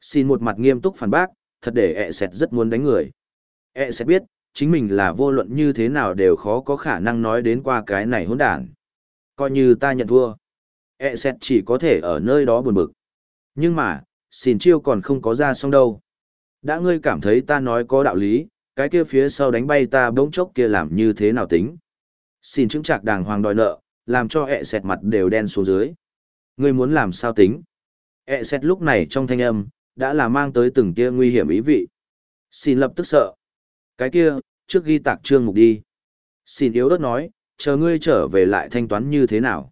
Xin một mặt nghiêm túc phản bác, thật để ẹ sẹt rất muốn đánh người. ẹ sẹt biết, chính mình là vô luận như thế nào đều khó có khả năng nói đến qua cái này hỗn đản. Coi như ta nhận thua. ẹ sẹt chỉ có thể ở nơi đó buồn bực. Nhưng mà, xin chiêu còn không có ra xong đâu. Đã ngươi cảm thấy ta nói có đạo lý, cái kia phía sau đánh bay ta bỗng chốc kia làm như thế nào tính. Xin chứng chạc đàng hoàng đòi nợ, làm cho ẹ sẹt mặt đều đen xuống dưới. Ngươi muốn làm sao tính? E xẹt lúc này trong thanh âm, đã là mang tới từng kia nguy hiểm ý vị. Xin lập tức sợ. Cái kia, trước ghi tạc trương mục đi. Xin yếu đất nói, chờ ngươi trở về lại thanh toán như thế nào.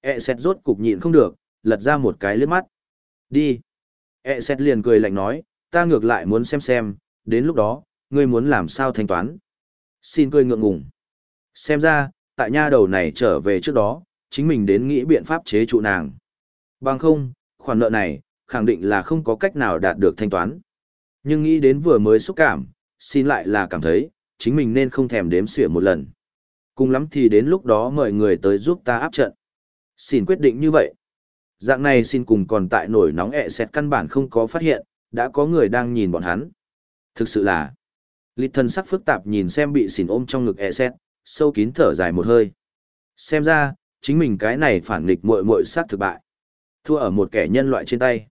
E xẹt rốt cục nhịn không được, lật ra một cái lướt mắt. Đi. E xét liền cười lạnh nói, ta ngược lại muốn xem xem, đến lúc đó, ngươi muốn làm sao thanh toán. Xin cười ngượng ngùng. Xem ra, tại nha đầu này trở về trước đó, chính mình đến nghĩ biện pháp chế trụ nàng. Bằng không, khoản nợ này, khẳng định là không có cách nào đạt được thanh toán. Nhưng nghĩ đến vừa mới xúc cảm, xin lại là cảm thấy, chính mình nên không thèm đếm xỉa một lần. Cùng lắm thì đến lúc đó mời người tới giúp ta áp trận. Xin quyết định như vậy. Dạng này xin cùng còn tại nổi nóng ẹ xẹt căn bản không có phát hiện, đã có người đang nhìn bọn hắn. Thực sự là, lịt thân sắc phức tạp nhìn xem bị xỉn ôm trong ngực ẹ xẹt, sâu kín thở dài một hơi. Xem ra, chính mình cái này phản nghịch muội muội sát thực bại. Thua ở một kẻ nhân loại trên tay.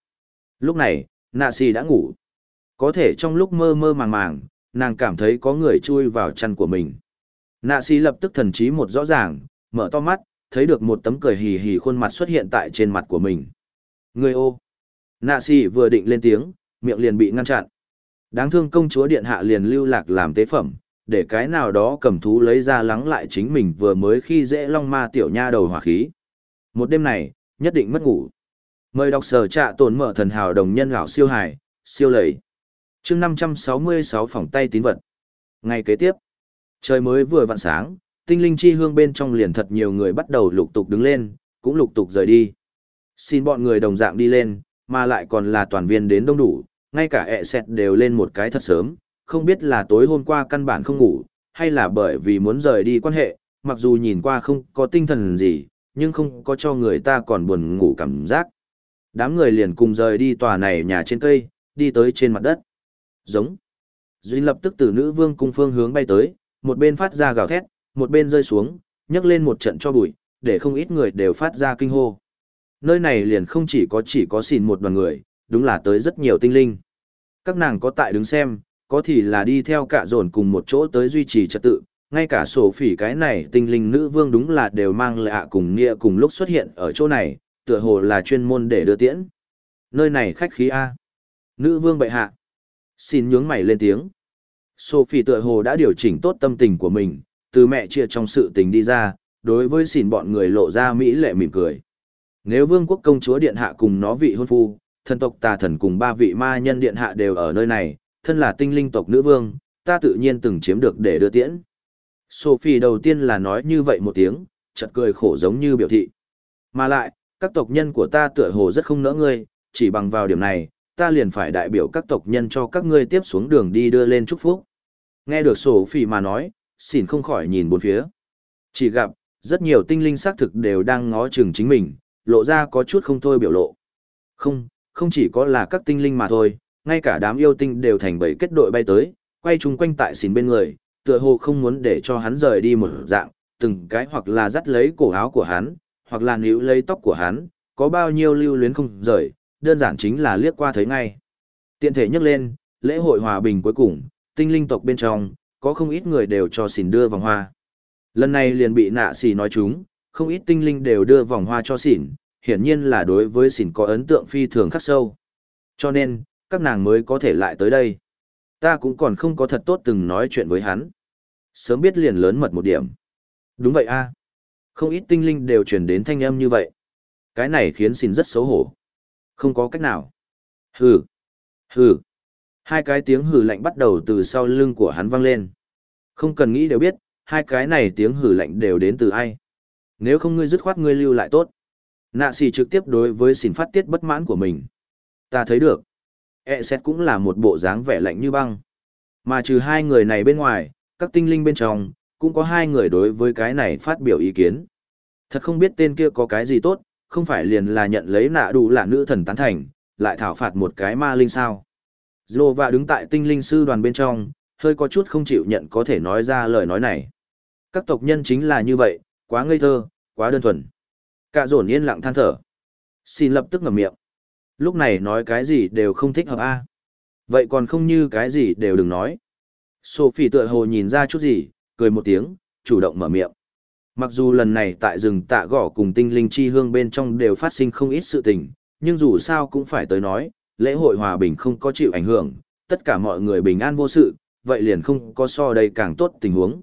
Lúc này, nạ xì đã ngủ. Có thể trong lúc mơ mơ màng màng, nàng cảm thấy có người chui vào chăn của mình. Nạ xì lập tức thần trí một rõ ràng, mở to mắt, thấy được một tấm cười hì hì khuôn mặt xuất hiện tại trên mặt của mình. Người ô! Nạ xì vừa định lên tiếng, miệng liền bị ngăn chặn. Đáng thương công chúa điện hạ liền lưu lạc làm tế phẩm, để cái nào đó cầm thú lấy ra lắng lại chính mình vừa mới khi dễ long ma tiểu nha đầu hỏa khí. Một đêm này, nhất định mất ngủ. Mời đọc sở trạ tồn mở thần hào đồng nhân gạo siêu hải, siêu lầy. chương 566 phòng tay tín vật. Ngày kế tiếp, trời mới vừa vặn sáng, tinh linh chi hương bên trong liền thật nhiều người bắt đầu lục tục đứng lên, cũng lục tục rời đi. Xin bọn người đồng dạng đi lên, mà lại còn là toàn viên đến đông đủ, ngay cả ẹ xẹt đều lên một cái thật sớm, không biết là tối hôm qua căn bản không ngủ, hay là bởi vì muốn rời đi quan hệ, mặc dù nhìn qua không có tinh thần gì, nhưng không có cho người ta còn buồn ngủ cảm giác. Đám người liền cùng rời đi tòa này nhà trên cây, đi tới trên mặt đất. Giống. Duy lập tức từ nữ vương cung phương hướng bay tới, một bên phát ra gào thét, một bên rơi xuống, nhấc lên một trận cho bụi, để không ít người đều phát ra kinh hô. Nơi này liền không chỉ có chỉ có xìn một đoàn người, đúng là tới rất nhiều tinh linh. Các nàng có tại đứng xem, có thì là đi theo cả dồn cùng một chỗ tới duy trì trật tự, ngay cả sổ phỉ cái này tinh linh nữ vương đúng là đều mang lạ cùng nghĩa cùng lúc xuất hiện ở chỗ này, tựa hồ là chuyên môn để đưa tiễn. Nơi này khách khí A. Nữ vương bệ hạ. Xin nhướng mày lên tiếng. Sophie tựa hồ đã điều chỉnh tốt tâm tình của mình, từ mẹ chia trong sự tình đi ra, đối với xỉn bọn người lộ ra mỹ lệ mỉm cười. Nếu vương quốc công chúa điện hạ cùng nó vị hôn phu, thần tộc tà thần cùng ba vị ma nhân điện hạ đều ở nơi này, thân là tinh linh tộc nữ vương, ta tự nhiên từng chiếm được để đưa tiễn. Sophie đầu tiên là nói như vậy một tiếng, chợt cười khổ giống như biểu thị. Mà lại, các tộc nhân của ta tựa hồ rất không nỡ ngươi, chỉ bằng vào điểm này, ta liền phải đại biểu các tộc nhân cho các ngươi tiếp xuống đường đi đưa lên chúc phúc. Nghe được Sophie mà nói, xỉn không khỏi nhìn bốn phía. Chỉ gặp, rất nhiều tinh linh xác thực đều đang ngó chừng chính mình, lộ ra có chút không thôi biểu lộ. Không, không chỉ có là các tinh linh mà thôi, ngay cả đám yêu tinh đều thành bầy kết đội bay tới, quay chung quanh tại xỉn bên người, tựa hồ không muốn để cho hắn rời đi một dạng, từng cái hoặc là dắt lấy cổ áo của hắn, hoặc là níu lấy tóc của hắn, có bao nhiêu lưu luyến không rời, đơn giản chính là liếc qua thấy ngay. Tiện thể nhắc lên, lễ hội hòa bình cuối cùng, tinh linh tộc bên trong, có không ít người đều cho xỉn đưa vòng hoa. Lần này liền bị nạ xỉ nói chúng, không ít tinh linh đều đưa vòng hoa cho xỉn, hiển nhiên là đối với xỉn có ấn tượng phi thường khắc sâu. Cho nên, các nàng mới có thể lại tới đây. Ta cũng còn không có thật tốt từng nói chuyện với hắn. Sớm biết liền lớn mật một điểm. Đúng vậy a Không ít tinh linh đều truyền đến thanh âm như vậy. Cái này khiến xỉn rất xấu hổ. Không có cách nào. Hừ. Hừ. Hai cái tiếng hừ lạnh bắt đầu từ sau lưng của hắn vang lên. Không cần nghĩ đều biết, hai cái này tiếng hừ lạnh đều đến từ ai. Nếu không ngươi dứt khoát ngươi lưu lại tốt. Nạ xì trực tiếp đối với xỉn phát tiết bất mãn của mình. Ta thấy được. E xét cũng là một bộ dáng vẻ lạnh như băng. Mà trừ hai người này bên ngoài, các tinh linh bên trong, cũng có hai người đối với cái này phát biểu ý kiến. Thật không biết tên kia có cái gì tốt, không phải liền là nhận lấy nạ đủ là nữ thần tán thành, lại thảo phạt một cái ma linh sao. Dô và đứng tại tinh linh sư đoàn bên trong, hơi có chút không chịu nhận có thể nói ra lời nói này. Các tộc nhân chính là như vậy, quá ngây thơ, quá đơn thuần. Cả dồn yên lặng than thở. Xin lập tức ngậm miệng. Lúc này nói cái gì đều không thích hợp a. Vậy còn không như cái gì đều đừng nói. Sophie tựa hồ nhìn ra chút gì, cười một tiếng, chủ động mở miệng. Mặc dù lần này tại rừng tạ gõ cùng tinh linh chi hương bên trong đều phát sinh không ít sự tình, nhưng dù sao cũng phải tới nói, lễ hội hòa bình không có chịu ảnh hưởng, tất cả mọi người bình an vô sự, vậy liền không có so đây càng tốt tình huống.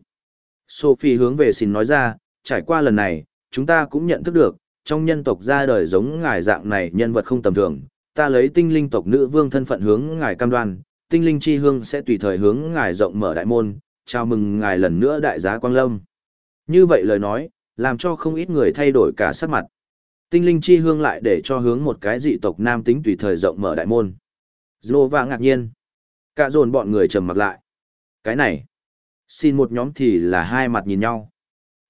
Sophie hướng về xin nói ra, trải qua lần này, chúng ta cũng nhận thức được, trong nhân tộc ra đời giống ngài dạng này nhân vật không tầm thường, ta lấy tinh linh tộc nữ vương thân phận hướng ngài cam đoan, tinh linh chi hương sẽ tùy thời hướng ngài rộng mở đại môn, chào mừng ngài lần nữa đại giá quang lâm. Như vậy lời nói, làm cho không ít người thay đổi cả sắc mặt. Tinh linh chi hương lại để cho hướng một cái dị tộc nam tính tùy thời rộng mở đại môn. Zlova ngạc nhiên. Cả dồn bọn người trầm mặc lại. Cái này, xin một nhóm thì là hai mặt nhìn nhau.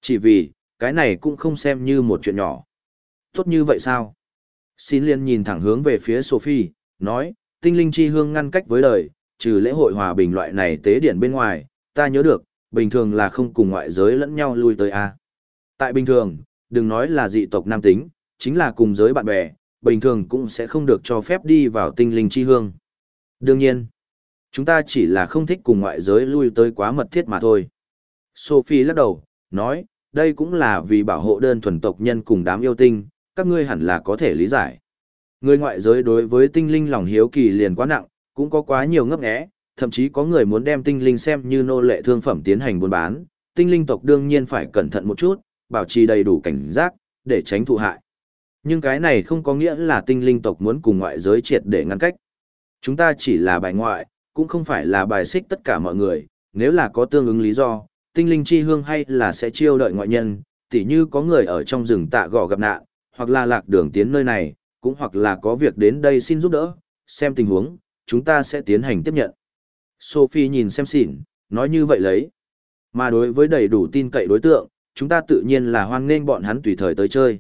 Chỉ vì, cái này cũng không xem như một chuyện nhỏ. Tốt như vậy sao? Xin liên nhìn thẳng hướng về phía Sophie, nói, tinh linh chi hương ngăn cách với đời, trừ lễ hội hòa bình loại này tế điển bên ngoài, ta nhớ được, bình thường là không cùng ngoại giới lẫn nhau lui tới a. Tại bình thường, đừng nói là dị tộc nam tính, chính là cùng giới bạn bè, bình thường cũng sẽ không được cho phép đi vào tinh linh chi hương. Đương nhiên, chúng ta chỉ là không thích cùng ngoại giới lui tới quá mật thiết mà thôi. Sophie lắc đầu, nói, đây cũng là vì bảo hộ đơn thuần tộc nhân cùng đám yêu tinh, các ngươi hẳn là có thể lý giải. Người ngoại giới đối với tinh linh lòng hiếu kỳ liền quá nặng, cũng có quá nhiều ngấp nghé, thậm chí có người muốn đem tinh linh xem như nô lệ thương phẩm tiến hành buôn bán, tinh linh tộc đương nhiên phải cẩn thận một chút, bảo trì đầy đủ cảnh giác, để tránh thụ hại. Nhưng cái này không có nghĩa là tinh linh tộc muốn cùng ngoại giới triệt để ngăn cách. Chúng ta chỉ là bài ngoại, cũng không phải là bài xích tất cả mọi người, nếu là có tương ứng lý do, tinh linh chi hương hay là sẽ chiêu đợi ngoại nhân, tỉ như có người ở trong rừng tạ gò gặp nạn, hoặc là lạc đường tiến nơi này, cũng hoặc là có việc đến đây xin giúp đỡ, xem tình huống, chúng ta sẽ tiến hành tiếp nhận. Sophie nhìn xem xỉn, nói như vậy lấy. Mà đối với đầy đủ tin cậy đối tượng, chúng ta tự nhiên là hoan nghênh bọn hắn tùy thời tới chơi.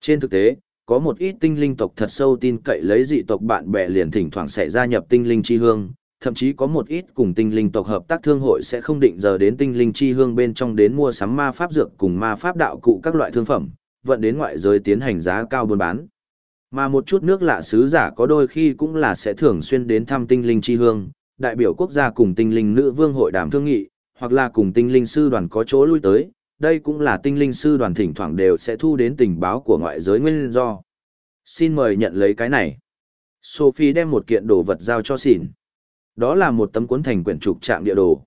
Trên thực tế, có một ít tinh linh tộc thật sâu tin cậy lấy dị tộc bạn bè liền thỉnh thoảng sẽ gia nhập tinh linh chi hương, thậm chí có một ít cùng tinh linh tộc hợp tác thương hội sẽ không định giờ đến tinh linh chi hương bên trong đến mua sắm ma pháp dược cùng ma pháp đạo cụ các loại thương phẩm, vận đến ngoại giới tiến hành giá cao buôn bán. Mà một chút nước lạ sứ giả có đôi khi cũng là sẽ thường xuyên đến thăm tinh linh chi hương, đại biểu quốc gia cùng tinh linh nữ vương hội đàm thương nghị, hoặc là cùng tinh linh sư đoàn có chỗ lui tới, đây cũng là tinh linh sư đoàn thỉnh thoảng đều sẽ thu đến tình báo của ngoại giới nguyên do. Xin mời nhận lấy cái này. Sophie đem một kiện đồ vật giao cho xỉn. Đó là một tấm cuốn thành quyển trục trạng địa đồ.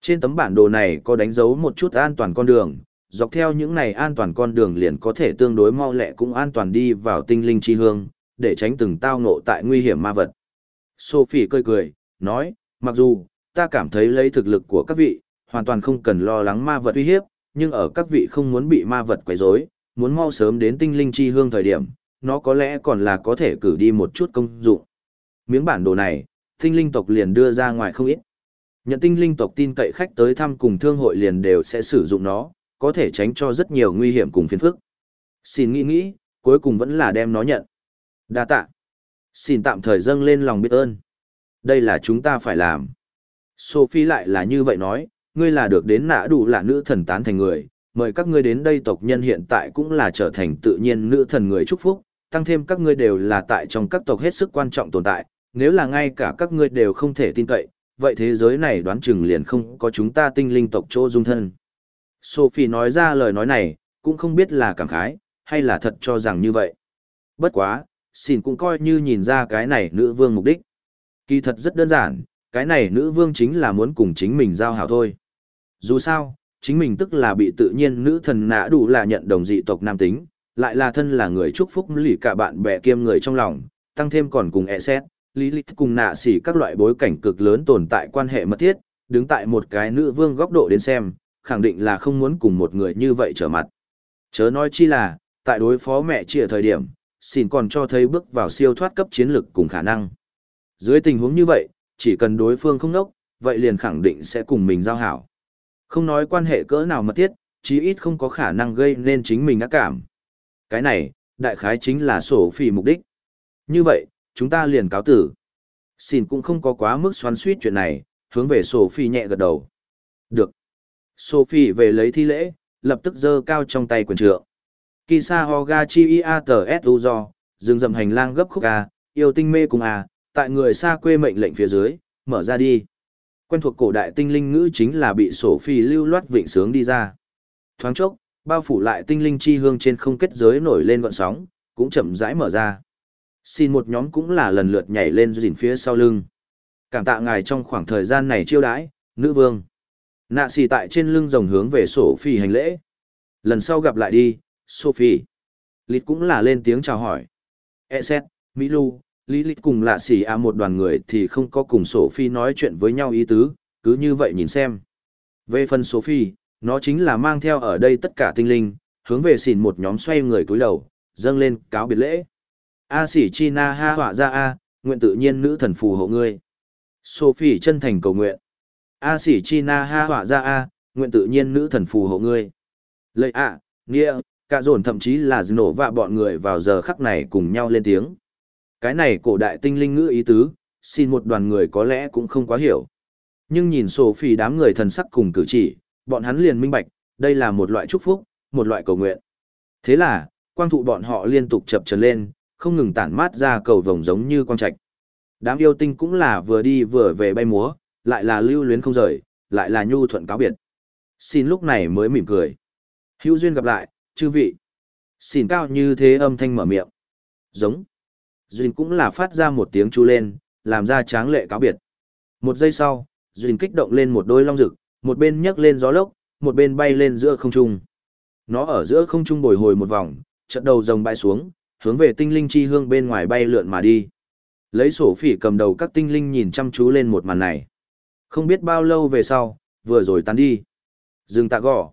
Trên tấm bản đồ này có đánh dấu một chút an toàn con đường, dọc theo những này an toàn con đường liền có thể tương đối mau lẹ cũng an toàn đi vào tinh linh chi hương, để tránh từng tao ngộ tại nguy hiểm ma vật. Sophie cười cười, nói, mặc dù, ta cảm thấy lấy thực lực của các vị, hoàn toàn không cần lo lắng ma vật uy hiếp, nhưng ở các vị không muốn bị ma vật quấy rối, muốn mau sớm đến tinh linh chi hương thời điểm, nó có lẽ còn là có thể cử đi một chút công dụng. Miếng bản đồ này, tinh linh tộc liền đưa ra ngoài không ít. Nhận tinh linh tộc tin cậy khách tới thăm cùng thương hội liền đều sẽ sử dụng nó, có thể tránh cho rất nhiều nguy hiểm cùng phiền phức. Xin nghĩ nghĩ, cuối cùng vẫn là đem nó nhận. Đa tạ. Xin tạm thời dâng lên lòng biết ơn. Đây là chúng ta phải làm. Sophie lại là như vậy nói, ngươi là được đến nã đủ là nữ thần tán thành người, mời các ngươi đến đây tộc nhân hiện tại cũng là trở thành tự nhiên nữ thần người chúc phúc, tăng thêm các ngươi đều là tại trong các tộc hết sức quan trọng tồn tại, nếu là ngay cả các ngươi đều không thể tin cậy, vậy thế giới này đoán chừng liền không có chúng ta tinh linh tộc chỗ dung thân. Sophie nói ra lời nói này, cũng không biết là cảm khái, hay là thật cho rằng như vậy. Bất quá, xin cũng coi như nhìn ra cái này nữ vương mục đích. Kỳ thật rất đơn giản, cái này nữ vương chính là muốn cùng chính mình giao hảo thôi. Dù sao, chính mình tức là bị tự nhiên nữ thần nã đủ là nhận đồng dị tộc nam tính, lại là thân là người chúc phúc lì cả bạn bè kiêm người trong lòng, tăng thêm còn cùng e xét, lý lịch cùng nạ xỉ các loại bối cảnh cực lớn tồn tại quan hệ mật thiết, đứng tại một cái nữ vương góc độ đến xem, khẳng định là không muốn cùng một người như vậy trở mặt. Chớ nói chi là, tại đối phó mẹ chỉ ở thời điểm, xin còn cho thấy bước vào siêu thoát cấp chiến lực cùng khả năng. Dưới tình huống như vậy, chỉ cần đối phương không nốc, vậy liền khẳng định sẽ cùng mình giao hảo. Không nói quan hệ cỡ nào mật thiết, chí ít không có khả năng gây nên chính mình ác cảm. Cái này, đại khái chính là sổ phỉ mục đích. Như vậy, chúng ta liền cáo tử. Xin cũng không có quá mức xoắn suýt chuyện này, hướng về sổ phỉ nhẹ gật đầu. Được. Sophie về lấy thi lễ, lập tức giơ cao trong tay quyền trượng. Kisa Hogachi Iat do, dừng dầm hành lang gấp khúc A, yêu tinh mê cùng A, tại người xa quê mệnh lệnh phía dưới, mở ra đi. Quen thuộc cổ đại tinh linh ngữ chính là bị sổ phi lưu loát vịnh sướng đi ra. Thoáng chốc, bao phủ lại tinh linh chi hương trên không kết giới nổi lên gọn sóng, cũng chậm rãi mở ra. Xin một nhóm cũng là lần lượt nhảy lên dìn phía sau lưng. Cảm tạ ngài trong khoảng thời gian này chiêu đãi, nữ vương. Nạ xì tại trên lưng rồng hướng về sổ phi hành lễ. Lần sau gặp lại đi, Sophie. Lít cũng là lên tiếng chào hỏi. e Eset, Mỹ Lu, Lý Lịch cùng lạ xỉ à một đoàn người thì không có cùng Sophie nói chuyện với nhau ý tứ, cứ như vậy nhìn xem. Về phần Sophie, nó chính là mang theo ở đây tất cả tinh linh, hướng về xỉn một nhóm xoay người cúi đầu, dâng lên cáo biệt lễ. A xỉ chi na ha họa ra a, nguyện tự nhiên nữ thần phù hộ ngươi. Sophie chân thành cầu nguyện. A xỉ chi na ha họa ra A, nguyện tự nhiên nữ thần phù hộ ngươi. Lệ ạ, nghĩa, cả dồn thậm chí là nổ và bọn người vào giờ khắc này cùng nhau lên tiếng. Cái này cổ đại tinh linh ngữ ý tứ, xin một đoàn người có lẽ cũng không quá hiểu. Nhưng nhìn Sophie đám người thần sắc cùng cử chỉ, bọn hắn liền minh bạch, đây là một loại chúc phúc, một loại cầu nguyện. Thế là, quang thụ bọn họ liên tục chập trần lên, không ngừng tản mát ra cầu vồng giống như quang trạch. Đám yêu tinh cũng là vừa đi vừa về bay múa, lại là lưu luyến không rời, lại là nhu thuận cáo biệt. Xin lúc này mới mỉm cười. Hữu duyên gặp lại, chư vị. Xin cao như thế âm thanh mở miệng. Giống. Duyên cũng là phát ra một tiếng chu lên, làm ra tráng lệ cáo biệt. Một giây sau, Duyên kích động lên một đôi long rực, một bên nhấc lên gió lốc, một bên bay lên giữa không trung. Nó ở giữa không trung bồi hồi một vòng, trận đầu rồng bay xuống, hướng về tinh linh chi hương bên ngoài bay lượn mà đi. Lấy sổ phỉ cầm đầu các tinh linh nhìn chăm chú lên một màn này. Không biết bao lâu về sau, vừa rồi tan đi. Dừng tạ gõ.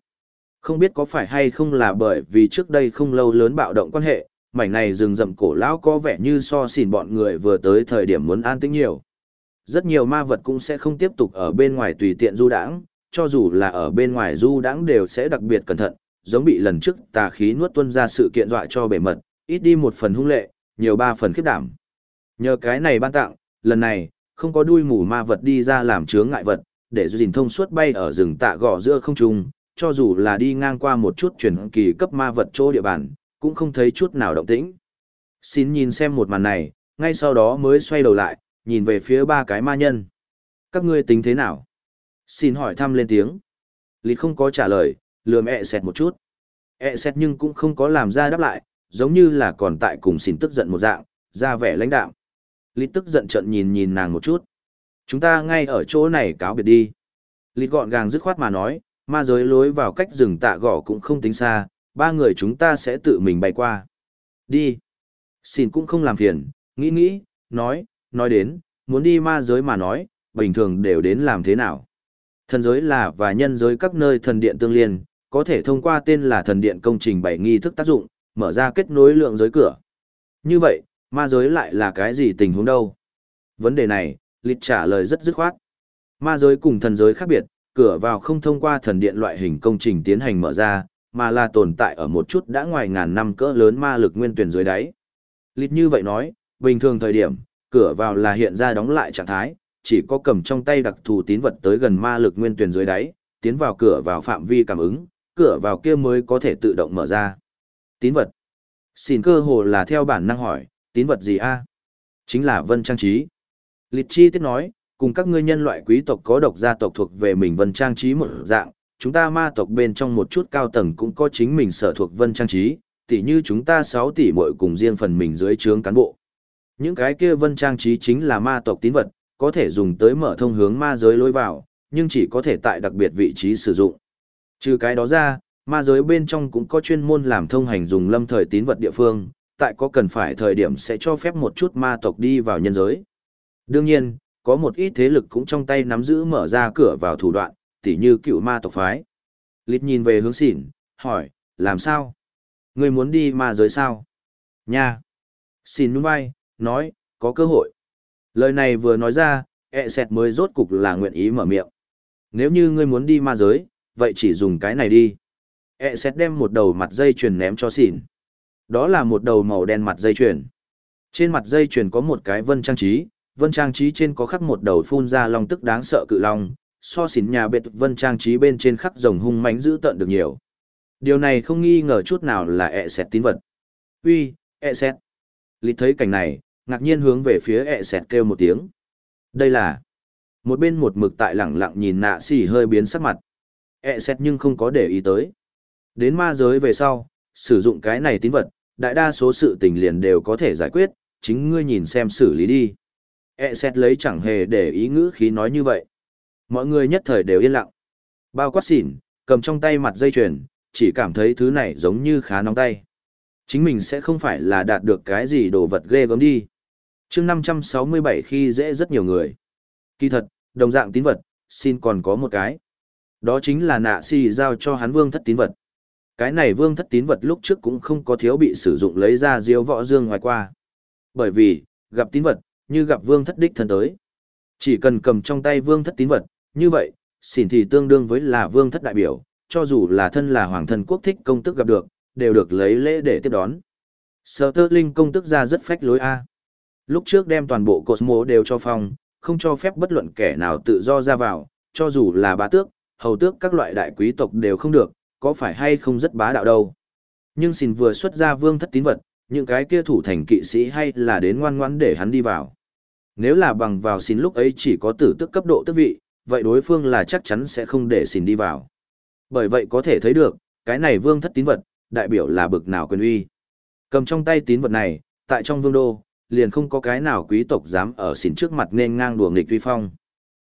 Không biết có phải hay không là bởi vì trước đây không lâu lớn bạo động quan hệ, mảnh này rừng rậm cổ lão có vẻ như so xỉn bọn người vừa tới thời điểm muốn an tĩnh nhiều. Rất nhiều ma vật cũng sẽ không tiếp tục ở bên ngoài tùy tiện du đãng, cho dù là ở bên ngoài du đãng đều sẽ đặc biệt cẩn thận, giống bị lần trước tà khí nuốt tuân ra sự kiện dọa cho bể mật, ít đi một phần hung lệ, nhiều ba phần khiếp đảm. Nhờ cái này ban tặng, lần này, không có đuôi mù ma vật đi ra làm chướng ngại vật, để dình thông suốt bay ở rừng tạ gò giữa không trung, cho dù là đi ngang qua một chút chuyển kỳ cấp ma vật chỗ địa bàn, cũng không thấy chút nào động tĩnh. Xin nhìn xem một màn này, ngay sau đó mới xoay đầu lại, nhìn về phía ba cái ma nhân. Các ngươi tính thế nào? Xin hỏi thăm lên tiếng. Lịt không có trả lời, lườm mẹ xẹt một chút. E xẹt nhưng cũng không có làm ra đáp lại, giống như là còn tại cùng xin tức giận một dạng, ra vẻ lãnh đạo. Lịt tức giận trận nhìn nhìn nàng một chút. Chúng ta ngay ở chỗ này cáo biệt đi. Lịt gọn gàng dứt khoát mà nói, ma giới lối vào cách rừng tạ gõ cũng không tính xa, ba người chúng ta sẽ tự mình bay qua. Đi. Xin cũng không làm phiền, nghĩ nghĩ, nói, nói đến, muốn đi ma giới mà nói, bình thường đều đến làm thế nào. Thần giới là và nhân giới các nơi thần điện tương liên, có thể thông qua tên là thần điện công trình bảy nghi thức tác dụng, mở ra kết nối lượng giới cửa. Như vậy, ma giới lại là cái gì tình huống đâu? Vấn đề này, lịch trả lời rất dứt khoát. Ma giới cùng thần giới khác biệt, cửa vào không thông qua thần điện loại hình công trình tiến hành mở ra, mà là tồn tại ở một chút đã ngoài ngàn năm cỡ lớn ma lực nguyên tuyển dưới đáy. Lít như vậy nói, bình thường thời điểm, cửa vào là hiện ra đóng lại trạng thái, chỉ có cầm trong tay đặc thù tín vật tới gần ma lực nguyên tuyển dưới đáy, tiến vào cửa vào phạm vi cảm ứng, cửa vào kia mới có thể tự động mở ra. Tín vật. Xin cơ hồ là theo bản năng hỏi, tín vật gì a? Chính là vân trang trí. Lịch chi tiết nói, cùng các ngươi nhân loại quý tộc có độc gia tộc thuộc về mình vân trang trí một dạng, chúng ta ma tộc bên trong một chút cao tầng cũng có chính mình sở thuộc vân trang trí, tỉ như chúng ta 6 tỷ muội cùng riêng phần mình dưới trướng cán bộ. Những cái kia vân trang trí chính là ma tộc tín vật, có thể dùng tới mở thông hướng ma giới lối vào, nhưng chỉ có thể tại đặc biệt vị trí sử dụng. Trừ cái đó ra, ma giới bên trong cũng có chuyên môn làm thông hành dùng lâm thời tín vật địa phương, tại có cần phải thời điểm sẽ cho phép một chút ma tộc đi vào nhân giới. Đương nhiên, có một ít thế lực cũng trong tay nắm giữ mở ra cửa vào thủ đoạn, tỉ như cựu ma tộc phái. Lít nhìn về hướng xỉn, hỏi, làm sao? Người muốn đi ma giới sao? Nha! Xỉn nhún vai, nói, có cơ hội. Lời này vừa nói ra, ẹ sẹt mới rốt cục là nguyện ý mở miệng. Nếu như ngươi muốn đi ma giới, vậy chỉ dùng cái này đi. ẹ sẹt đem một đầu mặt dây chuyền ném cho xỉn. Đó là một đầu màu đen mặt dây chuyền. Trên mặt dây chuyền có một cái vân trang trí, vân trang trí trên có khắc một đầu phun ra long tức đáng sợ cự long, so xỉn nhà biệt vân trang trí bên trên khắc rồng hung mãnh dữ tợn được nhiều. Điều này không nghi ngờ chút nào là ẹ sẹt tín vật. Uy, ẹ sẹt. Lịt thấy cảnh này, ngạc nhiên hướng về phía ẹ sẹt kêu một tiếng. Đây là... Một bên một mực tại lẳng lặng nhìn nạ xỉ hơi biến sắc mặt. ẹ sẹt nhưng không có để ý tới. Đến ma giới về sau, sử dụng cái này tín vật, đại đa số sự tình liền đều có thể giải quyết, chính ngươi nhìn xem xử lý đi. E xét lấy chẳng hề để ý ngữ khí nói như vậy. Mọi người nhất thời đều yên lặng. Bao quát xỉn, cầm trong tay mặt dây chuyền, chỉ cảm thấy thứ này giống như khá nóng tay. Chính mình sẽ không phải là đạt được cái gì đồ vật ghê gớm đi. chương 567 khi dễ rất nhiều người. Kỳ thật, đồng dạng tín vật, xin còn có một cái. Đó chính là nạ si giao cho hắn vương thất tín vật. Cái này vương thất tín vật lúc trước cũng không có thiếu bị sử dụng lấy ra diếu võ dương ngoài qua. Bởi vì, gặp tín vật, như gặp vương thất đích thân tới. Chỉ cần cầm trong tay vương thất tín vật, như vậy, xỉn thì tương đương với là vương thất đại biểu, cho dù là thân là hoàng thân quốc thích công tức gặp được, đều được lấy lễ để tiếp đón. Sở tơ linh công tức ra rất phách lối A. Lúc trước đem toàn bộ Cosmo đều cho phong, không cho phép bất luận kẻ nào tự do ra vào, cho dù là bá tước, hầu tước các loại đại quý tộc đều không được, có phải hay không rất bá đạo đâu. Nhưng xin vừa xuất ra vương thất tín vật, những cái kia thủ thành kỵ sĩ hay là đến ngoan ngoãn để hắn đi vào. Nếu là bằng vào xin lúc ấy chỉ có tử tức cấp độ tước vị, vậy đối phương là chắc chắn sẽ không để xin đi vào. Bởi vậy có thể thấy được, cái này vương thất tín vật, đại biểu là bực nào quyền uy. Cầm trong tay tín vật này, tại trong vương đô, liền không có cái nào quý tộc dám ở xỉn trước mặt nên ngang đùa nghịch vi phong.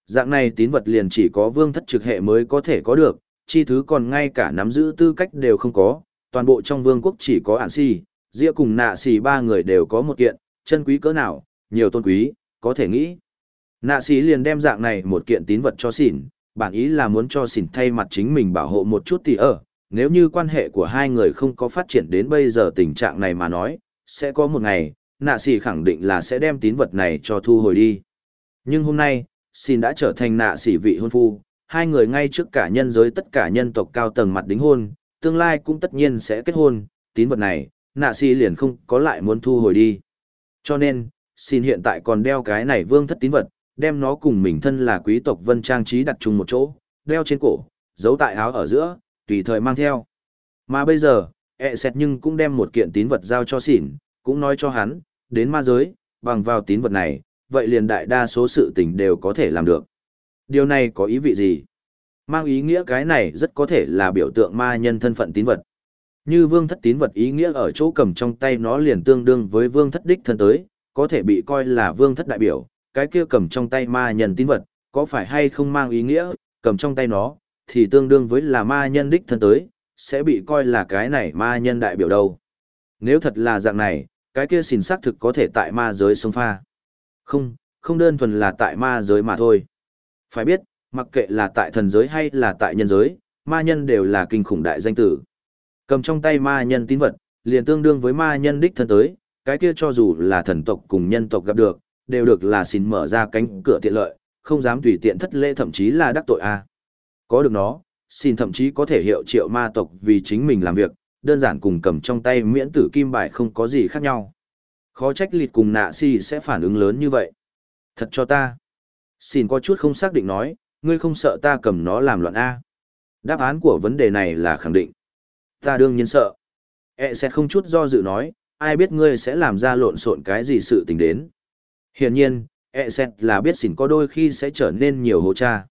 Dạng này tín vật liền chỉ có vương thất trực hệ mới có thể có được, chi thứ còn ngay cả nắm giữ tư cách đều không có, toàn bộ trong vương quốc chỉ có ản si, dĩa cùng nạ xì ba người đều có một kiện, chân quý cỡ nào, nhiều tôn quý, có thể nghĩ. Nạ sĩ liền đem dạng này một kiện tín vật cho xỉn, bản ý là muốn cho xỉn thay mặt chính mình bảo hộ một chút thì ở, nếu như quan hệ của hai người không có phát triển đến bây giờ tình trạng này mà nói, sẽ có một ngày, nạ sĩ khẳng định là sẽ đem tín vật này cho thu hồi đi. Nhưng hôm nay, xin đã trở thành nạ sĩ vị hôn phu, hai người ngay trước cả nhân giới tất cả nhân tộc cao tầng mặt đính hôn, tương lai cũng tất nhiên sẽ kết hôn, tín vật này, nạ sĩ liền không có lại muốn thu hồi đi. Cho nên, xin hiện tại còn đeo cái này vương thất tín vật, đem nó cùng mình thân là quý tộc vân trang trí đặt chung một chỗ, đeo trên cổ, giấu tại áo ở giữa, tùy thời mang theo. Mà bây giờ, ẹ xẹt nhưng cũng đem một kiện tín vật giao cho xỉn, cũng nói cho hắn, đến ma giới, bằng vào tín vật này, vậy liền đại đa số sự tình đều có thể làm được. Điều này có ý vị gì? Mang ý nghĩa cái này rất có thể là biểu tượng ma nhân thân phận tín vật. Như vương thất tín vật ý nghĩa ở chỗ cầm trong tay nó liền tương đương với vương thất đích thân tới, có thể bị coi là vương thất đại biểu, cái kia cầm trong tay ma nhân tín vật, có phải hay không mang ý nghĩa, cầm trong tay nó, thì tương đương với là ma nhân đích thân tới, sẽ bị coi là cái này ma nhân đại biểu đâu. Nếu thật là dạng này, cái kia xin xác thực có thể tại ma giới sông pha. Không, không đơn thuần là tại ma giới mà thôi. Phải biết, mặc kệ là tại thần giới hay là tại nhân giới, ma nhân đều là kinh khủng đại danh tử. Cầm trong tay ma nhân tín vật, liền tương đương với ma nhân đích thân tới, cái kia cho dù là thần tộc cùng nhân tộc gặp được, đều được là xin mở ra cánh cửa tiện lợi, không dám tùy tiện thất lễ thậm chí là đắc tội a. Có được nó, xin thậm chí có thể hiệu triệu ma tộc vì chính mình làm việc, đơn giản cùng cầm trong tay miễn tử kim bài không có gì khác nhau. Khó trách lịt cùng nạ si sẽ phản ứng lớn như vậy. Thật cho ta. Xin có chút không xác định nói, ngươi không sợ ta cầm nó làm loạn A. Đáp án của vấn đề này là khẳng định. Ta đương nhiên sợ. E sẽ không chút do dự nói, ai biết ngươi sẽ làm ra lộn xộn cái gì sự tình đến. Hiển nhiên, E sẽ là biết xỉn có đôi khi sẽ trở nên nhiều hố cha.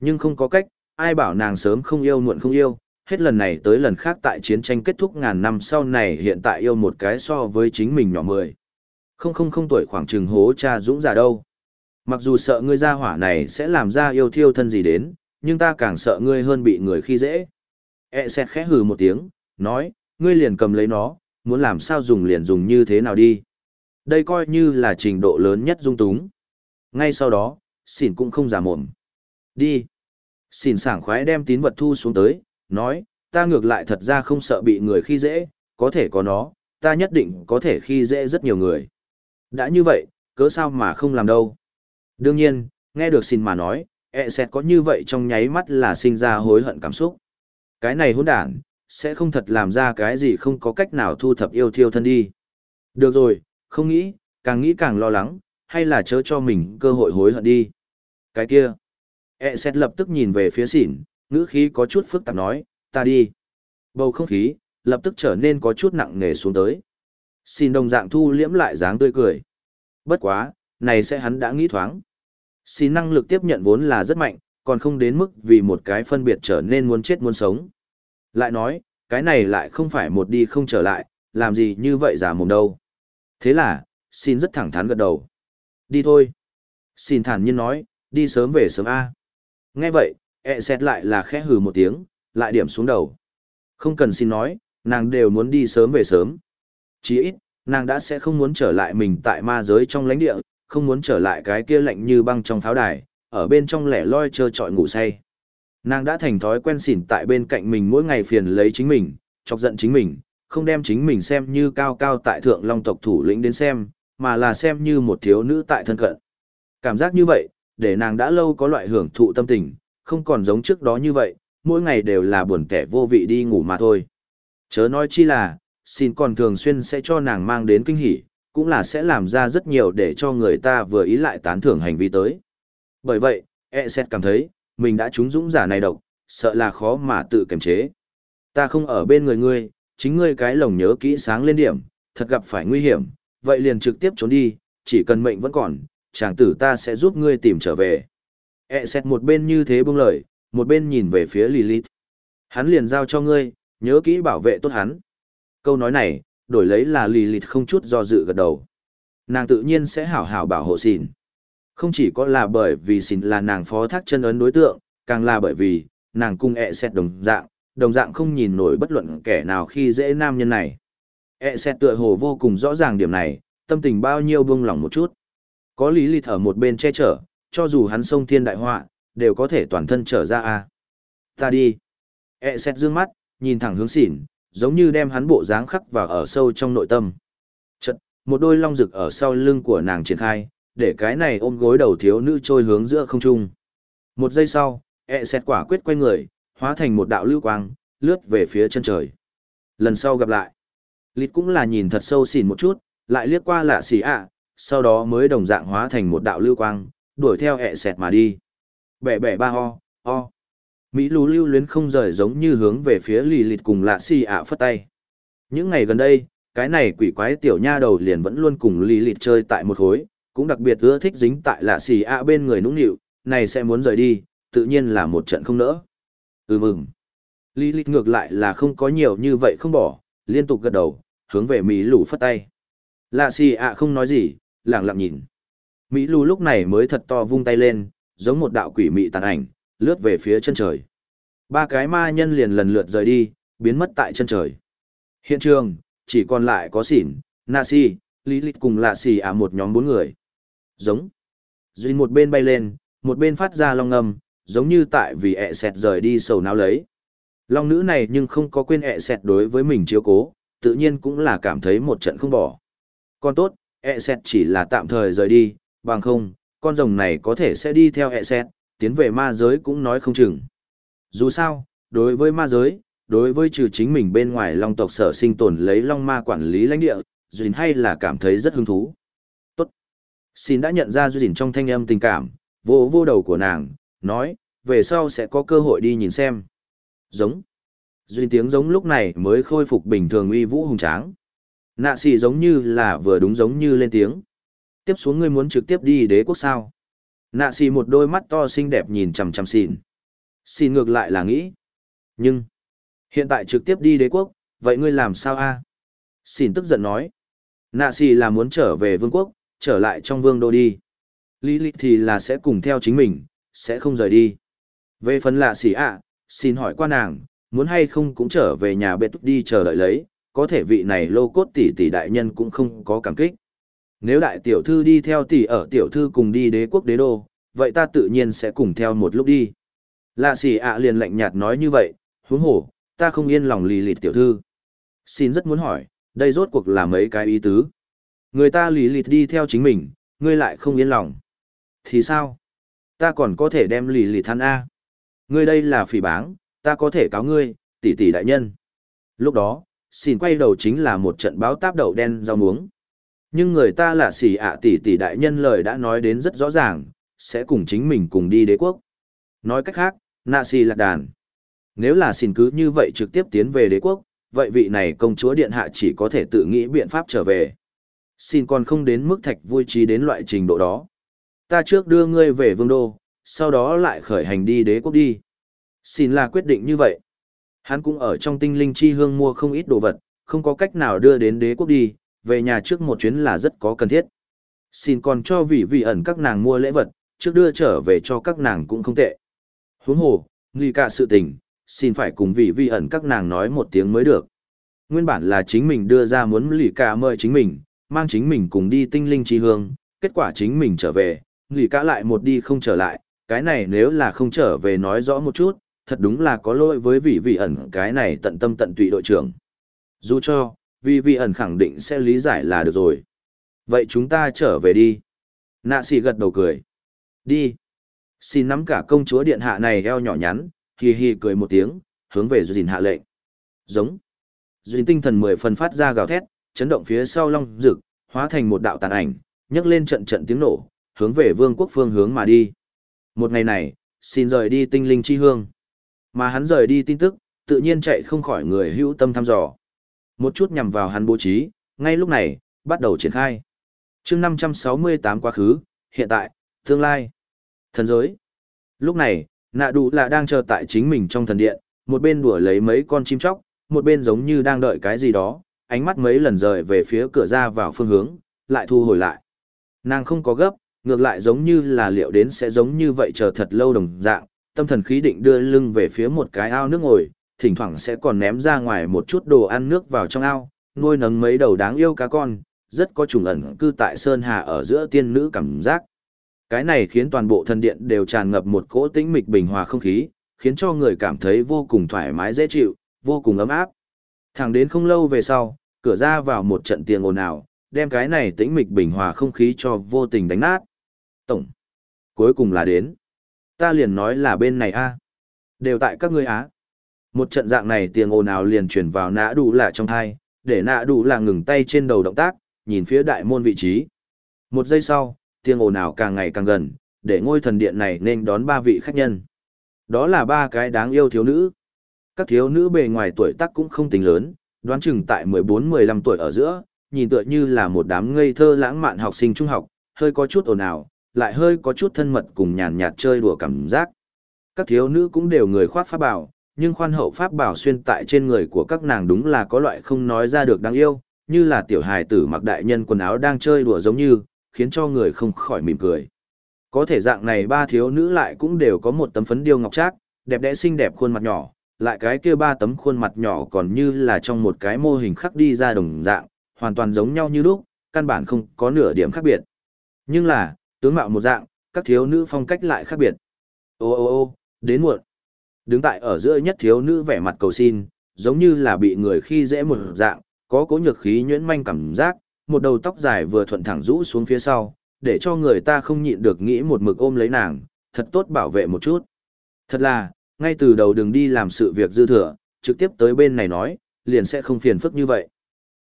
Nhưng không có cách, ai bảo nàng sớm không yêu muộn không yêu, hết lần này tới lần khác tại chiến tranh kết thúc ngàn năm sau này hiện tại yêu một cái so với chính mình nhỏ mười. Không không không tuổi khoảng chừng hố cha dũng giả đâu. Mặc dù sợ ngươi ra hỏa này sẽ làm ra yêu thiêu thân gì đến, nhưng ta càng sợ ngươi hơn bị người khi dễ. E xét khẽ hừ một tiếng, nói, ngươi liền cầm lấy nó, muốn làm sao dùng liền dùng như thế nào đi. Đây coi như là trình độ lớn nhất dung túng. Ngay sau đó, xỉn cũng không giả mồm. Đi. Xỉn sảng khoái đem tín vật thu xuống tới, nói, ta ngược lại thật ra không sợ bị người khi dễ, có thể có nó, ta nhất định có thể khi dễ rất nhiều người. Đã như vậy, cớ sao mà không làm đâu. Đương nhiên, nghe được xin mà nói, e sẽ có như vậy trong nháy mắt là sinh ra hối hận cảm xúc. Cái này hỗn đản, sẽ không thật làm ra cái gì không có cách nào thu thập yêu thiêu thân đi. Được rồi, không nghĩ, càng nghĩ càng lo lắng, hay là chớ cho mình cơ hội hối hận đi. Cái kia, e sẽ lập tức nhìn về phía xỉn, ngữ khí có chút phức tạp nói, ta đi. Bầu không khí, lập tức trở nên có chút nặng nề xuống tới. Xin đồng dạng thu liễm lại dáng tươi cười. Bất quá, này sẽ hắn đã nghĩ thoáng. Xin năng lực tiếp nhận vốn là rất mạnh, còn không đến mức vì một cái phân biệt trở nên muốn chết muốn sống. Lại nói, cái này lại không phải một đi không trở lại, làm gì như vậy giả mồm đâu. Thế là, xin rất thẳng thắn gật đầu. Đi thôi. Xin thản nhiên nói, đi sớm về sớm A. Nghe vậy, e xét lại là khẽ hừ một tiếng, lại điểm xuống đầu. Không cần xin nói, nàng đều muốn đi sớm về sớm. Chỉ ít, nàng đã sẽ không muốn trở lại mình tại ma giới trong lãnh địa, không muốn trở lại cái kia lạnh như băng trong pháo đài, ở bên trong lẻ loi trơ trọi ngủ say. Nàng đã thành thói quen xỉn tại bên cạnh mình mỗi ngày phiền lấy chính mình, chọc giận chính mình, không đem chính mình xem như cao cao tại thượng long tộc thủ lĩnh đến xem, mà là xem như một thiếu nữ tại thân cận. Cảm giác như vậy, để nàng đã lâu có loại hưởng thụ tâm tình, không còn giống trước đó như vậy, mỗi ngày đều là buồn kẻ vô vị đi ngủ mà thôi. Chớ nói chi là, xin còn thường xuyên sẽ cho nàng mang đến kinh hỉ, cũng là sẽ làm ra rất nhiều để cho người ta vừa ý lại tán thưởng hành vi tới. Bởi vậy, e xét cảm thấy, mình đã trúng dũng giả này độc, sợ là khó mà tự kiềm chế. Ta không ở bên người ngươi, chính ngươi cái lồng nhớ kỹ sáng lên điểm, thật gặp phải nguy hiểm, vậy liền trực tiếp trốn đi, chỉ cần mệnh vẫn còn, chàng tử ta sẽ giúp ngươi tìm trở về. E xét một bên như thế buông lời, một bên nhìn về phía Lilith. Hắn liền giao cho ngươi, nhớ kỹ bảo vệ tốt hắn. Câu nói này, đổi lấy là Lilith không chút do dự gật đầu. Nàng tự nhiên sẽ hảo hảo bảo hộ xìn Không chỉ có là bởi vì xìn là nàng phó thác chân ấn đối tượng, càng là bởi vì, nàng cung ẹ e xét đồng dạng, đồng dạng không nhìn nổi bất luận kẻ nào khi dễ nam nhân này. E xét tựa hồ vô cùng rõ ràng điểm này, tâm tình bao nhiêu buông lỏng một chút. Có lý lì thở một bên che chở, cho dù hắn sông thiên đại họa, đều có thể toàn thân trở ra a. Ta đi. E xét dương mắt, nhìn thẳng hướng xỉn, giống như đem hắn bộ dáng khắc vào ở sâu trong nội tâm. Chật, một đôi long rực ở sau lưng của nàng triển khai, để cái này ôm gối đầu thiếu nữ trôi hướng giữa không trung. Một giây sau, e xét quả quyết quay người, hóa thành một đạo lưu quang, lướt về phía chân trời. Lần sau gặp lại, lịt cũng là nhìn thật sâu xỉn một chút, lại liếc qua lạ xỉ ạ, sau đó mới đồng dạng hóa thành một đạo lưu quang, đuổi theo ẹ sẹt mà đi. Bẻ bẻ ba ho, ho. Mỹ lù lưu luyến không rời giống như hướng về phía lì lịt cùng lạ xỉ ạ phất tay. Những ngày gần đây, cái này quỷ quái tiểu nha đầu liền vẫn luôn cùng lì lịt chơi tại một khối, cũng đặc biệt ưa thích dính tại lạ xỉ ạ bên người nũng nịu, này sẽ muốn rời đi, tự nhiên là một trận không nỡ. Ừ mừng. Lilith ngược lại là không có nhiều như vậy không bỏ, liên tục gật đầu, hướng về Mỹ lù phất tay. Lạ xì ạ không nói gì, lặng lặng nhìn. Mỹ lù lúc này mới thật to vung tay lên, giống một đạo quỷ mị tàn ảnh, lướt về phía chân trời. Ba cái ma nhân liền lần lượt rời đi, biến mất tại chân trời. Hiện trường, chỉ còn lại có xỉn, lý Lilith cùng lạ xì ạ một nhóm bốn người. Giống. Duy một bên bay lên, một bên phát ra long ngâm, giống như tại vì ẹ sẹt rời đi sầu não lấy. Long nữ này nhưng không có quên ẹ sẹt đối với mình chiếu cố, tự nhiên cũng là cảm thấy một trận không bỏ. Con tốt, ẹ sẹt chỉ là tạm thời rời đi, bằng không, con rồng này có thể sẽ đi theo ẹ sẹt, tiến về ma giới cũng nói không chừng. Dù sao, đối với ma giới, đối với trừ chính mình bên ngoài long tộc sở sinh tồn lấy long ma quản lý lãnh địa, Duyên hay là cảm thấy rất hứng thú. Tốt. Xin đã nhận ra Duyên trong thanh âm tình cảm, vô vô đầu của nàng, nói, về sau sẽ có cơ hội đi nhìn xem. Giống. Duyên tiếng giống lúc này mới khôi phục bình thường uy vũ hùng tráng. Nạ xì giống như là vừa đúng giống như lên tiếng. Tiếp xuống ngươi muốn trực tiếp đi đế quốc sao. Nạ xì một đôi mắt to xinh đẹp nhìn chằm chằm xìn. Xin ngược lại là nghĩ. Nhưng, hiện tại trực tiếp đi đế quốc, vậy ngươi làm sao a? À? Xin tức giận nói. Nạ xì là muốn trở về vương quốc, trở lại trong vương đô đi. Lý lịch thì là sẽ cùng theo chính mình, sẽ không rời đi. Về phần lạ xỉ ạ, xin hỏi qua nàng, muốn hay không cũng trở về nhà bệ túc đi chờ đợi lấy, có thể vị này lô cốt tỷ tỷ đại nhân cũng không có cảm kích. Nếu đại tiểu thư đi theo tỷ ở tiểu thư cùng đi đế quốc đế đô, vậy ta tự nhiên sẽ cùng theo một lúc đi. Lạ xỉ ạ liền lạnh nhạt nói như vậy, huống hổ, ta không yên lòng lì lịt tiểu thư. Xin rất muốn hỏi, đây rốt cuộc là mấy cái ý tứ. Người ta lì lịt đi theo chính mình, ngươi lại không yên lòng. Thì sao? Ta còn có thể đem lì lì than A. Ngươi đây là phỉ báng, ta có thể cáo ngươi, tỷ tỷ đại nhân. Lúc đó, xin quay đầu chính là một trận báo táp đậu đen rau muống. Nhưng người ta là xỉ ạ tỷ tỷ đại nhân lời đã nói đến rất rõ ràng, sẽ cùng chính mình cùng đi đế quốc. Nói cách khác, nạ xì lạc đàn. Nếu là xin cứ như vậy trực tiếp tiến về đế quốc, vậy vị này công chúa điện hạ chỉ có thể tự nghĩ biện pháp trở về. Xin còn không đến mức thạch vui trí đến loại trình độ đó. Ta trước đưa ngươi về vương đô, sau đó lại khởi hành đi đế quốc đi. Xin là quyết định như vậy. Hắn cũng ở trong tinh linh chi hương mua không ít đồ vật, không có cách nào đưa đến đế quốc đi, về nhà trước một chuyến là rất có cần thiết. Xin còn cho vị vị ẩn các nàng mua lễ vật, trước đưa trở về cho các nàng cũng không tệ. Huống hồ, nghi cả sự tình, xin phải cùng vị vị ẩn các nàng nói một tiếng mới được. Nguyên bản là chính mình đưa ra muốn lì cả mời chính mình, mang chính mình cùng đi tinh linh chi hương, kết quả chính mình trở về, lì cả lại một đi không trở lại, cái này nếu là không trở về nói rõ một chút, thật đúng là có lỗi với vị vị ẩn cái này tận tâm tận tụy đội trưởng. Dù cho, vị vị ẩn khẳng định sẽ lý giải là được rồi. Vậy chúng ta trở về đi. Nạ xì gật đầu cười. Đi, Xin nắm cả công chúa điện hạ này eo nhỏ nhắn, hì hì cười một tiếng, hướng về Duyên hạ lệnh. Giống. Duyên tinh thần mười phần phát ra gào thét, chấn động phía sau long rực, hóa thành một đạo tàn ảnh, nhấc lên trận trận tiếng nổ, hướng về vương quốc phương hướng mà đi. Một ngày này, xin rời đi tinh linh chi hương. Mà hắn rời đi tin tức, tự nhiên chạy không khỏi người hữu tâm thăm dò. Một chút nhằm vào hắn bố trí, ngay lúc này, bắt đầu triển khai. chương 568 quá khứ, hiện tại, tương lai. Thần giới. Lúc này, nạ đủ là đang chờ tại chính mình trong thần điện, một bên đùa lấy mấy con chim chóc, một bên giống như đang đợi cái gì đó, ánh mắt mấy lần rời về phía cửa ra vào phương hướng, lại thu hồi lại. Nàng không có gấp, ngược lại giống như là liệu đến sẽ giống như vậy chờ thật lâu đồng dạng, tâm thần khí định đưa lưng về phía một cái ao nước ngồi, thỉnh thoảng sẽ còn ném ra ngoài một chút đồ ăn nước vào trong ao, nuôi nấng mấy đầu đáng yêu cá con, rất có trùng ẩn cư tại Sơn Hà ở giữa tiên nữ cảm giác. Cái này khiến toàn bộ thần điện đều tràn ngập một cỗ tĩnh mịch bình hòa không khí, khiến cho người cảm thấy vô cùng thoải mái dễ chịu, vô cùng ấm áp. Thẳng đến không lâu về sau, cửa ra vào một trận tiếng ồn ào, đem cái này tĩnh mịch bình hòa không khí cho vô tình đánh nát. Tổng. Cuối cùng là đến. Ta liền nói là bên này a Đều tại các ngươi á. Một trận dạng này tiền ồn ào liền truyền vào nã đủ lạ trong thai, để nã đủ lạ ngừng tay trên đầu động tác, nhìn phía đại môn vị trí. Một giây sau, tiếng ồn ào càng ngày càng gần, để ngôi thần điện này nên đón ba vị khách nhân. Đó là ba cái đáng yêu thiếu nữ. Các thiếu nữ bề ngoài tuổi tác cũng không tính lớn, đoán chừng tại 14-15 tuổi ở giữa, nhìn tựa như là một đám ngây thơ lãng mạn học sinh trung học, hơi có chút ồn ào, lại hơi có chút thân mật cùng nhàn nhạt chơi đùa cảm giác. Các thiếu nữ cũng đều người khoác pháp bảo, nhưng khoan hậu pháp bảo xuyên tại trên người của các nàng đúng là có loại không nói ra được đáng yêu, như là tiểu hài tử mặc đại nhân quần áo đang chơi đùa giống như, khiến cho người không khỏi mỉm cười. Có thể dạng này ba thiếu nữ lại cũng đều có một tấm phấn điêu ngọc trác, đẹp đẽ xinh đẹp khuôn mặt nhỏ, lại cái kia ba tấm khuôn mặt nhỏ còn như là trong một cái mô hình khắc đi ra đồng dạng, hoàn toàn giống nhau như lúc, căn bản không có nửa điểm khác biệt. Nhưng là, tướng mạo một dạng, các thiếu nữ phong cách lại khác biệt. Ô ô ô, đến muộn. Đứng tại ở giữa nhất thiếu nữ vẻ mặt cầu xin, giống như là bị người khi dễ một dạng, có cố nhược khí nhuyễn manh cảm giác, một đầu tóc dài vừa thuận thẳng rũ xuống phía sau, để cho người ta không nhịn được nghĩ một mực ôm lấy nàng, thật tốt bảo vệ một chút. Thật là, ngay từ đầu đừng đi làm sự việc dư thừa, trực tiếp tới bên này nói, liền sẽ không phiền phức như vậy.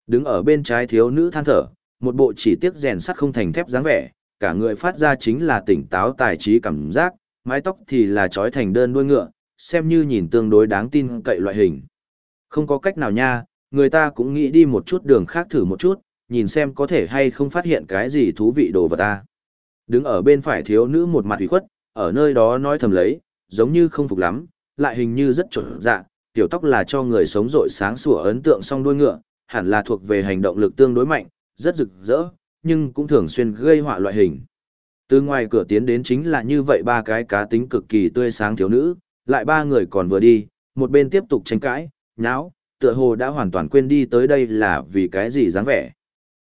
Đứng ở bên trái thiếu nữ than thở, một bộ chỉ tiếc rèn sắt không thành thép dáng vẻ, cả người phát ra chính là tỉnh táo tài trí cảm giác, mái tóc thì là trói thành đơn đuôi ngựa, xem như nhìn tương đối đáng tin cậy loại hình. Không có cách nào nha, người ta cũng nghĩ đi một chút đường khác thử một chút, nhìn xem có thể hay không phát hiện cái gì thú vị đồ vật ta. Đứng ở bên phải thiếu nữ một mặt ủy khuất, ở nơi đó nói thầm lấy, giống như không phục lắm, lại hình như rất trộn dạ, tiểu tóc là cho người sống rội sáng sủa ấn tượng song đuôi ngựa, hẳn là thuộc về hành động lực tương đối mạnh, rất rực rỡ, nhưng cũng thường xuyên gây họa loại hình. Từ ngoài cửa tiến đến chính là như vậy ba cái cá tính cực kỳ tươi sáng thiếu nữ, lại ba người còn vừa đi, một bên tiếp tục tranh cãi, nháo, tựa hồ đã hoàn toàn quên đi tới đây là vì cái gì dáng vẻ.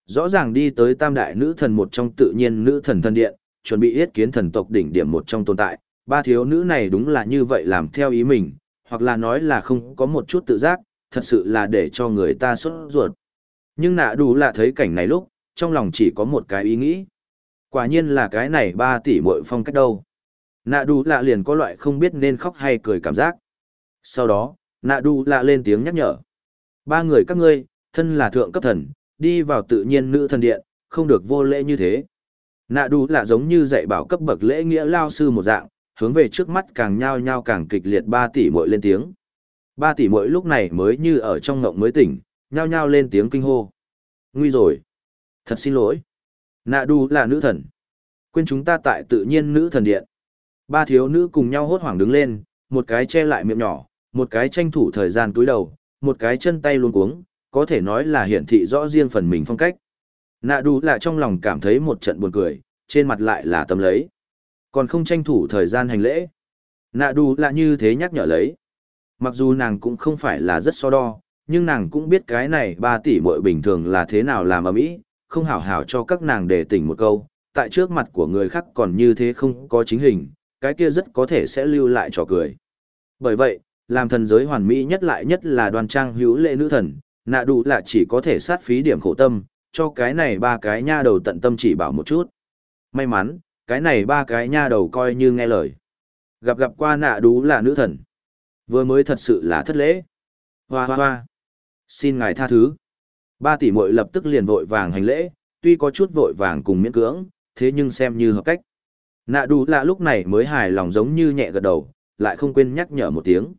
Rõ ràng đi tới tam đại nữ thần một trong tự nhiên nữ thần thân điện, chuẩn bị yết kiến thần tộc đỉnh điểm một trong tồn tại, ba thiếu nữ này đúng là như vậy làm theo ý mình, hoặc là nói là không có một chút tự giác, thật sự là để cho người ta sốt ruột. Nhưng nạ đủ là thấy cảnh này lúc, trong lòng chỉ có một cái ý nghĩ. Quả nhiên là cái này ba tỷ muội phong cách đâu. Nạ Đu lạ liền có loại không biết nên khóc hay cười cảm giác. Sau đó, nạ Đu lạ lên tiếng nhắc nhở. Ba người các ngươi, thân là thượng cấp thần, đi vào tự nhiên nữ thần điện, không được vô lễ như thế. Nạ Đu lạ giống như dạy bảo cấp bậc lễ nghĩa lao sư một dạng, hướng về trước mắt càng nhao nhao càng kịch liệt ba tỷ muội lên tiếng. Ba tỷ muội lúc này mới như ở trong ngộng mới tỉnh, nhao nhao lên tiếng kinh hô. Nguy rồi. Thật xin lỗi. Nạ đu là nữ thần. Quên chúng ta tại tự nhiên nữ thần điện. Ba thiếu nữ cùng nhau hốt hoảng đứng lên, một cái che lại miệng nhỏ, một cái tranh thủ thời gian túi đầu, một cái chân tay luôn cuống, có thể nói là hiển thị rõ riêng phần mình phong cách. Nạ đu là trong lòng cảm thấy một trận buồn cười, trên mặt lại là tấm lấy. Còn không tranh thủ thời gian hành lễ. Nạ đu là như thế nhắc nhở lấy. Mặc dù nàng cũng không phải là rất so đo, nhưng nàng cũng biết cái này ba tỷ muội bình thường là thế nào làm ở mỹ, không hảo hảo cho các nàng để tỉnh một câu, tại trước mặt của người khác còn như thế không có chính hình, cái kia rất có thể sẽ lưu lại trò cười. Bởi vậy, làm thần giới hoàn mỹ nhất lại nhất là đoan trang hữu lệ nữ thần, nạ đủ là chỉ có thể sát phí điểm khổ tâm, cho cái này ba cái nha đầu tận tâm chỉ bảo một chút. May mắn, cái này ba cái nha đầu coi như nghe lời. Gặp gặp qua nạ đủ là nữ thần. Vừa mới thật sự là thất lễ. Hoa hoa hoa. Xin ngài tha thứ. Ba tỷ muội lập tức liền vội vàng hành lễ, tuy có chút vội vàng cùng miễn cưỡng, thế nhưng xem như hợp cách. Nạ đủ lạ lúc này mới hài lòng giống như nhẹ gật đầu, lại không quên nhắc nhở một tiếng.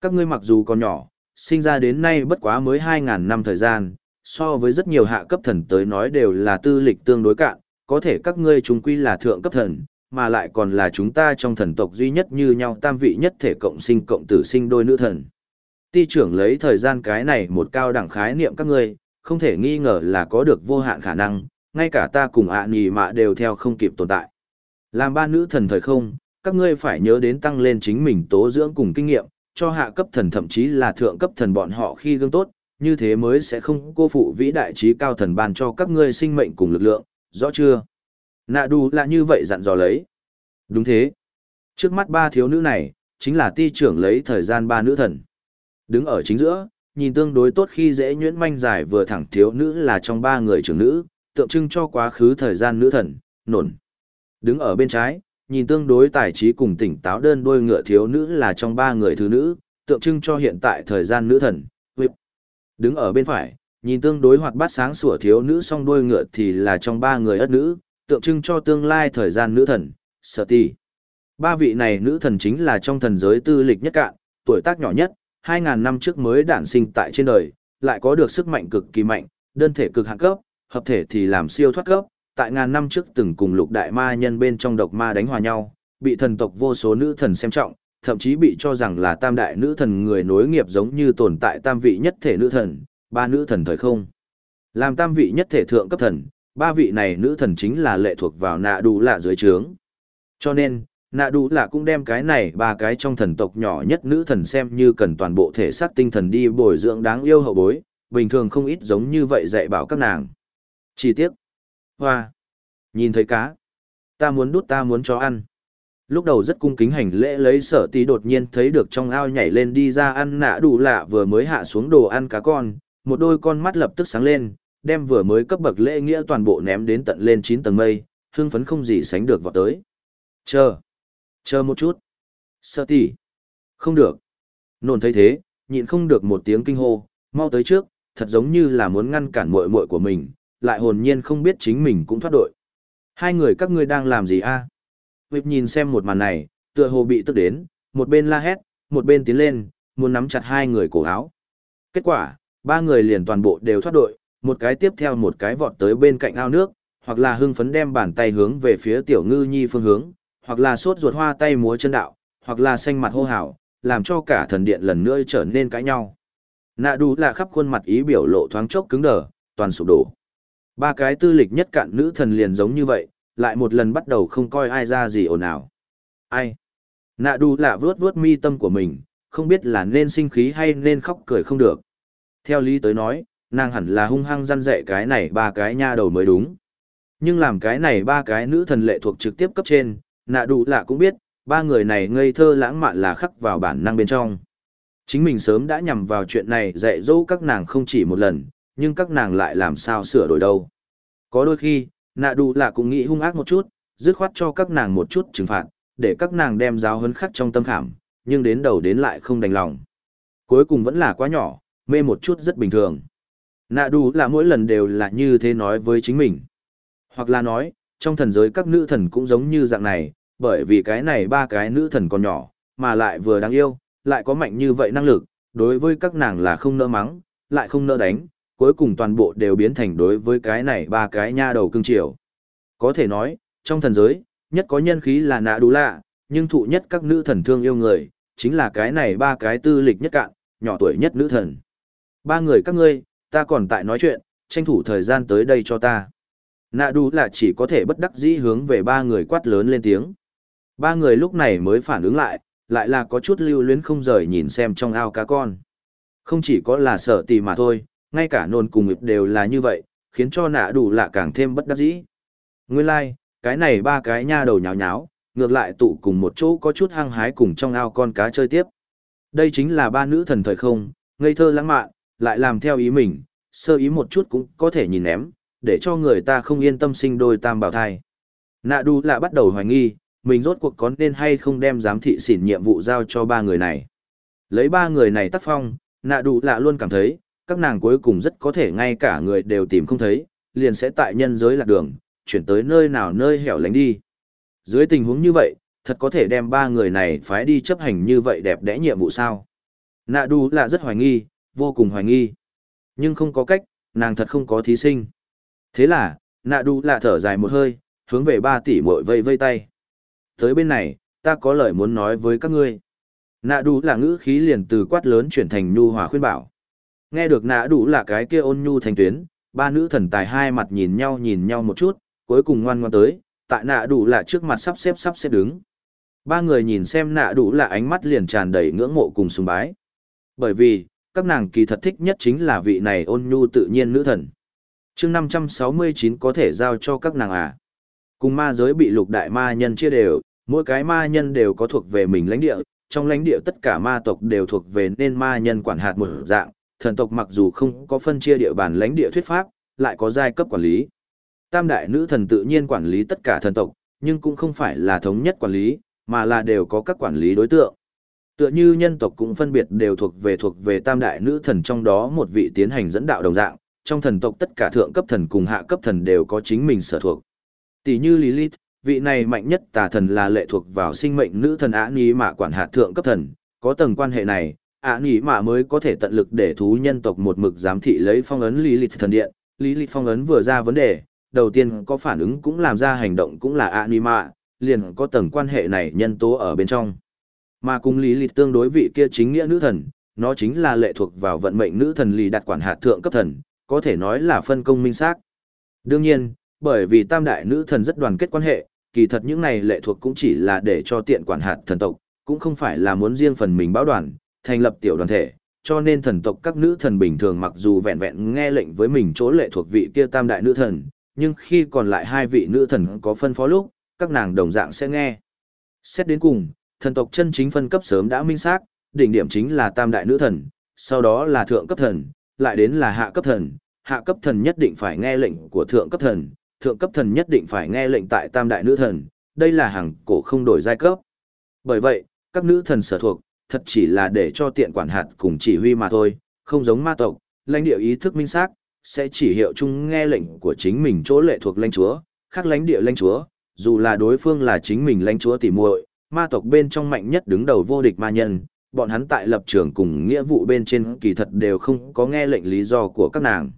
Các ngươi mặc dù còn nhỏ, sinh ra đến nay bất quá mới 2.000 năm thời gian, so với rất nhiều hạ cấp thần tới nói đều là tư lịch tương đối cạn, có thể các ngươi chúng quy là thượng cấp thần, mà lại còn là chúng ta trong thần tộc duy nhất như nhau tam vị nhất thể cộng sinh cộng tử sinh đôi nữ thần. Ti trưởng lấy thời gian cái này một cao đẳng khái niệm các ngươi, không thể nghi ngờ là có được vô hạn khả năng, ngay cả ta cùng ạ à nhì mạ đều theo không kịp tồn tại. Làm ba nữ thần thời không, các ngươi phải nhớ đến tăng lên chính mình tố dưỡng cùng kinh nghiệm, cho hạ cấp thần thậm chí là thượng cấp thần bọn họ khi gương tốt, như thế mới sẽ không cô phụ vĩ đại trí cao thần ban cho các ngươi sinh mệnh cùng lực lượng, rõ chưa? Nạ đù là như vậy dặn dò lấy. Đúng thế. Trước mắt ba thiếu nữ này, chính là ti trưởng lấy thời gian ba nữ thần. Đứng ở chính giữa, nhìn tương đối tốt khi dễ nhuyễn manh dài vừa thẳng thiếu nữ là trong ba người trưởng nữ, tượng trưng cho quá khứ thời gian nữ thần, nổn. Đứng ở bên trái, nhìn tương đối tài trí cùng tỉnh táo đơn đôi ngựa thiếu nữ là trong ba người thứ nữ, tượng trưng cho hiện tại thời gian nữ thần, whip. Đứng ở bên phải, nhìn tương đối hoạt bát sáng sủa thiếu nữ song đôi ngựa thì là trong ba người ất nữ, tượng trưng cho tương lai thời gian nữ thần, sở ti. Ba vị này nữ thần chính là trong thần giới tư lịch nhất cạn, tuổi tác nhỏ nhất, 2.000 năm trước mới đản sinh tại trên đời, lại có được sức mạnh cực kỳ mạnh, đơn thể cực hạng cấp, hợp thể thì làm siêu thoát cấp, tại ngàn năm trước từng cùng lục đại ma nhân bên trong độc ma đánh hòa nhau, bị thần tộc vô số nữ thần xem trọng, thậm chí bị cho rằng là tam đại nữ thần người nối nghiệp giống như tồn tại tam vị nhất thể nữ thần, ba nữ thần thời không. Làm tam vị nhất thể thượng cấp thần, ba vị này nữ thần chính là lệ thuộc vào nạ đủ lạ dưới trướng. Cho nên, nạ đủ lạ cũng đem cái này ba cái trong thần tộc nhỏ nhất nữ thần xem như cần toàn bộ thể xác tinh thần đi bồi dưỡng đáng yêu hậu bối, bình thường không ít giống như vậy dạy bảo các nàng. Chi tiết. Hoa. Nhìn thấy cá. Ta muốn đút ta muốn cho ăn. Lúc đầu rất cung kính hành lễ lấy sở tí đột nhiên thấy được trong ao nhảy lên đi ra ăn nạ đủ lạ vừa mới hạ xuống đồ ăn cá con, một đôi con mắt lập tức sáng lên, đem vừa mới cấp bậc lễ nghĩa toàn bộ ném đến tận lên 9 tầng mây, hưng phấn không gì sánh được vào tới. Chờ. Chờ một chút. Sợ tí. Không được. nôn thấy thế, nhịn không được một tiếng kinh hô, mau tới trước, thật giống như là muốn ngăn cản muội muội của mình, lại hồn nhiên không biết chính mình cũng thoát đội. Hai người các ngươi đang làm gì a? À? nhìn xem một màn này, tựa hồ bị tức đến, một bên la hét, một bên tiến lên, muốn nắm chặt hai người cổ áo. Kết quả, ba người liền toàn bộ đều thoát đội, một cái tiếp theo một cái vọt tới bên cạnh ao nước, hoặc là hưng phấn đem bàn tay hướng về phía tiểu ngư nhi phương hướng, hoặc là sốt ruột hoa tay múa chân đạo, hoặc là xanh mặt hô hào, làm cho cả thần điện lần nữa trở nên cãi nhau. Nạ đủ là khắp khuôn mặt ý biểu lộ thoáng chốc cứng đờ, toàn sụp đổ. Ba cái tư lịch nhất cạn nữ thần liền giống như vậy, lại một lần bắt đầu không coi ai ra gì ồn ào. Ai? Nạ đu là vướt vướt mi tâm của mình, không biết là nên sinh khí hay nên khóc cười không được. Theo lý tới nói, nàng hẳn là hung hăng răn dạy cái này ba cái nha đầu mới đúng. Nhưng làm cái này ba cái nữ thần lệ thuộc trực tiếp cấp trên, nạ đủ lạ cũng biết, ba người này ngây thơ lãng mạn là khắc vào bản năng bên trong. Chính mình sớm đã nhằm vào chuyện này dạy dỗ các nàng không chỉ một lần, nhưng các nàng lại làm sao sửa đổi đâu. Có đôi khi, nạ đủ Lạ cũng nghĩ hung ác một chút, dứt khoát cho các nàng một chút trừng phạt, để các nàng đem giáo hấn khắc trong tâm khảm, nhưng đến đầu đến lại không đành lòng. Cuối cùng vẫn là quá nhỏ, mê một chút rất bình thường. Nạ đủ là mỗi lần đều là như thế nói với chính mình. Hoặc là nói, trong thần giới các nữ thần cũng giống như dạng này, bởi vì cái này ba cái nữ thần còn nhỏ, mà lại vừa đáng yêu, lại có mạnh như vậy năng lực, đối với các nàng là không nỡ mắng, lại không nỡ đánh, cuối cùng toàn bộ đều biến thành đối với cái này ba cái nha đầu cưng chiều. Có thể nói, trong thần giới, nhất có nhân khí là nạ đủ lạ, nhưng thụ nhất các nữ thần thương yêu người, chính là cái này ba cái tư lịch nhất cạn, nhỏ tuổi nhất nữ thần. Ba người các ngươi, ta còn tại nói chuyện, tranh thủ thời gian tới đây cho ta. Nạ đủ là chỉ có thể bất đắc dĩ hướng về ba người quát lớn lên tiếng. Ba người lúc này mới phản ứng lại, lại là có chút lưu luyến không rời nhìn xem trong ao cá con. Không chỉ có là sợ tì mà thôi, ngay cả nôn cùng ngực đều là như vậy, khiến cho nạ đủ là càng thêm bất đắc dĩ. Nguyên lai, like, cái này ba cái nha đầu nháo nháo, ngược lại tụ cùng một chỗ có chút hăng hái cùng trong ao con cá chơi tiếp. Đây chính là ba nữ thần thời không, ngây thơ lãng mạn, lại làm theo ý mình, sơ ý một chút cũng có thể nhìn ném, để cho người ta không yên tâm sinh đôi tam bảo thai. Nạ Đu lạ bắt đầu hoài nghi, mình rốt cuộc có nên hay không đem giám thị xỉn nhiệm vụ giao cho ba người này. Lấy ba người này tác phong, nạ Đu lạ luôn cảm thấy, các nàng cuối cùng rất có thể ngay cả người đều tìm không thấy, liền sẽ tại nhân giới lạc đường, chuyển tới nơi nào nơi hẻo lánh đi. Dưới tình huống như vậy, thật có thể đem ba người này phái đi chấp hành như vậy đẹp đẽ nhiệm vụ sao? Nạ Đu lạ rất hoài nghi, vô cùng hoài nghi. Nhưng không có cách, nàng thật không có thí sinh. Thế là, nạ đu lạ thở dài một hơi, hướng về ba tỷ muội vây vây tay. Tới bên này, ta có lời muốn nói với các ngươi. Nạ đu là ngữ khí liền từ quát lớn chuyển thành nhu hòa khuyên bảo. Nghe được nạ đu là cái kia ôn nhu thành tuyến, ba nữ thần tài hai mặt nhìn nhau nhìn nhau một chút, cuối cùng ngoan ngoan tới, tại nạ đủ là trước mặt sắp xếp sắp xếp đứng. Ba người nhìn xem nạ đủ là ánh mắt liền tràn đầy ngưỡng mộ cùng sùng bái. Bởi vì, các nàng kỳ thật thích nhất chính là vị này ôn nhu tự nhiên nữ thần chương 569 có thể giao cho các nàng à. Cùng ma giới bị lục đại ma nhân chia đều, mỗi cái ma nhân đều có thuộc về mình lãnh địa, trong lãnh địa tất cả ma tộc đều thuộc về nên ma nhân quản hạt một dạng, thần tộc mặc dù không có phân chia địa bàn lãnh địa thuyết pháp, lại có giai cấp quản lý. Tam đại nữ thần tự nhiên quản lý tất cả thần tộc, nhưng cũng không phải là thống nhất quản lý, mà là đều có các quản lý đối tượng. Tựa như nhân tộc cũng phân biệt đều thuộc về thuộc về tam đại nữ thần trong đó một vị tiến hành dẫn đạo đồng dạng, trong thần tộc tất cả thượng cấp thần cùng hạ cấp thần đều có chính mình sở thuộc. Tỷ như Lilith, vị này mạnh nhất tà thần là lệ thuộc vào sinh mệnh nữ thần ả ní mạ quản hạt thượng cấp thần, có tầng quan hệ này, ả ní mạ mới có thể tận lực để thú nhân tộc một mực giám thị lấy phong ấn Lilith thần điện. Lilith phong ấn vừa ra vấn đề, đầu tiên có phản ứng cũng làm ra hành động cũng là ả ní mạ, liền có tầng quan hệ này nhân tố ở bên trong. Mà cùng Lilith tương đối vị kia chính nghĩa nữ thần, nó chính là lệ thuộc vào vận mệnh nữ thần lì đặt quản hạt thượng cấp thần, có thể nói là phân công minh xác. Đương nhiên, bởi vì tam đại nữ thần rất đoàn kết quan hệ, kỳ thật những này lệ thuộc cũng chỉ là để cho tiện quản hạt thần tộc, cũng không phải là muốn riêng phần mình báo đoàn, thành lập tiểu đoàn thể, cho nên thần tộc các nữ thần bình thường mặc dù vẹn vẹn nghe lệnh với mình chỗ lệ thuộc vị kia tam đại nữ thần, nhưng khi còn lại hai vị nữ thần có phân phó lúc, các nàng đồng dạng sẽ nghe. Xét đến cùng, thần tộc chân chính phân cấp sớm đã minh xác, đỉnh điểm chính là tam đại nữ thần, sau đó là thượng cấp thần, lại đến là hạ cấp thần, hạ cấp thần nhất định phải nghe lệnh của thượng cấp thần, thượng cấp thần nhất định phải nghe lệnh tại tam đại nữ thần, đây là hàng cổ không đổi giai cấp. Bởi vậy, các nữ thần sở thuộc, thật chỉ là để cho tiện quản hạt cùng chỉ huy mà thôi, không giống ma tộc, lãnh địa ý thức minh xác sẽ chỉ hiệu chung nghe lệnh của chính mình chỗ lệ thuộc lãnh chúa, khác lãnh địa lãnh chúa, dù là đối phương là chính mình lãnh chúa tỉ muội, ma tộc bên trong mạnh nhất đứng đầu vô địch ma nhân, bọn hắn tại lập trường cùng nghĩa vụ bên trên kỳ thật đều không có nghe lệnh lý do của các nàng.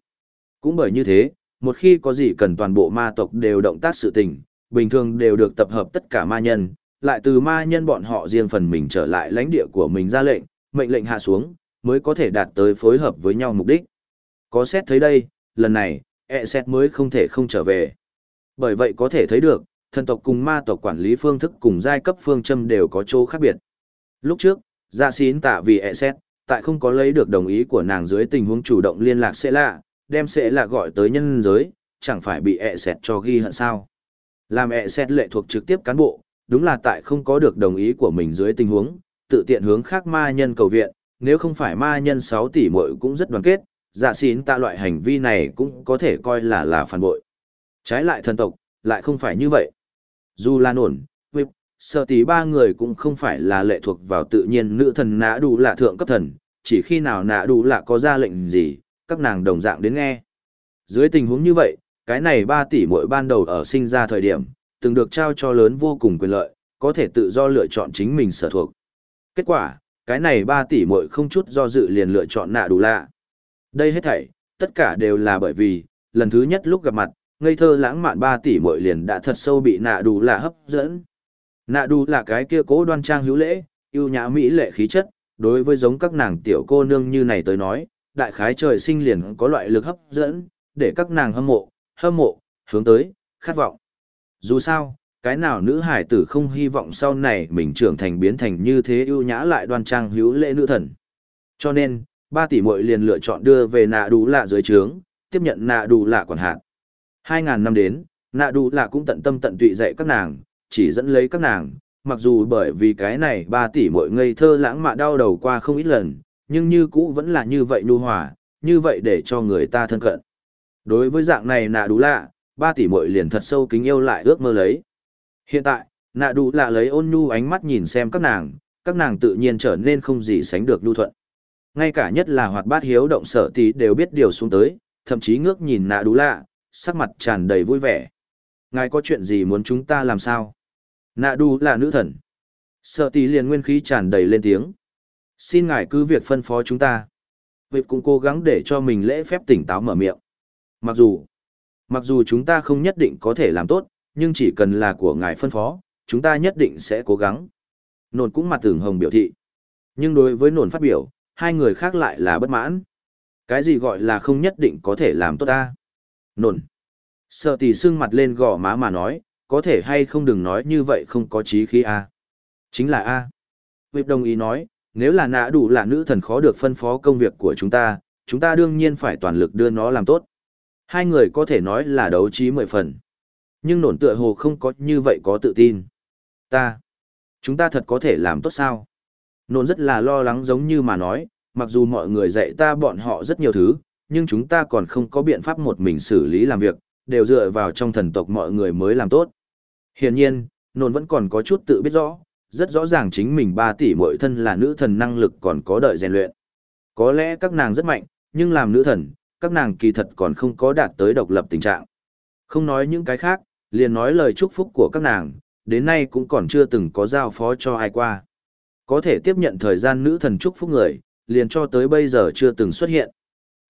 Cũng bởi như thế, một khi có gì cần toàn bộ ma tộc đều động tác sự tình, bình thường đều được tập hợp tất cả ma nhân, lại từ ma nhân bọn họ riêng phần mình trở lại lãnh địa của mình ra lệnh, mệnh lệnh hạ xuống, mới có thể đạt tới phối hợp với nhau mục đích. Có xét thấy đây, lần này, e xét mới không thể không trở về. Bởi vậy có thể thấy được, thần tộc cùng ma tộc quản lý phương thức cùng giai cấp phương châm đều có chỗ khác biệt. Lúc trước, Dạ Xín tạ vì e xét, tại không có lấy được đồng ý của nàng dưới tình huống chủ động liên lạc sẽ lạ, đem sẽ là gọi tới nhân giới, chẳng phải bị ẹ xét cho ghi hận sao. Làm ẹ xét lệ thuộc trực tiếp cán bộ, đúng là tại không có được đồng ý của mình dưới tình huống, tự tiện hướng khác ma nhân cầu viện, nếu không phải ma nhân 6 tỷ muội cũng rất đoàn kết, dạ xín ta loại hành vi này cũng có thể coi là là phản bội. Trái lại thần tộc, lại không phải như vậy. Dù là nổn, sợ tỷ ba người cũng không phải là lệ thuộc vào tự nhiên nữ thần nã đủ là thượng cấp thần, chỉ khi nào nã đủ là có ra lệnh gì, các nàng đồng dạng đến nghe. Dưới tình huống như vậy, cái này ba tỷ mỗi ban đầu ở sinh ra thời điểm, từng được trao cho lớn vô cùng quyền lợi, có thể tự do lựa chọn chính mình sở thuộc. Kết quả, cái này ba tỷ mỗi không chút do dự liền lựa chọn nạ đủ lạ. Đây hết thảy, tất cả đều là bởi vì, lần thứ nhất lúc gặp mặt, ngây thơ lãng mạn ba tỷ mỗi liền đã thật sâu bị nạ đủ lạ hấp dẫn. Nạ Đu là cái kia cố đoan trang hữu lễ, yêu nhã mỹ lệ khí chất, đối với giống các nàng tiểu cô nương như này tới nói, đại khái trời sinh liền có loại lực hấp dẫn, để các nàng hâm mộ, hâm mộ, hướng tới, khát vọng. Dù sao, cái nào nữ hải tử không hy vọng sau này mình trưởng thành biến thành như thế ưu nhã lại đoan trang hữu lễ nữ thần. Cho nên, ba tỷ muội liền lựa chọn đưa về nạ đủ lạ dưới trướng, tiếp nhận nạ đủ lạ quản hạt. Hai ngàn năm đến, nạ đủ lạ cũng tận tâm tận tụy dạy các nàng, chỉ dẫn lấy các nàng, mặc dù bởi vì cái này ba tỷ muội ngây thơ lãng mạn đau đầu qua không ít lần, nhưng như cũ vẫn là như vậy nhu hòa, như vậy để cho người ta thân cận. Đối với dạng này nạ đủ lạ, ba tỷ muội liền thật sâu kính yêu lại ước mơ lấy. Hiện tại, nạ đủ lạ lấy ôn nhu ánh mắt nhìn xem các nàng, các nàng tự nhiên trở nên không gì sánh được nhu thuận. Ngay cả nhất là hoạt bát hiếu động sở tí đều biết điều xuống tới, thậm chí ngước nhìn nạ đủ lạ, sắc mặt tràn đầy vui vẻ. Ngài có chuyện gì muốn chúng ta làm sao? Nạ Đu là nữ thần. Sợ tỷ liền nguyên khí tràn đầy lên tiếng. Xin ngài cứ việc phân phó chúng ta. Việc cũng cố gắng để cho mình lễ phép tỉnh táo mở miệng. Mặc dù, mặc dù chúng ta không nhất định có thể làm tốt, nhưng chỉ cần là của ngài phân phó, chúng ta nhất định sẽ cố gắng. Nồn cũng mặt tưởng hồng biểu thị. Nhưng đối với nồn phát biểu, hai người khác lại là bất mãn. Cái gì gọi là không nhất định có thể làm tốt ta? Nồn. Sợ tỷ sưng mặt lên gò má mà nói, có thể hay không đừng nói như vậy không có trí khí a Chính là a Việc đồng ý nói, nếu là nã đủ là nữ thần khó được phân phó công việc của chúng ta, chúng ta đương nhiên phải toàn lực đưa nó làm tốt. Hai người có thể nói là đấu trí mười phần. Nhưng nổn tựa hồ không có như vậy có tự tin. Ta, chúng ta thật có thể làm tốt sao? Nổn rất là lo lắng giống như mà nói, mặc dù mọi người dạy ta bọn họ rất nhiều thứ, nhưng chúng ta còn không có biện pháp một mình xử lý làm việc, đều dựa vào trong thần tộc mọi người mới làm tốt. Hiển nhiên, nôn vẫn còn có chút tự biết rõ, rất rõ ràng chính mình ba tỷ mỗi thân là nữ thần năng lực còn có đợi rèn luyện. Có lẽ các nàng rất mạnh, nhưng làm nữ thần, các nàng kỳ thật còn không có đạt tới độc lập tình trạng. Không nói những cái khác, liền nói lời chúc phúc của các nàng, đến nay cũng còn chưa từng có giao phó cho ai qua. Có thể tiếp nhận thời gian nữ thần chúc phúc người, liền cho tới bây giờ chưa từng xuất hiện.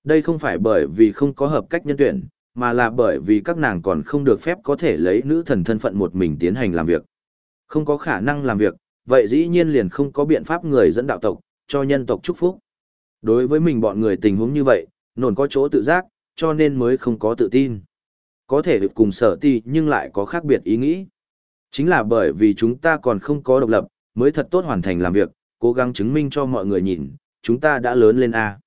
Đây không phải bởi vì không có hợp cách nhân tuyển, mà là bởi vì các nàng còn không được phép có thể lấy nữ thần thân phận một mình tiến hành làm việc. Không có khả năng làm việc, vậy dĩ nhiên liền không có biện pháp người dẫn đạo tộc, cho nhân tộc chúc phúc. Đối với mình bọn người tình huống như vậy, nổn có chỗ tự giác, cho nên mới không có tự tin. Có thể được cùng sở ti nhưng lại có khác biệt ý nghĩ. Chính là bởi vì chúng ta còn không có độc lập, mới thật tốt hoàn thành làm việc, cố gắng chứng minh cho mọi người nhìn, chúng ta đã lớn lên A.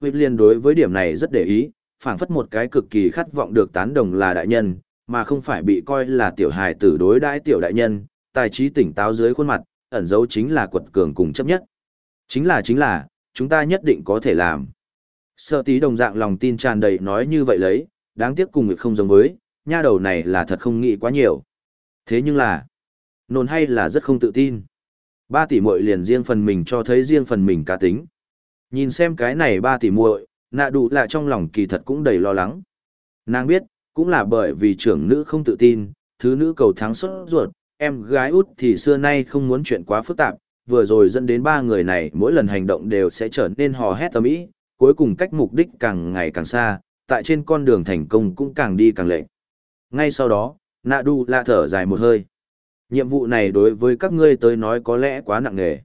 Huyết liên đối với điểm này rất để ý, phảng phất một cái cực kỳ khát vọng được tán đồng là đại nhân, mà không phải bị coi là tiểu hài tử đối đãi tiểu đại nhân, tài trí tỉnh táo dưới khuôn mặt, ẩn dấu chính là quật cường cùng chấp nhất. Chính là chính là, chúng ta nhất định có thể làm. Sợ tí đồng dạng lòng tin tràn đầy nói như vậy lấy, đáng tiếc cùng người không giống với, nha đầu này là thật không nghĩ quá nhiều. Thế nhưng là, nôn hay là rất không tự tin. Ba tỷ muội liền riêng phần mình cho thấy riêng phần mình cá tính. Nhìn xem cái này ba tỷ muội, nạ đủ là trong lòng kỳ thật cũng đầy lo lắng. Nàng biết, cũng là bởi vì trưởng nữ không tự tin, thứ nữ cầu thắng xuất ruột, em gái út thì xưa nay không muốn chuyện quá phức tạp, vừa rồi dẫn đến ba người này mỗi lần hành động đều sẽ trở nên hò hét tầm ý, cuối cùng cách mục đích càng ngày càng xa, tại trên con đường thành công cũng càng đi càng lệ. Ngay sau đó, Nạ Đu la thở dài một hơi. Nhiệm vụ này đối với các ngươi tới nói có lẽ quá nặng nề.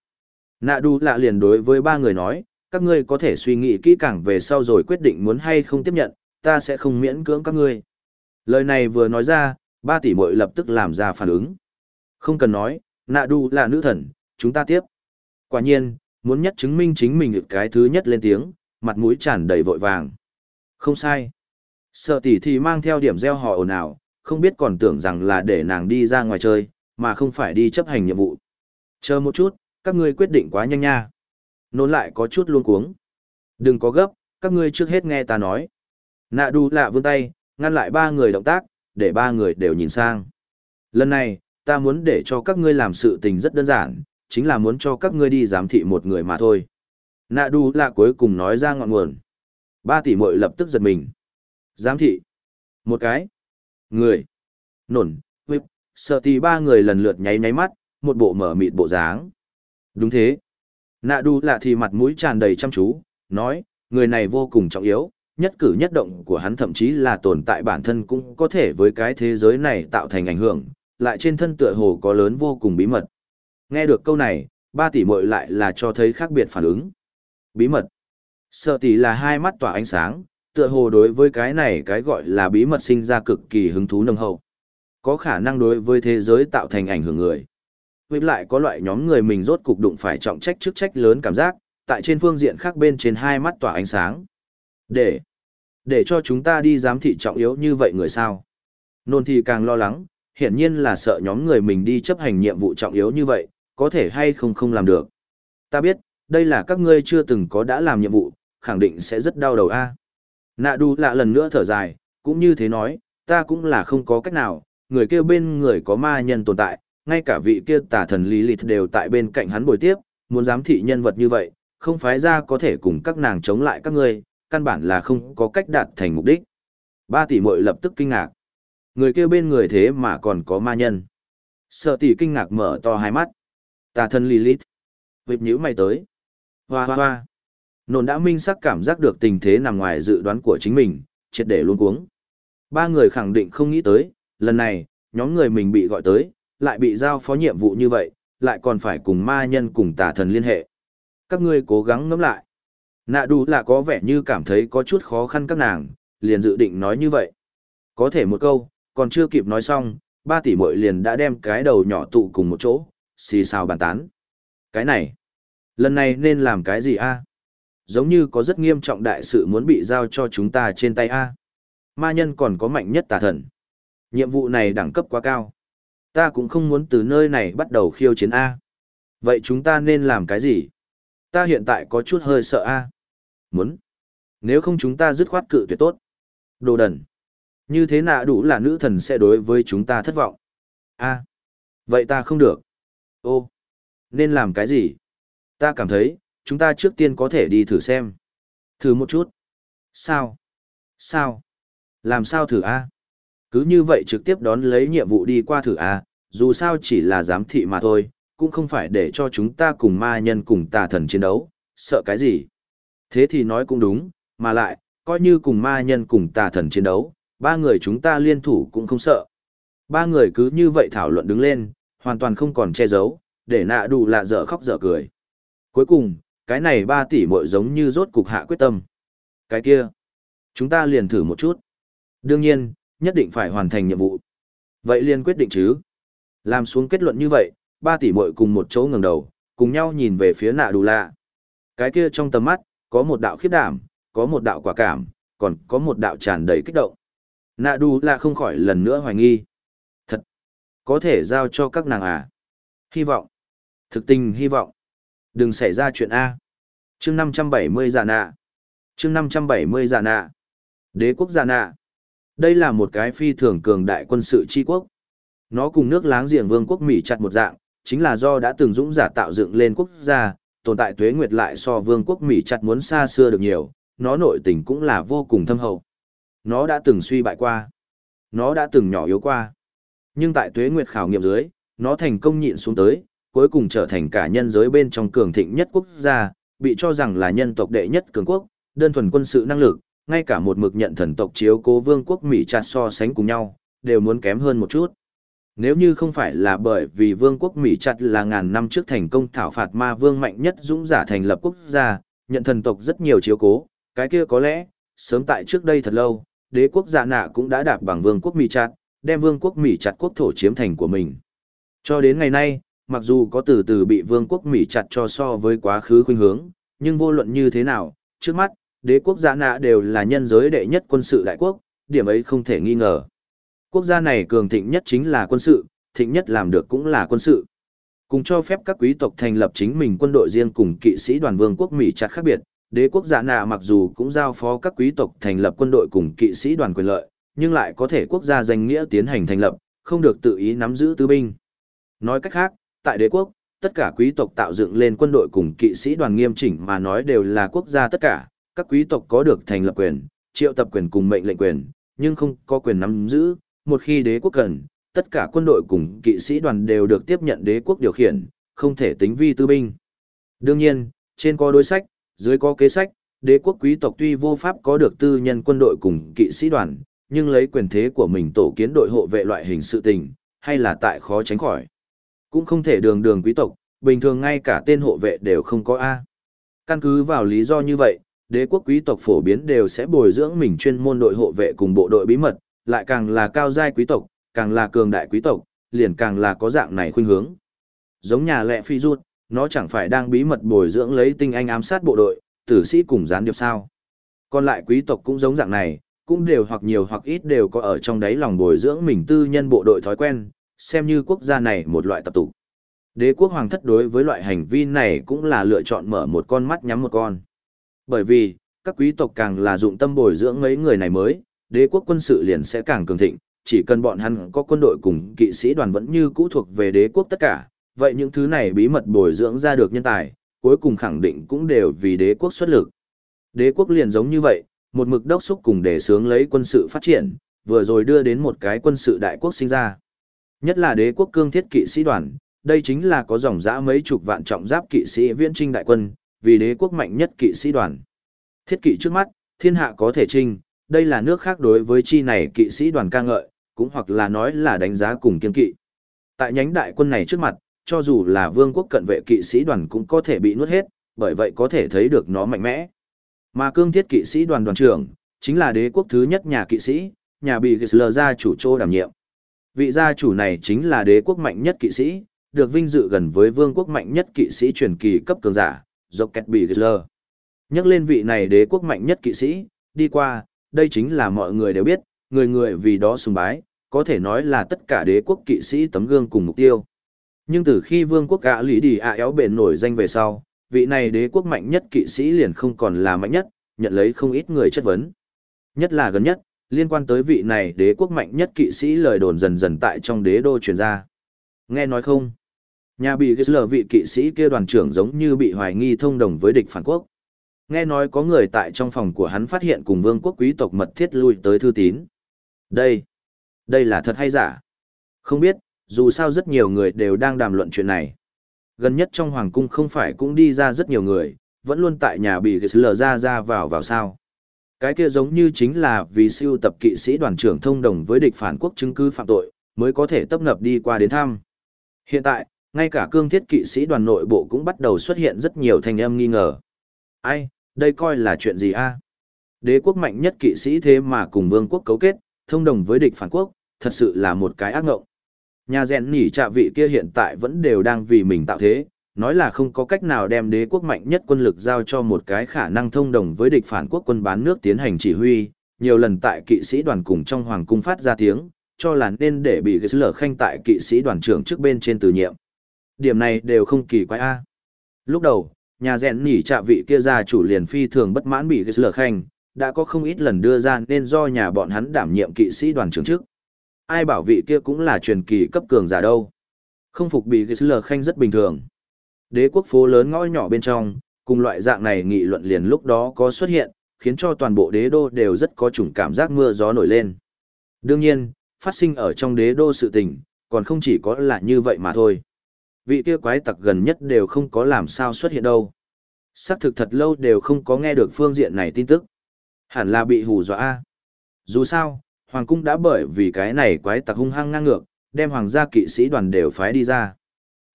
Nạ Đu lạ liền đối với ba người nói, các ngươi có thể suy nghĩ kỹ càng về sau rồi quyết định muốn hay không tiếp nhận, ta sẽ không miễn cưỡng các ngươi. Lời này vừa nói ra, ba tỷ muội lập tức làm ra phản ứng. Không cần nói, nạ đu là nữ thần, chúng ta tiếp. Quả nhiên, muốn nhất chứng minh chính mình được cái thứ nhất lên tiếng, mặt mũi tràn đầy vội vàng. Không sai. Sợ tỷ thì mang theo điểm gieo họ ồn ào, không biết còn tưởng rằng là để nàng đi ra ngoài chơi, mà không phải đi chấp hành nhiệm vụ. Chờ một chút, các ngươi quyết định quá nhanh nha. Nôn lại có chút luôn cuống. Đừng có gấp, các ngươi trước hết nghe ta nói. Nạ đu lạ vươn tay, ngăn lại ba người động tác, để ba người đều nhìn sang. Lần này, ta muốn để cho các ngươi làm sự tình rất đơn giản, chính là muốn cho các ngươi đi giám thị một người mà thôi. Nạ đu lạ cuối cùng nói ra ngọn nguồn. Ba tỷ muội lập tức giật mình. Giám thị. Một cái. Người. Nổn, huyếp, sợ tì ba người lần lượt nháy nháy mắt, một bộ mở mịt bộ dáng. Đúng thế. Nạ đu lạ thì mặt mũi tràn đầy chăm chú, nói, người này vô cùng trọng yếu, nhất cử nhất động của hắn thậm chí là tồn tại bản thân cũng có thể với cái thế giới này tạo thành ảnh hưởng, lại trên thân tựa hồ có lớn vô cùng bí mật. Nghe được câu này, ba tỷ muội lại là cho thấy khác biệt phản ứng. Bí mật. Sợ tỷ là hai mắt tỏa ánh sáng, tựa hồ đối với cái này cái gọi là bí mật sinh ra cực kỳ hứng thú nồng hậu. Có khả năng đối với thế giới tạo thành ảnh hưởng người. Với lại có loại nhóm người mình rốt cục đụng phải trọng trách chức trách lớn cảm giác, tại trên phương diện khác bên trên hai mắt tỏa ánh sáng. Để, để cho chúng ta đi giám thị trọng yếu như vậy người sao. Nôn thì càng lo lắng, hiển nhiên là sợ nhóm người mình đi chấp hành nhiệm vụ trọng yếu như vậy, có thể hay không không làm được. Ta biết, đây là các ngươi chưa từng có đã làm nhiệm vụ, khẳng định sẽ rất đau đầu a. Nạ đu lạ lần nữa thở dài, cũng như thế nói, ta cũng là không có cách nào, người kêu bên người có ma nhân tồn tại, ngay cả vị kia tà thần lý lịt đều tại bên cạnh hắn bồi tiếp, muốn giám thị nhân vật như vậy, không phái ra có thể cùng các nàng chống lại các ngươi, căn bản là không có cách đạt thành mục đích. Ba tỷ muội lập tức kinh ngạc. Người kia bên người thế mà còn có ma nhân. Sợ tỷ kinh ngạc mở to hai mắt. Tà thần Lilith. Vịp nhữ mày tới. Hoa hoa hoa. Nồn đã minh sắc cảm giác được tình thế nằm ngoài dự đoán của chính mình, triệt để luôn cuống. Ba người khẳng định không nghĩ tới, lần này, nhóm người mình bị gọi tới, lại bị giao phó nhiệm vụ như vậy, lại còn phải cùng ma nhân cùng tà thần liên hệ. Các ngươi cố gắng ngẫm lại. Nạ đủ là có vẻ như cảm thấy có chút khó khăn các nàng, liền dự định nói như vậy. Có thể một câu, còn chưa kịp nói xong, ba tỷ muội liền đã đem cái đầu nhỏ tụ cùng một chỗ, xì xào bàn tán. Cái này, lần này nên làm cái gì a? Giống như có rất nghiêm trọng đại sự muốn bị giao cho chúng ta trên tay a. Ma nhân còn có mạnh nhất tà thần. Nhiệm vụ này đẳng cấp quá cao. Ta cũng không muốn từ nơi này bắt đầu khiêu chiến a. Vậy chúng ta nên làm cái gì? Ta hiện tại có chút hơi sợ a. Muốn. Nếu không chúng ta dứt khoát cự tuyệt tốt. Đồ đần. Như thế nào đủ là nữ thần sẽ đối với chúng ta thất vọng? a vậy ta không được. Ô, nên làm cái gì? Ta cảm thấy, chúng ta trước tiên có thể đi thử xem. Thử một chút. Sao? Sao? Làm sao thử a cứ như vậy trực tiếp đón lấy nhiệm vụ đi qua thử a dù sao chỉ là giám thị mà thôi, cũng không phải để cho chúng ta cùng ma nhân cùng tà thần chiến đấu, sợ cái gì? Thế thì nói cũng đúng, mà lại, coi như cùng ma nhân cùng tà thần chiến đấu, ba người chúng ta liên thủ cũng không sợ. Ba người cứ như vậy thảo luận đứng lên, hoàn toàn không còn che giấu, để nạ đủ lạ dở khóc dở cười. Cuối cùng, cái này ba tỷ mội giống như rốt cục hạ quyết tâm. Cái kia, chúng ta liền thử một chút. Đương nhiên, nhất định phải hoàn thành nhiệm vụ. Vậy liền quyết định chứ. Làm xuống kết luận như vậy, ba tỷ muội cùng một chỗ ngẩng đầu, cùng nhau nhìn về phía nạ đủ lạ. Cái kia trong tầm mắt, có một đạo khiếp đảm, có một đạo quả cảm, còn có một đạo tràn đầy kích động. Nạ đủ lạ không khỏi lần nữa hoài nghi. Thật, có thể giao cho các nàng à? Hy vọng. Thực tình hy vọng. Đừng xảy ra chuyện A. chương 570 giả nạ. chương 570 giả nạ. Đế quốc giả nạ. Đây là một cái phi thường cường đại quân sự chi quốc. Nó cùng nước láng giềng vương quốc Mỹ chặt một dạng, chính là do đã từng dũng giả tạo dựng lên quốc gia, tồn tại tuế nguyệt lại so vương quốc Mỹ chặt muốn xa xưa được nhiều, nó nội tình cũng là vô cùng thâm hậu. Nó đã từng suy bại qua. Nó đã từng nhỏ yếu qua. Nhưng tại tuế nguyệt khảo nghiệm dưới, nó thành công nhịn xuống tới, cuối cùng trở thành cả nhân giới bên trong cường thịnh nhất quốc gia, bị cho rằng là nhân tộc đệ nhất cường quốc, đơn thuần quân sự năng lực, ngay cả một mực nhận thần tộc chiếu cố vương quốc Mỹ chặt so sánh cùng nhau, đều muốn kém hơn một chút. Nếu như không phải là bởi vì vương quốc Mỹ chặt là ngàn năm trước thành công thảo phạt ma vương mạnh nhất dũng giả thành lập quốc gia, nhận thần tộc rất nhiều chiếu cố, cái kia có lẽ, sớm tại trước đây thật lâu, đế quốc giả nạ cũng đã đạp bằng vương quốc Mỹ chặt, đem vương quốc Mỹ chặt quốc thổ chiếm thành của mình. Cho đến ngày nay, mặc dù có từ từ bị vương quốc Mỹ chặt cho so với quá khứ khuynh hướng, nhưng vô luận như thế nào, trước mắt, đế quốc giả nạ đều là nhân giới đệ nhất quân sự đại quốc, điểm ấy không thể nghi ngờ. Quốc gia này cường thịnh nhất chính là quân sự, thịnh nhất làm được cũng là quân sự. Cùng cho phép các quý tộc thành lập chính mình quân đội riêng cùng kỵ sĩ đoàn vương quốc Mỹ chặt khác biệt, đế quốc giả nạ mặc dù cũng giao phó các quý tộc thành lập quân đội cùng kỵ sĩ đoàn quyền lợi, nhưng lại có thể quốc gia danh nghĩa tiến hành thành lập, không được tự ý nắm giữ tư binh. Nói cách khác, tại đế quốc, tất cả quý tộc tạo dựng lên quân đội cùng kỵ sĩ đoàn nghiêm chỉnh mà nói đều là quốc gia tất cả, các quý tộc có được thành lập quyền, triệu tập quyền cùng mệnh lệnh quyền, nhưng không có quyền nắm giữ, một khi đế quốc cần, tất cả quân đội cùng kỵ sĩ đoàn đều được tiếp nhận đế quốc điều khiển, không thể tính vi tư binh. Đương nhiên, trên có đối sách, dưới có kế sách, đế quốc quý tộc tuy vô pháp có được tư nhân quân đội cùng kỵ sĩ đoàn, nhưng lấy quyền thế của mình tổ kiến đội hộ vệ loại hình sự tình, hay là tại khó tránh khỏi. Cũng không thể đường đường quý tộc, bình thường ngay cả tên hộ vệ đều không có A. Căn cứ vào lý do như vậy, đế quốc quý tộc phổ biến đều sẽ bồi dưỡng mình chuyên môn đội hộ vệ cùng bộ đội bí mật, lại càng là cao giai quý tộc, càng là cường đại quý tộc, liền càng là có dạng này khuynh hướng. Giống nhà lệ phi rút, nó chẳng phải đang bí mật bồi dưỡng lấy tinh anh ám sát bộ đội, tử sĩ cùng gián điệp sao. Còn lại quý tộc cũng giống dạng này, cũng đều hoặc nhiều hoặc ít đều có ở trong đáy lòng bồi dưỡng mình tư nhân bộ đội thói quen, xem như quốc gia này một loại tập tục. Đế quốc hoàng thất đối với loại hành vi này cũng là lựa chọn mở một con mắt nhắm một con. Bởi vì, các quý tộc càng là dụng tâm bồi dưỡng mấy người này mới, đế quốc quân sự liền sẽ càng cường thịnh, chỉ cần bọn hắn có quân đội cùng kỵ sĩ đoàn vẫn như cũ thuộc về đế quốc tất cả, vậy những thứ này bí mật bồi dưỡng ra được nhân tài, cuối cùng khẳng định cũng đều vì đế quốc xuất lực. Đế quốc liền giống như vậy, một mực đốc xúc cùng để sướng lấy quân sự phát triển, vừa rồi đưa đến một cái quân sự đại quốc sinh ra. Nhất là đế quốc cương thiết kỵ sĩ đoàn, đây chính là có dòng dã mấy chục vạn trọng giáp kỵ sĩ viễn trinh đại quân, vì đế quốc mạnh nhất kỵ sĩ đoàn. Thiết kỵ trước mắt, thiên hạ có thể trinh, đây là nước khác đối với chi này kỵ sĩ đoàn ca ngợi, cũng hoặc là nói là đánh giá cùng kiên kỵ. Tại nhánh đại quân này trước mặt, cho dù là vương quốc cận vệ kỵ sĩ đoàn cũng có thể bị nuốt hết, bởi vậy có thể thấy được nó mạnh mẽ. Mà cương thiết kỵ sĩ đoàn đoàn trưởng, chính là đế quốc thứ nhất nhà kỵ sĩ, nhà bị Gisler gia chủ trô đảm nhiệm. Vị gia chủ này chính là đế quốc mạnh nhất kỵ sĩ, được vinh dự gần với vương quốc mạnh nhất kỵ sĩ truyền kỳ cấp cường giả, dọc kẹt bị lờ Nhắc lên vị này đế quốc mạnh nhất kỵ sĩ, đi qua, đây chính là mọi người đều biết, người người vì đó sùng bái, có thể nói là tất cả đế quốc kỵ sĩ tấm gương cùng mục tiêu. Nhưng từ khi vương quốc gã lý đi ạ éo bền nổi danh về sau, vị này đế quốc mạnh nhất kỵ sĩ liền không còn là mạnh nhất, nhận lấy không ít người chất vấn. Nhất là gần nhất, liên quan tới vị này đế quốc mạnh nhất kỵ sĩ lời đồn dần dần tại trong đế đô truyền ra. Nghe nói không? Nhà bị lờ vị kỵ sĩ kia đoàn trưởng giống như bị hoài nghi thông đồng với địch phản quốc. Nghe nói có người tại trong phòng của hắn phát hiện cùng vương quốc quý tộc mật thiết lui tới thư tín. Đây, đây là thật hay giả? Không biết, dù sao rất nhiều người đều đang đàm luận chuyện này. Gần nhất trong hoàng cung không phải cũng đi ra rất nhiều người, vẫn luôn tại nhà bị lờ ra ra vào vào sao. Cái kia giống như chính là vì siêu tập kỵ sĩ đoàn trưởng thông đồng với địch phản quốc chứng cứ phạm tội, mới có thể tấp nập đi qua đến thăm. Hiện tại, ngay cả cương thiết kỵ sĩ đoàn nội bộ cũng bắt đầu xuất hiện rất nhiều thanh âm nghi ngờ. Ai, đây coi là chuyện gì a? Đế quốc mạnh nhất kỵ sĩ thế mà cùng vương quốc cấu kết, thông đồng với địch phản quốc, thật sự là một cái ác ngộng. Nhà rèn nỉ trạ vị kia hiện tại vẫn đều đang vì mình tạo thế, nói là không có cách nào đem đế quốc mạnh nhất quân lực giao cho một cái khả năng thông đồng với địch phản quốc quân bán nước tiến hành chỉ huy, nhiều lần tại kỵ sĩ đoàn cùng trong hoàng cung phát ra tiếng, cho là nên để bị cái lở khanh tại kỵ sĩ đoàn trưởng trước bên trên từ nhiệm. Điểm này đều không kỳ quái a. Lúc đầu, nhà rèn nỉ trạ vị kia gia chủ liền phi thường bất mãn bị Gisler lở khanh, đã có không ít lần đưa ra nên do nhà bọn hắn đảm nhiệm kỵ sĩ đoàn trưởng trước. Ai bảo vị kia cũng là truyền kỳ cấp cường giả đâu. Không phục bị Gisler lở khanh rất bình thường. Đế quốc phố lớn ngõ nhỏ bên trong, cùng loại dạng này nghị luận liền lúc đó có xuất hiện, khiến cho toàn bộ đế đô đều rất có chủng cảm giác mưa gió nổi lên. Đương nhiên, phát sinh ở trong đế đô sự tình, còn không chỉ có là như vậy mà thôi. Vị kia quái tặc gần nhất đều không có làm sao xuất hiện đâu. Xác thực thật lâu đều không có nghe được phương diện này tin tức. Hẳn là bị hù dọa. Dù sao, Hoàng cung đã bởi vì cái này quái tặc hung hăng ngang ngược, đem hoàng gia kỵ sĩ đoàn đều phái đi ra.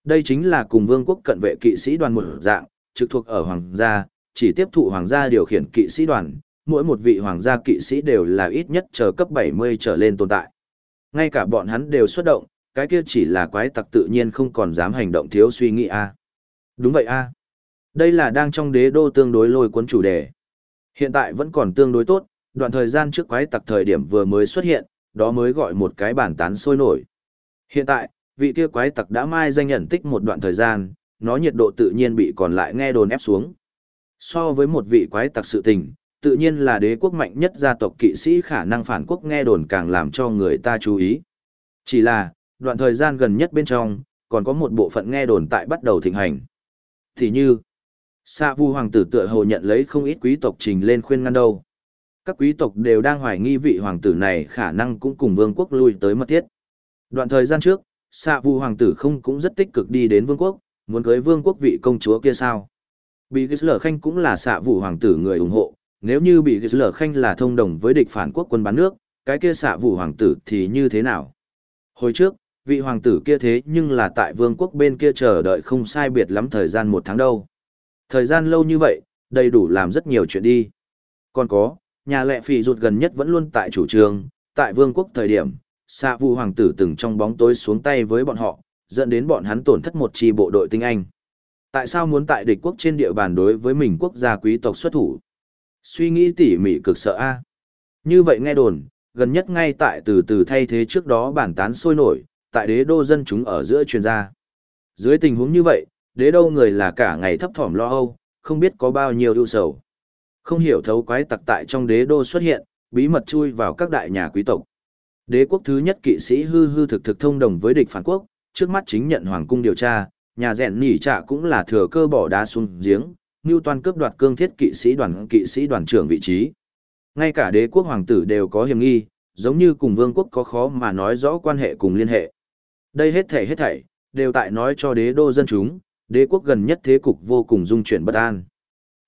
Đây chính là cùng vương quốc cận vệ kỵ sĩ đoàn một dạng, trực thuộc ở hoàng gia, chỉ tiếp thụ hoàng gia điều khiển kỵ sĩ đoàn, mỗi một vị hoàng gia kỵ sĩ đều là ít nhất chờ cấp 70 trở lên tồn tại. Ngay cả bọn hắn đều xuất động, cái kia chỉ là quái tặc tự nhiên không còn dám hành động thiếu suy nghĩ a. Đúng vậy a. Đây là đang trong đế đô tương đối lôi cuốn chủ đề. Hiện tại vẫn còn tương đối tốt, đoạn thời gian trước quái tặc thời điểm vừa mới xuất hiện, đó mới gọi một cái bản tán sôi nổi. Hiện tại, vị kia quái tặc đã mai danh nhận tích một đoạn thời gian, nó nhiệt độ tự nhiên bị còn lại nghe đồn ép xuống. So với một vị quái tặc sự tình, tự nhiên là đế quốc mạnh nhất gia tộc kỵ sĩ khả năng phản quốc nghe đồn càng làm cho người ta chú ý. Chỉ là, đoạn thời gian gần nhất bên trong, còn có một bộ phận nghe đồn tại bắt đầu thịnh hành. Thì như, Sa Vu hoàng tử tựa hồ nhận lấy không ít quý tộc trình lên khuyên ngăn đâu. Các quý tộc đều đang hoài nghi vị hoàng tử này khả năng cũng cùng vương quốc lui tới mật thiết. Đoạn thời gian trước, Sa Vu hoàng tử không cũng rất tích cực đi đến vương quốc, muốn cưới vương quốc vị công chúa kia sao. Bị Gisler Khanh cũng là xạ vụ hoàng tử người ủng hộ, nếu như bị Gisler Khanh là thông đồng với địch phản quốc quân bán nước, cái kia xạ vụ hoàng tử thì như thế nào? Hồi trước, vị hoàng tử kia thế nhưng là tại vương quốc bên kia chờ đợi không sai biệt lắm thời gian một tháng đâu. Thời gian lâu như vậy, đầy đủ làm rất nhiều chuyện đi. Còn có, nhà lệ phì rụt gần nhất vẫn luôn tại chủ trường, tại vương quốc thời điểm, xạ vụ hoàng tử từng trong bóng tối xuống tay với bọn họ, dẫn đến bọn hắn tổn thất một chi bộ đội tinh anh. Tại sao muốn tại địch quốc trên địa bàn đối với mình quốc gia quý tộc xuất thủ? Suy nghĩ tỉ mỉ cực sợ a. Như vậy nghe đồn, gần nhất ngay tại từ từ thay thế trước đó bản tán sôi nổi, tại đế đô dân chúng ở giữa truyền gia. Dưới tình huống như vậy, đế đô người là cả ngày thấp thỏm lo âu, không biết có bao nhiêu ưu sầu. Không hiểu thấu quái tặc tại trong đế đô xuất hiện, bí mật chui vào các đại nhà quý tộc. Đế quốc thứ nhất kỵ sĩ hư hư thực thực thông đồng với địch phản quốc, trước mắt chính nhận hoàng cung điều tra, nhà rèn nỉ trạ cũng là thừa cơ bỏ đá xuống giếng, như toàn cướp đoạt cương thiết kỵ sĩ đoàn kỵ sĩ đoàn trưởng vị trí. Ngay cả đế quốc hoàng tử đều có hiểm nghi, giống như cùng vương quốc có khó mà nói rõ quan hệ cùng liên hệ. Đây hết thảy hết thảy, đều tại nói cho đế đô dân chúng, đế quốc gần nhất thế cục vô cùng dung chuyển bất an.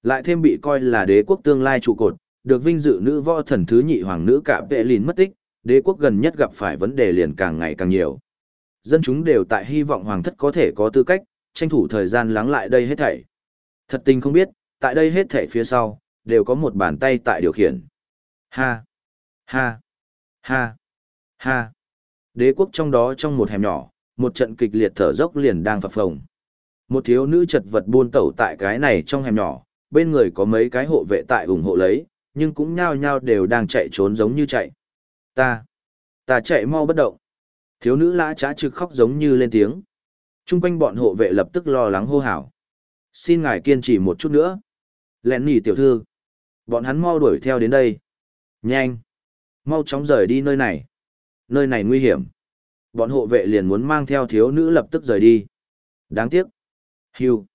Lại thêm bị coi là đế quốc tương lai trụ cột, được vinh dự nữ võ thần thứ nhị hoàng nữ cả vệ lìn mất tích, đế quốc gần nhất gặp phải vấn đề liền càng ngày càng nhiều. Dân chúng đều tại hy vọng hoàng thất có thể có tư cách, tranh thủ thời gian lắng lại đây hết thảy. Thật tình không biết, tại đây hết thảy phía sau, đều có một bàn tay tại điều khiển. Ha! Ha! Ha! Ha! Đế quốc trong đó trong một hẻm nhỏ, một trận kịch liệt thở dốc liền đang phập phồng. Một thiếu nữ chật vật buôn tẩu tại cái này trong hẻm nhỏ, bên người có mấy cái hộ vệ tại ủng hộ lấy, nhưng cũng nhao nhao đều đang chạy trốn giống như chạy. Ta! Ta chạy mau bất động. Thiếu nữ lã trá trực khóc giống như lên tiếng. Trung quanh bọn hộ vệ lập tức lo lắng hô hào. Xin ngài kiên trì một chút nữa. Lẹn nỉ tiểu thư. Bọn hắn mau đuổi theo đến đây. Nhanh. Mau chóng rời đi nơi này. Nơi này nguy hiểm. Bọn hộ vệ liền muốn mang theo thiếu nữ lập tức rời đi. Đáng tiếc. Hưu.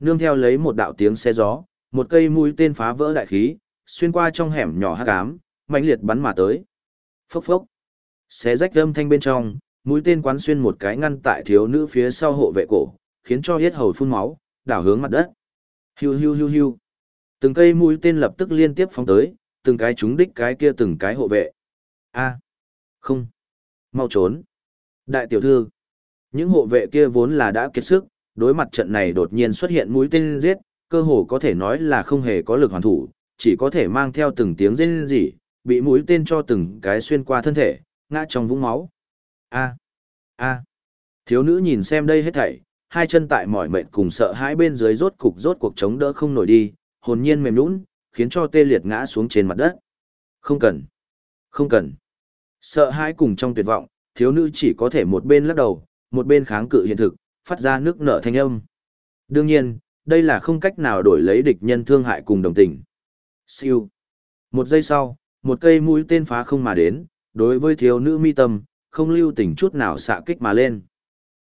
Nương theo lấy một đạo tiếng xe gió, một cây mũi tên phá vỡ đại khí, xuyên qua trong hẻm nhỏ hắc ám, mạnh liệt bắn mà tới. Phốc phốc. Xé rách âm thanh bên trong, mũi tên quán xuyên một cái ngăn tại thiếu nữ phía sau hộ vệ cổ, khiến cho hết hầu phun máu, đảo hướng mặt đất. Hiu hiu hiu hiu. Từng cây mũi tên lập tức liên tiếp phóng tới, từng cái trúng đích cái kia từng cái hộ vệ. A. Không. Mau trốn. Đại tiểu thư. Những hộ vệ kia vốn là đã kiệt sức, đối mặt trận này đột nhiên xuất hiện mũi tên giết, cơ hồ có thể nói là không hề có lực hoàn thủ, chỉ có thể mang theo từng tiếng rên rỉ, bị mũi tên cho từng cái xuyên qua thân thể, ngã trong vũng máu. A. A. Thiếu nữ nhìn xem đây hết thảy, hai chân tại mỏi mệt cùng sợ hãi bên dưới rốt cục rốt cuộc chống đỡ không nổi đi, hồn nhiên mềm nhũn, khiến cho tê liệt ngã xuống trên mặt đất. Không cần. Không cần. Sợ hãi cùng trong tuyệt vọng, thiếu nữ chỉ có thể một bên lắc đầu, một bên kháng cự hiện thực, phát ra nước nở thanh âm. Đương nhiên, đây là không cách nào đổi lấy địch nhân thương hại cùng đồng tình. Siêu. Một giây sau, một cây mũi tên phá không mà đến, đối với thiếu nữ mi tâm, không lưu tình chút nào xạ kích mà lên.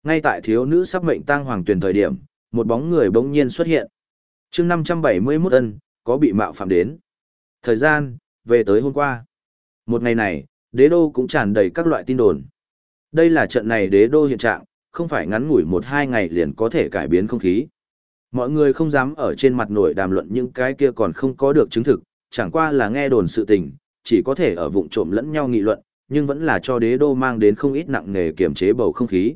Ngay tại thiếu nữ sắp mệnh tang hoàng tuyển thời điểm, một bóng người bỗng nhiên xuất hiện. chương 571 ân, có bị mạo phạm đến. Thời gian, về tới hôm qua. Một ngày này, đế đô cũng tràn đầy các loại tin đồn. Đây là trận này đế đô hiện trạng, không phải ngắn ngủi một hai ngày liền có thể cải biến không khí. Mọi người không dám ở trên mặt nổi đàm luận những cái kia còn không có được chứng thực, chẳng qua là nghe đồn sự tình, chỉ có thể ở vụng trộm lẫn nhau nghị luận, nhưng vẫn là cho đế đô mang đến không ít nặng nề kiểm chế bầu không khí.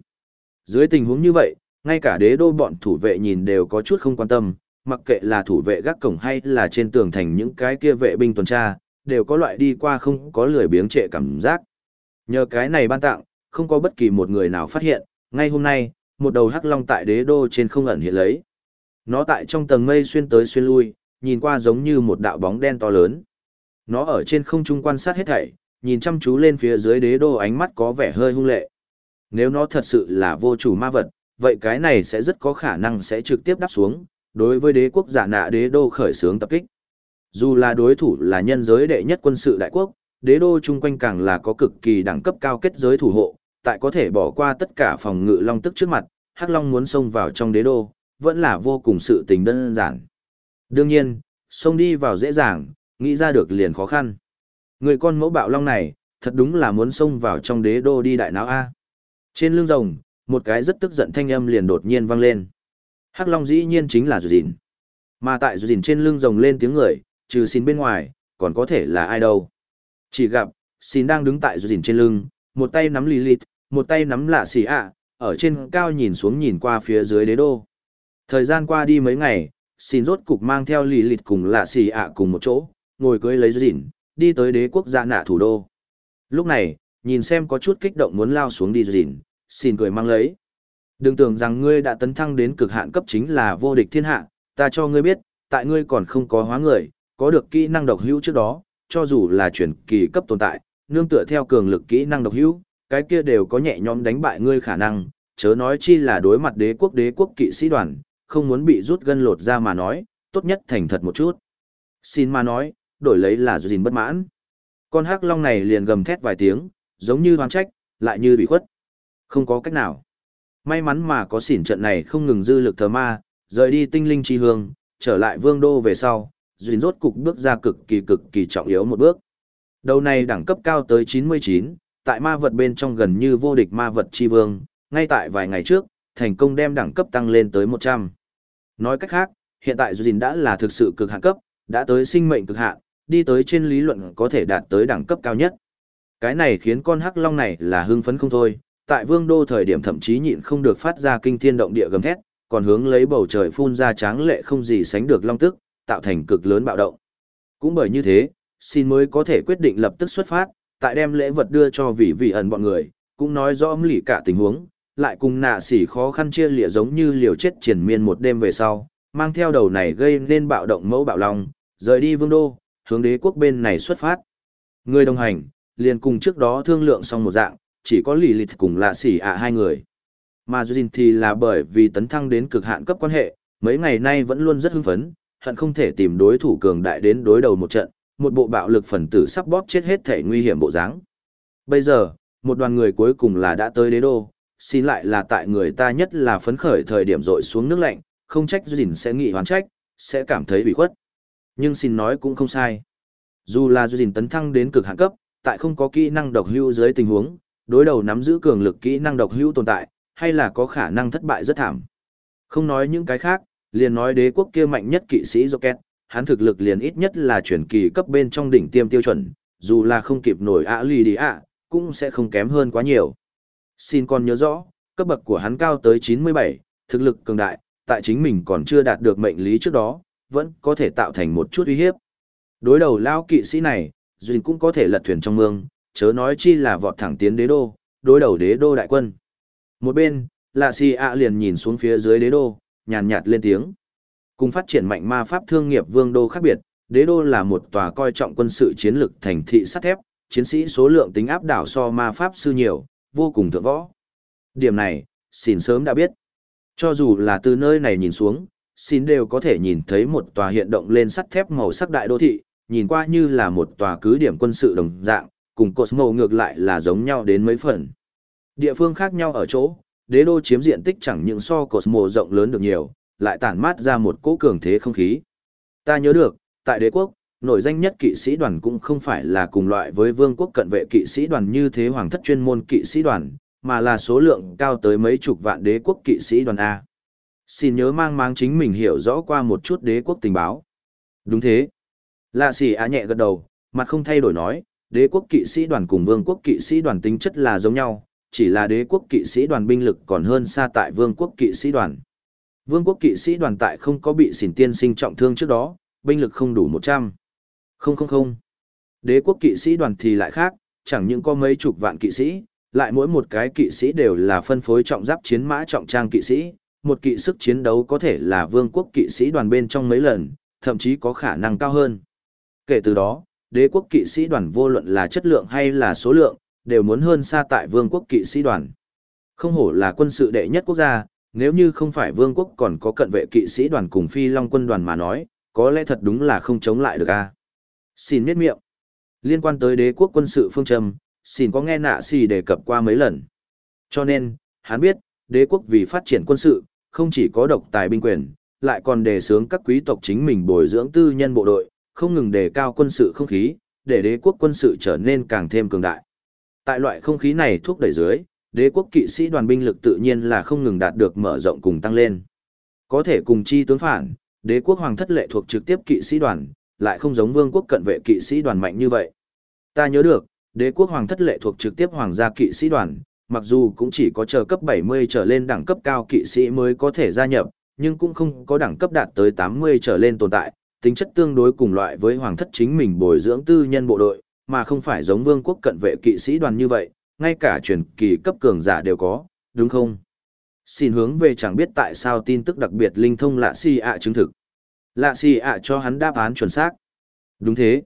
Dưới tình huống như vậy, ngay cả đế đô bọn thủ vệ nhìn đều có chút không quan tâm, mặc kệ là thủ vệ gác cổng hay là trên tường thành những cái kia vệ binh tuần tra, đều có loại đi qua không có lười biếng trệ cảm giác. Nhờ cái này ban tặng, không có bất kỳ một người nào phát hiện, ngay hôm nay, một đầu hắc long tại đế đô trên không ẩn hiện lấy. Nó tại trong tầng mây xuyên tới xuyên lui, nhìn qua giống như một đạo bóng đen to lớn. Nó ở trên không trung quan sát hết thảy, nhìn chăm chú lên phía dưới đế đô ánh mắt có vẻ hơi hung lệ. Nếu nó thật sự là vô chủ ma vật, vậy cái này sẽ rất có khả năng sẽ trực tiếp đáp xuống, đối với đế quốc giả nạ đế đô khởi xướng tập kích. Dù là đối thủ là nhân giới đệ nhất quân sự đại quốc, đế đô chung quanh càng là có cực kỳ đẳng cấp cao kết giới thủ hộ, tại có thể bỏ qua tất cả phòng ngự long tức trước mặt, Hắc Long muốn xông vào trong đế đô, vẫn là vô cùng sự tình đơn giản. Đương nhiên, xông đi vào dễ dàng, nghĩ ra được liền khó khăn. Người con mẫu bạo long này, thật đúng là muốn xông vào trong đế đô đi đại não A. Trên lưng rồng, một cái rất tức giận thanh âm liền đột nhiên vang lên. Hắc long dĩ nhiên chính là Dìn. Mà tại Dìn trên lưng rồng lên tiếng người, trừ xin bên ngoài, còn có thể là ai đâu. Chỉ gặp, xin đang đứng tại Dìn trên lưng, một tay nắm Lilith, một tay nắm lạ xì ạ, ở trên cao nhìn xuống nhìn qua phía dưới đế đô. Thời gian qua đi mấy ngày, xin rốt cục mang theo Lilith cùng lạ xì ạ cùng một chỗ, ngồi cưới lấy Dìn, đi tới đế quốc gia nạ thủ đô. Lúc này, nhìn xem có chút kích động muốn lao xuống đi Dìn, xin cười mang lấy. Đừng tưởng rằng ngươi đã tấn thăng đến cực hạn cấp chính là vô địch thiên hạ, ta cho ngươi biết, tại ngươi còn không có hóa người, có được kỹ năng độc hữu trước đó, cho dù là chuyển kỳ cấp tồn tại, nương tựa theo cường lực kỹ năng độc hữu, cái kia đều có nhẹ nhõm đánh bại ngươi khả năng, chớ nói chi là đối mặt đế quốc đế quốc kỵ sĩ đoàn, không muốn bị rút gân lột ra mà nói, tốt nhất thành thật một chút. Xin mà nói, đổi lấy là gìn bất mãn. Con hắc long này liền gầm thét vài tiếng, giống như hoang trách, lại như bị khuất. Không có cách nào. May mắn mà có xỉn trận này không ngừng dư lực thờ ma, rời đi tinh linh chi hương, trở lại vương đô về sau, duyên rốt cục bước ra cực kỳ cực kỳ trọng yếu một bước. Đầu này đẳng cấp cao tới 99, tại ma vật bên trong gần như vô địch ma vật chi vương, ngay tại vài ngày trước, thành công đem đẳng cấp tăng lên tới 100. Nói cách khác, hiện tại Duyên đã là thực sự cực hạn cấp, đã tới sinh mệnh cực hạn, đi tới trên lý luận có thể đạt tới đẳng cấp cao nhất. Cái này khiến con hắc long này là hưng phấn không thôi, tại vương đô thời điểm thậm chí nhịn không được phát ra kinh thiên động địa gầm thét, còn hướng lấy bầu trời phun ra tráng lệ không gì sánh được long tức, tạo thành cực lớn bạo động. Cũng bởi như thế, xin mới có thể quyết định lập tức xuất phát, tại đem lễ vật đưa cho vị vị ẩn bọn người, cũng nói rõ âm lì cả tình huống, lại cùng nạ sỉ khó khăn chia lịa giống như liều chết triển miên một đêm về sau, mang theo đầu này gây nên bạo động mẫu bạo long, rời đi vương đô, hướng đế quốc bên này xuất phát. Người đồng hành, liền cùng trước đó thương lượng xong một dạng, chỉ có lì lịch cùng lạ sỉ ạ hai người. Mà Jin thì là bởi vì tấn thăng đến cực hạn cấp quan hệ, mấy ngày nay vẫn luôn rất hưng phấn, hận không thể tìm đối thủ cường đại đến đối đầu một trận, một bộ bạo lực phần tử sắp bóp chết hết thể nguy hiểm bộ dáng. Bây giờ, một đoàn người cuối cùng là đã tới đế đô, xin lại là tại người ta nhất là phấn khởi thời điểm rội xuống nước lạnh, không trách Jin sẽ nghị hoán trách, sẽ cảm thấy bị khuất. Nhưng xin nói cũng không sai. Dù là Jin tấn thăng đến cực hạn cấp, tại không có kỹ năng độc hưu dưới tình huống, đối đầu nắm giữ cường lực kỹ năng độc hưu tồn tại, hay là có khả năng thất bại rất thảm. Không nói những cái khác, liền nói đế quốc kia mạnh nhất kỵ sĩ Rocket, hắn thực lực liền ít nhất là chuyển kỳ cấp bên trong đỉnh tiêm tiêu chuẩn, dù là không kịp nổi ạ lì đi ạ, cũng sẽ không kém hơn quá nhiều. Xin con nhớ rõ, cấp bậc của hắn cao tới 97, thực lực cường đại, tại chính mình còn chưa đạt được mệnh lý trước đó, vẫn có thể tạo thành một chút uy hiếp. Đối đầu lao kỵ sĩ này, Duyên cũng có thể lật thuyền trong mương, chớ nói chi là vọt thẳng tiến đế đô, đối đầu đế đô đại quân. Một bên, lạ si ạ liền nhìn xuống phía dưới đế đô, nhàn nhạt lên tiếng. Cùng phát triển mạnh ma pháp thương nghiệp vương đô khác biệt, đế đô là một tòa coi trọng quân sự chiến lược thành thị sắt thép, chiến sĩ số lượng tính áp đảo so ma pháp sư nhiều, vô cùng thượng võ. Điểm này, xin sớm đã biết. Cho dù là từ nơi này nhìn xuống, xin đều có thể nhìn thấy một tòa hiện động lên sắt thép màu sắc đại đô thị, nhìn qua như là một tòa cứ điểm quân sự đồng dạng, cùng Cosmo ngược lại là giống nhau đến mấy phần. Địa phương khác nhau ở chỗ, đế đô chiếm diện tích chẳng những so Cosmo rộng lớn được nhiều, lại tản mát ra một cỗ cường thế không khí. Ta nhớ được, tại đế quốc, nổi danh nhất kỵ sĩ đoàn cũng không phải là cùng loại với vương quốc cận vệ kỵ sĩ đoàn như thế hoàng thất chuyên môn kỵ sĩ đoàn, mà là số lượng cao tới mấy chục vạn đế quốc kỵ sĩ đoàn A. Xin nhớ mang mang chính mình hiểu rõ qua một chút đế quốc tình báo. Đúng thế. Lạ xì á nhẹ gật đầu, mặt không thay đổi nói, đế quốc kỵ sĩ đoàn cùng vương quốc kỵ sĩ đoàn tính chất là giống nhau, chỉ là đế quốc kỵ sĩ đoàn binh lực còn hơn xa tại vương quốc kỵ sĩ đoàn. Vương quốc kỵ sĩ đoàn tại không có bị xỉn tiên sinh trọng thương trước đó, binh lực không đủ 100. Không không không. Đế quốc kỵ sĩ đoàn thì lại khác, chẳng những có mấy chục vạn kỵ sĩ, lại mỗi một cái kỵ sĩ đều là phân phối trọng giáp chiến mã trọng trang kỵ sĩ, một kỵ sức chiến đấu có thể là vương quốc kỵ sĩ đoàn bên trong mấy lần, thậm chí có khả năng cao hơn. Kể từ đó, đế quốc kỵ sĩ đoàn vô luận là chất lượng hay là số lượng, đều muốn hơn xa tại vương quốc kỵ sĩ đoàn. Không hổ là quân sự đệ nhất quốc gia, nếu như không phải vương quốc còn có cận vệ kỵ sĩ đoàn cùng phi long quân đoàn mà nói, có lẽ thật đúng là không chống lại được a. Xin miết miệng. Liên quan tới đế quốc quân sự phương châm, xin có nghe nạ xì đề cập qua mấy lần. Cho nên, hắn biết, đế quốc vì phát triển quân sự, không chỉ có độc tài binh quyền, lại còn đề xướng các quý tộc chính mình bồi dưỡng tư nhân bộ đội, không ngừng đề cao quân sự không khí, để đế quốc quân sự trở nên càng thêm cường đại. Tại loại không khí này thúc đẩy dưới, đế quốc kỵ sĩ đoàn binh lực tự nhiên là không ngừng đạt được mở rộng cùng tăng lên. Có thể cùng chi tướng phản, đế quốc hoàng thất lệ thuộc trực tiếp kỵ sĩ đoàn, lại không giống vương quốc cận vệ kỵ sĩ đoàn mạnh như vậy. Ta nhớ được, đế quốc hoàng thất lệ thuộc trực tiếp hoàng gia kỵ sĩ đoàn, mặc dù cũng chỉ có chờ cấp 70 trở lên đẳng cấp cao kỵ sĩ mới có thể gia nhập, nhưng cũng không có đẳng cấp đạt tới 80 trở lên tồn tại, tính chất tương đối cùng loại với hoàng thất chính mình bồi dưỡng tư nhân bộ đội, mà không phải giống vương quốc cận vệ kỵ sĩ đoàn như vậy, ngay cả truyền kỳ cấp cường giả đều có, đúng không? Xin hướng về chẳng biết tại sao tin tức đặc biệt linh thông lạ si ạ chứng thực. Lạ si ạ cho hắn đáp án chuẩn xác. Đúng thế.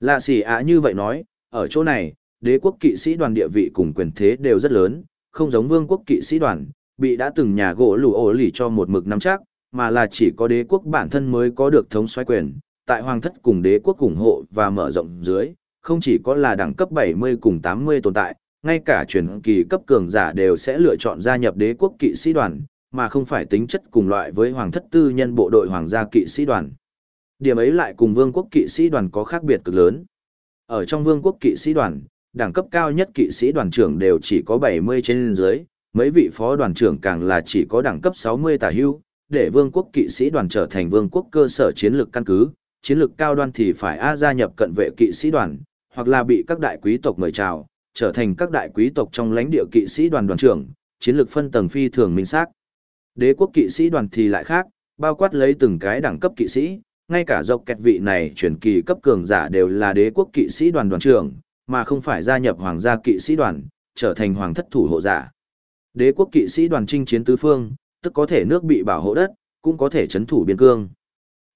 Lạ si ạ như vậy nói, ở chỗ này, đế quốc kỵ sĩ đoàn địa vị cùng quyền thế đều rất lớn, không giống vương quốc kỵ sĩ đoàn, bị đã từng nhà gỗ lù ổ lì cho một mực nắm chắc, mà là chỉ có đế quốc bản thân mới có được thống xoay quyền, tại hoàng thất cùng đế quốc ủng hộ và mở rộng dưới, không chỉ có là đẳng cấp 70 cùng 80 tồn tại, ngay cả truyền kỳ cấp cường giả đều sẽ lựa chọn gia nhập đế quốc kỵ sĩ đoàn, mà không phải tính chất cùng loại với hoàng thất tư nhân bộ đội hoàng gia kỵ sĩ đoàn. Điểm ấy lại cùng vương quốc kỵ sĩ đoàn có khác biệt cực lớn. Ở trong vương quốc kỵ sĩ đoàn, đẳng cấp cao nhất kỵ sĩ đoàn trưởng đều chỉ có 70 trên dưới, mấy vị phó đoàn trưởng càng là chỉ có đẳng cấp 60 tả hưu, để vương quốc kỵ sĩ đoàn trở thành vương quốc cơ sở chiến lược căn cứ, chiến lược cao đoan thì phải A gia nhập cận vệ kỵ sĩ đoàn, hoặc là bị các đại quý tộc mời chào, trở thành các đại quý tộc trong lãnh địa kỵ sĩ đoàn đoàn trưởng, chiến lược phân tầng phi thường minh xác. Đế quốc kỵ sĩ đoàn thì lại khác, bao quát lấy từng cái đẳng cấp kỵ sĩ, ngay cả dọc kẹt vị này chuyển kỳ cấp cường giả đều là đế quốc kỵ sĩ đoàn đoàn trưởng, mà không phải gia nhập hoàng gia kỵ sĩ đoàn, trở thành hoàng thất thủ hộ giả. Đế quốc kỵ sĩ đoàn chinh chiến tứ phương, tức có thể nước bị bảo hộ đất, cũng có thể chấn thủ biên cương.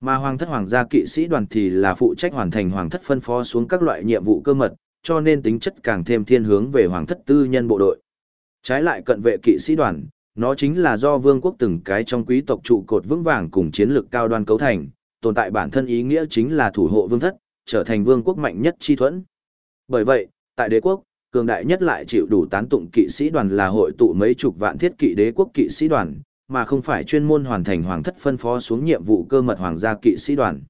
Mà hoàng thất hoàng gia kỵ sĩ đoàn thì là phụ trách hoàn thành hoàng thất phân phó xuống các loại nhiệm vụ cơ mật, cho nên tính chất càng thêm thiên hướng về hoàng thất tư nhân bộ đội. Trái lại cận vệ kỵ sĩ đoàn, nó chính là do vương quốc từng cái trong quý tộc trụ cột vững vàng cùng chiến lược cao đoan cấu thành, tồn tại bản thân ý nghĩa chính là thủ hộ vương thất, trở thành vương quốc mạnh nhất chi thuẫn. Bởi vậy, tại đế quốc, cường đại nhất lại chịu đủ tán tụng kỵ sĩ đoàn là hội tụ mấy chục vạn thiết kỵ đế quốc kỵ sĩ đoàn, mà không phải chuyên môn hoàn thành hoàng thất phân phó xuống nhiệm vụ cơ mật hoàng gia kỵ sĩ đoàn.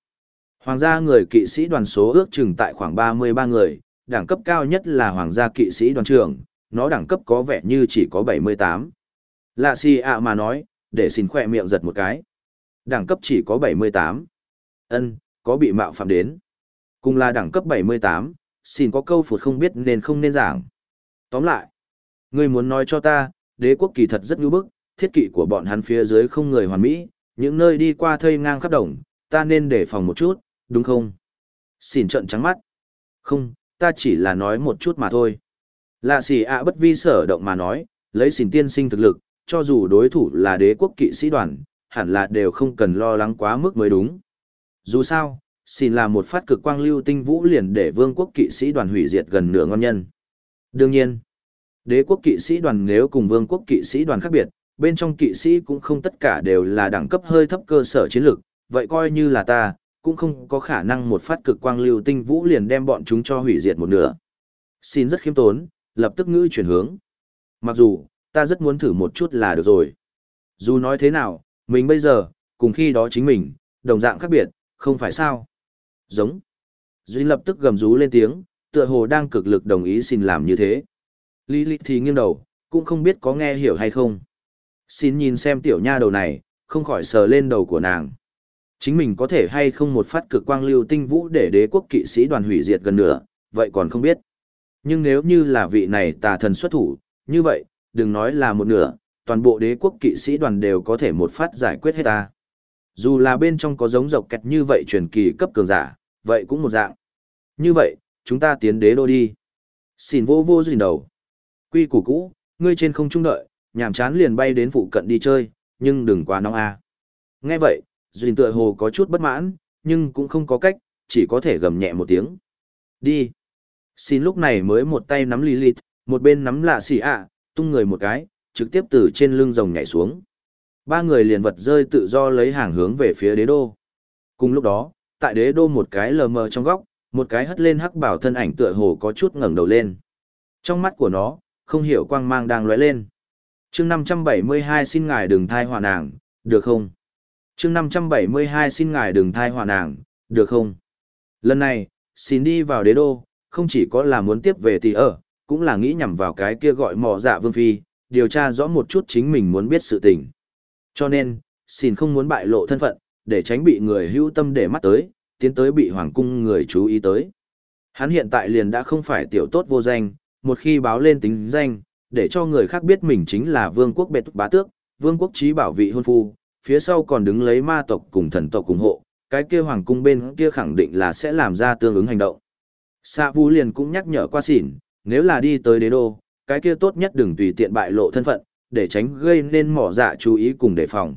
Hoàng gia người kỵ sĩ đoàn số ước chừng tại khoảng 33 người, đẳng cấp cao nhất là hoàng gia kỵ sĩ đoàn trưởng, nó đẳng cấp có vẻ như chỉ có 78. Lạ si ạ mà nói, để xin khỏe miệng giật một cái. Đẳng cấp chỉ có 78. ân có bị mạo phạm đến. Cùng là đẳng cấp 78, xin có câu phụt không biết nên không nên giảng. Tóm lại, ngươi muốn nói cho ta, đế quốc kỳ thật rất nhu bức, thiết kỵ của bọn hắn phía dưới không người hoàn mỹ, những nơi đi qua thây ngang khắp đồng, ta nên đề phòng một chút, đúng không? Xỉn trận trắng mắt. Không, ta chỉ là nói một chút mà thôi. Lạ xỉ ạ bất vi sở động mà nói, lấy xỉn tiên sinh thực lực, cho dù đối thủ là đế quốc kỵ sĩ đoàn, hẳn là đều không cần lo lắng quá mức mới đúng. Dù sao, xin là một phát cực quang lưu tinh vũ liền để vương quốc kỵ sĩ đoàn hủy diệt gần nửa ngon nhân. Đương nhiên, đế quốc kỵ sĩ đoàn nếu cùng vương quốc kỵ sĩ đoàn khác biệt, bên trong kỵ sĩ cũng không tất cả đều là đẳng cấp hơi thấp cơ sở chiến lược, vậy coi như là ta, cũng không có khả năng một phát cực quang lưu tinh vũ liền đem bọn chúng cho hủy diệt một nửa. Xin rất khiêm tốn, lập tức ngữ chuyển hướng. Mặc dù, ta rất muốn thử một chút là được rồi. Dù nói thế nào, mình bây giờ, cùng khi đó chính mình, đồng dạng khác biệt, không phải sao. Giống. Duy lập tức gầm rú lên tiếng, tựa hồ đang cực lực đồng ý xin làm như thế. Lý Lý thì nghiêng đầu, cũng không biết có nghe hiểu hay không. Xin nhìn xem tiểu nha đầu này, không khỏi sờ lên đầu của nàng. Chính mình có thể hay không một phát cực quang lưu tinh vũ để đế quốc kỵ sĩ đoàn hủy diệt gần nửa, vậy còn không biết. Nhưng nếu như là vị này tà thần xuất thủ, như vậy, đừng nói là một nửa, toàn bộ đế quốc kỵ sĩ đoàn đều có thể một phát giải quyết hết ta. Dù là bên trong có giống dọc kẹt như vậy truyền kỳ cấp cường giả, vậy cũng một dạng. Như vậy, chúng ta tiến đế đô đi. Xin vô vô dình đầu. Quy củ cũ, ngươi trên không trung đợi, nhàm chán liền bay đến phụ cận đi chơi, nhưng đừng quá nóng a. À. Nghe vậy, duyên tựa hồ có chút bất mãn, nhưng cũng không có cách, chỉ có thể gầm nhẹ một tiếng. Đi. Xin lúc này mới một tay nắm Lilith, một bên nắm lạ xỉ ạ, tung người một cái, trực tiếp từ trên lưng rồng nhảy xuống. Ba người liền vật rơi tự do lấy hàng hướng về phía đế đô. Cùng lúc đó, tại đế đô một cái lờ mờ trong góc, một cái hất lên hắc bảo thân ảnh tựa hồ có chút ngẩng đầu lên. Trong mắt của nó, không hiểu quang mang đang lóe lên chương 572 xin ngài đừng thai Hòa nàng, được không? chương 572 xin ngài đừng thai Hòa nàng, được không? Lần này, xin đi vào đế đô, không chỉ có là muốn tiếp về tỷ ở, cũng là nghĩ nhằm vào cái kia gọi mò dạ vương phi, điều tra rõ một chút chính mình muốn biết sự tình. Cho nên, xin không muốn bại lộ thân phận, để tránh bị người hữu tâm để mắt tới, tiến tới bị hoàng cung người chú ý tới. Hắn hiện tại liền đã không phải tiểu tốt vô danh, một khi báo lên tính danh, để cho người khác biết mình chính là vương quốc bệt bá tước, vương quốc trí bảo vị hôn phu, phía sau còn đứng lấy ma tộc cùng thần tộc ủng hộ, cái kia hoàng cung bên kia khẳng định là sẽ làm ra tương ứng hành động. Sa Vũ liền cũng nhắc nhở qua xỉn, nếu là đi tới đế đô, cái kia tốt nhất đừng tùy tiện bại lộ thân phận, để tránh gây nên mỏ dạ chú ý cùng đề phòng.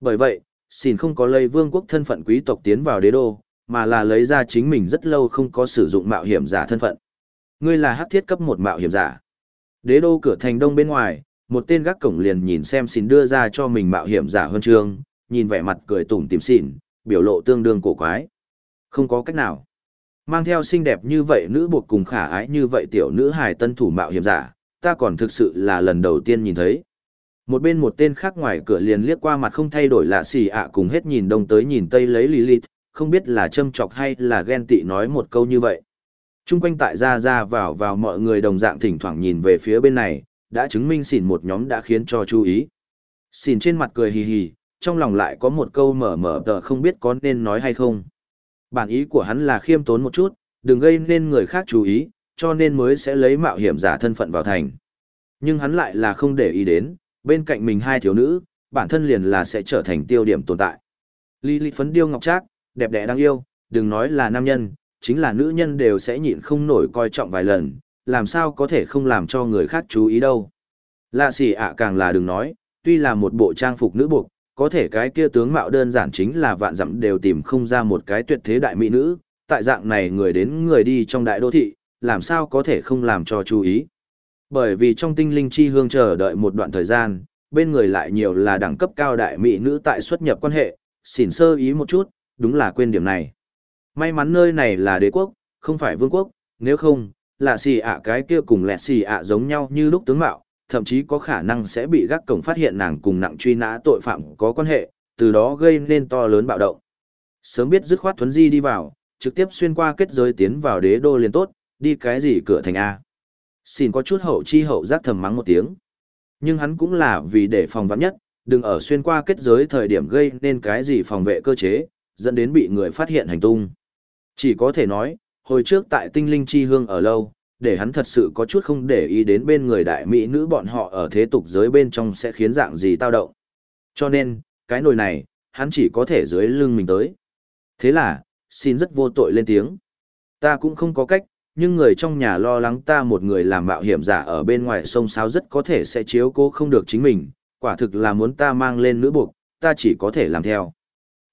Bởi vậy, xỉn không có lấy vương quốc thân phận quý tộc tiến vào đế đô, mà là lấy ra chính mình rất lâu không có sử dụng mạo hiểm giả thân phận. Ngươi là hắc thiết cấp một mạo hiểm giả. Đế đô cửa thành đông bên ngoài, một tên gác cổng liền nhìn xem xin đưa ra cho mình mạo hiểm giả huân chương, nhìn vẻ mặt cười tủm tìm xỉn, biểu lộ tương đương cổ quái. Không có cách nào. Mang theo xinh đẹp như vậy nữ buộc cùng khả ái như vậy tiểu nữ hài tân thủ mạo hiểm giả, ta còn thực sự là lần đầu tiên nhìn thấy. Một bên một tên khác ngoài cửa liền liếc qua mặt không thay đổi lạ xì ạ cùng hết nhìn đông tới nhìn tây lấy Lilith, không biết là châm chọc hay là ghen tị nói một câu như vậy. Trung quanh tại ra ra vào vào mọi người đồng dạng thỉnh thoảng nhìn về phía bên này, đã chứng minh xỉn một nhóm đã khiến cho chú ý. Xỉn trên mặt cười hì hì, trong lòng lại có một câu mở mở tờ không biết có nên nói hay không. Bản ý của hắn là khiêm tốn một chút, đừng gây nên người khác chú ý, cho nên mới sẽ lấy mạo hiểm giả thân phận vào thành. Nhưng hắn lại là không để ý đến, bên cạnh mình hai thiếu nữ, bản thân liền là sẽ trở thành tiêu điểm tồn tại. Lý Lý phấn điêu ngọc trác, đẹp đẽ đáng yêu, đừng nói là nam nhân, chính là nữ nhân đều sẽ nhịn không nổi coi trọng vài lần, làm sao có thể không làm cho người khác chú ý đâu. Lạ xỉ ạ càng là đừng nói, tuy là một bộ trang phục nữ buộc, có thể cái kia tướng mạo đơn giản chính là vạn dặm đều tìm không ra một cái tuyệt thế đại mỹ nữ, tại dạng này người đến người đi trong đại đô thị, làm sao có thể không làm cho chú ý. Bởi vì trong tinh linh chi hương chờ đợi một đoạn thời gian, bên người lại nhiều là đẳng cấp cao đại mỹ nữ tại xuất nhập quan hệ, xỉn sơ ý một chút, đúng là quên điểm này. May mắn nơi này là đế quốc, không phải vương quốc, nếu không, là xì ạ cái kia cùng lẹ xì ạ giống nhau như lúc tướng mạo, thậm chí có khả năng sẽ bị gác cổng phát hiện nàng cùng nặng truy nã tội phạm có quan hệ, từ đó gây nên to lớn bạo động. Sớm biết dứt khoát thuấn di đi vào, trực tiếp xuyên qua kết giới tiến vào đế đô liền tốt, đi cái gì cửa thành A. Xin có chút hậu chi hậu giác thầm mắng một tiếng. Nhưng hắn cũng là vì để phòng vắng nhất, đừng ở xuyên qua kết giới thời điểm gây nên cái gì phòng vệ cơ chế, dẫn đến bị người phát hiện hành tung. Chỉ có thể nói, hồi trước tại tinh linh chi hương ở lâu, để hắn thật sự có chút không để ý đến bên người đại mỹ nữ bọn họ ở thế tục giới bên trong sẽ khiến dạng gì tao động. Cho nên, cái nồi này, hắn chỉ có thể dưới lưng mình tới. Thế là, xin rất vô tội lên tiếng. Ta cũng không có cách, nhưng người trong nhà lo lắng ta một người làm mạo hiểm giả ở bên ngoài sông sao rất có thể sẽ chiếu cố không được chính mình, quả thực là muốn ta mang lên nữ buộc, ta chỉ có thể làm theo.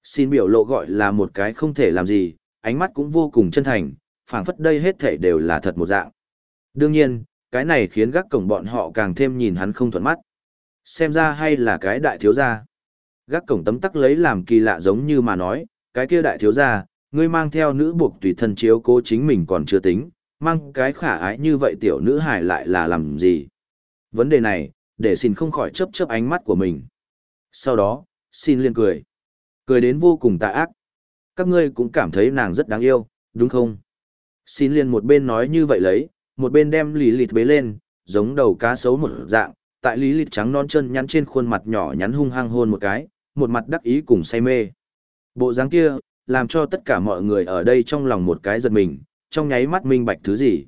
Xin biểu lộ gọi là một cái không thể làm gì, ánh mắt cũng vô cùng chân thành, phảng phất đây hết thể đều là thật một dạng. Đương nhiên, cái này khiến gác cổng bọn họ càng thêm nhìn hắn không thuận mắt. Xem ra hay là cái đại thiếu gia. Gác cổng tấm tắc lấy làm kỳ lạ giống như mà nói, cái kia đại thiếu gia, ngươi mang theo nữ buộc tùy thân chiếu cố chính mình còn chưa tính, mang cái khả ái như vậy tiểu nữ hài lại là làm gì? Vấn đề này, để xin không khỏi chớp chớp ánh mắt của mình. Sau đó, xin liền cười. Cười đến vô cùng tà ác. Các ngươi cũng cảm thấy nàng rất đáng yêu, đúng không? Xin liền một bên nói như vậy lấy, một bên đem lý lịt bế lên, giống đầu cá sấu một dạng, tại lý lịt trắng non chân nhắn trên khuôn mặt nhỏ nhắn hung hăng hôn một cái, một mặt đắc ý cùng say mê. Bộ dáng kia, làm cho tất cả mọi người ở đây trong lòng một cái giật mình, trong nháy mắt minh bạch thứ gì.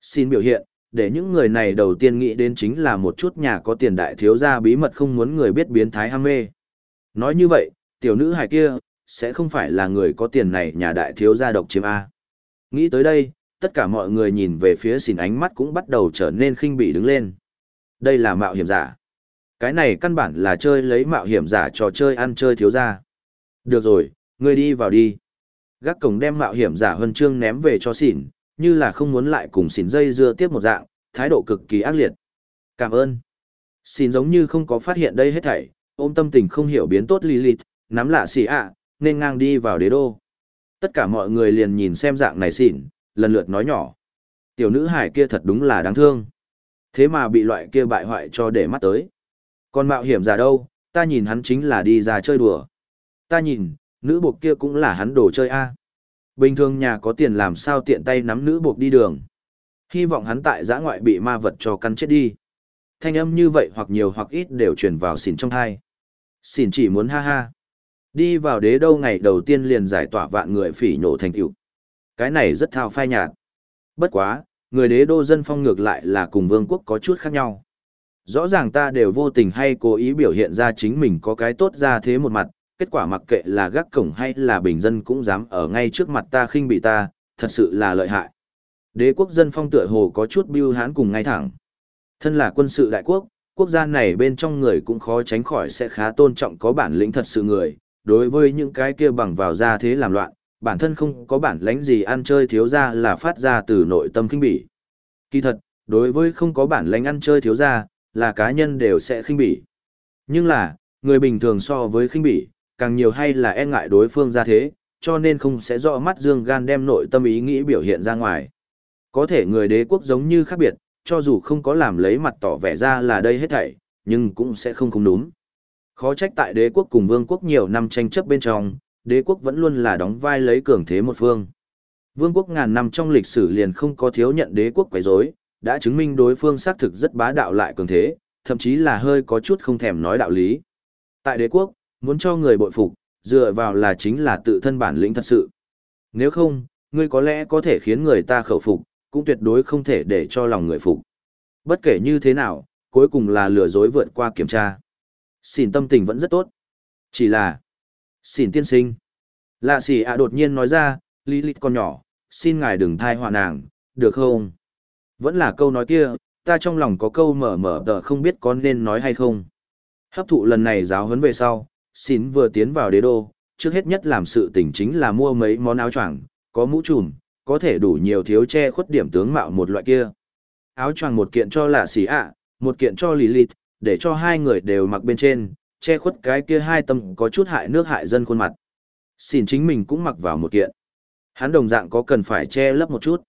Xin biểu hiện, để những người này đầu tiên nghĩ đến chính là một chút nhà có tiền đại thiếu gia bí mật không muốn người biết biến thái ham mê. Nói như vậy, tiểu nữ hài kia, sẽ không phải là người có tiền này nhà đại thiếu gia độc chiếm A. Nghĩ tới đây, tất cả mọi người nhìn về phía xỉn ánh mắt cũng bắt đầu trở nên khinh bỉ đứng lên. Đây là mạo hiểm giả. Cái này căn bản là chơi lấy mạo hiểm giả trò chơi ăn chơi thiếu gia. Được rồi, ngươi đi vào đi. Gác cổng đem mạo hiểm giả huân chương ném về cho xỉn, như là không muốn lại cùng xỉn dây dưa tiếp một dạng, thái độ cực kỳ ác liệt. Cảm ơn. Xỉn giống như không có phát hiện đây hết thảy, ôm tâm tình không hiểu biến tốt Lilith, nắm lạ xỉ ạ, nên ngang đi vào đế đô. Tất cả mọi người liền nhìn xem dạng này xỉn, lần lượt nói nhỏ. Tiểu nữ hải kia thật đúng là đáng thương. Thế mà bị loại kia bại hoại cho để mắt tới. Còn mạo hiểm giả đâu, ta nhìn hắn chính là đi ra chơi đùa. Ta nhìn, nữ buộc kia cũng là hắn đồ chơi a. Bình thường nhà có tiền làm sao tiện tay nắm nữ buộc đi đường. Hy vọng hắn tại giã ngoại bị ma vật cho căn chết đi. Thanh âm như vậy hoặc nhiều hoặc ít đều truyền vào xỉn trong thai. Xỉn chỉ muốn ha ha. Đi vào đế đâu ngày đầu tiên liền giải tỏa vạn người phỉ nhổ thành tựu. Cái này rất thao phai nhạt. Bất quá, người đế đô dân phong ngược lại là cùng vương quốc có chút khác nhau. Rõ ràng ta đều vô tình hay cố ý biểu hiện ra chính mình có cái tốt ra thế một mặt, kết quả mặc kệ là gác cổng hay là bình dân cũng dám ở ngay trước mặt ta khinh bị ta, thật sự là lợi hại. Đế quốc dân phong tựa hồ có chút biêu hãn cùng ngay thẳng. Thân là quân sự đại quốc, quốc gia này bên trong người cũng khó tránh khỏi sẽ khá tôn trọng có bản lĩnh thật sự người, đối với những cái kia bằng vào ra thế làm loạn, bản thân không có bản lãnh gì ăn chơi thiếu ra là phát ra từ nội tâm khinh bỉ. Kỳ thật, đối với không có bản lãnh ăn chơi thiếu ra, là cá nhân đều sẽ khinh bỉ. Nhưng là, người bình thường so với khinh bỉ, càng nhiều hay là e ngại đối phương ra thế, cho nên không sẽ rõ mắt dương gan đem nội tâm ý nghĩ biểu hiện ra ngoài. Có thể người đế quốc giống như khác biệt, cho dù không có làm lấy mặt tỏ vẻ ra là đây hết thảy, nhưng cũng sẽ không không đúng. Khó trách tại đế quốc cùng vương quốc nhiều năm tranh chấp bên trong, đế quốc vẫn luôn là đóng vai lấy cường thế một phương. Vương quốc ngàn năm trong lịch sử liền không có thiếu nhận đế quốc quấy rối, đã chứng minh đối phương xác thực rất bá đạo lại cường thế, thậm chí là hơi có chút không thèm nói đạo lý. Tại đế quốc, muốn cho người bội phục, dựa vào là chính là tự thân bản lĩnh thật sự. Nếu không, ngươi có lẽ có thể khiến người ta khẩu phục, cũng tuyệt đối không thể để cho lòng người phục. Bất kể như thế nào, cuối cùng là lừa dối vượt qua kiểm tra. Xỉn tâm tình vẫn rất tốt. Chỉ là... Xỉn tiên sinh. Lạ xỉ ạ đột nhiên nói ra, lý lịch con nhỏ, xin ngài đừng thai họa nàng, được không? Vẫn là câu nói kia, ta trong lòng có câu mở mở tờ không biết có nên nói hay không. Hấp thụ lần này giáo huấn về sau, xin vừa tiến vào đế đô, trước hết nhất làm sự tình chính là mua mấy món áo choàng, có mũ trùm, có thể đủ nhiều thiếu che khuất điểm tướng mạo một loại kia. Áo choàng một kiện cho lạ xỉ ạ, một kiện cho Lilith, để cho hai người đều mặc bên trên, che khuất cái kia hai tâm có chút hại nước hại dân khuôn mặt. Xin chính mình cũng mặc vào một kiện. Hắn đồng dạng có cần phải che lấp một chút.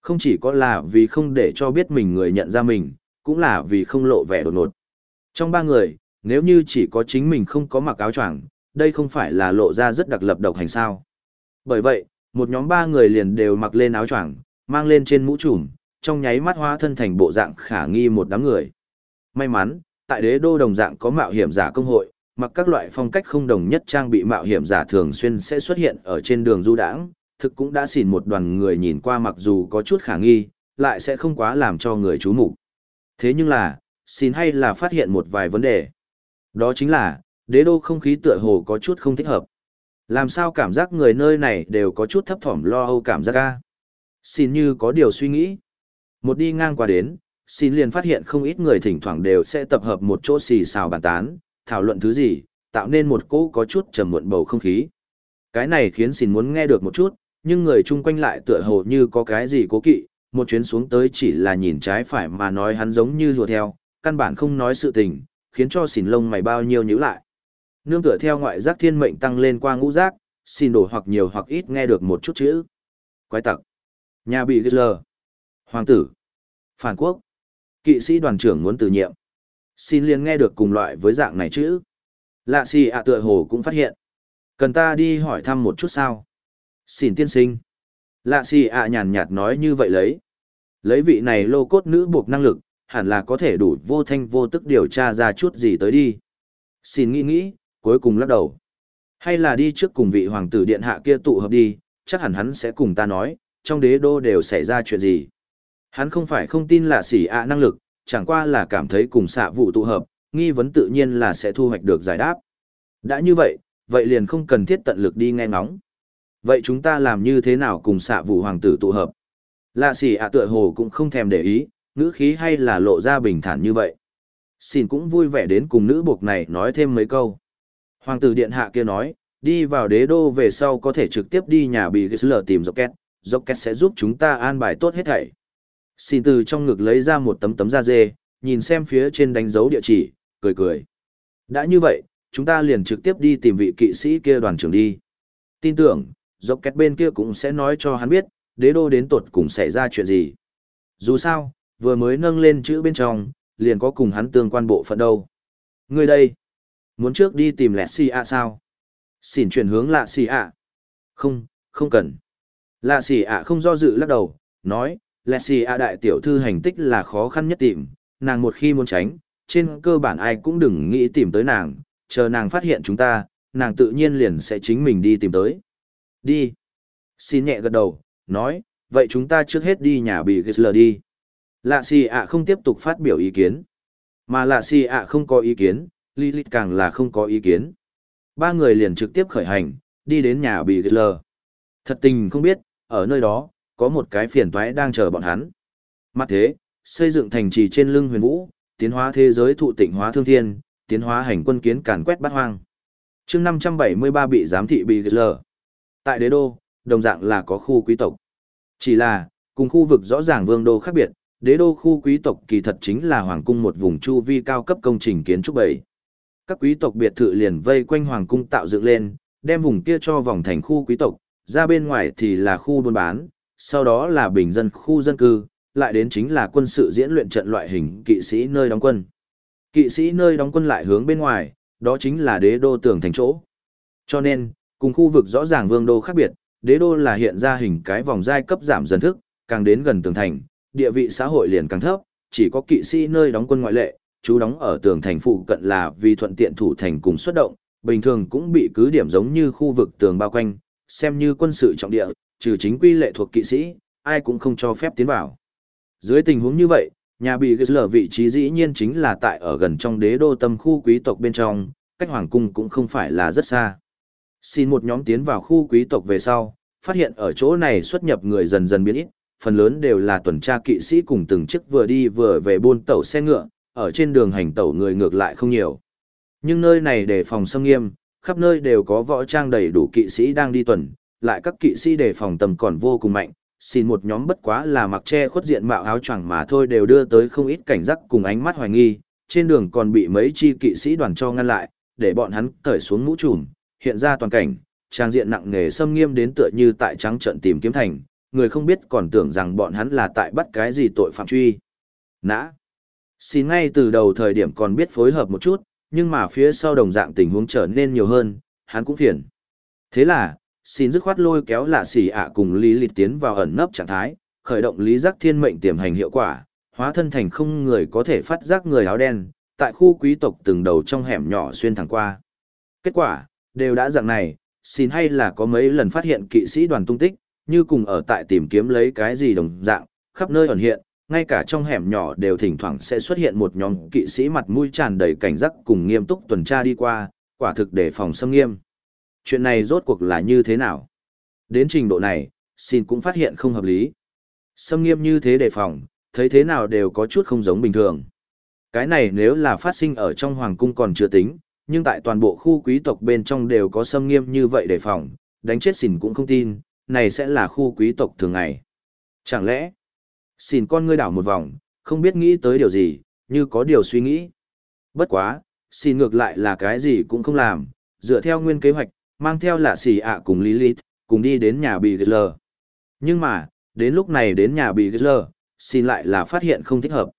Không chỉ có là vì không để cho biết mình người nhận ra mình, cũng là vì không lộ vẻ đột ngột. Trong ba người, nếu như chỉ có chính mình không có mặc áo choàng, đây không phải là lộ ra rất đặc lập độc hành sao. Bởi vậy, một nhóm ba người liền đều mặc lên áo choàng, mang lên trên mũ trùm, trong nháy mắt hóa thân thành bộ dạng khả nghi một đám người. May mắn, tại đế đô đồng dạng có mạo hiểm giả công hội, mặc các loại phong cách không đồng nhất trang bị mạo hiểm giả thường xuyên sẽ xuất hiện ở trên đường du đãng, thực cũng đã xỉn một đoàn người nhìn qua mặc dù có chút khả nghi, lại sẽ không quá làm cho người chú mục. Thế nhưng là, xin hay là phát hiện một vài vấn đề. Đó chính là, đế đô không khí tựa hồ có chút không thích hợp. Làm sao cảm giác người nơi này đều có chút thấp thỏm lo âu cảm giác ca. Xin như có điều suy nghĩ. Một đi ngang qua đến, xin liền phát hiện không ít người thỉnh thoảng đều sẽ tập hợp một chỗ xì xào bàn tán, thảo luận thứ gì, tạo nên một cỗ có chút trầm muộn bầu không khí. Cái này khiến xin muốn nghe được một chút, nhưng người chung quanh lại tựa hồ như có cái gì cố kỵ, một chuyến xuống tới chỉ là nhìn trái phải mà nói hắn giống như lùa theo, căn bản không nói sự tình, khiến cho xỉn lông mày bao nhiêu nhíu lại. Nương tựa theo ngoại giác thiên mệnh tăng lên qua ngũ giác, xin đổ hoặc nhiều hoặc ít nghe được một chút chữ. Quái tặc. Nhà bị ghê lờ. Hoàng tử. Phản quốc. Kỵ sĩ đoàn trưởng muốn từ nhiệm. Xin liền nghe được cùng loại với dạng này chữ. Lạ xì ạ tựa hồ cũng phát hiện. Cần ta đi hỏi thăm một chút sao? Xin tiên sinh. Lạ xì ạ nhàn nhạt nói như vậy lấy. Lấy vị này lô cốt nữ buộc năng lực, hẳn là có thể đủ vô thanh vô tức điều tra ra chút gì tới đi. Xin nghĩ nghĩ, cuối cùng lắc đầu. Hay là đi trước cùng vị hoàng tử điện hạ kia tụ hợp đi, chắc hẳn hắn sẽ cùng ta nói, trong đế đô đều xảy ra chuyện gì. Hắn không phải không tin là xỉ ạ năng lực, chẳng qua là cảm thấy cùng xạ vụ tụ hợp, nghi vấn tự nhiên là sẽ thu hoạch được giải đáp. Đã như vậy, vậy liền không cần thiết tận lực đi nghe ngóng. Vậy chúng ta làm như thế nào cùng xạ vụ hoàng tử tụ hợp? Lạ xỉ ạ tựa hồ cũng không thèm để ý, ngữ khí hay là lộ ra bình thản như vậy. Xin cũng vui vẻ đến cùng nữ buộc này nói thêm mấy câu. Hoàng tử điện hạ kia nói, đi vào đế đô về sau có thể trực tiếp đi nhà bị lờ tìm Rocket, két sẽ giúp chúng ta an bài tốt hết thảy. Xin từ trong ngực lấy ra một tấm tấm da dê, nhìn xem phía trên đánh dấu địa chỉ, cười cười. Đã như vậy, chúng ta liền trực tiếp đi tìm vị kỵ sĩ kia đoàn trưởng đi. Tin tưởng, dọc kẹt bên kia cũng sẽ nói cho hắn biết, đế đô đến tột cùng xảy ra chuyện gì. Dù sao, vừa mới nâng lên chữ bên trong, liền có cùng hắn tương quan bộ phận đâu. Người đây, muốn trước đi tìm lẹ si ạ sao? Xin chuyển hướng lạ si ạ. Không, không cần. Lạ si ạ không do dự lắc đầu, nói, lẹ a đại tiểu thư hành tích là khó khăn nhất tìm, nàng một khi muốn tránh, trên cơ bản ai cũng đừng nghĩ tìm tới nàng, chờ nàng phát hiện chúng ta, nàng tự nhiên liền sẽ chính mình đi tìm tới. Đi. Xin nhẹ gật đầu, nói, vậy chúng ta trước hết đi nhà bị Gisler đi. Lạ xì ạ không tiếp tục phát biểu ý kiến. Mà lạ xì ạ không có ý kiến, Lilith càng là không có ý kiến. Ba người liền trực tiếp khởi hành, đi đến nhà bị Gisler. Thật tình không biết, ở nơi đó, có một cái phiền toái đang chờ bọn hắn. Mặt thế, xây dựng thành trì trên lưng huyền vũ, tiến hóa thế giới thụ tịnh hóa thương thiên, tiến hóa hành quân kiến càn quét bát hoang. chương 573 bị giám thị bị Gisler. Tại đế đô, đồng dạng là có khu quý tộc. Chỉ là, cùng khu vực rõ ràng vương đô khác biệt, đế đô khu quý tộc kỳ thật chính là hoàng cung một vùng chu vi cao cấp công trình kiến trúc bảy. Các quý tộc biệt thự liền vây quanh hoàng cung tạo dựng lên, đem vùng kia cho vòng thành khu quý tộc, ra bên ngoài thì là khu buôn bán, sau đó là bình dân khu dân cư, lại đến chính là quân sự diễn luyện trận loại hình kỵ sĩ nơi đóng quân. Kỵ sĩ nơi đóng quân lại hướng bên ngoài, đó chính là đế đô tường thành chỗ. Cho nên, cùng khu vực rõ ràng vương đô khác biệt, đế đô là hiện ra hình cái vòng giai cấp giảm dần thức, càng đến gần tường thành, địa vị xã hội liền càng thấp, chỉ có kỵ sĩ nơi đóng quân ngoại lệ, chú đóng ở tường thành phụ cận là vì thuận tiện thủ thành cùng xuất động, bình thường cũng bị cứ điểm giống như khu vực tường bao quanh, xem như quân sự trọng địa, trừ chính quy lệ thuộc kỵ sĩ, ai cũng không cho phép tiến vào. Dưới tình huống như vậy, nhà bị lở vị trí dĩ nhiên chính là tại ở gần trong đế đô tâm khu quý tộc bên trong, cách hoàng cung cũng không phải là rất xa. Xin một nhóm tiến vào khu quý tộc về sau, phát hiện ở chỗ này xuất nhập người dần dần biến ít, phần lớn đều là tuần tra kỵ sĩ cùng từng chiếc vừa đi vừa về buôn tàu xe ngựa, ở trên đường hành tàu người ngược lại không nhiều. Nhưng nơi này để phòng xâm nghiêm, khắp nơi đều có võ trang đầy đủ kỵ sĩ đang đi tuần, lại các kỵ sĩ đề phòng tầm còn vô cùng mạnh, xin một nhóm bất quá là mặc che khuất diện mạo áo choàng mà thôi đều đưa tới không ít cảnh giác cùng ánh mắt hoài nghi, trên đường còn bị mấy chi kỵ sĩ đoàn cho ngăn lại, để bọn hắn cởi xuống mũ trùm, hiện ra toàn cảnh, trang diện nặng nề xâm nghiêm đến tựa như tại trắng trận tìm kiếm thành, người không biết còn tưởng rằng bọn hắn là tại bắt cái gì tội phạm truy. Nã. Xin ngay từ đầu thời điểm còn biết phối hợp một chút, nhưng mà phía sau đồng dạng tình huống trở nên nhiều hơn, hắn cũng phiền. Thế là, xin dứt khoát lôi kéo lạ xỉ ạ cùng lý lịch tiến vào ẩn nấp trạng thái, khởi động lý giác thiên mệnh tiềm hành hiệu quả, hóa thân thành không người có thể phát giác người áo đen, tại khu quý tộc từng đầu trong hẻm nhỏ xuyên thẳng qua. Kết quả, đều đã dạng này, xin hay là có mấy lần phát hiện kỵ sĩ đoàn tung tích, như cùng ở tại tìm kiếm lấy cái gì đồng dạng, khắp nơi ẩn hiện, ngay cả trong hẻm nhỏ đều thỉnh thoảng sẽ xuất hiện một nhóm kỵ sĩ mặt mũi tràn đầy cảnh giác cùng nghiêm túc tuần tra đi qua, quả thực để phòng xâm nghiêm. Chuyện này rốt cuộc là như thế nào? Đến trình độ này, xin cũng phát hiện không hợp lý. Xâm nghiêm như thế đề phòng, thấy thế nào đều có chút không giống bình thường. Cái này nếu là phát sinh ở trong hoàng cung còn chưa tính, nhưng tại toàn bộ khu quý tộc bên trong đều có xâm nghiêm như vậy đề phòng, đánh chết xỉn cũng không tin, này sẽ là khu quý tộc thường ngày. Chẳng lẽ, xỉn con ngươi đảo một vòng, không biết nghĩ tới điều gì, như có điều suy nghĩ. Bất quá, xỉn ngược lại là cái gì cũng không làm, dựa theo nguyên kế hoạch, mang theo lạ xì ạ cùng Lilith, cùng đi đến nhà bị Gisler. Nhưng mà, đến lúc này đến nhà bị Gisler, xin lại là phát hiện không thích hợp.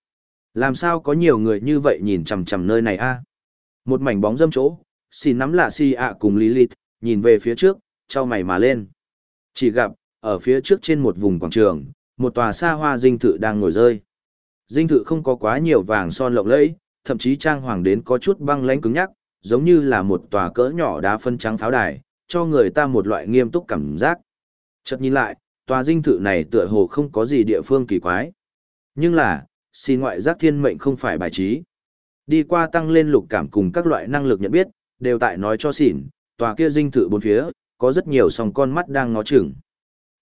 Làm sao có nhiều người như vậy nhìn chằm chằm nơi này a? Một mảnh bóng dâm chỗ, xin nắm lạ xì ạ cùng Lilith, nhìn về phía trước, trao mày mà lên. Chỉ gặp, ở phía trước trên một vùng quảng trường, một tòa xa hoa dinh thự đang ngồi rơi. Dinh thự không có quá nhiều vàng son lộng lẫy, thậm chí trang hoàng đến có chút băng lãnh cứng nhắc, giống như là một tòa cỡ nhỏ đá phân trắng pháo đài, cho người ta một loại nghiêm túc cảm giác. Chợt nhìn lại, tòa dinh thự này tựa hồ không có gì địa phương kỳ quái. Nhưng là, xin ngoại giác thiên mệnh không phải bài trí. Đi qua tăng lên lục cảm cùng các loại năng lực nhận biết, đều tại nói cho xỉn, tòa kia dinh thự bốn phía, có rất nhiều sòng con mắt đang ngó chừng.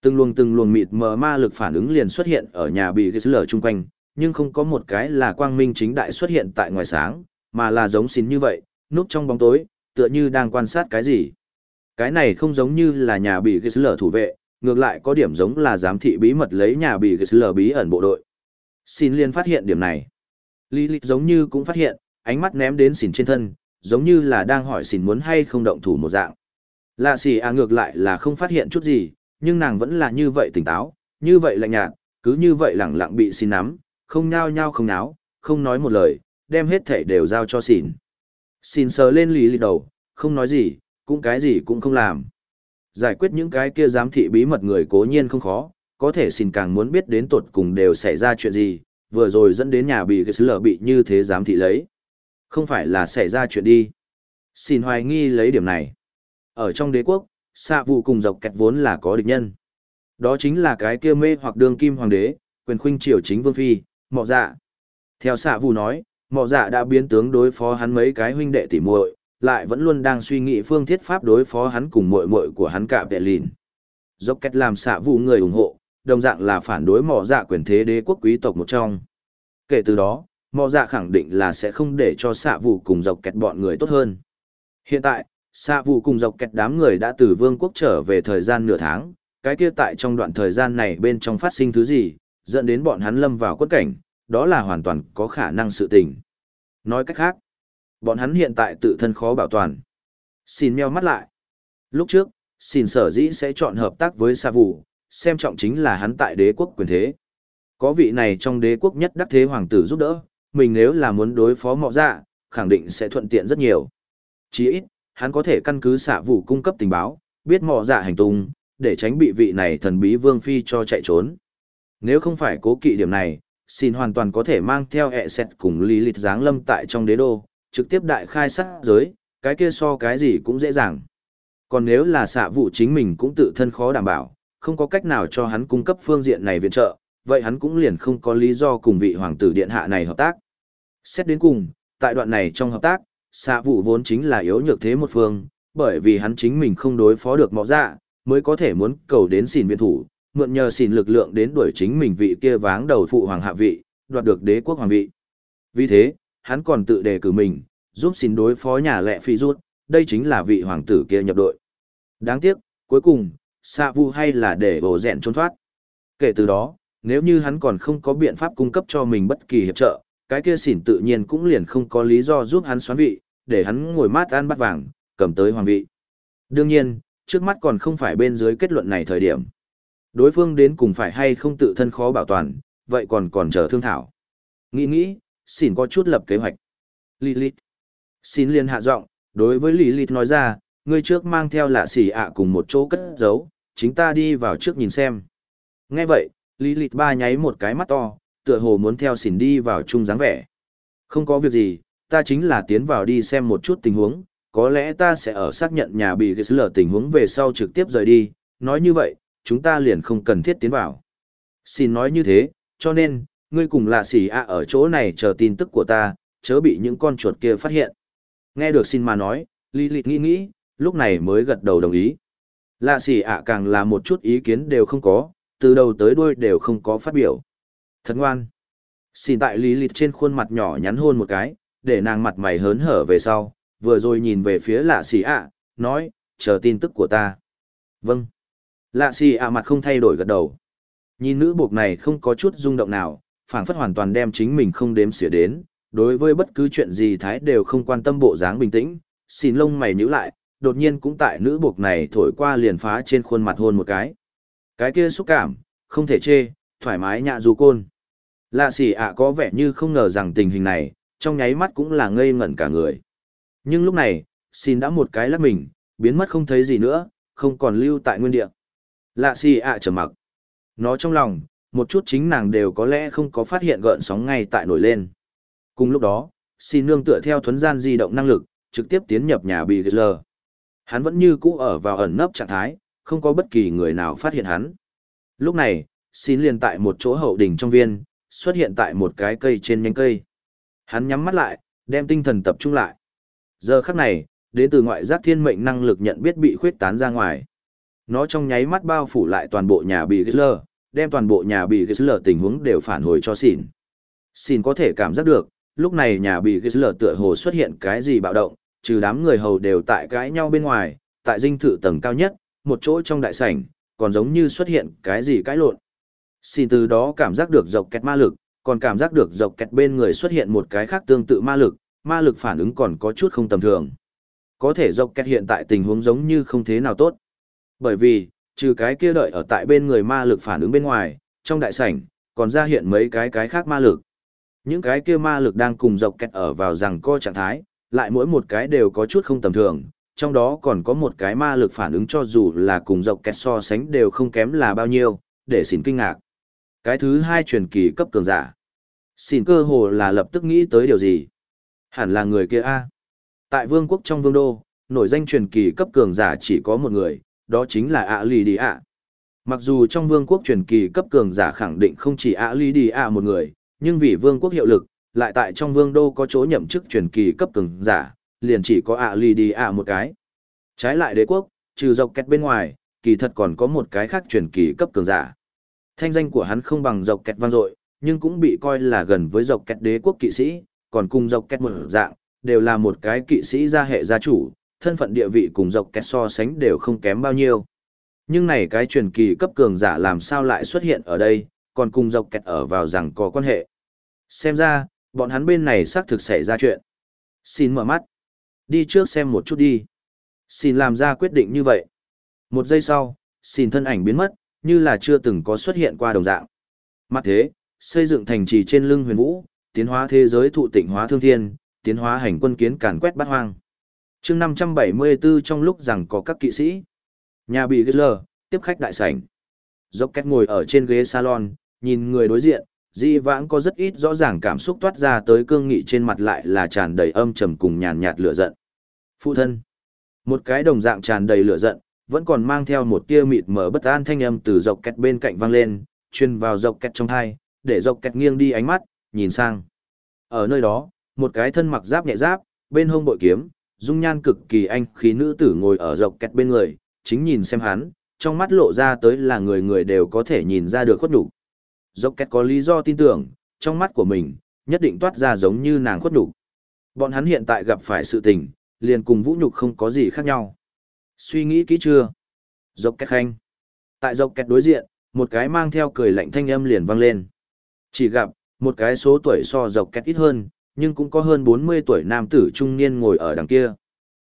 Từng luồng từng luồng mịt mờ ma lực phản ứng liền xuất hiện ở nhà bị ghế lở chung quanh, nhưng không có một cái là quang minh chính đại xuất hiện tại ngoài sáng, mà là giống xỉn như vậy, núp trong bóng tối, tựa như đang quan sát cái gì. Cái này không giống như là nhà bị lở thủ vệ, ngược lại có điểm giống là giám thị bí mật lấy nhà bị lở bí ẩn bộ đội. Xin liên phát hiện điểm này. Lilith giống như cũng phát hiện, ánh mắt ném đến xỉn trên thân, giống như là đang hỏi xỉn muốn hay không động thủ một dạng. Lạ xỉ à ngược lại là không phát hiện chút gì, nhưng nàng vẫn là như vậy tỉnh táo, như vậy lạnh nhạt, cứ như vậy lẳng lặng bị xin nắm, không nhao nhao không náo, không nói một lời, đem hết thể đều giao cho xỉn. Xin sờ lên lì lì đầu, không nói gì, cũng cái gì cũng không làm. Giải quyết những cái kia giám thị bí mật người cố nhiên không khó, có thể xin càng muốn biết đến tột cùng đều xảy ra chuyện gì, vừa rồi dẫn đến nhà bị cái lở bị như thế giám thị lấy. Không phải là xảy ra chuyện đi. Xin hoài nghi lấy điểm này. Ở trong đế quốc, xạ vụ cùng dọc kẹt vốn là có địch nhân. Đó chính là cái kia mê hoặc đương kim hoàng đế, quyền khuynh triều chính vương phi, mọ dạ. Theo xạ vụ nói, mọ dạ đã biến tướng đối phó hắn mấy cái huynh đệ tỉ muội, lại vẫn luôn đang suy nghĩ phương thiết pháp đối phó hắn cùng muội muội của hắn cả vệ lìn. Dốc cách làm xạ vụ người ủng hộ, đồng dạng là phản đối mọ dạ quyền thế đế quốc quý tộc một trong. Kể từ đó, mọ dạ khẳng định là sẽ không để cho xạ vụ cùng dọc kẹt bọn người tốt hơn. Hiện tại, xạ vụ cùng dọc kẹt đám người đã từ vương quốc trở về thời gian nửa tháng, cái kia tại trong đoạn thời gian này bên trong phát sinh thứ gì, dẫn đến bọn hắn lâm vào quất cảnh đó là hoàn toàn có khả năng sự tình. Nói cách khác, bọn hắn hiện tại tự thân khó bảo toàn. Xin meo mắt lại. Lúc trước, xin sở dĩ sẽ chọn hợp tác với Sa Vũ, xem trọng chính là hắn tại đế quốc quyền thế. Có vị này trong đế quốc nhất đắc thế hoàng tử giúp đỡ, mình nếu là muốn đối phó mọ dạ, khẳng định sẽ thuận tiện rất nhiều. Chỉ ít, hắn có thể căn cứ xạ vụ cung cấp tình báo, biết mọ dạ hành tung, để tránh bị vị này thần bí vương phi cho chạy trốn. Nếu không phải cố kỵ điểm này, xin hoàn toàn có thể mang theo ẹ sẹt cùng lý lịch giáng lâm tại trong đế đô, trực tiếp đại khai sát giới, cái kia so cái gì cũng dễ dàng. Còn nếu là xạ vụ chính mình cũng tự thân khó đảm bảo, không có cách nào cho hắn cung cấp phương diện này viện trợ, vậy hắn cũng liền không có lý do cùng vị hoàng tử điện hạ này hợp tác. Xét đến cùng, tại đoạn này trong hợp tác, xạ vụ vốn chính là yếu nhược thế một phương, bởi vì hắn chính mình không đối phó được mọ dạ, mới có thể muốn cầu đến xỉn viện thủ, mượn nhờ xỉn lực lượng đến đuổi chính mình vị kia váng đầu phụ hoàng hạ vị, đoạt được đế quốc hoàng vị. Vì thế, hắn còn tự đề cử mình, giúp xỉn đối phó nhà lệ phi rút, đây chính là vị hoàng tử kia nhập đội. Đáng tiếc, cuối cùng, xạ Vu hay là để bổ rẹn trốn thoát. Kể từ đó, nếu như hắn còn không có biện pháp cung cấp cho mình bất kỳ hiệp trợ, cái kia xỉn tự nhiên cũng liền không có lý do giúp hắn xoán vị, để hắn ngồi mát ăn bát vàng, cầm tới hoàng vị. Đương nhiên, trước mắt còn không phải bên dưới kết luận này thời điểm. Đối phương đến cùng phải hay không tự thân khó bảo toàn, vậy còn còn chờ thương thảo. Nghĩ nghĩ, xỉn có chút lập kế hoạch. Lilith. Xin liền hạ giọng, đối với Lilith nói ra, ngươi trước mang theo lạ xỉ ạ cùng một chỗ cất giấu, chính ta đi vào trước nhìn xem. Nghe vậy, Lilith ba nháy một cái mắt to, tựa hồ muốn theo xỉn đi vào chung dáng vẻ. Không có việc gì, ta chính là tiến vào đi xem một chút tình huống, có lẽ ta sẽ ở xác nhận nhà bị cái lở tình huống về sau trực tiếp rời đi, nói như vậy, chúng ta liền không cần thiết tiến vào. Xin nói như thế, cho nên, ngươi cùng lạ xỉ ạ ở chỗ này chờ tin tức của ta, chớ bị những con chuột kia phát hiện. Nghe được xin mà nói, Lý Lilith nghĩ nghĩ, lúc này mới gật đầu đồng ý. Lạ xỉ ạ càng là một chút ý kiến đều không có, từ đầu tới đuôi đều không có phát biểu. Thật ngoan. Xin tại lý lịch trên khuôn mặt nhỏ nhắn hôn một cái, để nàng mặt mày hớn hở về sau, vừa rồi nhìn về phía lạ sỉ ạ, nói, chờ tin tức của ta. Vâng. Lạ xì ạ mặt không thay đổi gật đầu. Nhìn nữ buộc này không có chút rung động nào, phảng phất hoàn toàn đem chính mình không đếm xỉa đến, đối với bất cứ chuyện gì thái đều không quan tâm bộ dáng bình tĩnh, xin lông mày nhíu lại, đột nhiên cũng tại nữ buộc này thổi qua liền phá trên khuôn mặt hôn một cái. Cái kia xúc cảm, không thể chê, thoải mái nhạ dù côn. Lạ xì ạ có vẻ như không ngờ rằng tình hình này, trong nháy mắt cũng là ngây ngẩn cả người. Nhưng lúc này, xin đã một cái lắc mình, biến mất không thấy gì nữa, không còn lưu tại nguyên địa. Lạ xỉ ạ trầm mặc. Nó trong lòng, một chút chính nàng đều có lẽ không có phát hiện gợn sóng ngay tại nổi lên. Cùng lúc đó, xin nương tựa theo thuấn gian di động năng lực, trực tiếp tiến nhập nhà bị lờ. Hắn vẫn như cũ ở vào ẩn nấp trạng thái, không có bất kỳ người nào phát hiện hắn. Lúc này, xin liền tại một chỗ hậu đỉnh trong viên, xuất hiện tại một cái cây trên nhánh cây. Hắn nhắm mắt lại, đem tinh thần tập trung lại. Giờ khắc này, đến từ ngoại giác thiên mệnh năng lực nhận biết bị khuyết tán ra ngoài. Nó trong nháy mắt bao phủ lại toàn bộ nhà bị Gisler, đem toàn bộ nhà bị Gisler tình huống đều phản hồi cho xỉn. Xỉn có thể cảm giác được, lúc này nhà bị Gisler tựa hồ xuất hiện cái gì bạo động, trừ đám người hầu đều tại cãi nhau bên ngoài, tại dinh thự tầng cao nhất, một chỗ trong đại sảnh, còn giống như xuất hiện cái gì cãi lộn. Xin từ đó cảm giác được dọc kẹt ma lực, còn cảm giác được dọc kẹt bên người xuất hiện một cái khác tương tự ma lực, ma lực phản ứng còn có chút không tầm thường. Có thể dọc kẹt hiện tại tình huống giống như không thế nào tốt. Bởi vì, trừ cái kia đợi ở tại bên người ma lực phản ứng bên ngoài, trong đại sảnh, còn ra hiện mấy cái cái khác ma lực. Những cái kia ma lực đang cùng dọc kẹt ở vào rằng co trạng thái, lại mỗi một cái đều có chút không tầm thường, trong đó còn có một cái ma lực phản ứng cho dù là cùng dọc kẹt so sánh đều không kém là bao nhiêu, để xỉn kinh ngạc. Cái thứ hai truyền kỳ cấp cường giả. Xin cơ hồ là lập tức nghĩ tới điều gì? Hẳn là người kia a. Tại vương quốc trong vương đô, nổi danh truyền kỳ cấp cường giả chỉ có một người, đó chính là ạ lì đi ạ. Mặc dù trong vương quốc truyền kỳ cấp cường giả khẳng định không chỉ ạ lì đi ạ một người, nhưng vì vương quốc hiệu lực, lại tại trong vương đô có chỗ nhậm chức truyền kỳ cấp cường giả, liền chỉ có ạ lì đi ạ một cái. Trái lại đế quốc, trừ dọc kẹt bên ngoài, kỳ thật còn có một cái khác truyền kỳ cấp cường giả. Thanh danh của hắn không bằng dọc kẹt vang dội, nhưng cũng bị coi là gần với dọc kẹt đế quốc kỵ sĩ, còn cùng dọc kẹt một dạng, đều là một cái kỵ sĩ gia hệ gia chủ, thân phận địa vị cùng dọc kẹt so sánh đều không kém bao nhiêu. Nhưng này cái truyền kỳ cấp cường giả làm sao lại xuất hiện ở đây, còn cùng dọc kẹt ở vào rằng có quan hệ. Xem ra, bọn hắn bên này xác thực xảy ra chuyện. Xin mở mắt. Đi trước xem một chút đi. Xin làm ra quyết định như vậy. Một giây sau, xin thân ảnh biến mất, như là chưa từng có xuất hiện qua đồng dạng. Mặt thế, xây dựng thành trì trên lưng huyền vũ, tiến hóa thế giới thụ tịnh hóa thương thiên, tiến hóa hành quân kiến càn quét bát hoang chương 574 trong lúc rằng có các kỵ sĩ. Nhà bị Hitler tiếp khách đại sảnh. Dốc cách ngồi ở trên ghế salon, nhìn người đối diện, di vãng có rất ít rõ ràng cảm xúc toát ra tới cương nghị trên mặt lại là tràn đầy âm trầm cùng nhàn nhạt lửa giận. Phụ thân. Một cái đồng dạng tràn đầy lửa giận, vẫn còn mang theo một tia mịt mờ bất an thanh âm từ dọc kẹt bên cạnh vang lên, truyền vào dọc kẹt trong thai, để dọc kẹt nghiêng đi ánh mắt, nhìn sang. Ở nơi đó, một cái thân mặc giáp nhẹ giáp, bên hông bội kiếm, dung nhan cực kỳ anh khí nữ tử ngồi ở dọc kẹt bên người, chính nhìn xem hắn, trong mắt lộ ra tới là người người đều có thể nhìn ra được khuất nhục. Dọc kẹt có lý do tin tưởng, trong mắt của mình, nhất định toát ra giống như nàng khuất nhục. Bọn hắn hiện tại gặp phải sự tình, liền cùng vũ nhục không có gì khác nhau. Suy nghĩ kỹ chưa? Dọc kẹt khanh. Tại dọc kẹt đối diện, một cái mang theo cười lạnh thanh âm liền vang lên. Chỉ gặp, một cái số tuổi so dọc kẹt ít hơn, nhưng cũng có hơn 40 tuổi nam tử trung niên ngồi ở đằng kia.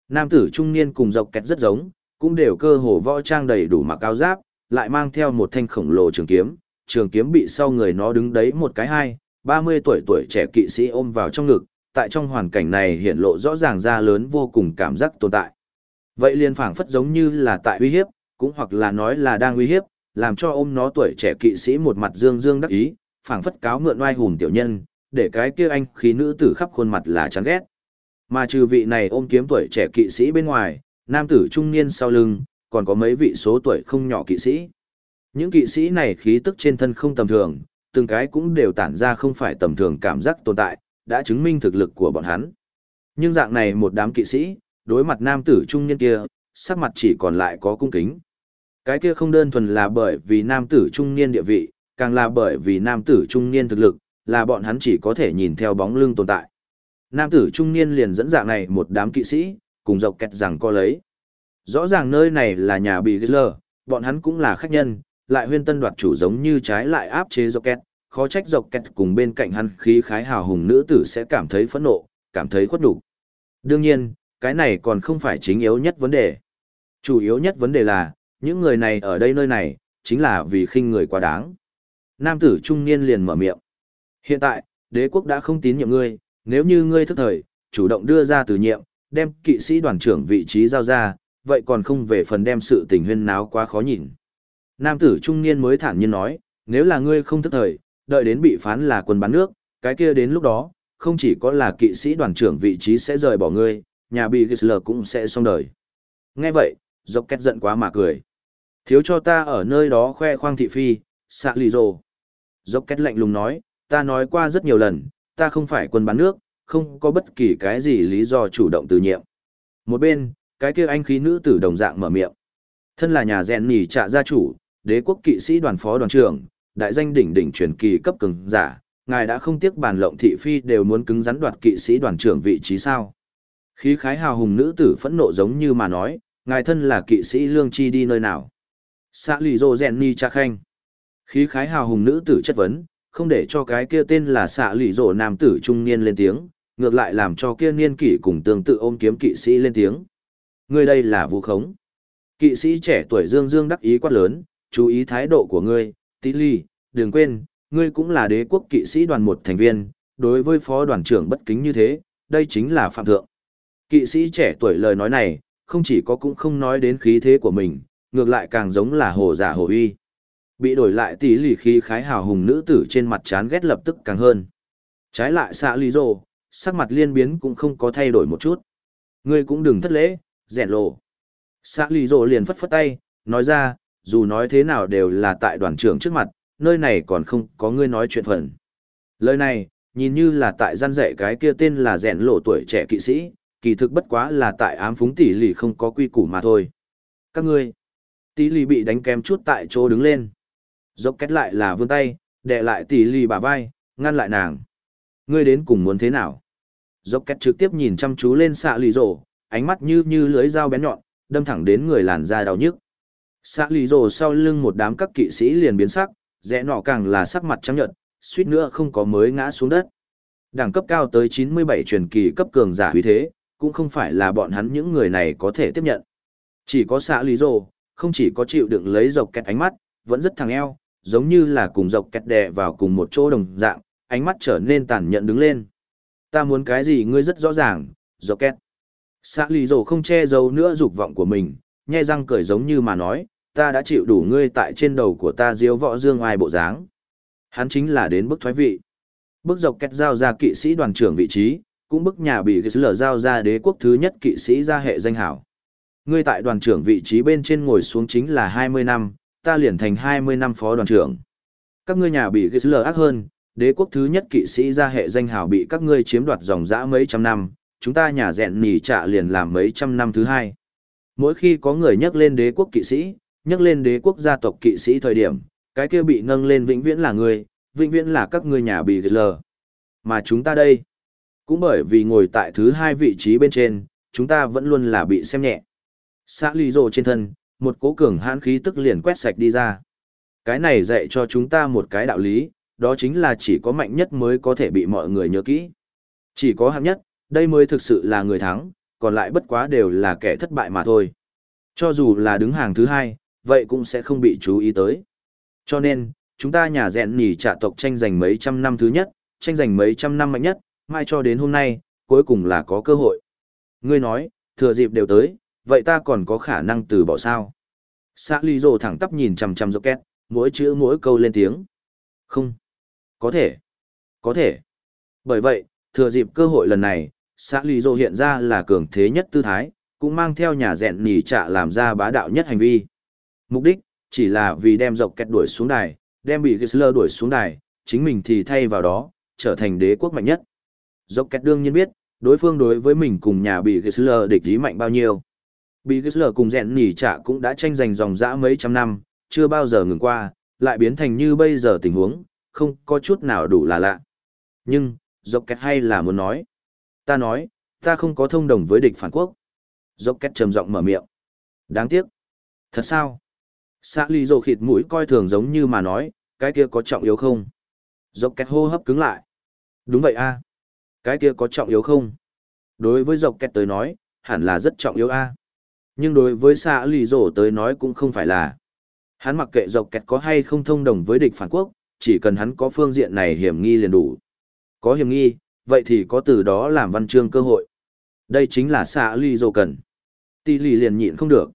Nam tử trung niên cùng dọc kẹt rất giống, cũng đều cơ hồ võ trang đầy đủ mặc áo giáp, lại mang theo một thanh khổng lồ trường kiếm, trường kiếm bị sau người nó đứng đấy một cái hai, 30 tuổi tuổi trẻ kỵ sĩ ôm vào trong ngực, tại trong hoàn cảnh này hiện lộ rõ ràng ra lớn vô cùng cảm giác tồn tại. Vậy liền phảng phất giống như là tại uy hiếp, cũng hoặc là nói là đang uy hiếp, làm cho ôm nó tuổi trẻ kỵ sĩ một mặt dương dương đắc ý, phảng phất cáo mượn oai hùng tiểu nhân, để cái kia anh khí nữ tử khắp khuôn mặt là chán ghét. Mà trừ vị này ôm kiếm tuổi trẻ kỵ sĩ bên ngoài, nam tử trung niên sau lưng, còn có mấy vị số tuổi không nhỏ kỵ sĩ. Những kỵ sĩ này khí tức trên thân không tầm thường, từng cái cũng đều tản ra không phải tầm thường cảm giác tồn tại, đã chứng minh thực lực của bọn hắn. Nhưng dạng này một đám kỵ sĩ, đối mặt nam tử trung niên kia, sắc mặt chỉ còn lại có cung kính. Cái kia không đơn thuần là bởi vì nam tử trung niên địa vị, càng là bởi vì nam tử trung niên thực lực, là bọn hắn chỉ có thể nhìn theo bóng lưng tồn tại. Nam tử trung niên liền dẫn dạng này một đám kỵ sĩ, cùng dọc kẹt rằng co lấy. Rõ ràng nơi này là nhà bị lờ, bọn hắn cũng là khách nhân, lại huyên tân đoạt chủ giống như trái lại áp chế dọc kẹt, khó trách dọc kẹt cùng bên cạnh hắn khí khái hào hùng nữ tử sẽ cảm thấy phẫn nộ, cảm thấy khuất đủ. Đương nhiên, cái này còn không phải chính yếu nhất vấn đề. Chủ yếu nhất vấn đề là, những người này ở đây nơi này, chính là vì khinh người quá đáng. Nam tử trung niên liền mở miệng. Hiện tại, đế quốc đã không tín nhiệm ngươi, nếu như ngươi thức thời, chủ động đưa ra từ nhiệm, đem kỵ sĩ đoàn trưởng vị trí giao ra, vậy còn không về phần đem sự tình huyên náo quá khó nhìn. Nam tử trung niên mới thản nhiên nói, nếu là ngươi không thức thời, đợi đến bị phán là quân bán nước, cái kia đến lúc đó, không chỉ có là kỵ sĩ đoàn trưởng vị trí sẽ rời bỏ ngươi, nhà bị Gisler cũng sẽ xong đời. Nghe vậy, dọc két giận quá mà cười. Thiếu cho ta ở nơi đó khoe khoang thị phi, xạ lì rồ. Dốc két lạnh lùng nói, ta nói qua rất nhiều lần, ta không phải quân bán nước, không có bất kỳ cái gì lý do chủ động từ nhiệm. Một bên, cái kia anh khí nữ tử đồng dạng mở miệng. Thân là nhà rèn nỉ trạ gia chủ, đế quốc kỵ sĩ đoàn phó đoàn trưởng, đại danh đỉnh đỉnh truyền kỳ cấp cường giả, ngài đã không tiếc bàn lộng thị phi đều muốn cứng rắn đoạt kỵ sĩ đoàn trưởng vị trí sao? Khí khái hào hùng nữ tử phẫn nộ giống như mà nói, ngài thân là kỵ sĩ lương chi đi nơi nào? Xã lì rô rèn ni cha khanh. Khí khái hào hùng nữ tử chất vấn, không để cho cái kia tên là xạ lụy rổ nam tử trung niên lên tiếng, ngược lại làm cho kia niên kỷ cùng tương tự ôm kiếm kỵ sĩ lên tiếng. Ngươi đây là vu khống. Kỵ sĩ trẻ tuổi dương dương đắc ý quát lớn, chú ý thái độ của ngươi, tí ly, đừng quên, ngươi cũng là đế quốc kỵ sĩ đoàn một thành viên, đối với phó đoàn trưởng bất kính như thế, đây chính là phạm thượng. Kỵ sĩ trẻ tuổi lời nói này, không chỉ có cũng không nói đến khí thế của mình, ngược lại càng giống là hồ giả hồ uy. Bị đổi lại tỷ lì khí khái hào hùng nữ tử trên mặt chán ghét lập tức càng hơn. Trái lại xạ lý rồ, sắc mặt liên biến cũng không có thay đổi một chút. Ngươi cũng đừng thất lễ, rèn lộ. Xạ lý rồ liền phất phất tay, nói ra, dù nói thế nào đều là tại đoàn trưởng trước mặt, nơi này còn không có ngươi nói chuyện phần. Lời này, nhìn như là tại gian dạy cái kia tên là rèn lộ tuổi trẻ kỵ sĩ, kỳ thực bất quá là tại ám phúng tỷ lì không có quy củ mà thôi. Các ngươi, tỷ lì bị đánh kém chút tại chỗ đứng lên. Dốc kết lại là vươn tay, đè lại tỷ lì bà vai, ngăn lại nàng. Ngươi đến cùng muốn thế nào? Dốc kết trực tiếp nhìn chăm chú lên xạ lì rổ, ánh mắt như như lưới dao bén nhọn, đâm thẳng đến người làn da đau nhức. Xạ lì rổ sau lưng một đám các kỵ sĩ liền biến sắc, rẽ nọ càng là sắc mặt trắng nhợt, suýt nữa không có mới ngã xuống đất. Đẳng cấp cao tới 97 truyền kỳ cấp cường giả huy thế, cũng không phải là bọn hắn những người này có thể tiếp nhận. Chỉ có xạ lì rổ không chỉ có chịu đựng lấy dọc kẹt ánh mắt, vẫn rất thằng eo, giống như là cùng dọc kẹt đè vào cùng một chỗ đồng dạng, ánh mắt trở nên tàn nhẫn đứng lên. Ta muốn cái gì ngươi rất rõ ràng, dọc kẹt. Xã lì rồ không che giấu nữa dục vọng của mình, nhai răng cười giống như mà nói, ta đã chịu đủ ngươi tại trên đầu của ta diếu võ dương ai bộ dáng. Hắn chính là đến bức thoái vị. Bức dọc kẹt giao ra kỵ sĩ đoàn trưởng vị trí, cũng bức nhà bị lở giao ra đế quốc thứ nhất kỵ sĩ ra hệ danh hảo. Ngươi tại đoàn trưởng vị trí bên trên ngồi xuống chính là 20 năm, ta liền thành 20 năm phó đoàn trưởng. Các ngươi nhà bị lở ác hơn, đế quốc thứ nhất kỵ sĩ ra hệ danh hảo bị các ngươi chiếm đoạt dòng dã mấy trăm năm, chúng ta nhà dẹn nỉ trả liền làm mấy trăm năm thứ hai. Mỗi khi có người nhắc lên đế quốc kỵ sĩ, nhắc lên đế quốc gia tộc kỵ sĩ thời điểm, cái kia bị nâng lên vĩnh viễn là người, vĩnh viễn là các ngươi nhà bị lờ. Mà chúng ta đây, cũng bởi vì ngồi tại thứ hai vị trí bên trên, chúng ta vẫn luôn là bị xem nhẹ. Xã lì rồ trên thân, một cố cường hãn khí tức liền quét sạch đi ra. Cái này dạy cho chúng ta một cái đạo lý, đó chính là chỉ có mạnh nhất mới có thể bị mọi người nhớ kỹ. Chỉ có hạng nhất, đây mới thực sự là người thắng, còn lại bất quá đều là kẻ thất bại mà thôi. Cho dù là đứng hàng thứ hai, vậy cũng sẽ không bị chú ý tới. Cho nên, chúng ta nhà rèn nỉ trả tộc tranh giành mấy trăm năm thứ nhất, tranh giành mấy trăm năm mạnh nhất, mai cho đến hôm nay, cuối cùng là có cơ hội. Ngươi nói, thừa dịp đều tới, vậy ta còn có khả năng từ bỏ sao? Xã lì Dô thẳng tắp nhìn chằm chằm Rocket, mỗi chữ mỗi câu lên tiếng. Không. Có thể. Có thể. Bởi vậy, thừa dịp cơ hội lần này, xã lì Dô hiện ra là cường thế nhất tư thái, cũng mang theo nhà rèn nỉ trạ làm ra bá đạo nhất hành vi. Mục đích, chỉ là vì đem dọc kẹt đuổi xuống đài, đem bị Gisler đuổi xuống đài, chính mình thì thay vào đó, trở thành đế quốc mạnh nhất. Dọc kẹt đương nhiên biết, đối phương đối với mình cùng nhà bị Gisler địch ý mạnh bao nhiêu. Bị Gisler cùng rèn nỉ trả cũng đã tranh giành dòng dã mấy trăm năm, chưa bao giờ ngừng qua, lại biến thành như bây giờ tình huống, không có chút nào đủ là lạ. Nhưng, dọc kẹt hay là muốn nói. Ta nói, ta không có thông đồng với địch phản quốc. Dọc két trầm giọng mở miệng. Đáng tiếc. Thật sao? Xã ly rồ khịt mũi coi thường giống như mà nói, cái kia có trọng yếu không? Dọc két hô hấp cứng lại. Đúng vậy a Cái kia có trọng yếu không? Đối với dọc két tới nói, hẳn là rất trọng yếu a nhưng đối với xạ lì rồ tới nói cũng không phải là. Hắn mặc kệ dọc kẹt có hay không thông đồng với địch phản quốc, chỉ cần hắn có phương diện này hiểm nghi liền đủ. Có hiểm nghi, vậy thì có từ đó làm văn chương cơ hội. Đây chính là xạ lì rồ cần. Tỷ lì liền nhịn không được.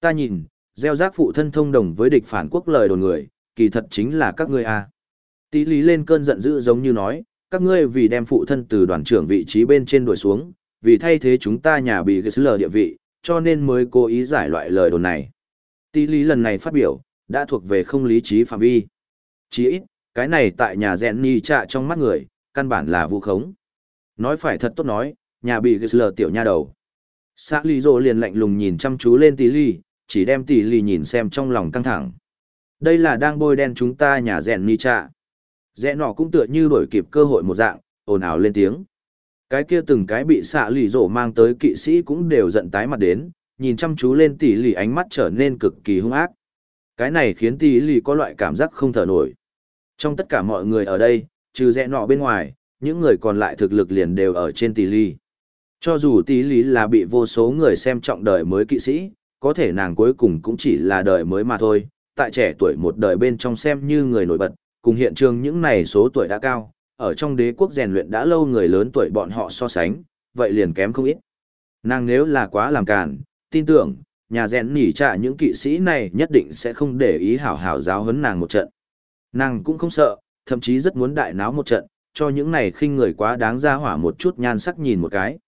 Ta nhìn, gieo rác phụ thân thông đồng với địch phản quốc lời đồn người, kỳ thật chính là các ngươi a. À. Tỷ lì lên cơn giận dữ giống như nói, các ngươi vì đem phụ thân từ đoàn trưởng vị trí bên trên đuổi xuống, vì thay thế chúng ta nhà bị gây lờ địa vị, cho nên mới cố ý giải loại lời đồn này. Tỷ lý lần này phát biểu, đã thuộc về không lý trí phạm vi. Chỉ ít, cái này tại nhà rèn ni trạ trong mắt người, căn bản là vu khống. Nói phải thật tốt nói, nhà bị Gisler tiểu nha đầu. Xã Lý Dô liền lạnh lùng nhìn chăm chú lên tỷ Lý, chỉ đem tỷ Lý nhìn xem trong lòng căng thẳng. Đây là đang bôi đen chúng ta nhà rèn ni trạ. Rẽ nọ cũng tựa như đổi kịp cơ hội một dạng, ồn ào lên tiếng. Cái kia từng cái bị xạ lì rổ mang tới kỵ sĩ cũng đều giận tái mặt đến, nhìn chăm chú lên tỷ lì ánh mắt trở nên cực kỳ hung ác. Cái này khiến tỷ lì có loại cảm giác không thở nổi. Trong tất cả mọi người ở đây, trừ rẽ nọ bên ngoài, những người còn lại thực lực liền đều ở trên tỷ lì. Cho dù tỷ lì là bị vô số người xem trọng đời mới kỵ sĩ, có thể nàng cuối cùng cũng chỉ là đời mới mà thôi, tại trẻ tuổi một đời bên trong xem như người nổi bật, cùng hiện trường những này số tuổi đã cao, ở trong đế quốc rèn luyện đã lâu người lớn tuổi bọn họ so sánh, vậy liền kém không ít. Nàng nếu là quá làm càn, tin tưởng, nhà rèn nỉ trả những kỵ sĩ này nhất định sẽ không để ý hảo hảo giáo huấn nàng một trận. Nàng cũng không sợ, thậm chí rất muốn đại náo một trận, cho những này khinh người quá đáng ra hỏa một chút nhan sắc nhìn một cái.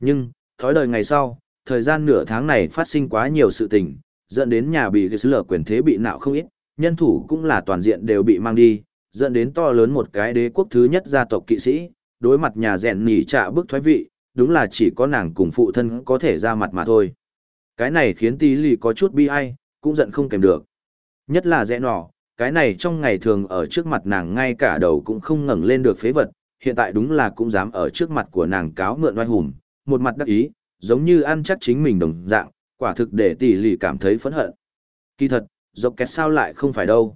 Nhưng, thói đời ngày sau, thời gian nửa tháng này phát sinh quá nhiều sự tình, dẫn đến nhà bị gây lở quyền thế bị nạo không ít, nhân thủ cũng là toàn diện đều bị mang đi, dẫn đến to lớn một cái đế quốc thứ nhất gia tộc kỵ sĩ, đối mặt nhà rèn nỉ trả bức thoái vị, đúng là chỉ có nàng cùng phụ thân có thể ra mặt mà thôi. Cái này khiến tí lì có chút bi ai, cũng giận không kèm được. Nhất là rẽ nỏ cái này trong ngày thường ở trước mặt nàng ngay cả đầu cũng không ngẩng lên được phế vật, hiện tại đúng là cũng dám ở trước mặt của nàng cáo mượn oai hùng, một mặt đắc ý, giống như ăn chắc chính mình đồng dạng, quả thực để tỷ lì cảm thấy phẫn hận. Kỳ thật, dọc kẹt sao lại không phải đâu.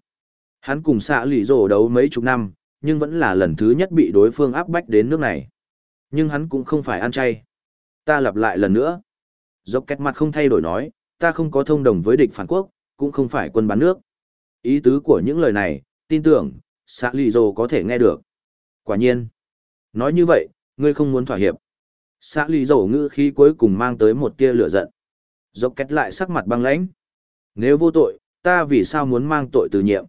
Hắn cùng xạ lì rổ đấu mấy chục năm, nhưng vẫn là lần thứ nhất bị đối phương áp bách đến nước này. Nhưng hắn cũng không phải ăn chay. Ta lặp lại lần nữa. Dốc kẹt mặt không thay đổi nói, ta không có thông đồng với địch phản quốc, cũng không phải quân bán nước. Ý tứ của những lời này, tin tưởng, xạ lì dồ có thể nghe được. Quả nhiên. Nói như vậy, ngươi không muốn thỏa hiệp. Xã lì dồ ngữ khí cuối cùng mang tới một tia lửa giận. Dốc kết lại sắc mặt băng lãnh. Nếu vô tội, ta vì sao muốn mang tội từ nhiệm?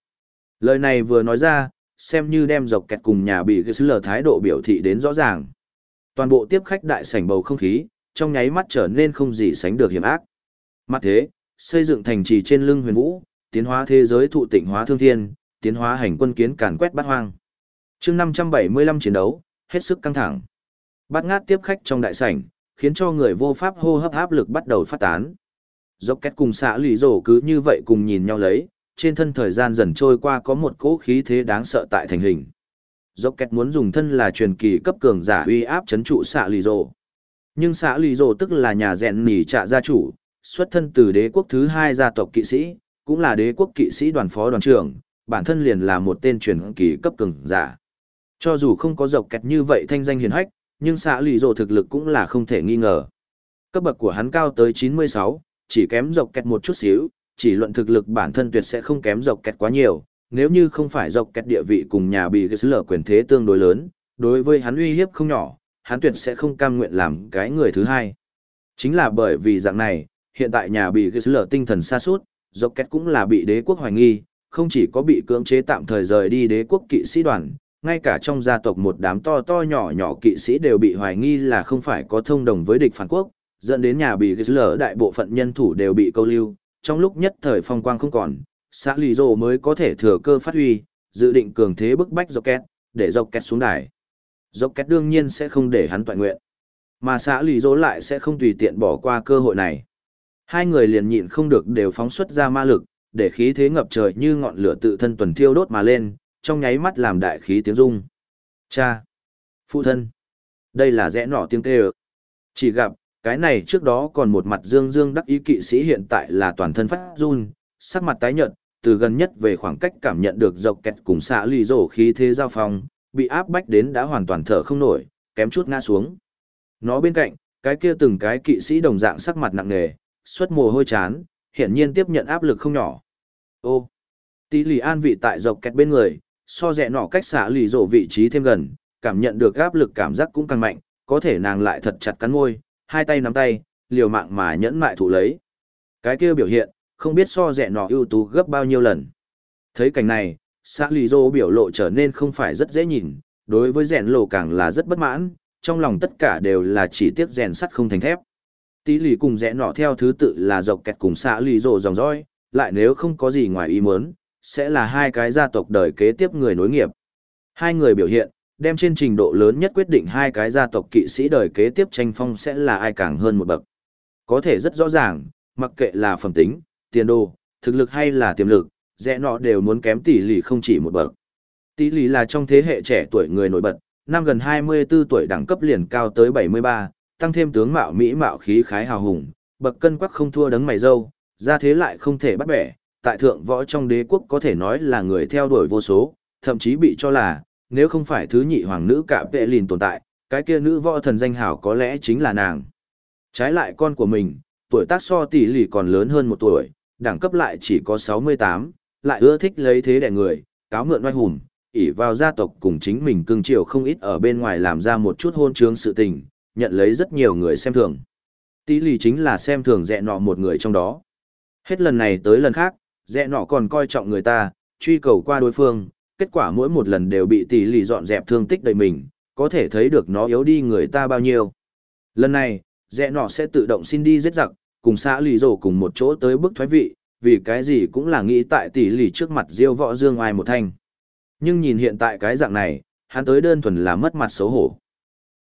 Lời này vừa nói ra, xem như đem dọc kẹt cùng nhà bị cái lờ thái độ biểu thị đến rõ ràng. Toàn bộ tiếp khách đại sảnh bầu không khí, trong nháy mắt trở nên không gì sánh được hiểm ác. Mặt thế, xây dựng thành trì trên lưng huyền vũ, tiến hóa thế giới thụ tịnh hóa thương thiên, tiến hóa hành quân kiến càn quét bát hoang. chương 575 chiến đấu, hết sức căng thẳng. Bát ngát tiếp khách trong đại sảnh, khiến cho người vô pháp hô hấp áp lực bắt đầu phát tán. Dốc kết cùng xã lì rổ cứ như vậy cùng nhìn nhau lấy, trên thân thời gian dần trôi qua có một cỗ khí thế đáng sợ tại thành hình. Dốc kẹt muốn dùng thân là truyền kỳ cấp cường giả uy áp chấn trụ xã lì rổ. Nhưng xã lì rổ tức là nhà rèn nỉ trạ gia chủ, xuất thân từ đế quốc thứ hai gia tộc kỵ sĩ, cũng là đế quốc kỵ sĩ đoàn phó đoàn trưởng, bản thân liền là một tên truyền kỳ cấp cường giả. Cho dù không có dọc kẹt như vậy thanh danh hiền hách, nhưng xã lì rổ thực lực cũng là không thể nghi ngờ. Cấp bậc của hắn cao tới 96, chỉ kém dọc kẹt một chút xíu, chỉ luận thực lực bản thân tuyệt sẽ không kém dọc kẹt quá nhiều, nếu như không phải dọc kẹt địa vị cùng nhà bị cái lở quyền thế tương đối lớn, đối với hắn uy hiếp không nhỏ, hắn tuyệt sẽ không cam nguyện làm cái người thứ hai. Chính là bởi vì dạng này, hiện tại nhà bị cái lở tinh thần xa suốt, dọc kẹt cũng là bị đế quốc hoài nghi, không chỉ có bị cưỡng chế tạm thời rời đi đế quốc kỵ sĩ đoàn, ngay cả trong gia tộc một đám to to nhỏ nhỏ kỵ sĩ đều bị hoài nghi là không phải có thông đồng với địch phản quốc, dẫn đến nhà bị lở đại bộ phận nhân thủ đều bị câu lưu, trong lúc nhất thời phong quang không còn, xã lì rồ mới có thể thừa cơ phát huy, dự định cường thế bức bách dọc két, để dọc két xuống đài. Dọc két đương nhiên sẽ không để hắn toàn nguyện, mà xã lì rồ lại sẽ không tùy tiện bỏ qua cơ hội này. Hai người liền nhịn không được đều phóng xuất ra ma lực, để khí thế ngập trời như ngọn lửa tự thân tuần thiêu đốt mà lên, trong nháy mắt làm đại khí tiếng rung. Cha! Phụ thân! Đây là rẽ nỏ tiếng kêu. Chỉ gặp, cái này trước đó còn một mặt dương dương đắc ý kỵ sĩ hiện tại là toàn thân phát run, sắc mặt tái nhợt, từ gần nhất về khoảng cách cảm nhận được dọc kẹt cùng xạ lì rổ khí thế giao phong, bị áp bách đến đã hoàn toàn thở không nổi, kém chút ngã xuống. Nó bên cạnh, cái kia từng cái kỵ sĩ đồng dạng sắc mặt nặng nề, xuất mồ hôi chán, hiển nhiên tiếp nhận áp lực không nhỏ. Ô, tí lì an vị tại dọc kẹt bên người, so rẽ nọ cách xạ lì rổ vị trí thêm gần, cảm nhận được áp lực cảm giác cũng càng mạnh, có thể nàng lại thật chặt cắn môi, hai tay nắm tay, liều mạng mà nhẫn mại thụ lấy. Cái kia biểu hiện, không biết so rẻ nọ ưu tú gấp bao nhiêu lần. Thấy cảnh này, xã lì dô biểu lộ trở nên không phải rất dễ nhìn, đối với rèn lộ càng là rất bất mãn, trong lòng tất cả đều là chỉ tiếc rèn sắt không thành thép. Tí lì cùng rẽ nọ theo thứ tự là dọc kẹt cùng xã lì dô dòng dõi, lại nếu không có gì ngoài ý muốn, sẽ là hai cái gia tộc đời kế tiếp người nối nghiệp. Hai người biểu hiện, đem trên trình độ lớn nhất quyết định hai cái gia tộc kỵ sĩ đời kế tiếp tranh phong sẽ là ai càng hơn một bậc. Có thể rất rõ ràng, mặc kệ là phẩm tính, tiền đồ, thực lực hay là tiềm lực, rẽ nọ đều muốn kém tỷ lệ không chỉ một bậc. Tỷ lệ là trong thế hệ trẻ tuổi người nổi bật, năm gần 24 tuổi đẳng cấp liền cao tới 73, tăng thêm tướng mạo mỹ mạo khí khái hào hùng, bậc cân quắc không thua đấng mày râu, ra thế lại không thể bắt bẻ, tại thượng võ trong đế quốc có thể nói là người theo đuổi vô số, thậm chí bị cho là nếu không phải thứ nhị hoàng nữ cả vệ lìn tồn tại, cái kia nữ võ thần danh hảo có lẽ chính là nàng. Trái lại con của mình, tuổi tác so tỷ lì còn lớn hơn một tuổi, đẳng cấp lại chỉ có 68, lại ưa thích lấy thế đẻ người, cáo mượn oai hùng, ỷ vào gia tộc cùng chính mình cưng chiều không ít ở bên ngoài làm ra một chút hôn trướng sự tình, nhận lấy rất nhiều người xem thường. Tỷ lì chính là xem thường dẹ nọ một người trong đó. Hết lần này tới lần khác, dẹ nọ còn coi trọng người ta, truy cầu qua đối phương, kết quả mỗi một lần đều bị tỷ lì dọn dẹp thương tích đầy mình, có thể thấy được nó yếu đi người ta bao nhiêu. Lần này, dẹ nọ sẽ tự động xin đi giết giặc, cùng xã lì rổ cùng một chỗ tới bức thoái vị, vì cái gì cũng là nghĩ tại tỷ lì trước mặt diêu võ dương ai một thanh. Nhưng nhìn hiện tại cái dạng này, hắn tới đơn thuần là mất mặt xấu hổ.